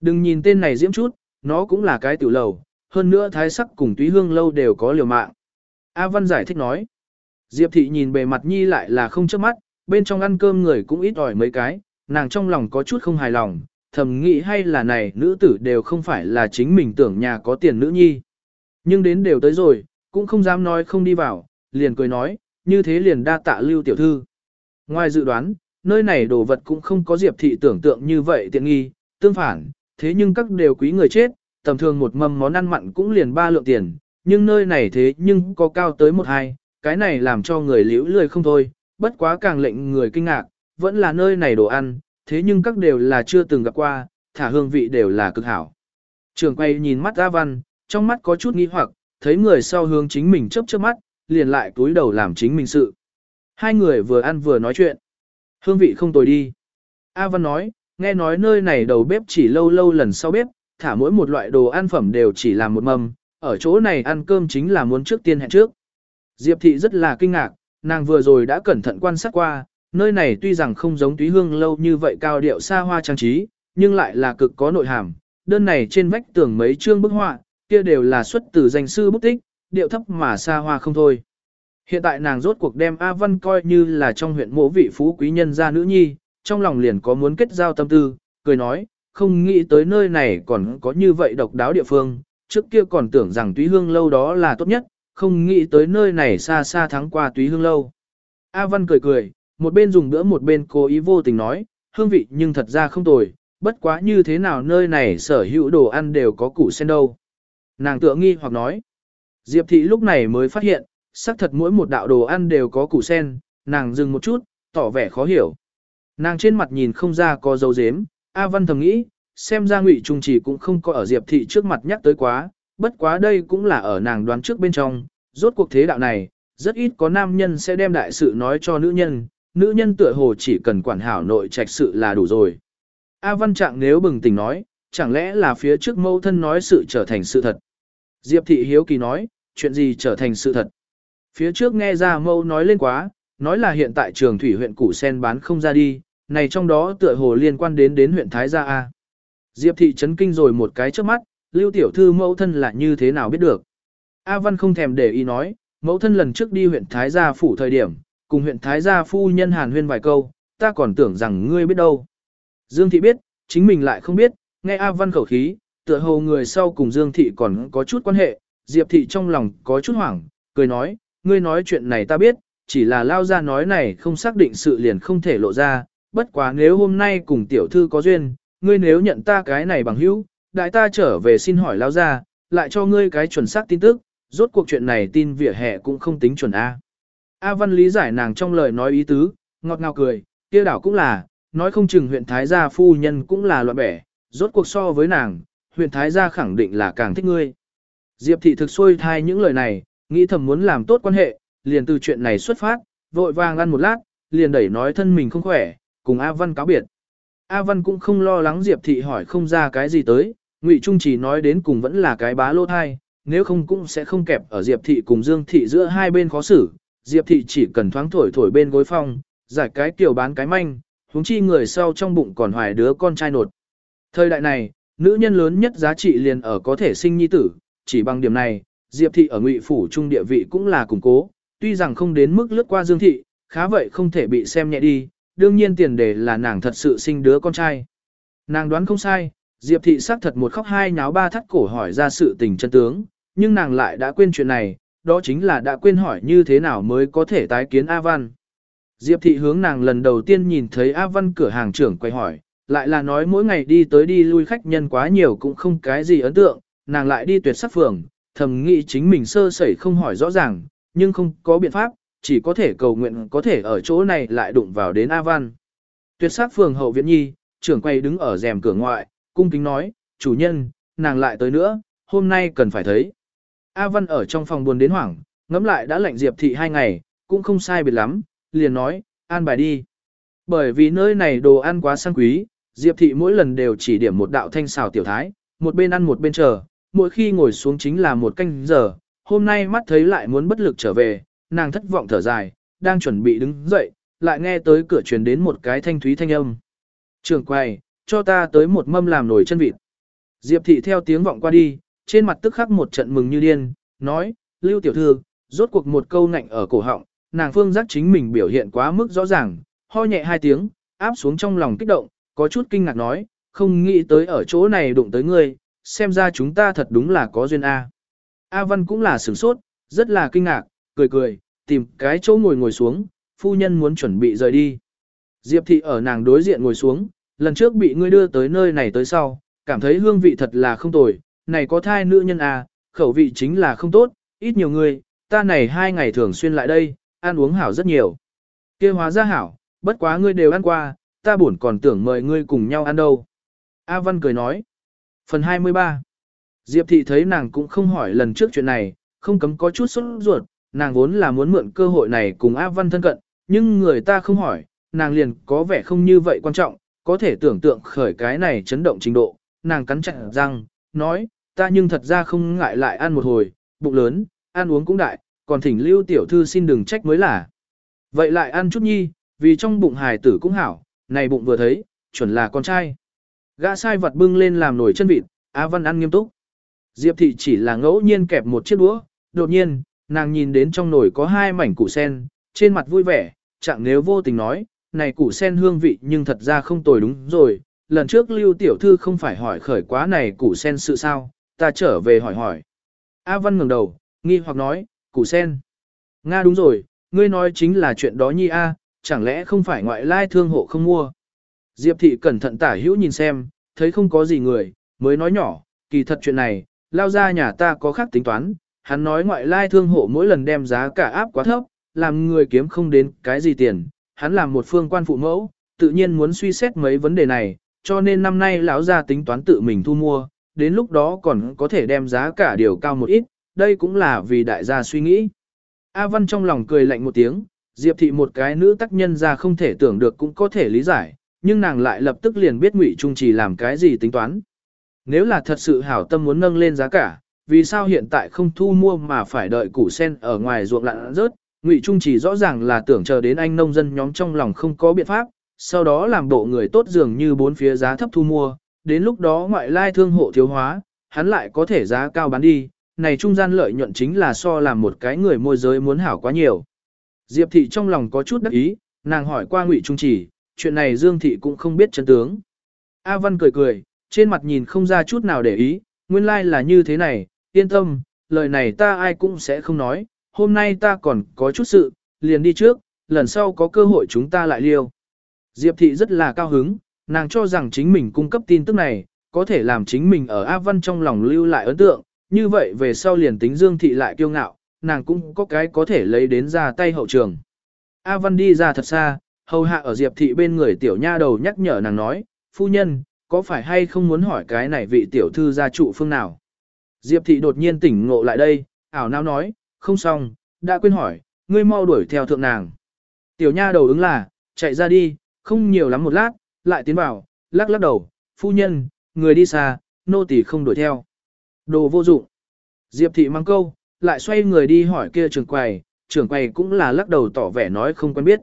Đừng nhìn tên này diễm chút, nó cũng là cái tiểu lầu, hơn nữa thái sắc cùng túy hương lâu đều có liều mạng. A Văn giải thích nói. Diệp thị nhìn bề mặt nhi lại là không trước mắt, bên trong ăn cơm người cũng ít ỏi mấy cái, nàng trong lòng có chút không hài lòng, thầm nghĩ hay là này nữ tử đều không phải là chính mình tưởng nhà có tiền nữ nhi. Nhưng đến đều tới rồi, cũng không dám nói không đi vào, liền cười nói, như thế liền đa tạ lưu tiểu thư. Ngoài dự đoán, nơi này đồ vật cũng không có Diệp thị tưởng tượng như vậy tiện nghi, tương phản, thế nhưng các đều quý người chết, tầm thường một mâm món ăn mặn cũng liền ba lượng tiền, nhưng nơi này thế nhưng có cao tới một hai, cái này làm cho người liễu lười không thôi, bất quá càng lệnh người kinh ngạc, vẫn là nơi này đồ ăn, thế nhưng các đều là chưa từng gặp qua, thả hương vị đều là cực hảo. Trường quay nhìn mắt A Văn, trong mắt có chút nghi hoặc, thấy người sau hướng chính mình chớp chớp mắt, liền lại túi đầu làm chính mình sự. Hai người vừa ăn vừa nói chuyện. Hương vị không tồi đi. A Văn nói, nghe nói nơi này đầu bếp chỉ lâu lâu lần sau bếp, thả mỗi một loại đồ ăn phẩm đều chỉ làm một mâm, ở chỗ này ăn cơm chính là muốn trước tiên hẹn trước. Diệp thị rất là kinh ngạc, nàng vừa rồi đã cẩn thận quan sát qua, nơi này tuy rằng không giống túy hương lâu như vậy cao điệu xa hoa trang trí, nhưng lại là cực có nội hàm. Đơn này trên vách tường mấy chương bức họa, kia đều là xuất từ danh sư bút tích, điệu thấp mà xa hoa không thôi. Hiện tại nàng rốt cuộc đem A Văn coi như là trong huyện mộ vị phú quý nhân gia nữ nhi, trong lòng liền có muốn kết giao tâm tư, cười nói, không nghĩ tới nơi này còn có như vậy độc đáo địa phương, trước kia còn tưởng rằng túy hương lâu đó là tốt nhất, không nghĩ tới nơi này xa xa thắng qua túy hương lâu. A Văn cười cười, một bên dùng bữa một bên cố ý vô tình nói, hương vị nhưng thật ra không tồi, bất quá như thế nào nơi này sở hữu đồ ăn đều có củ sen đâu. Nàng tựa nghi hoặc nói, Diệp thị lúc này mới phát hiện, xác thật mỗi một đạo đồ ăn đều có củ sen, nàng dừng một chút, tỏ vẻ khó hiểu. Nàng trên mặt nhìn không ra có dấu dếm, A Văn thầm nghĩ, xem ra ngụy trung chỉ cũng không có ở Diệp thị trước mặt nhắc tới quá, bất quá đây cũng là ở nàng đoán trước bên trong, rốt cuộc thế đạo này, rất ít có nam nhân sẽ đem đại sự nói cho nữ nhân, nữ nhân tựa hồ chỉ cần quản hảo nội trạch sự là đủ rồi. A Văn Trạng nếu bừng tỉnh nói, chẳng lẽ là phía trước mâu thân nói sự trở thành sự thật. Diệp Thị Hiếu Kỳ nói, chuyện gì trở thành sự thật. Phía trước nghe ra mâu nói lên quá, nói là hiện tại trường thủy huyện Củ Sen bán không ra đi, này trong đó tựa hồ liên quan đến đến huyện Thái Gia A. Diệp Thị chấn kinh rồi một cái trước mắt, Lưu Tiểu Thư mẫu thân là như thế nào biết được. A Văn không thèm để ý nói, mẫu thân lần trước đi huyện Thái Gia phủ thời điểm, cùng huyện Thái Gia phu nhân hàn huyên vài câu, ta còn tưởng rằng ngươi biết đâu. Dương Thị biết, chính mình lại không biết, nghe A Văn khẩu khí, tựa hồ người sau cùng Dương Thị còn có chút quan hệ, Diệp Thị trong lòng có chút hoảng, cười nói, ngươi nói chuyện này ta biết, chỉ là lao ra nói này không xác định sự liền không thể lộ ra, bất quá nếu hôm nay cùng tiểu thư có duyên, ngươi nếu nhận ta cái này bằng hữu, đại ta trở về xin hỏi lao ra, lại cho ngươi cái chuẩn xác tin tức, rốt cuộc chuyện này tin vỉa hè cũng không tính chuẩn A. A Văn lý giải nàng trong lời nói ý tứ, ngọt ngào cười, kia đảo cũng là, nói không chừng huyện Thái gia phu nhân cũng là loại bẻ, rốt cuộc so với nàng, huyện Thái gia khẳng định là càng thích ngươi. Diệp thị thực xuôi thai những lời này, nghĩ thầm muốn làm tốt quan hệ, liền từ chuyện này xuất phát, vội vàng ăn một lát, liền đẩy nói thân mình không khỏe, cùng A Văn cáo biệt. A Văn cũng không lo lắng Diệp thị hỏi không ra cái gì tới, Ngụy Trung chỉ nói đến cùng vẫn là cái bá lô thai, nếu không cũng sẽ không kẹp ở Diệp thị cùng Dương thị giữa hai bên khó xử, Diệp thị chỉ cần thoáng thổi thổi bên gối phong, giải cái kiểu bán cái manh, huống chi người sau trong bụng còn hoài đứa con trai nột. Thời đại này, nữ nhân lớn nhất giá trị liền ở có thể sinh nhi tử, chỉ bằng điểm này, Diệp thị ở ngụy phủ trung địa vị cũng là củng cố, tuy rằng không đến mức lướt qua Dương thị, khá vậy không thể bị xem nhẹ đi, đương nhiên tiền đề là nàng thật sự sinh đứa con trai. Nàng đoán không sai, Diệp thị xác thật một khóc hai nháo ba thắt cổ hỏi ra sự tình chân tướng, nhưng nàng lại đã quên chuyện này, đó chính là đã quên hỏi như thế nào mới có thể tái kiến A Văn. Diệp thị hướng nàng lần đầu tiên nhìn thấy A Văn cửa hàng trưởng quay hỏi, lại là nói mỗi ngày đi tới đi lui khách nhân quá nhiều cũng không cái gì ấn tượng, nàng lại đi tuyệt sắc phường, thầm nghĩ chính mình sơ sẩy không hỏi rõ ràng, nhưng không có biện pháp, chỉ có thể cầu nguyện có thể ở chỗ này lại đụng vào đến A Văn. Tuyệt sắc phường hậu viện nhi, trưởng quay đứng ở rèm cửa ngoại, cung kính nói, chủ nhân, nàng lại tới nữa, hôm nay cần phải thấy. A Văn ở trong phòng buồn đến hoảng, ngẫm lại đã lệnh Diệp Thị hai ngày, cũng không sai biệt lắm, liền nói, an bài đi. Bởi vì nơi này đồ ăn quá sang quý, Diệp Thị mỗi lần đều chỉ điểm một đạo thanh xào tiểu thái, một bên ăn một bên chờ, mỗi khi ngồi xuống chính là một canh giờ, hôm nay mắt thấy lại muốn bất lực trở về, nàng thất vọng thở dài, đang chuẩn bị đứng dậy, lại nghe tới cửa truyền đến một cái thanh thúy thanh âm. Trường quay, cho ta tới một mâm làm nổi chân vịt. Diệp thị theo tiếng vọng qua đi, trên mặt tức khắc một trận mừng như điên, nói, Lưu tiểu thư, rốt cuộc một câu ngạnh ở cổ họng, nàng phương giác chính mình biểu hiện quá mức rõ ràng, ho nhẹ hai tiếng, áp xuống trong lòng kích động, có chút kinh ngạc nói, không nghĩ tới ở chỗ này đụng tới ngươi, xem ra chúng ta thật đúng là có duyên A. A Văn cũng là sửng sốt, rất là kinh ngạc, cười cười, tìm cái chỗ ngồi ngồi xuống, phu nhân muốn chuẩn bị rời đi. Diệp thị ở nàng đối diện ngồi xuống, lần trước bị ngươi đưa tới nơi này tới sau, cảm thấy hương vị thật là không tồi, này có thai nữ nhân à, khẩu vị chính là không tốt, ít nhiều người, ta này hai ngày thường xuyên lại đây, ăn uống hảo rất nhiều. kia hóa ra hảo, bất quá ngươi đều ăn qua, ta buồn còn tưởng mời ngươi cùng nhau ăn đâu. A Văn cười nói. Phần 23 Diệp thị thấy nàng cũng không hỏi lần trước chuyện này, không cấm có chút sốt ruột, nàng vốn là muốn mượn cơ hội này cùng A Văn thân cận, nhưng người ta không hỏi, nàng liền có vẻ không như vậy quan trọng, có thể tưởng tượng khởi cái này chấn động trình độ, nàng cắn chặt răng, nói, ta nhưng thật ra không ngại lại ăn một hồi, bụng lớn, ăn uống cũng đại, còn thỉnh lưu tiểu thư xin đừng trách mới là. Vậy lại ăn chút nhi, vì trong bụng hài tử cũng hảo, này bụng vừa thấy, chuẩn là con trai. Gã sai vật bưng lên làm nổi chân vịt, Á Văn ăn nghiêm túc. Diệp thị chỉ là ngẫu nhiên kẹp một chiếc đũa, đột nhiên, nàng nhìn đến trong nồi có hai mảnh củ sen, trên mặt vui vẻ, chẳng nếu vô tình nói, này củ sen hương vị nhưng thật ra không tồi đúng rồi, lần trước lưu tiểu thư không phải hỏi khởi quá này củ sen sự sao, ta trở về hỏi hỏi. A Văn ngẩng đầu, nghi hoặc nói, củ sen. Nga đúng rồi, ngươi nói chính là chuyện đó nhi A, chẳng lẽ không phải ngoại lai thương hộ không mua. Diệp thị cẩn thận tả hữu nhìn xem, thấy không có gì người, mới nói nhỏ, kỳ thật chuyện này, lao ra nhà ta có khác tính toán, hắn nói ngoại lai thương hộ mỗi lần đem giá cả áp quá thấp, làm người kiếm không đến cái gì tiền, hắn làm một phương quan phụ mẫu, tự nhiên muốn suy xét mấy vấn đề này, cho nên năm nay lão gia tính toán tự mình thu mua, đến lúc đó còn có thể đem giá cả điều cao một ít, đây cũng là vì đại gia suy nghĩ. A Văn trong lòng cười lạnh một tiếng, Diệp thị một cái nữ tác nhân ra không thể tưởng được cũng có thể lý giải, nhưng nàng lại lập tức liền biết Ngụy Trung chỉ làm cái gì tính toán. Nếu là thật sự hảo tâm muốn nâng lên giá cả, vì sao hiện tại không thu mua mà phải đợi củ sen ở ngoài ruộng lặn rớt, Ngụy Trung chỉ rõ ràng là tưởng chờ đến anh nông dân nhóm trong lòng không có biện pháp, sau đó làm bộ người tốt dường như bốn phía giá thấp thu mua, đến lúc đó ngoại lai thương hộ thiếu hóa, hắn lại có thể giá cao bán đi, này trung gian lợi nhuận chính là so làm một cái người môi giới muốn hảo quá nhiều. Diệp thị trong lòng có chút đắc ý, nàng hỏi qua Ngụy Trung chỉ, chuyện này Dương thị cũng không biết chân tướng. A Văn cười cười, trên mặt nhìn không ra chút nào để ý, nguyên lai like là như thế này, yên tâm, lời này ta ai cũng sẽ không nói, hôm nay ta còn có chút sự, liền đi trước, lần sau có cơ hội chúng ta lại liêu. Diệp thị rất là cao hứng, nàng cho rằng chính mình cung cấp tin tức này, có thể làm chính mình ở A Văn trong lòng lưu lại ấn tượng, như vậy về sau liền tính Dương thị lại kiêu ngạo, nàng cũng có cái có thể lấy đến ra tay hậu trường. A Văn đi ra thật xa, hầu hạ ở Diệp thị bên người tiểu nha đầu nhắc nhở nàng nói, phu nhân, có phải hay không muốn hỏi cái này vị tiểu thư gia trụ phương nào? Diệp thị đột nhiên tỉnh ngộ lại đây, ảo não nói, không xong, đã quên hỏi, ngươi mau đuổi theo thượng nàng. Tiểu nha đầu ứng là, chạy ra đi, không nhiều lắm một lát, lại tiến vào, lắc lắc đầu, phu nhân, người đi xa, nô tỳ không đuổi theo. Đồ vô dụng. Diệp thị mang câu, lại xoay người đi hỏi kia trưởng quầy, trưởng quầy cũng là lắc đầu tỏ vẻ nói không quen biết.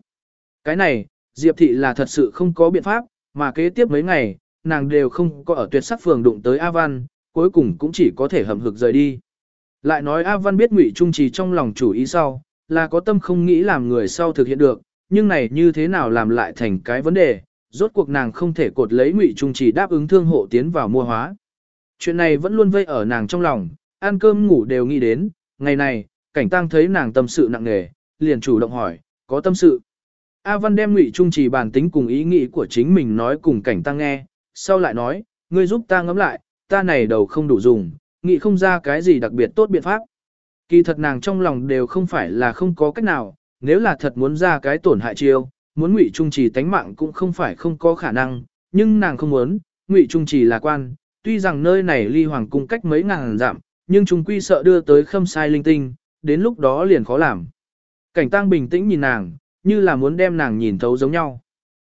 Cái này, Diệp thị là thật sự không có biện pháp, mà kế tiếp mấy ngày, nàng đều không có ở tuyệt sắc phường đụng tới A Văn, cuối cùng cũng chỉ có thể hầm hực rời đi. Lại nói A Văn biết Ngụy Trung Trì trong lòng chủ ý sau, là có tâm không nghĩ làm người sau thực hiện được, nhưng này như thế nào làm lại thành cái vấn đề, rốt cuộc nàng không thể cột lấy Ngụy Trung Trì đáp ứng thương hộ tiến vào mua hóa. Chuyện này vẫn luôn vây ở nàng trong lòng, ăn cơm ngủ đều nghĩ đến, ngày này, cảnh tăng thấy nàng tâm sự nặng nề, liền chủ động hỏi, có tâm sự. A Văn đem Ngụy Trung Trì bản tính cùng ý nghĩ của chính mình nói cùng cảnh tăng nghe, sau lại nói, ngươi giúp ta ngẫm lại, ta này đầu không đủ dùng, nghĩ không ra cái gì đặc biệt tốt biện pháp. Kỳ thật nàng trong lòng đều không phải là không có cách nào, nếu là thật muốn ra cái tổn hại chiêu, muốn ngụy trung trì tánh mạng cũng không phải không có khả năng, nhưng nàng không muốn, ngụy trung trì là quan, tuy rằng nơi này ly hoàng cung cách mấy ngàn dặm, nhưng chúng quy sợ đưa tới khâm sai linh tinh, đến lúc đó liền khó làm. Cảnh tăng bình tĩnh nhìn nàng, như là muốn đem nàng nhìn thấu giống nhau.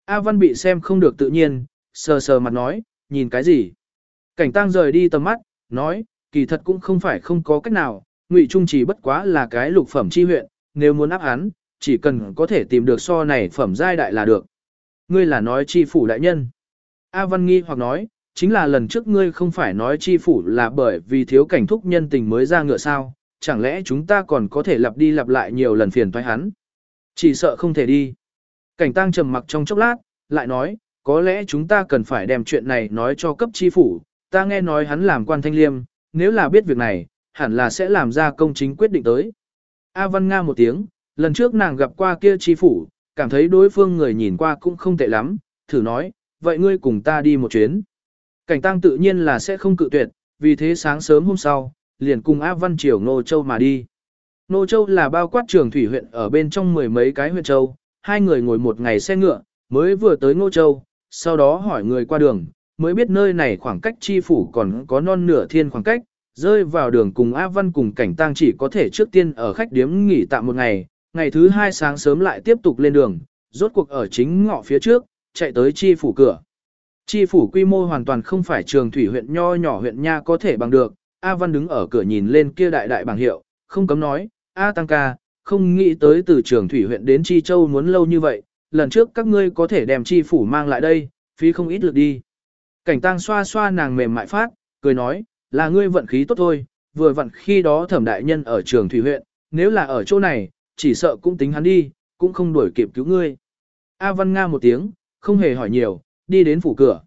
A Văn bị xem không được tự nhiên, sờ sờ mặt nói, nhìn cái gì? Cảnh tăng rời đi tầm mắt, nói, kỳ thật cũng không phải không có cách nào, ngụy trung chỉ bất quá là cái lục phẩm chi huyện, nếu muốn áp án, chỉ cần có thể tìm được so này phẩm giai đại là được. Ngươi là nói chi phủ đại nhân. A Văn nghi hoặc nói, chính là lần trước ngươi không phải nói chi phủ là bởi vì thiếu cảnh thúc nhân tình mới ra ngựa sao, chẳng lẽ chúng ta còn có thể lặp đi lặp lại nhiều lần phiền toái hắn. Chỉ sợ không thể đi. Cảnh tăng trầm mặc trong chốc lát, lại nói, có lẽ chúng ta cần phải đem chuyện này nói cho cấp chi phủ, ta nghe nói hắn làm quan thanh liêm, nếu là biết việc này, hẳn là sẽ làm ra công chính quyết định tới. A Văn Nga một tiếng, lần trước nàng gặp qua kia chi phủ, cảm thấy đối phương người nhìn qua cũng không tệ lắm, thử nói, vậy ngươi cùng ta đi một chuyến. Cảnh tăng tự nhiên là sẽ không cự tuyệt, vì thế sáng sớm hôm sau, liền cùng A Văn Triều Nô Châu mà đi. Nô Châu là bao quát trường thủy huyện ở bên trong mười mấy cái huyện châu, hai người ngồi một ngày xe ngựa, mới vừa tới Ngô Châu, sau đó hỏi người qua đường, mới biết nơi này khoảng cách chi phủ còn có non nửa thiên khoảng cách, rơi vào đường cùng A Văn cùng cảnh tang chỉ có thể trước tiên ở khách điếm nghỉ tạm một ngày, ngày thứ hai sáng sớm lại tiếp tục lên đường, rốt cuộc ở chính ngõ phía trước, chạy tới chi phủ cửa. Chi phủ quy mô hoàn toàn không phải trường thủy huyện nho nhỏ huyện nha có thể bằng được, A Văn đứng ở cửa nhìn lên kia đại đại bảng hiệu, không cấm nói, A Tăng ca, không nghĩ tới từ trường thủy huyện đến Chi Châu muốn lâu như vậy, lần trước các ngươi có thể đem chi phủ mang lại đây, phí không ít lực đi. Cảnh tang xoa xoa nàng mềm mại phát, cười nói, là ngươi vận khí tốt thôi, vừa vận khi đó thẩm đại nhân ở trường thủy huyện, nếu là ở chỗ này, chỉ sợ cũng tính hắn đi, cũng không đuổi kịp cứu ngươi. A Văn Nga một tiếng, không hề hỏi nhiều, đi đến phủ cửa.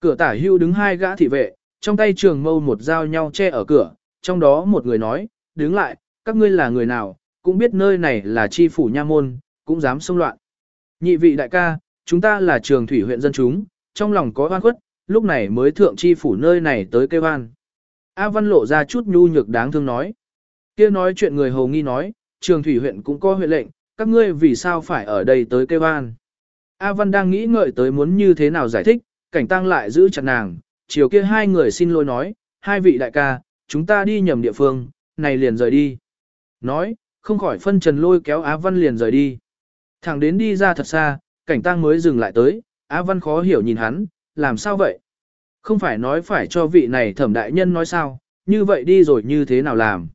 Cửa tả hưu đứng hai gã thị vệ, trong tay trường mâu một dao nhau che ở cửa, trong đó một người nói, đứng lại, các ngươi là người nào, cũng biết nơi này là chi phủ nha môn, cũng dám xông loạn. Nhị vị đại ca, chúng ta là trường thủy huyện dân chúng, trong lòng có oan khuất, lúc này mới thượng chi phủ nơi này tới kêu an. A Văn lộ ra chút nhu nhược đáng thương nói. kia nói chuyện người hầu nghi nói, trường thủy huyện cũng có huyện lệnh, các ngươi vì sao phải ở đây tới kêu an. A Văn đang nghĩ ngợi tới muốn như thế nào giải thích, cảnh tăng lại giữ chặt nàng, chiều kia hai người xin lỗi nói, hai vị đại ca, chúng ta đi nhầm địa phương, này liền rời đi. Nói, không khỏi phân trần lôi kéo Á Văn liền rời đi. Thẳng đến đi ra thật xa, cảnh tăng mới dừng lại tới, Á Văn khó hiểu nhìn hắn, làm sao vậy? Không phải nói phải cho vị này thẩm đại nhân nói sao, như vậy đi rồi như thế nào làm?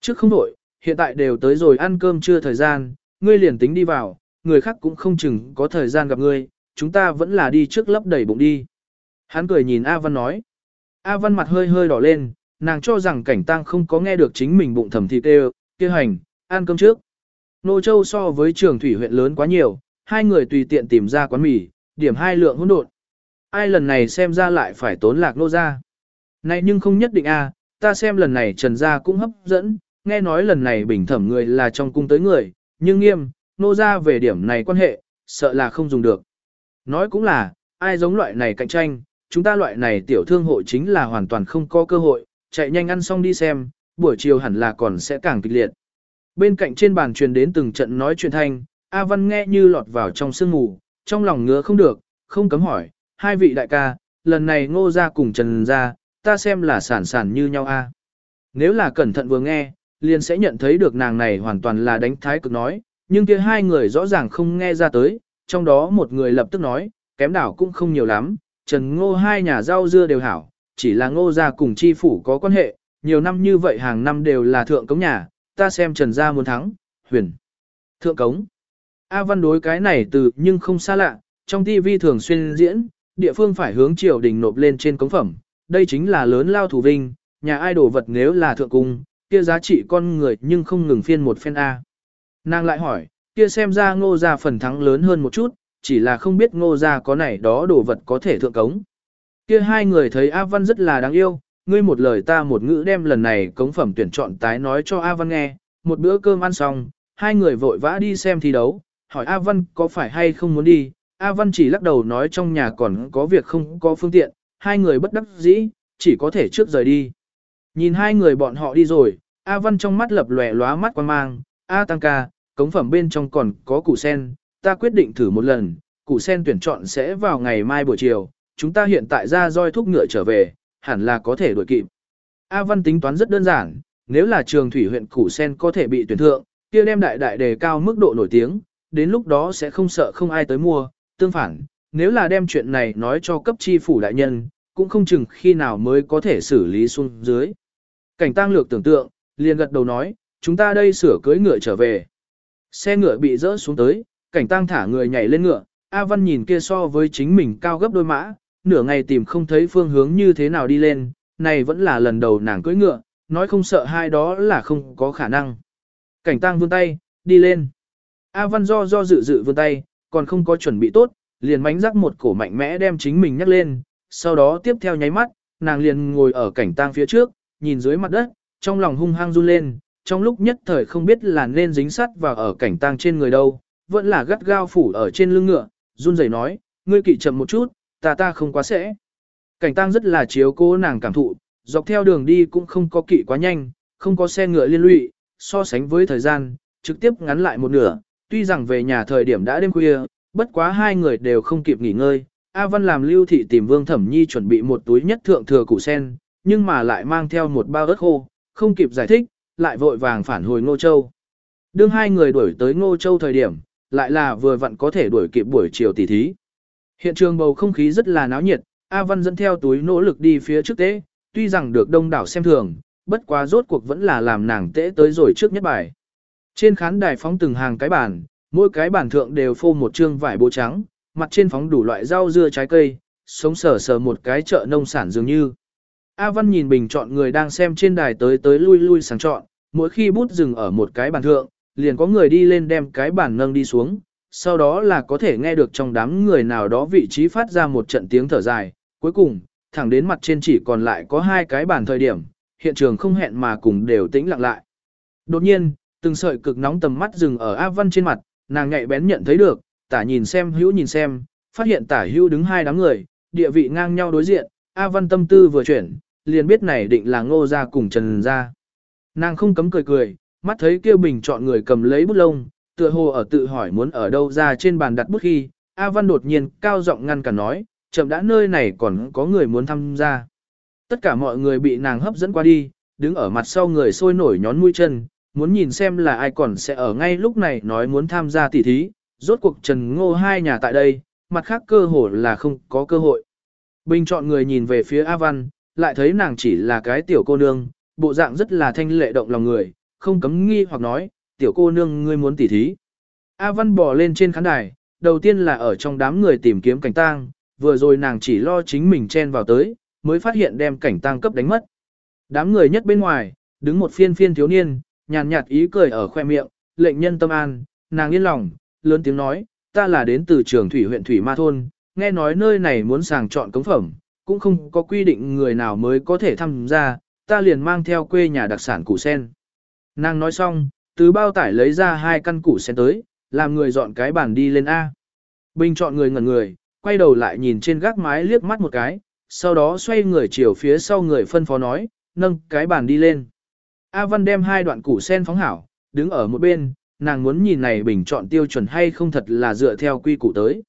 Trước không đổi, hiện tại đều tới rồi ăn cơm chưa thời gian, ngươi liền tính đi vào, người khác cũng không chừng có thời gian gặp ngươi, chúng ta vẫn là đi trước lấp đầy bụng đi. Hắn cười nhìn A Văn nói. A Văn mặt hơi hơi đỏ lên, nàng cho rằng cảnh tăng không có nghe được chính mình bụng thầm thịt đều, kia hành, ăn cơm trước. Nô Châu so với trường thủy huyện lớn quá nhiều, hai người tùy tiện tìm ra quán mì, điểm hai lượng hỗn độn. Ai lần này xem ra lại phải tốn lạc nô ra. Này nhưng không nhất định a, ta xem lần này trần gia cũng hấp dẫn, nghe nói lần này bình thẩm người là trong cung tới người, nhưng nghiêm, nô ra về điểm này quan hệ, sợ là không dùng được. Nói cũng là, ai giống loại này cạnh tranh, chúng ta loại này tiểu thương hội chính là hoàn toàn không có cơ hội, chạy nhanh ăn xong đi xem, buổi chiều hẳn là còn sẽ càng kịch liệt. Bên cạnh trên bàn truyền đến từng trận nói chuyện thanh, A Văn nghe như lọt vào trong sương mù, trong lòng ngứa không được, không cấm hỏi, hai vị đại ca, lần này ngô ra cùng trần ra, ta xem là sản sản như nhau a. Nếu là cẩn thận vừa nghe, liền sẽ nhận thấy được nàng này hoàn toàn là đánh thái cực nói, nhưng kia hai người rõ ràng không nghe ra tới, trong đó một người lập tức nói, kém đảo cũng không nhiều lắm, trần ngô hai nhà rau dưa đều hảo, chỉ là ngô ra cùng chi phủ có quan hệ, nhiều năm như vậy hàng năm đều là thượng cống nhà, ta xem trần gia muốn thắng, huyền. Thượng cống. A văn đối cái này từ nhưng không xa lạ, trong TV thường xuyên diễn, địa phương phải hướng triều đình nộp lên trên cống phẩm, đây chính là lớn lao thủ vinh, nhà ai đồ vật nếu là thượng cung, kia giá trị con người nhưng không ngừng phiên một phen A. Nàng lại hỏi, kia xem ra ngô gia phần thắng lớn hơn một chút, chỉ là không biết ngô gia có này đó đồ vật có thể thượng cống. Kia hai người thấy A Văn rất là đáng yêu, ngươi một lời ta một ngữ đem lần này cống phẩm tuyển chọn tái nói cho A Văn nghe, một bữa cơm ăn xong, hai người vội vã đi xem thi đấu, hỏi A Văn có phải hay không muốn đi, A Văn chỉ lắc đầu nói trong nhà còn có việc không có phương tiện, hai người bất đắc dĩ, chỉ có thể trước rời đi. Nhìn hai người bọn họ đi rồi, A Văn trong mắt lập lòe lóa mắt quan mang, A Tăng ca, cống phẩm bên trong còn có củ sen, ta quyết định thử một lần, củ sen tuyển chọn sẽ vào ngày mai buổi chiều, chúng ta hiện tại ra roi thúc ngựa trở về, hẳn là có thể đuổi kịp. A Văn tính toán rất đơn giản, nếu là trường thủy huyện củ sen có thể bị tuyển thượng, kia đem đại đại đề cao mức độ nổi tiếng, đến lúc đó sẽ không sợ không ai tới mua, tương phản, nếu là đem chuyện này nói cho cấp chi phủ đại nhân, cũng không chừng khi nào mới có thể xử lý xuống dưới. Cảnh tăng lược tưởng tượng, liền gật đầu nói, chúng ta đây sửa cưới ngựa trở về. Xe ngựa bị rỡ xuống tới, cảnh tăng thả người nhảy lên ngựa, A Văn nhìn kia so với chính mình cao gấp đôi mã, nửa ngày tìm không thấy phương hướng như thế nào đi lên, này vẫn là lần đầu nàng cưỡi ngựa, nói không sợ hai đó là không có khả năng. Cảnh tăng vươn tay, đi lên. A Văn do do dự dự vươn tay, còn không có chuẩn bị tốt, liền mánh rắc một cổ mạnh mẽ đem chính mình nhắc lên, sau đó tiếp theo nháy mắt, nàng liền ngồi ở cảnh tang phía trước, nhìn dưới mặt đất, trong lòng hung hăng run lên, trong lúc nhất thời không biết là nên dính sắt vào ở cảnh tang trên người đâu, vẫn là gắt gao phủ ở trên lưng ngựa, run rẩy nói, ngươi kỵ chậm một chút, ta ta không quá sẽ. Cảnh tang rất là chiếu cố nàng cảm thụ, dọc theo đường đi cũng không có kỵ quá nhanh, không có xe ngựa liên lụy, so sánh với thời gian, trực tiếp ngắn lại một nửa, tuy rằng về nhà thời điểm đã đêm khuya, bất quá hai người đều không kịp nghỉ ngơi. A Văn làm lưu thị tìm Vương Thẩm Nhi chuẩn bị một túi nhất thượng thừa củ sen, nhưng mà lại mang theo một bao ớt khô, không kịp giải thích, lại vội vàng phản hồi Ngô Châu. Đương hai người đuổi tới Ngô Châu thời điểm, lại là vừa vặn có thể đuổi kịp buổi chiều tỷ thí. Hiện trường bầu không khí rất là náo nhiệt, A Văn dẫn theo túi nỗ lực đi phía trước tế, tuy rằng được đông đảo xem thường, bất quá rốt cuộc vẫn là làm nàng tế tới rồi trước nhất bài. Trên khán đài phóng từng hàng cái bàn, mỗi cái bàn thượng đều phô một trương vải bố trắng, mặt trên phóng đủ loại rau dưa trái cây, sống sờ sờ một cái chợ nông sản dường như. A Văn nhìn bình chọn người đang xem trên đài tới tới lui lui sáng chọn, mỗi khi bút dừng ở một cái bàn thượng, liền có người đi lên đem cái bàn nâng đi xuống, sau đó là có thể nghe được trong đám người nào đó vị trí phát ra một trận tiếng thở dài, cuối cùng, thẳng đến mặt trên chỉ còn lại có hai cái bàn thời điểm, hiện trường không hẹn mà cùng đều tĩnh lặng lại. Đột nhiên, từng sợi cực nóng tầm mắt dừng ở A Văn trên mặt, nàng nhạy bén nhận thấy được, tả nhìn xem hữu nhìn xem, phát hiện tả hữu đứng hai đám người, địa vị ngang nhau đối diện, A Văn tâm tư vừa chuyển, liền biết này định là ngô ra cùng trần ra. Nàng không cấm cười cười, mắt thấy kêu bình chọn người cầm lấy bút lông, tựa hồ ở tự hỏi muốn ở đâu ra trên bàn đặt bút khi, A Văn đột nhiên cao giọng ngăn cả nói, chậm đã nơi này còn có người muốn tham gia. Tất cả mọi người bị nàng hấp dẫn qua đi, đứng ở mặt sau người sôi nổi nhón mũi chân, muốn nhìn xem là ai còn sẽ ở ngay lúc này nói muốn tham gia tỉ thí, rốt cuộc Trần Ngô hai nhà tại đây, mặt khác cơ hội là không có cơ hội. Bình chọn người nhìn về phía A Văn, lại thấy nàng chỉ là cái tiểu cô nương, bộ dạng rất là thanh lệ động lòng người, không cấm nghi hoặc nói, tiểu cô nương ngươi muốn tỉ thí. A Văn bò lên trên khán đài, đầu tiên là ở trong đám người tìm kiếm cảnh tang, vừa rồi nàng chỉ lo chính mình chen vào tới, mới phát hiện đem cảnh tang cấp đánh mất. Đám người nhất bên ngoài, đứng một phiên phiên thiếu niên, nhàn nhạt ý cười ở khoe miệng, lệnh nhân tâm an, nàng yên lòng, lớn tiếng nói, ta là đến từ trường thủy huyện Thủy Ma Thôn, nghe nói nơi này muốn sàng chọn cống phẩm, cũng không có quy định người nào mới có thể tham gia, ta liền mang theo quê nhà đặc sản củ sen. Nàng nói xong, từ bao tải lấy ra hai căn củ sen tới, làm người dọn cái bàn đi lên A. Bình chọn người ngẩn người, quay đầu lại nhìn trên gác mái liếc mắt một cái, sau đó xoay người chiều phía sau người phân phó nói, nâng cái bàn đi lên. A Văn đem hai đoạn củ sen phóng hảo, đứng ở một bên, nàng muốn nhìn này bình chọn tiêu chuẩn hay không thật là dựa theo quy củ tới.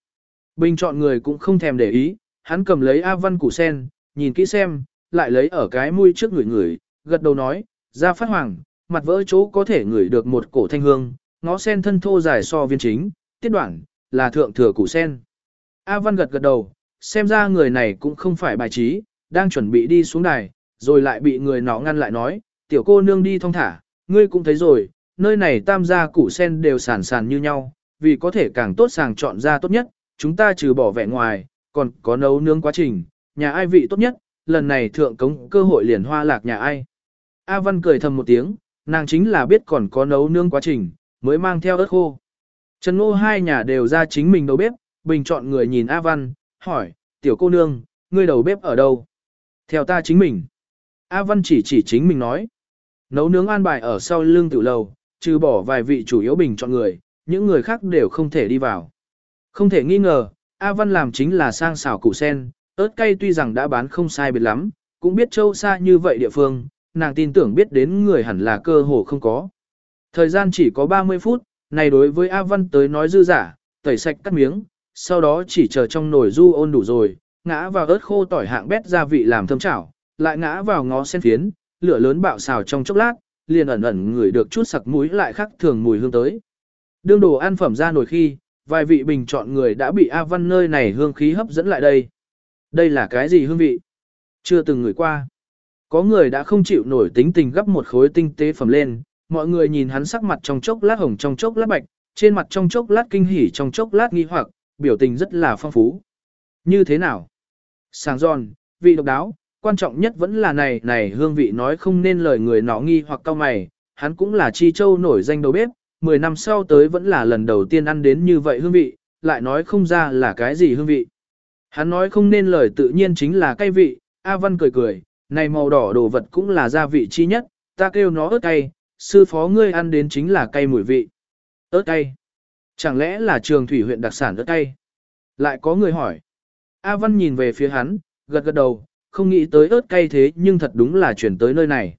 Bình chọn người cũng không thèm để ý, hắn cầm lấy A Văn củ sen, nhìn kỹ xem, lại lấy ở cái mũi trước người người, gật đầu nói, ra phát hoàng, mặt vỡ chỗ có thể ngửi được một cổ thanh hương, ngó sen thân thô dài so viên chính, tiết đoạn, là thượng thừa củ sen. A Văn gật gật đầu, xem ra người này cũng không phải bài trí, đang chuẩn bị đi xuống đài, rồi lại bị người nó ngăn lại nói, tiểu cô nương đi thong thả, ngươi cũng thấy rồi, nơi này tam gia củ sen đều sản sản như nhau, vì có thể càng tốt sàng chọn ra tốt nhất, chúng ta trừ bỏ vẻ ngoài, còn có nấu nướng quá trình, nhà ai vị tốt nhất, lần này thượng cống cơ hội liền hoa lạc nhà ai. A Văn cười thầm một tiếng, nàng chính là biết còn có nấu nướng quá trình, mới mang theo ớt khô. Trần Ngô hai nhà đều ra chính mình đầu bếp, bình chọn người nhìn A Văn, hỏi, tiểu cô nương, ngươi đầu bếp ở đâu? Theo ta chính mình. A Văn chỉ chỉ chính mình nói. Nấu nướng an bài ở sau lưng tiểu lầu, trừ bỏ vài vị chủ yếu bình chọn người, những người khác đều không thể đi vào. Không thể nghi ngờ, A Văn làm chính là sang xào củ sen, ớt cay tuy rằng đã bán không sai biệt lắm, cũng biết châu xa như vậy địa phương, nàng tin tưởng biết đến người hẳn là cơ hồ không có. Thời gian chỉ có 30 phút, này đối với A Văn tới nói dư giả, tẩy sạch cắt miếng, sau đó chỉ chờ trong nồi du ôn đủ rồi, ngã vào ớt khô tỏi hạng bét gia vị làm thơm chảo, lại ngã vào ngó sen phiến, lửa lớn bạo xào trong chốc lát, liền ẩn ẩn ngửi được chút sặc mũi lại khác thường mùi hương tới. Đương đồ ăn phẩm ra nồi khi, vài vị bình chọn người đã bị A Văn nơi này hương khí hấp dẫn lại đây. Đây là cái gì hương vị? Chưa từng người qua. Có người đã không chịu nổi tính tình gấp một khối tinh tế phẩm lên, mọi người nhìn hắn sắc mặt trong chốc lát hồng trong chốc lát bạch, trên mặt trong chốc lát kinh hỉ trong chốc lát nghi hoặc, biểu tình rất là phong phú. Như thế nào? Sáng giòn, vị độc đáo, quan trọng nhất vẫn là này này hương vị nói không nên lời người nó nghi hoặc cao mày, hắn cũng là chi châu nổi danh đầu bếp, 10 năm sau tới vẫn là lần đầu tiên ăn đến như vậy hương vị, lại nói không ra là cái gì hương vị. Hắn nói không nên lời tự nhiên chính là cay vị, A Văn cười cười, này màu đỏ đồ vật cũng là gia vị chi nhất, ta kêu nó ớt cay, sư phó ngươi ăn đến chính là cay mùi vị. Ớt cay. Chẳng lẽ là trường thủy huyện đặc sản ớt cay? Lại có người hỏi. A Văn nhìn về phía hắn, gật gật đầu, không nghĩ tới ớt cay thế nhưng thật đúng là chuyển tới nơi này.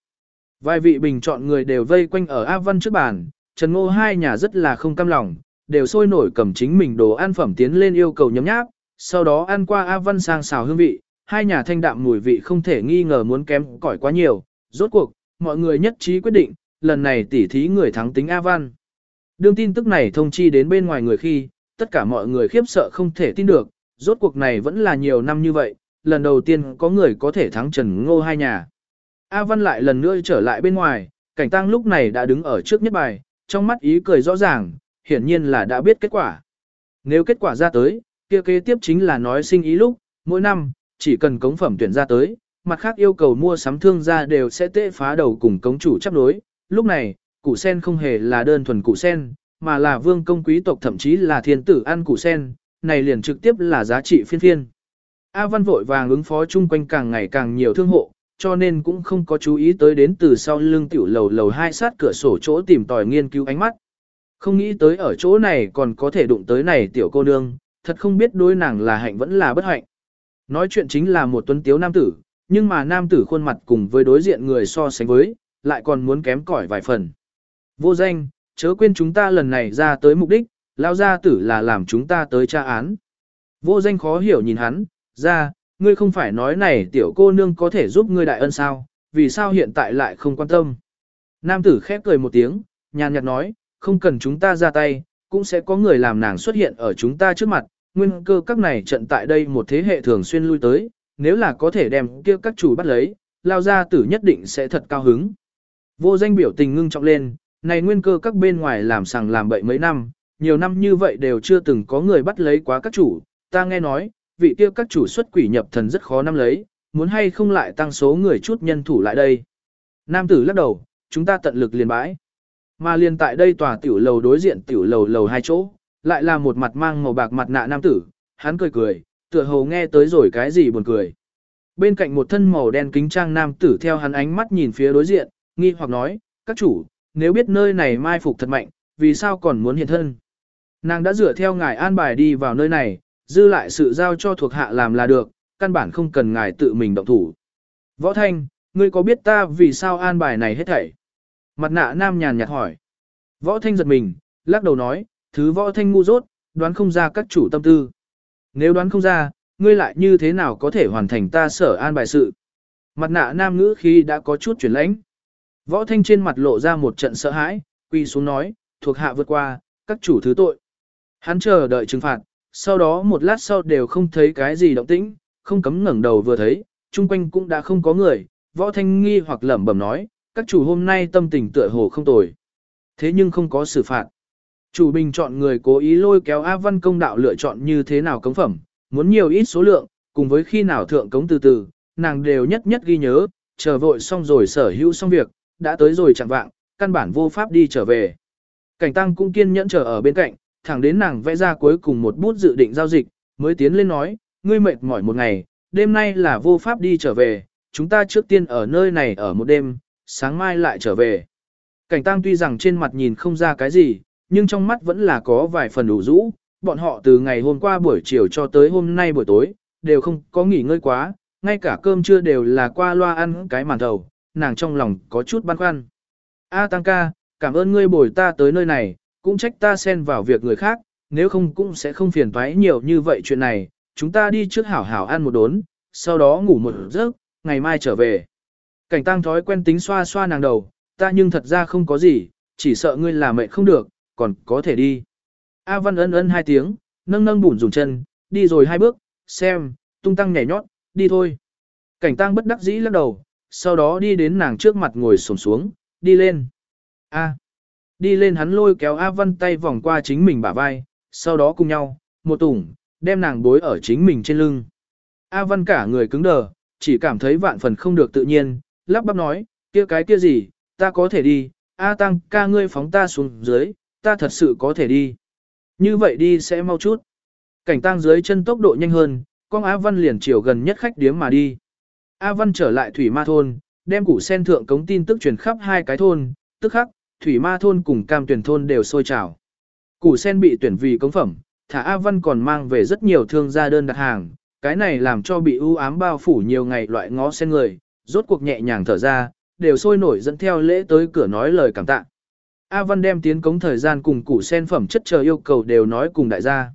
Vài vị bình chọn người đều vây quanh ở A Văn trước bàn, Trần Ngô hai nhà rất là không cam lòng, đều sôi nổi cầm chính mình đồ ăn phẩm tiến lên yêu cầu nhấm nháp, sau đó ăn qua A Văn sang xào hương vị, hai nhà thanh đạm mùi vị không thể nghi ngờ muốn kém cỏi quá nhiều, rốt cuộc, mọi người nhất trí quyết định, lần này tỉ thí người thắng tính A Văn. Đương tin tức này thông chi đến bên ngoài người khi, tất cả mọi người khiếp sợ không thể tin được, rốt cuộc này vẫn là nhiều năm như vậy, lần đầu tiên có người có thể thắng Trần Ngô hai nhà. A Văn lại lần nữa trở lại bên ngoài, cảnh tăng lúc này đã đứng ở trước nhất bài, trong mắt ý cười rõ ràng, hiển nhiên là đã biết kết quả. Nếu kết quả ra tới, kia kế tiếp chính là nói sinh ý lúc, mỗi năm, chỉ cần cống phẩm tuyển ra tới, mặt khác yêu cầu mua sắm thương gia đều sẽ tệ phá đầu cùng cống chủ chấp đối. Lúc này, củ sen không hề là đơn thuần củ sen, mà là vương công quý tộc thậm chí là thiên tử ăn củ sen, này liền trực tiếp là giá trị phiên phiên. A Văn vội vàng ứng phó chung quanh càng ngày càng nhiều thương hộ, cho nên cũng không có chú ý tới đến từ sau lưng tiểu lầu lầu hai sát cửa sổ chỗ tìm tòi nghiên cứu ánh mắt. Không nghĩ tới ở chỗ này còn có thể đụng tới này tiểu cô nương, thật không biết đối nàng là hạnh vẫn là bất hạnh. Nói chuyện chính là một tuấn tiếu nam tử, nhưng mà nam tử khuôn mặt cùng với đối diện người so sánh với, lại còn muốn kém cỏi vài phần. Vô danh, chớ quên chúng ta lần này ra tới mục đích, lao gia tử là làm chúng ta tới tra án. Vô danh khó hiểu nhìn hắn, ra, ngươi không phải nói này tiểu cô nương có thể giúp ngươi đại ân sao, vì sao hiện tại lại không quan tâm. Nam tử khép cười một tiếng, nhàn nhạt nói, không cần chúng ta ra tay, cũng sẽ có người làm nàng xuất hiện ở chúng ta trước mặt, nguyên cơ các này trận tại đây một thế hệ thường xuyên lui tới, nếu là có thể đem kia các chủ bắt lấy, lao ra tử nhất định sẽ thật cao hứng. Vô danh biểu tình ngưng trọng lên, này nguyên cơ các bên ngoài làm sàng làm bậy mấy năm, nhiều năm như vậy đều chưa từng có người bắt lấy quá các chủ, ta nghe nói, vị kia các chủ xuất quỷ nhập thần rất khó nắm lấy, muốn hay không lại tăng số người chút nhân thủ lại đây. Nam tử lắc đầu, chúng ta tận lực liền bãi. Mà liền tại đây tòa tiểu lầu đối diện tiểu lầu lầu hai chỗ, lại là một mặt mang màu bạc mặt nạ nam tử, hắn cười cười, tựa hồ nghe tới rồi cái gì buồn cười. Bên cạnh một thân màu đen kính trang nam tử theo hắn ánh mắt nhìn phía đối diện, nghi hoặc nói, các chủ, nếu biết nơi này mai phục thật mạnh, vì sao còn muốn hiện thân? Nàng đã dựa theo ngài an bài đi vào nơi này, dư lại sự giao cho thuộc hạ làm là được, căn bản không cần ngài tự mình động thủ. Võ Thanh, ngươi có biết ta vì sao an bài này hết thảy? Mặt nạ nam nhàn nhạt hỏi. Võ Thanh giật mình, lắc đầu nói, thứ Võ Thanh ngu dốt, đoán không ra các chủ tâm tư. Nếu đoán không ra, ngươi lại như thế nào có thể hoàn thành ta sở an bài sự? Mặt nạ nam ngữ khi đã có chút chuyển lãnh. Võ Thanh trên mặt lộ ra một trận sợ hãi, quy xuống nói, thuộc hạ vượt qua, các chủ thứ tội. Hắn chờ đợi trừng phạt, sau đó một lát sau đều không thấy cái gì động tĩnh, không cấm ngẩng đầu vừa thấy, chung quanh cũng đã không có người, võ thanh nghi hoặc lẩm bẩm nói, các chủ hôm nay tâm tình tựa hồ không tồi. Thế nhưng không có xử phạt. Chủ bình chọn người cố ý lôi kéo A Văn công đạo lựa chọn như thế nào cống phẩm, muốn nhiều ít số lượng, cùng với khi nào thượng cống từ từ, nàng đều nhất nhất ghi nhớ, chờ vội xong rồi sở hữu xong việc, đã tới rồi chẳng vạng, căn bản vô pháp đi trở về. Cảnh tăng cũng kiên nhẫn chờ ở bên cạnh, thẳng đến nàng vẽ ra cuối cùng một bút dự định giao dịch, mới tiến lên nói, ngươi mệt mỏi một ngày, đêm nay là vô pháp đi trở về, chúng ta trước tiên ở nơi này ở một đêm, sáng mai lại trở về. Cảnh tăng tuy rằng trên mặt nhìn không ra cái gì, nhưng trong mắt vẫn là có vài phần đủ rũ, bọn họ từ ngày hôm qua buổi chiều cho tới hôm nay buổi tối, đều không có nghỉ ngơi quá, ngay cả cơm trưa đều là qua loa ăn cái màn thầu, nàng trong lòng có chút băn khoăn. A Tăng ca, cảm ơn ngươi bồi ta tới nơi này, cũng trách ta xen vào việc người khác, nếu không cũng sẽ không phiền toái nhiều như vậy chuyện này, chúng ta đi trước hảo hảo ăn một đốn, sau đó ngủ một giấc, ngày mai trở về. Cảnh tăng thói quen tính xoa xoa nàng đầu, ta nhưng thật ra không có gì, chỉ sợ ngươi làm mệt không được, còn có thể đi. A Văn ân ân hai tiếng, nâng nâng bùn dùng chân, đi rồi hai bước, xem, tung tăng nhảy nhót, đi thôi. Cảnh tăng bất đắc dĩ lắc đầu, sau đó đi đến nàng trước mặt ngồi xổm xuống, đi lên. A. Đi lên hắn lôi kéo A Văn tay vòng qua chính mình bả vai, sau đó cùng nhau, một tủng, đem nàng bối ở chính mình trên lưng. A Văn cả người cứng đờ, chỉ cảm thấy vạn phần không được tự nhiên, lắp bắp nói, kia cái kia gì, ta có thể đi, A Tăng ca ngươi phóng ta xuống dưới, ta thật sự có thể đi. Như vậy đi sẽ mau chút. Cảnh tăng dưới chân tốc độ nhanh hơn, con A Văn liền chiều gần nhất khách điếm mà đi. A Văn trở lại Thủy Ma Thôn, đem củ sen thượng cống tin tức truyền khắp hai cái thôn, tức khắc, Thủy Ma Thôn cùng Cam Tuyển Thôn đều sôi trào. Củ sen bị tuyển vì cống phẩm, thả A Văn còn mang về rất nhiều thương gia đơn đặt hàng, cái này làm cho bị ưu ám bao phủ nhiều ngày loại ngó sen người, rốt cuộc nhẹ nhàng thở ra, đều sôi nổi dẫn theo lễ tới cửa nói lời cảm tạ. A Văn đem tiến cống thời gian cùng củ sen phẩm chất chờ yêu cầu đều nói cùng đại gia.